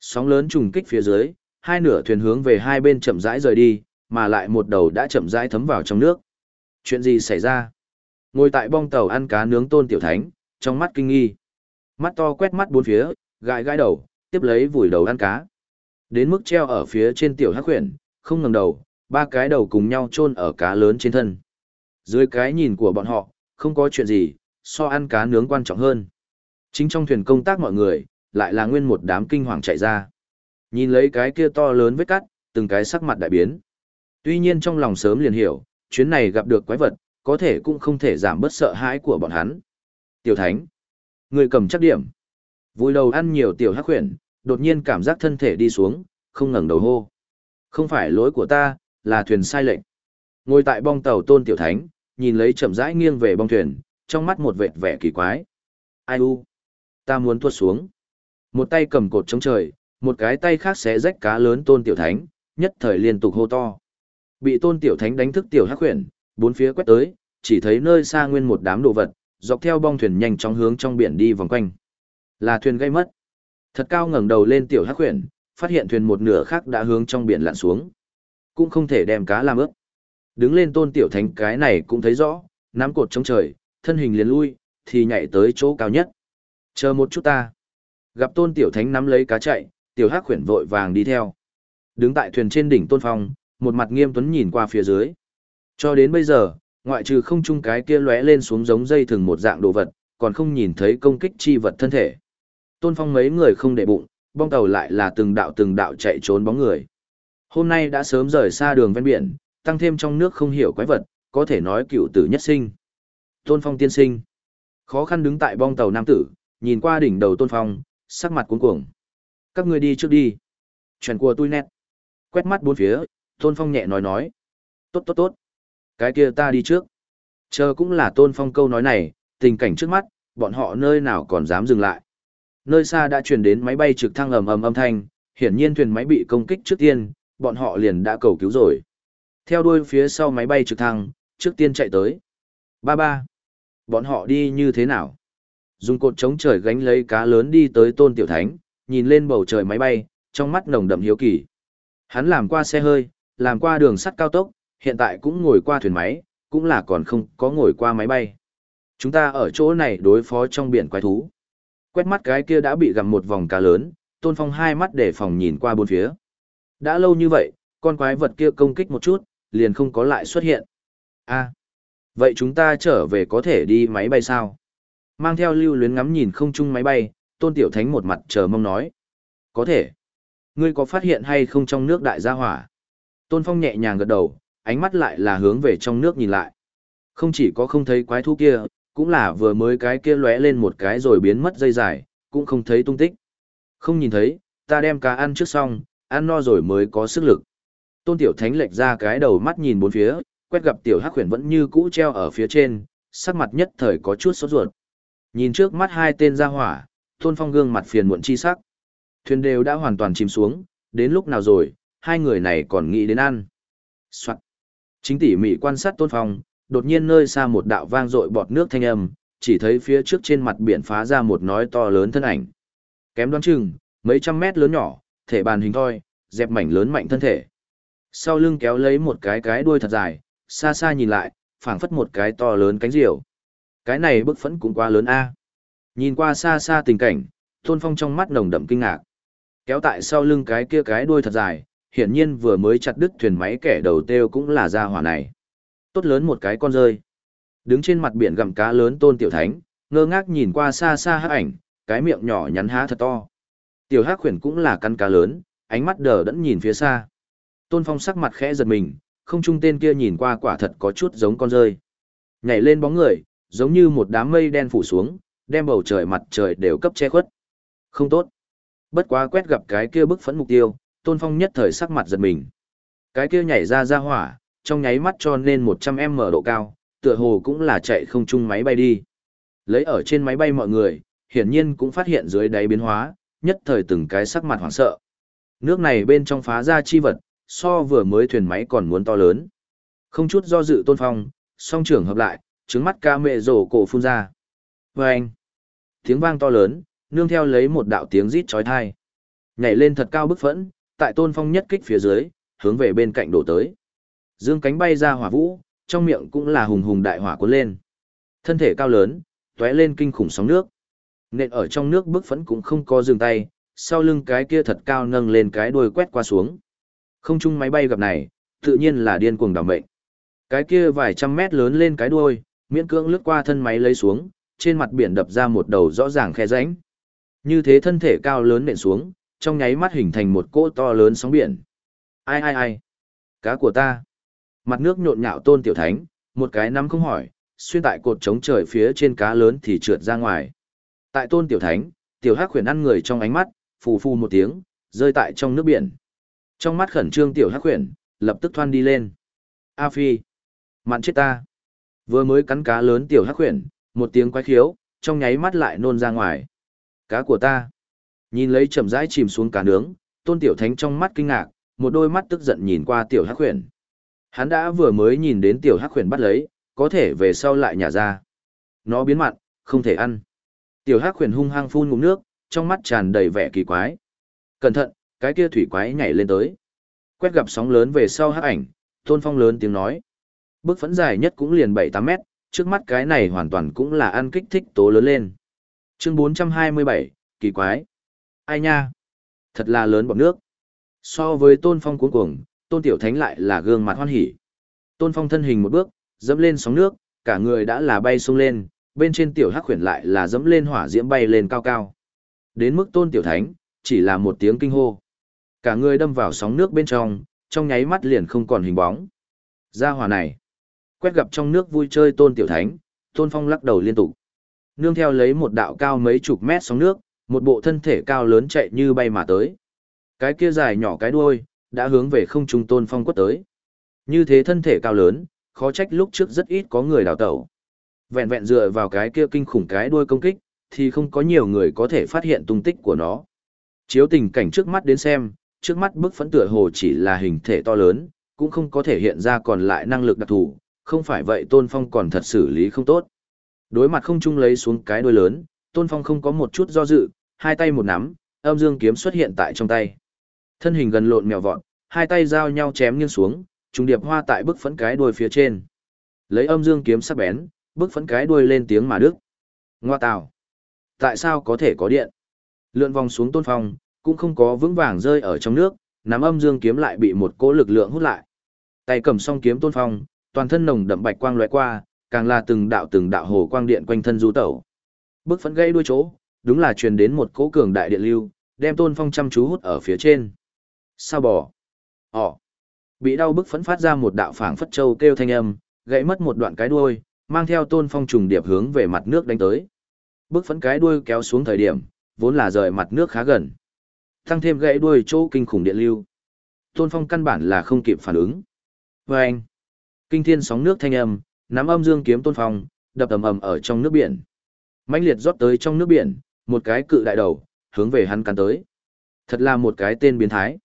Sóng lớn trùng kích phía dưới, hai nửa thuyền hướng về hai bên chậm rãi rời đi, mà lại một đầu đã chậm rãi thấm vào trong nước. Chuyện gì xảy ra? Ngồi tại bong tàu ăn cá nướng tôn tiểu thánh, trong mắt kinh nghi. Mắt to quét mắt bốn phía, gãi gãi đầu, tiếp lấy vùi đầu ăn cá. Đến mức treo ở phía trên tiểu hắc huyền, không ngẩng đầu, ba cái đầu cùng nhau chôn ở cá lớn trên thân. Dưới cái nhìn của bọn họ, không có chuyện gì, so ăn cá nướng quan trọng hơn. Chính trong thuyền công tác mọi người, lại là nguyên một đám kinh hoàng chạy ra. Nhìn lấy cái kia to lớn vết cắt, từng cái sắc mặt đại biến. Tuy nhiên trong lòng sớm liền hiểu, chuyến này gặp được quái vật, có thể cũng không thể giảm bớt sợ hãi của bọn hắn. Tiểu Thánh, người cầm chắc điểm. Vui đầu ăn nhiều tiểu hắc khuyển, đột nhiên cảm giác thân thể đi xuống, không ngẩng đầu hô. Không phải lỗi của ta, là thuyền sai lệnh. Ngồi tại bong tàu tôn tiểu thánh, nhìn lấy chậm rãi nghiêng về bong thuyền, trong mắt một vệt vẻ kỳ quái. Ai u? Ta muốn tuột xuống. Một tay cầm cột chống trời, một cái tay khác xé rách cá lớn tôn tiểu thánh, nhất thời liên tục hô to. Bị tôn tiểu thánh đánh thức tiểu hắc khuyển, bốn phía quét tới, chỉ thấy nơi xa nguyên một đám đồ vật, dọc theo bong thuyền nhanh chóng hướng trong biển đi vòng quanh. Là thuyền gây mất. Thật cao ngẩng đầu lên tiểu hắc huyền, phát hiện thuyền một nửa khác đã hướng trong biển lặn xuống. Cũng không thể đem cá làm ướp. Đứng lên tôn tiểu thánh cái này cũng thấy rõ, nắm cột chống trời, thân hình liền lui, thì nhảy tới chỗ cao nhất. Chờ một chút ta. Gặp tôn tiểu thánh nắm lấy cá chạy, tiểu hắc khuyển vội vàng đi theo. Đứng tại thuyền trên đỉnh tôn phong, một mặt nghiêm tuấn nhìn qua phía dưới. Cho đến bây giờ, ngoại trừ không chung cái kia lóe lên xuống giống dây thừng một dạng đồ vật, còn không nhìn thấy công kích chi vật thân thể. Tôn phong mấy người không để bụng, bong tàu lại là từng đạo từng đạo chạy trốn bóng người. Hôm nay đã sớm rời xa đường ven biển, tăng thêm trong nước không hiểu quái vật, có thể nói cựu tử nhất sinh. Tôn phong tiên sinh. Khó khăn đứng tại bong tàu nam tử, nhìn qua đỉnh đầu tôn phong, sắc mặt cuống cuồng. Các ngươi đi trước đi. Chuyện của tôi nét. Quét mắt bốn phía, tôn phong nhẹ nói nói. Tốt tốt tốt. Cái kia ta đi trước. Chờ cũng là tôn phong câu nói này, tình cảnh trước mắt, bọn họ nơi nào còn dám dừng lại. Nơi xa đã truyền đến máy bay trực thăng ầm ầm âm thanh, hiển nhiên thuyền máy bị công kích trước tiên, bọn họ liền đã cầu cứu rồi. Theo đuôi phía sau máy bay trực thăng, trước tiên chạy tới. Ba ba. Bọn họ đi như thế nào? Dùng cột chống trời gánh lấy cá lớn đi tới tôn tiểu thánh, nhìn lên bầu trời máy bay, trong mắt nồng đậm hiếu kỳ. Hắn làm qua xe hơi, làm qua đường sắt cao tốc, hiện tại cũng ngồi qua thuyền máy, cũng là còn không có ngồi qua máy bay. Chúng ta ở chỗ này đối phó trong biển quái thú. Quét mắt cái kia đã bị gặm một vòng cá lớn, tôn phong hai mắt để phòng nhìn qua bốn phía. Đã lâu như vậy, con quái vật kia công kích một chút, liền không có lại xuất hiện. a à, vậy chúng ta trở về có thể đi máy bay sao? Mang theo lưu luyến ngắm nhìn không chung máy bay, tôn tiểu thánh một mặt chờ mong nói. Có thể. Ngươi có phát hiện hay không trong nước đại gia hỏa? Tôn phong nhẹ nhàng gật đầu, ánh mắt lại là hướng về trong nước nhìn lại. Không chỉ có không thấy quái thú kia, cũng là vừa mới cái kia lóe lên một cái rồi biến mất dây dài, cũng không thấy tung tích. Không nhìn thấy, ta đem cá ăn trước xong, ăn no rồi mới có sức lực. Tôn Tiểu Thánh lệch ra cái đầu mắt nhìn bốn phía, quét gặp Tiểu Hắc Huyền vẫn như cũ treo ở phía trên, sắc mặt nhất thời có chút sốt ruột. Nhìn trước mắt hai tên ra hỏa, Tôn Phong gương mặt phiền muộn chi sắc. Thuyền đều đã hoàn toàn chìm xuống, đến lúc nào rồi, hai người này còn nghĩ đến ăn. Soạn. Chính tỉ mỉ quan sát Tôn Phong, đột nhiên nơi xa một đạo vang dội bọt nước thanh âm, chỉ thấy phía trước trên mặt biển phá ra một nói to lớn thân ảnh. Kém đoán chừng, mấy trăm mét lớn nhỏ, thể bàn hình thoi, dẹp mảnh lớn mạnh thân thể. Sau lưng kéo lấy một cái cái đuôi thật dài, xa xa nhìn lại, phảng phất một cái to lớn cánh diều. Cái này bức phẫn cũng quá lớn a. Nhìn qua xa xa tình cảnh, Tôn Phong trong mắt nồng đậm kinh ngạc. Kéo tại sau lưng cái kia cái đuôi thật dài, hiển nhiên vừa mới chặt đứt thuyền máy kẻ đầu têu cũng là gia hỏa này. Tốt lớn một cái con rơi. Đứng trên mặt biển gặm cá lớn Tôn Tiểu Thánh, ngơ ngác nhìn qua xa xa hắc ảnh, cái miệng nhỏ nhắn há thật to. Tiểu Hắc khuyển cũng là căn cá lớn, ánh mắt đờ đẫn nhìn phía xa. Tôn Phong sắc mặt khẽ giật mình, không trung tên kia nhìn qua quả thật có chút giống con rơi. Nhảy lên bóng người, giống như một đám mây đen phủ xuống, đem bầu trời mặt trời đều cấp che khuất. Không tốt. Bất quá quét gặp cái kia bức phẫn mục tiêu, Tôn Phong nhất thời sắc mặt giật mình. Cái kia nhảy ra ra hỏa, trong nháy mắt cho nên 100m độ cao, tựa hồ cũng là chạy không chung máy bay đi. Lấy ở trên máy bay mọi người, hiển nhiên cũng phát hiện dưới đáy biến hóa, nhất thời từng cái sắc mặt hoảng sợ. Nước này bên trong phá ra chi vật, so vừa mới thuyền máy còn muốn to lớn. Không chút do dự tôn phong, song trưởng hợp lại, trứng mắt ca mẹ rổ cổ phun ra. Và anh, tiếng vang to lớn, nương theo lấy một đạo tiếng rít chói tai. Nhảy lên thật cao bức phẫn, tại tôn phong nhất kích phía dưới, hướng về bên cạnh đổ tới. Dương cánh bay ra hỏa vũ, trong miệng cũng là hùng hùng đại hỏa cuốn lên. Thân thể cao lớn, tóe lên kinh khủng sóng nước. Nện ở trong nước bức phẫn cũng không có dừng tay, sau lưng cái kia thật cao nâng lên cái đuôi quét qua xuống. Không chung máy bay gặp này, tự nhiên là điên cuồng đảm mệnh. Cái kia vài trăm mét lớn lên cái đuôi, miễn cưỡng lướt qua thân máy lấy xuống, trên mặt biển đập ra một đầu rõ ràng khe rãnh. Như thế thân thể cao lớn nện xuống, trong nháy mắt hình thành một cỗ to lớn sóng biển. Ai ai ai? Cá của ta. Mặt nước nhộn nhạo tôn tiểu thánh, một cái nắm không hỏi, xuyên tại cột trống trời phía trên cá lớn thì trượt ra ngoài. Tại tôn tiểu thánh, tiểu hắc khuyển ăn người trong ánh mắt, phù phù một tiếng, rơi tại trong nước biển. Trong mắt khẩn trương tiểu hắc khuyển, lập tức thoan đi lên. A phi, mặn chết ta. Vừa mới cắn cá lớn tiểu hắc khuyển, một tiếng quái khiếu, trong nháy mắt lại nôn ra ngoài. Cá của ta. Nhìn lấy chậm rãi chìm xuống cá nướng, tôn tiểu thánh trong mắt kinh ngạc, một đôi mắt tức giận nhìn qua tiểu hắc khuyển. Hắn đã vừa mới nhìn đến tiểu hắc khuyển bắt lấy, có thể về sau lại nhả ra. Nó biến mặn, không thể ăn. Tiểu hắc khuyển hung hăng phun ngụm nước, trong mắt tràn đầy vẻ kỳ quái. Cẩn thận, cái kia thủy quái nhảy lên tới. Quét gặp sóng lớn về sau hắc ảnh, tôn phong lớn tiếng nói. Bước phấn dài nhất cũng liền 7-8 mét, trước mắt cái này hoàn toàn cũng là ăn kích thích tố lớn lên. Chương 427, kỳ quái. Ai nha? Thật là lớn bọt nước. So với tôn phong cuống cuồng, tôn tiểu thánh lại là gương mặt hoan hỉ. Tôn phong thân hình một bước, dẫm lên sóng nước, cả người đã là bay sung lên, bên trên tiểu hắc khuyển lại là dẫm lên hỏa diễm bay lên cao cao. Đến mức tôn tiểu thánh, chỉ là một tiếng kinh hô. Cả người đâm vào sóng nước bên trong, trong nháy mắt liền không còn hình bóng. Ra hỏa này, quét gặp trong nước vui chơi tôn tiểu thánh, tôn phong lắc đầu liên tục. Nương theo lấy một đạo cao mấy chục mét sóng nước, một bộ thân thể cao lớn chạy như bay mà tới. Cái kia dài nhỏ cái đuôi, đã hướng về không trung tôn phong quất tới. Như thế thân thể cao lớn, khó trách lúc trước rất ít có người đào tẩu. Vẹn vẹn dựa vào cái kia kinh khủng cái đuôi công kích, thì không có nhiều người có thể phát hiện tung tích của nó. Chiếu tình cảnh trước mắt đến xem, trước mắt bức phấn tựa hồ chỉ là hình thể to lớn, cũng không có thể hiện ra còn lại năng lực đặc thù, không phải vậy Tôn Phong còn thật xử lý không tốt. Đối mặt không chung lấy xuống cái đuôi lớn, Tôn Phong không có một chút do dự, hai tay một nắm, âm dương kiếm xuất hiện tại trong tay. Thân hình gần lộn mèo vọt, hai tay giao nhau chém nghiêng xuống, trùng điệp hoa tại bức phấn cái đuôi phía trên. Lấy âm dương kiếm sắc bén, bức phấn cái đuôi lên tiếng mà đức. Ngoa tào. Tại sao có thể có điện? Lượn vòng xuống tôn phong, cũng không có vững vàng rơi ở trong nước, nắm âm dương kiếm lại bị một cỗ lực lượng hút lại. Tay cầm song kiếm tôn phong, toàn thân nồng đậm bạch quang lóe qua, càng là từng đạo từng đạo hồ quang điện quanh thân du tẩu. Bức phấn gây đuôi chỗ, đúng là truyền đến một cỗ cường đại điện lưu, đem tôn phong chăm chú hút ở phía trên. Sao bò? Ồ! Bị đau bức phấn phát ra một đạo phảng phất châu kêu thanh âm, gãy mất một đoạn cái đuôi, mang theo tôn phong trùng điệp hướng về mặt nước đánh tới. Bức phấn cái đuôi kéo xuống thời điểm, vốn là rời mặt nước khá gần. Tăng thêm gãy đuôi chỗ kinh khủng điện lưu. Tôn phong căn bản là không kịp phản ứng. Và anh! Kinh thiên sóng nước thanh âm, nắm âm dương kiếm tôn phong, đập ầm ầm ở trong nước biển mãnh liệt rót tới trong nước biển, một cái cự đại đầu, hướng về hắn cắn tới. Thật là một cái tên biến thái.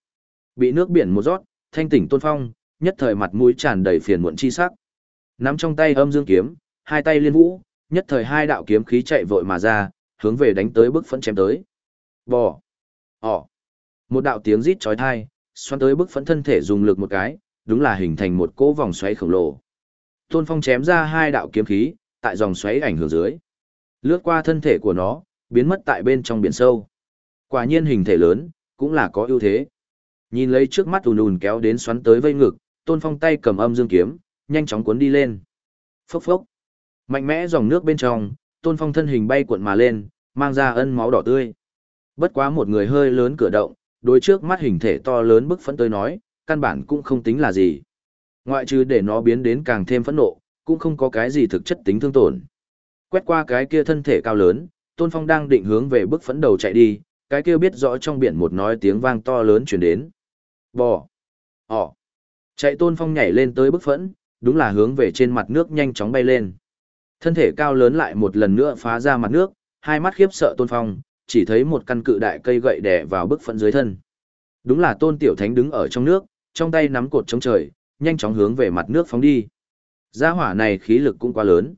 Bị nước biển một rót, thanh tỉnh tôn phong, nhất thời mặt mũi tràn đầy phiền muộn chi sắc. Nắm trong tay âm dương kiếm, hai tay liên vũ, nhất thời hai đạo kiếm khí chạy vội mà ra, hướng về đánh tới bức phẫn chém tới. Bò! Ỏ! Một đạo tiếng rít chói tai, xoắn tới bức phẫn thân thể dùng lực một cái, đúng là hình thành một cỗ vòng xoáy khổng lồ. Tôn Phong chém ra hai đạo kiếm khí, tại dòng xoáy ảnh hưởng dưới. Lướt qua thân thể của nó, biến mất tại bên trong biển sâu. Quả nhiên hình thể lớn, cũng là có ưu thế. Nhìn lấy trước mắt ùn ùn kéo đến xoắn tới vây ngực, Tôn Phong tay cầm âm dương kiếm, nhanh chóng cuốn đi lên. Phốc phốc. Mạnh mẽ dòng nước bên trong, Tôn Phong thân hình bay cuộn mà lên, mang ra ân máu đỏ tươi. Bất quá một người hơi lớn cửa động, đối trước mắt hình thể to lớn bức phẫn tới nói, căn bản cũng không tính là gì. Ngoại trừ để nó biến đến càng thêm phẫn nộ, cũng không có cái gì thực chất tính thương tổn. Quét qua cái kia thân thể cao lớn, Tôn Phong đang định hướng về bức phấn đầu chạy đi, cái kia biết rõ trong biển một nói tiếng vang to lớn truyền đến. Bò. Ồ! Chạy tôn phong nhảy lên tới bức phẫn, đúng là hướng về trên mặt nước nhanh chóng bay lên. Thân thể cao lớn lại một lần nữa phá ra mặt nước, hai mắt khiếp sợ tôn phong, chỉ thấy một căn cự đại cây gậy đè vào bức phận dưới thân. Đúng là tôn tiểu thánh đứng ở trong nước, trong tay nắm cột chống trời, nhanh chóng hướng về mặt nước phóng đi. Gia hỏa này khí lực cũng quá lớn.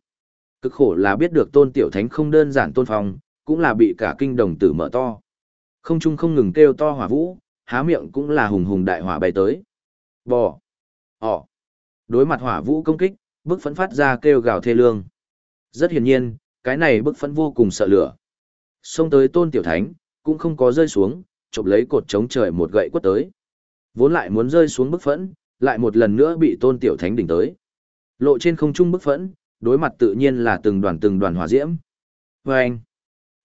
Cực khổ là biết được tôn tiểu thánh không đơn giản tôn phong, cũng là bị cả kinh đồng tử mở to. Không trung không ngừng kêu to hỏa vũ, há miệng cũng là hùng hùng đại hỏa bay tới. Bò. Ỏ. Đối mặt hỏa vũ công kích, bức phấn phát ra kêu gào thê lương. Rất hiển nhiên, cái này bức phấn vô cùng sợ lửa. Xông tới tôn tiểu thánh, cũng không có rơi xuống, chộp lấy cột chống trời một gậy quất tới. Vốn lại muốn rơi xuống bức phẫn, lại một lần nữa bị tôn tiểu thánh đỉnh tới. Lộ trên không trung bức phẫn, đối mặt tự nhiên là từng đoàn từng đoàn hỏa diễm. Và anh,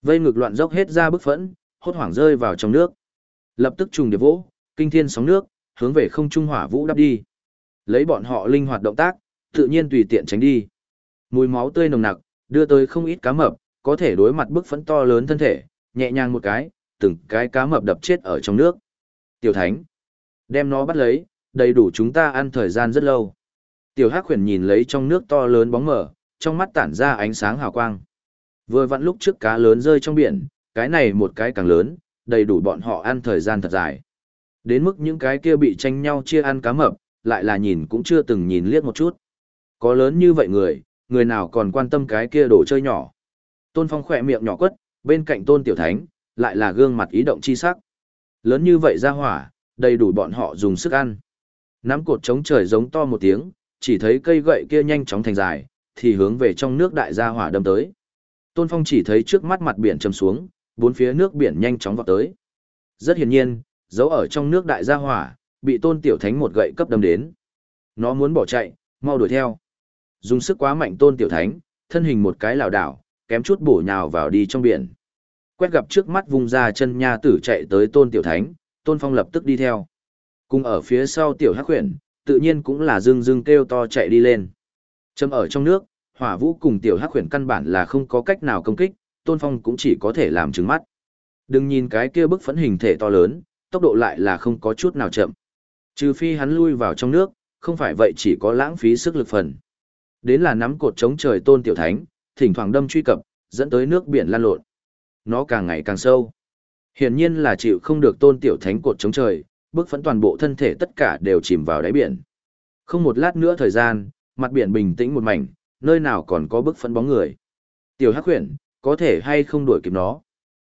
vây ngực loạn dốc hết ra bức phẫn, hốt hoảng rơi vào trong nước. Lập tức trùng điệp vỗ, kinh thiên sóng nước, hướng về không trung hỏa vũ đắp đi. Lấy bọn họ linh hoạt động tác, tự nhiên tùy tiện tránh đi. Mùi máu tươi nồng nặc, đưa tới không ít cá mập, có thể đối mặt bức phẫn to lớn thân thể, nhẹ nhàng một cái, từng cái cá mập đập chết ở trong nước. Tiểu Thánh, đem nó bắt lấy, đầy đủ chúng ta ăn thời gian rất lâu. Tiểu Hắc Huyền nhìn lấy trong nước to lớn bóng mở, trong mắt tản ra ánh sáng hào quang. Vừa vặn lúc trước cá lớn rơi trong biển, cái này một cái càng lớn, đầy đủ bọn họ ăn thời gian thật dài. Đến mức những cái kia bị tranh nhau chia ăn cá mập, lại là nhìn cũng chưa từng nhìn liếc một chút. Có lớn như vậy người, người nào còn quan tâm cái kia đồ chơi nhỏ. Tôn Phong khỏe miệng nhỏ quất, bên cạnh Tôn Tiểu Thánh, lại là gương mặt ý động chi sắc. Lớn như vậy ra hỏa, đầy đủ bọn họ dùng sức ăn. Nắm cột chống trời giống to một tiếng, chỉ thấy cây gậy kia nhanh chóng thành dài, thì hướng về trong nước đại gia hỏa đâm tới. Tôn Phong chỉ thấy trước mắt mặt biển trầm xuống, bốn phía nước biển nhanh chóng vọt tới. Rất hiển nhiên, giấu ở trong nước đại gia hỏa, bị Tôn Tiểu Thánh một gậy cấp đâm đến. Nó muốn bỏ chạy, mau đuổi theo. Dùng sức quá mạnh Tôn Tiểu Thánh, thân hình một cái lảo đảo, kém chút bổ nhào vào đi trong biển. Quét gặp trước mắt vùng ra chân nha tử chạy tới Tôn Tiểu Thánh, Tôn Phong lập tức đi theo. Cùng ở phía sau Tiểu Hắc Huyền, tự nhiên cũng là dưng dưng kêu to chạy đi lên. Châm ở trong nước, hỏa vũ cùng Tiểu Hắc Huyền căn bản là không có cách nào công kích, Tôn Phong cũng chỉ có thể làm trứng mắt. Đừng nhìn cái kia bức phấn hình thể to lớn, tốc độ lại là không có chút nào chậm. Trừ phi hắn lui vào trong nước, không phải vậy chỉ có lãng phí sức lực phần. Đến là nắm cột chống trời Tôn Tiểu Thánh, thỉnh thoảng đâm truy cập, dẫn tới nước biển lan lộn. Nó càng ngày càng sâu. Hiển nhiên là chịu không được tôn tiểu thánh cột chống trời, bức phấn toàn bộ thân thể tất cả đều chìm vào đáy biển. Không một lát nữa thời gian, mặt biển bình tĩnh một mảnh, nơi nào còn có bức phấn bóng người. Tiểu Hắc Huyền, có thể hay không đuổi kịp nó.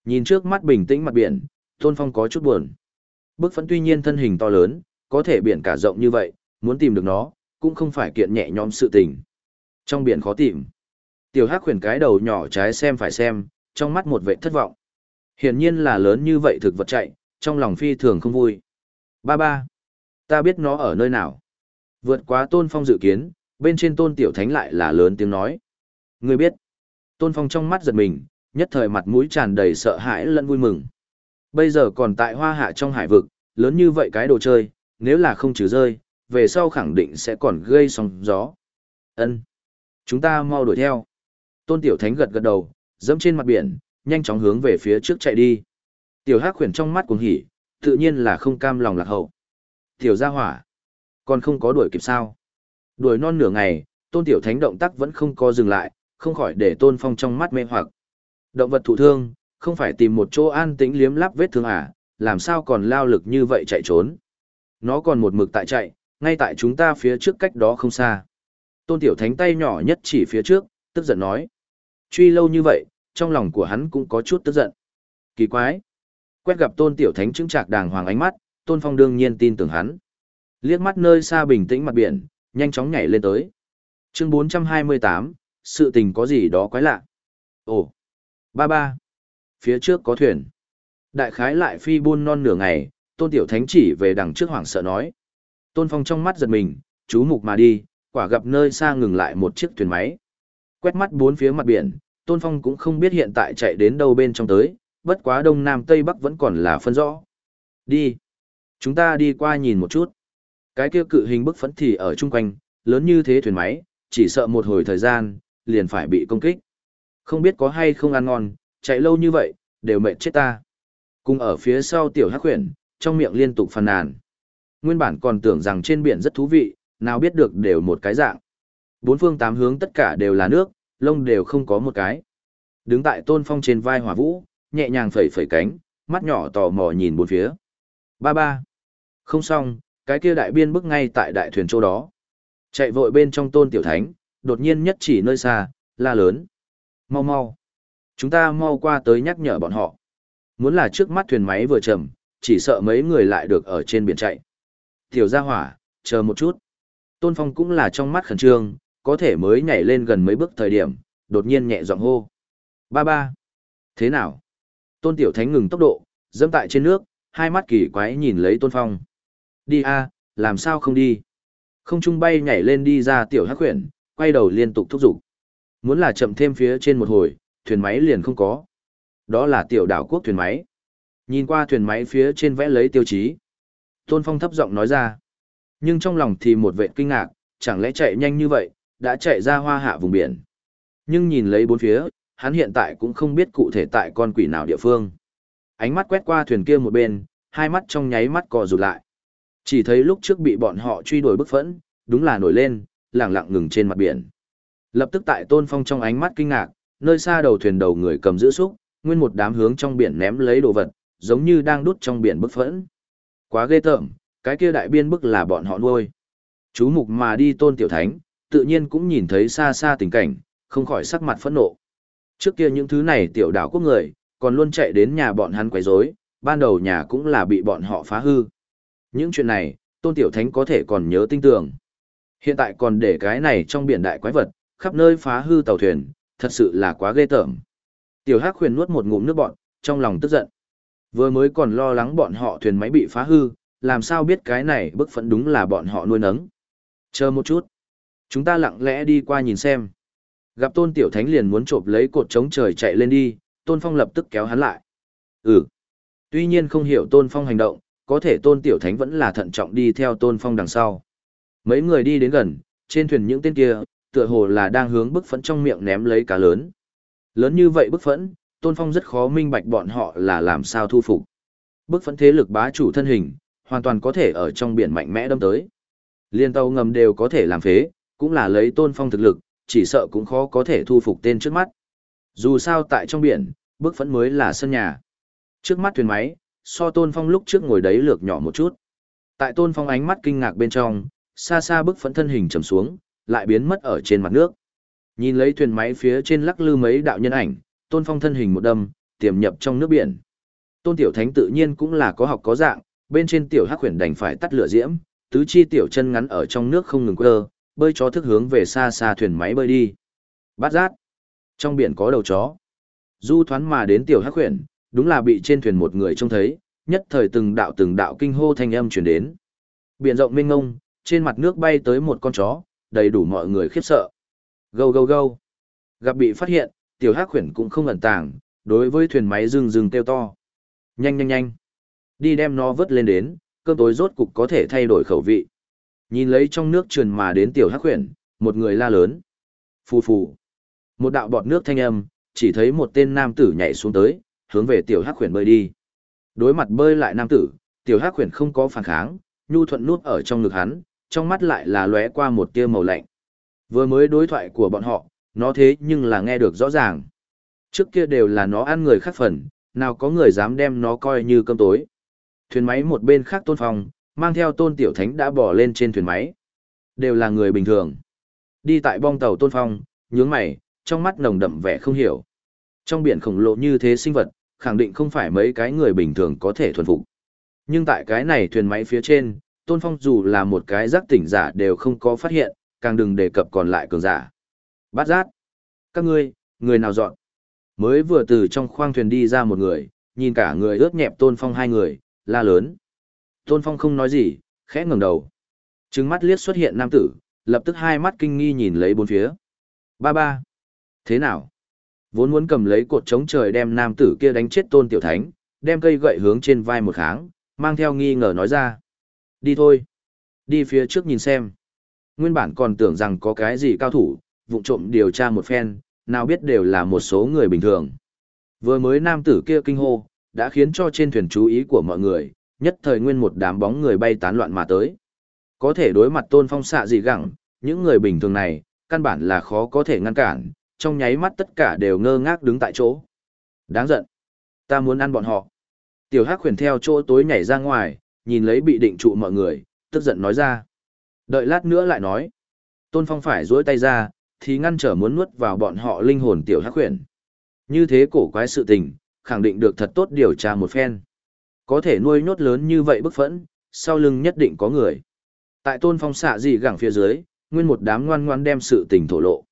Nhìn trước mắt bình tĩnh mặt biển, Tôn Phong có chút buồn. Bức phấn tuy nhiên thân hình to lớn, có thể biển cả rộng như vậy, muốn tìm được nó, cũng không phải kiện nhẹ nhõm sự tình. Trong biển khó tìm. Tiểu Hắc Huyền cái đầu nhỏ trái xem phải xem, trong mắt một vẻ thất vọng. Hiển nhiên là lớn như vậy thực vật chạy, trong lòng phi thường không vui. Ba ba, ta biết nó ở nơi nào. Vượt quá tôn phong dự kiến, bên trên tôn tiểu thánh lại là lớn tiếng nói. Người biết, tôn phong trong mắt giật mình, nhất thời mặt mũi tràn đầy sợ hãi lẫn vui mừng. Bây giờ còn tại hoa hạ trong hải vực, lớn như vậy cái đồ chơi, nếu là không trừ rơi, về sau khẳng định sẽ còn gây sóng gió. Ân, Chúng ta mau đuổi theo. Tôn Tiểu Thánh gật gật đầu, dẫm trên mặt biển, nhanh chóng hướng về phía trước chạy đi. Tiểu Hắc khuyển trong mắt cuồng hỉ, tự nhiên là không cam lòng lạc hậu. Tiểu gia hỏa, còn không có đuổi kịp sao? Đuổi non nửa ngày, Tôn Tiểu Thánh động tác vẫn không có dừng lại, không khỏi để Tôn Phong trong mắt mê hoặc. Động vật thụ thương, không phải tìm một chỗ an tĩnh liếm lắp vết thương à, làm sao còn lao lực như vậy chạy trốn? Nó còn một mực tại chạy, ngay tại chúng ta phía trước cách đó không xa. Tôn Tiểu Thánh tay nhỏ nhất chỉ phía trước, tức giận nói. Truy lâu như vậy, trong lòng của hắn cũng có chút tức giận. Kỳ quái. Quét gặp tôn tiểu thánh chứng trạc đàng hoàng ánh mắt, tôn phong đương nhiên tin tưởng hắn. Liếc mắt nơi xa bình tĩnh mặt biển, nhanh chóng nhảy lên tới. Chương 428, sự tình có gì đó quái lạ. Ồ, ba ba, phía trước có thuyền. Đại khái lại phi buôn non nửa ngày, tôn tiểu thánh chỉ về đằng trước hoảng sợ nói. Tôn phong trong mắt giật mình, chú mục mà đi, quả gặp nơi xa ngừng lại một chiếc thuyền máy. Quét mắt bốn phía mặt biển, Tôn Phong cũng không biết hiện tại chạy đến đâu bên trong tới, bất quá đông nam tây bắc vẫn còn là phân rõ. Đi. Chúng ta đi qua nhìn một chút. Cái kia cự hình bức phấn thì ở chung quanh, lớn như thế thuyền máy, chỉ sợ một hồi thời gian, liền phải bị công kích. Không biết có hay không ăn ngon, chạy lâu như vậy, đều mệt chết ta. Cùng ở phía sau tiểu hắc khuyển, trong miệng liên tục phàn nàn. Nguyên bản còn tưởng rằng trên biển rất thú vị, nào biết được đều một cái dạng. Bốn phương tám hướng tất cả đều là nước, lông đều không có một cái. Đứng tại tôn phong trên vai hỏa vũ, nhẹ nhàng phẩy phẩy cánh, mắt nhỏ tò mò nhìn bốn phía. Ba ba. Không xong, cái kia đại biên bước ngay tại đại thuyền chỗ đó. Chạy vội bên trong tôn tiểu thánh, đột nhiên nhất chỉ nơi xa, la lớn. Mau mau. Chúng ta mau qua tới nhắc nhở bọn họ. Muốn là trước mắt thuyền máy vừa chậm, chỉ sợ mấy người lại được ở trên biển chạy. Tiểu gia hỏa, chờ một chút. Tôn Phong cũng là trong mắt khẩn trương, có thể mới nhảy lên gần mấy bước thời điểm, đột nhiên nhẹ giọng hô. Ba ba. Thế nào? Tôn Tiểu Thánh ngừng tốc độ, dẫm tại trên nước, hai mắt kỳ quái nhìn lấy Tôn Phong. Đi a, làm sao không đi? Không trung bay nhảy lên đi ra Tiểu Hắc Huyền, quay đầu liên tục thúc giục. Muốn là chậm thêm phía trên một hồi, thuyền máy liền không có. Đó là Tiểu đảo quốc thuyền máy. Nhìn qua thuyền máy phía trên vẽ lấy tiêu chí. Tôn Phong thấp giọng nói ra. Nhưng trong lòng thì một vệ kinh ngạc, chẳng lẽ chạy nhanh như vậy, đã chạy ra hoa hạ vùng biển. Nhưng nhìn lấy bốn phía, hắn hiện tại cũng không biết cụ thể tại con quỷ nào địa phương. Ánh mắt quét qua thuyền kia một bên, hai mắt trong nháy mắt co rụt lại. Chỉ thấy lúc trước bị bọn họ truy đuổi bức phẫn, đúng là nổi lên, lẳng lặng ngừng trên mặt biển. Lập tức tại Tôn Phong trong ánh mắt kinh ngạc, nơi xa đầu thuyền đầu người cầm giữ xúc, nguyên một đám hướng trong biển ném lấy đồ vật, giống như đang đút trong biển bức phẫn. Quá ghê tởm, cái kia đại biên bức là bọn họ nuôi. Chú mục mà đi Tôn Tiểu Thánh, tự nhiên cũng nhìn thấy xa xa tình cảnh, không khỏi sắc mặt phẫn nộ. Trước kia những thứ này tiểu đảo quốc người, còn luôn chạy đến nhà bọn hắn quấy rối, ban đầu nhà cũng là bị bọn họ phá hư. Những chuyện này, Tôn Tiểu Thánh có thể còn nhớ tinh tường. Hiện tại còn để cái này trong biển đại quái vật, khắp nơi phá hư tàu thuyền, thật sự là quá ghê tởm. Tiểu Hắc khuyên nuốt một ngụm nước bọn, trong lòng tức giận. Vừa mới còn lo lắng bọn họ thuyền máy bị phá hư, làm sao biết cái này bức phận đúng là bọn họ nuôi nấng. Chờ một chút. Chúng ta lặng lẽ đi qua nhìn xem. Gặp tôn tiểu thánh liền muốn trộm lấy cột chống trời chạy lên đi, tôn phong lập tức kéo hắn lại. Ừ. Tuy nhiên không hiểu tôn phong hành động, có thể tôn tiểu thánh vẫn là thận trọng đi theo tôn phong đằng sau. Mấy người đi đến gần, trên thuyền những tên kia, tựa hồ là đang hướng bức phẫn trong miệng ném lấy cá lớn. Lớn như vậy bức phẫn, tôn phong rất khó minh bạch bọn họ là làm sao thu phục. Bức phẫn thế lực bá chủ thân hình, hoàn toàn có thể ở trong biển mạnh mẽ đâm tới. Liên tàu ngầm đều có thể làm phế, cũng là lấy tôn phong thực lực, chỉ sợ cũng khó có thể thu phục tên trước mắt. Dù sao tại trong biển, bước phẫn mới là sân nhà. Trước mắt thuyền máy, so tôn phong lúc trước ngồi đấy lược nhỏ một chút. Tại tôn phong ánh mắt kinh ngạc bên trong, xa xa bước phẫn thân hình trầm xuống, lại biến mất ở trên mặt nước. Nhìn lấy thuyền máy phía trên lắc lư mấy đạo nhân ảnh, tôn phong thân hình một đâm, tiềm nhập trong nước biển. Tôn tiểu thánh tự nhiên cũng là có học có dạng, bên trên tiểu hắc huyền đành phải tắt lửa diễm, tứ chi tiểu chân ngắn ở trong nước không ngừng quơ, bơi chó thức hướng về xa xa thuyền máy bơi đi. Bát giác. Trong biển có đầu chó. Du thoán mà đến tiểu hắc huyền, đúng là bị trên thuyền một người trông thấy, nhất thời từng đạo từng đạo kinh hô thanh âm truyền đến. Biển rộng mênh ngông, trên mặt nước bay tới một con chó, đầy đủ mọi người khiếp sợ. Gâu gâu gâu. Gặp bị phát hiện, tiểu hắc huyền cũng không ẩn tàng, đối với thuyền máy rừng rừng kêu to. Nhanh nhanh nhanh. Đi đem nó vớt lên đến, cơm tối rốt cục có thể thay đổi khẩu vị. Nhìn lấy trong nước trườn mà đến tiểu hắc huyền, một người la lớn. Phù phù. Một đạo bọt nước thanh âm, chỉ thấy một tên nam tử nhảy xuống tới, hướng về tiểu hắc huyền bơi đi. Đối mặt bơi lại nam tử, tiểu hắc huyền không có phản kháng, nhu thuận nuốt ở trong ngực hắn, trong mắt lại là lóe qua một tia màu lạnh. Vừa mới đối thoại của bọn họ, nó thế nhưng là nghe được rõ ràng. Trước kia đều là nó ăn người khác phần, nào có người dám đem nó coi như cơm tối. Thuyền máy một bên khác tôn phong, mang theo tôn tiểu thánh đã bỏ lên trên thuyền máy. Đều là người bình thường. Đi tại bong tàu tôn phong, nhướng mày, trong mắt nồng đậm vẻ không hiểu. Trong biển khổng lồ như thế sinh vật, khẳng định không phải mấy cái người bình thường có thể thuần phục. Nhưng tại cái này thuyền máy phía trên, tôn phong dù là một cái giác tỉnh giả đều không có phát hiện, càng đừng đề cập còn lại cường giả. Bát giác. Các ngươi, người nào dọn? Mới vừa từ trong khoang thuyền đi ra một người, nhìn cả người ướt nhẹp tôn phong hai người, la lớn. Tôn Phong không nói gì, khẽ ngẩng đầu. Trừng mắt liếc xuất hiện nam tử, lập tức hai mắt kinh nghi nhìn lấy bốn phía. Ba ba. Thế nào? Vốn muốn cầm lấy cột chống trời đem nam tử kia đánh chết tôn tiểu thánh, đem cây gậy hướng trên vai một kháng, mang theo nghi ngờ nói ra. Đi thôi. Đi phía trước nhìn xem. Nguyên bản còn tưởng rằng có cái gì cao thủ, vụ trộm điều tra một phen, nào biết đều là một số người bình thường. Vừa mới nam tử kia kinh hô, đã khiến cho trên thuyền chú ý của mọi người, nhất thời nguyên một đám bóng người bay tán loạn mà tới. Có thể đối mặt tôn phong xạ gì gẳng, những người bình thường này, căn bản là khó có thể ngăn cản, trong nháy mắt tất cả đều ngơ ngác đứng tại chỗ. Đáng giận. Ta muốn ăn bọn họ. Tiểu Hắc khuyển theo chỗ tối nhảy ra ngoài, nhìn lấy bị định trụ mọi người, tức giận nói ra. Đợi lát nữa lại nói. Tôn Phong phải duỗi tay ra, thì ngăn trở muốn nuốt vào bọn họ linh hồn tiểu Hắc khuyển. Như thế cổ quái sự tình, khẳng định được thật tốt điều tra một phen. Có thể nuôi nhốt lớn như vậy bức phẫn, sau lưng nhất định có người. Tại Tôn Phong xạ gì gẳng phía dưới, nguyên một đám ngoan ngoan đem sự tình thổ lộ.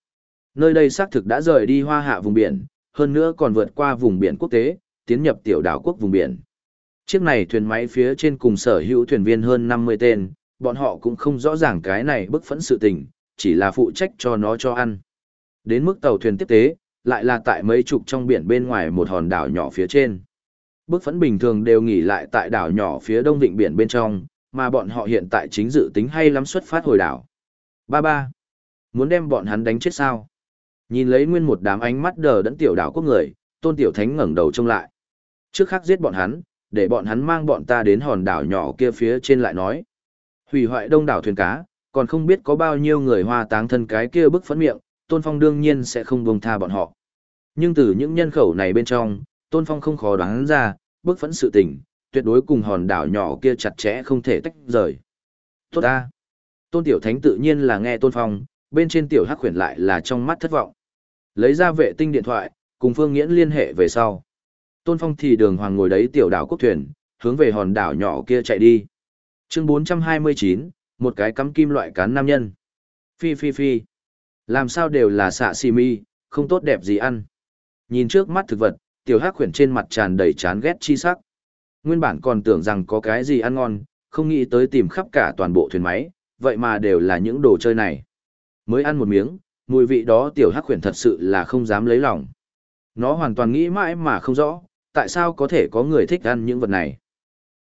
Nơi đây xác thực đã rời đi hoa hạ vùng biển, hơn nữa còn vượt qua vùng biển quốc tế, tiến nhập tiểu đảo quốc vùng biển. Chiếc này thuyền máy phía trên cùng sở hữu thuyền viên hơn 50 tên, bọn họ cũng không rõ ràng cái này bức phẫn sự tình, chỉ là phụ trách cho nó cho ăn. Đến mức tàu thuyền tiếp tế, lại là tại mấy chục trong biển bên ngoài một hòn đảo nhỏ phía trên. Bước phẫn bình thường đều nghỉ lại tại đảo nhỏ phía đông vịnh biển bên trong, mà bọn họ hiện tại chính dự tính hay lắm xuất phát hồi đảo. Ba ba. Muốn đem bọn hắn đánh chết sao? Nhìn lấy nguyên một đám ánh mắt đờ đẫn tiểu đảo quốc người, tôn tiểu thánh ngẩng đầu trông lại. Trước khác giết bọn hắn, để bọn hắn mang bọn ta đến hòn đảo nhỏ kia phía trên lại nói. Hủy hoại đông đảo thuyền cá, còn không biết có bao nhiêu người hoa táng thân cái kia bức phẫn miệng, tôn phong đương nhiên sẽ không buông tha bọn họ. Nhưng từ những nhân khẩu này bên trong, tôn phong không khó đoán ra, bức phấn sự tình, tuyệt đối cùng hòn đảo nhỏ kia chặt chẽ không thể tách rời. Tốt ta! Tôn tiểu thánh tự nhiên là nghe tôn phong, bên trên tiểu hắc khuyển lại là trong mắt thất vọng. Lấy ra vệ tinh điện thoại, cùng Phương Nghiễn liên hệ về sau. Tôn Phong thì đường hoàng ngồi đấy tiểu đảo quốc thuyền, hướng về hòn đảo nhỏ kia chạy đi. Chương 429, một cái cắm kim loại cán nam nhân. Phi phi phi. Làm sao đều là xạ xì mi, không tốt đẹp gì ăn. Nhìn trước mắt thực vật, tiểu hắc khuyển trên mặt tràn đầy chán ghét chi sắc. Nguyên bản còn tưởng rằng có cái gì ăn ngon, không nghĩ tới tìm khắp cả toàn bộ thuyền máy, vậy mà đều là những đồ chơi này. Mới ăn một miếng, mùi vị đó tiểu hắc khuyển thật sự là không dám lấy lòng. Nó hoàn toàn nghĩ mãi mà không rõ, tại sao có thể có người thích ăn những vật này.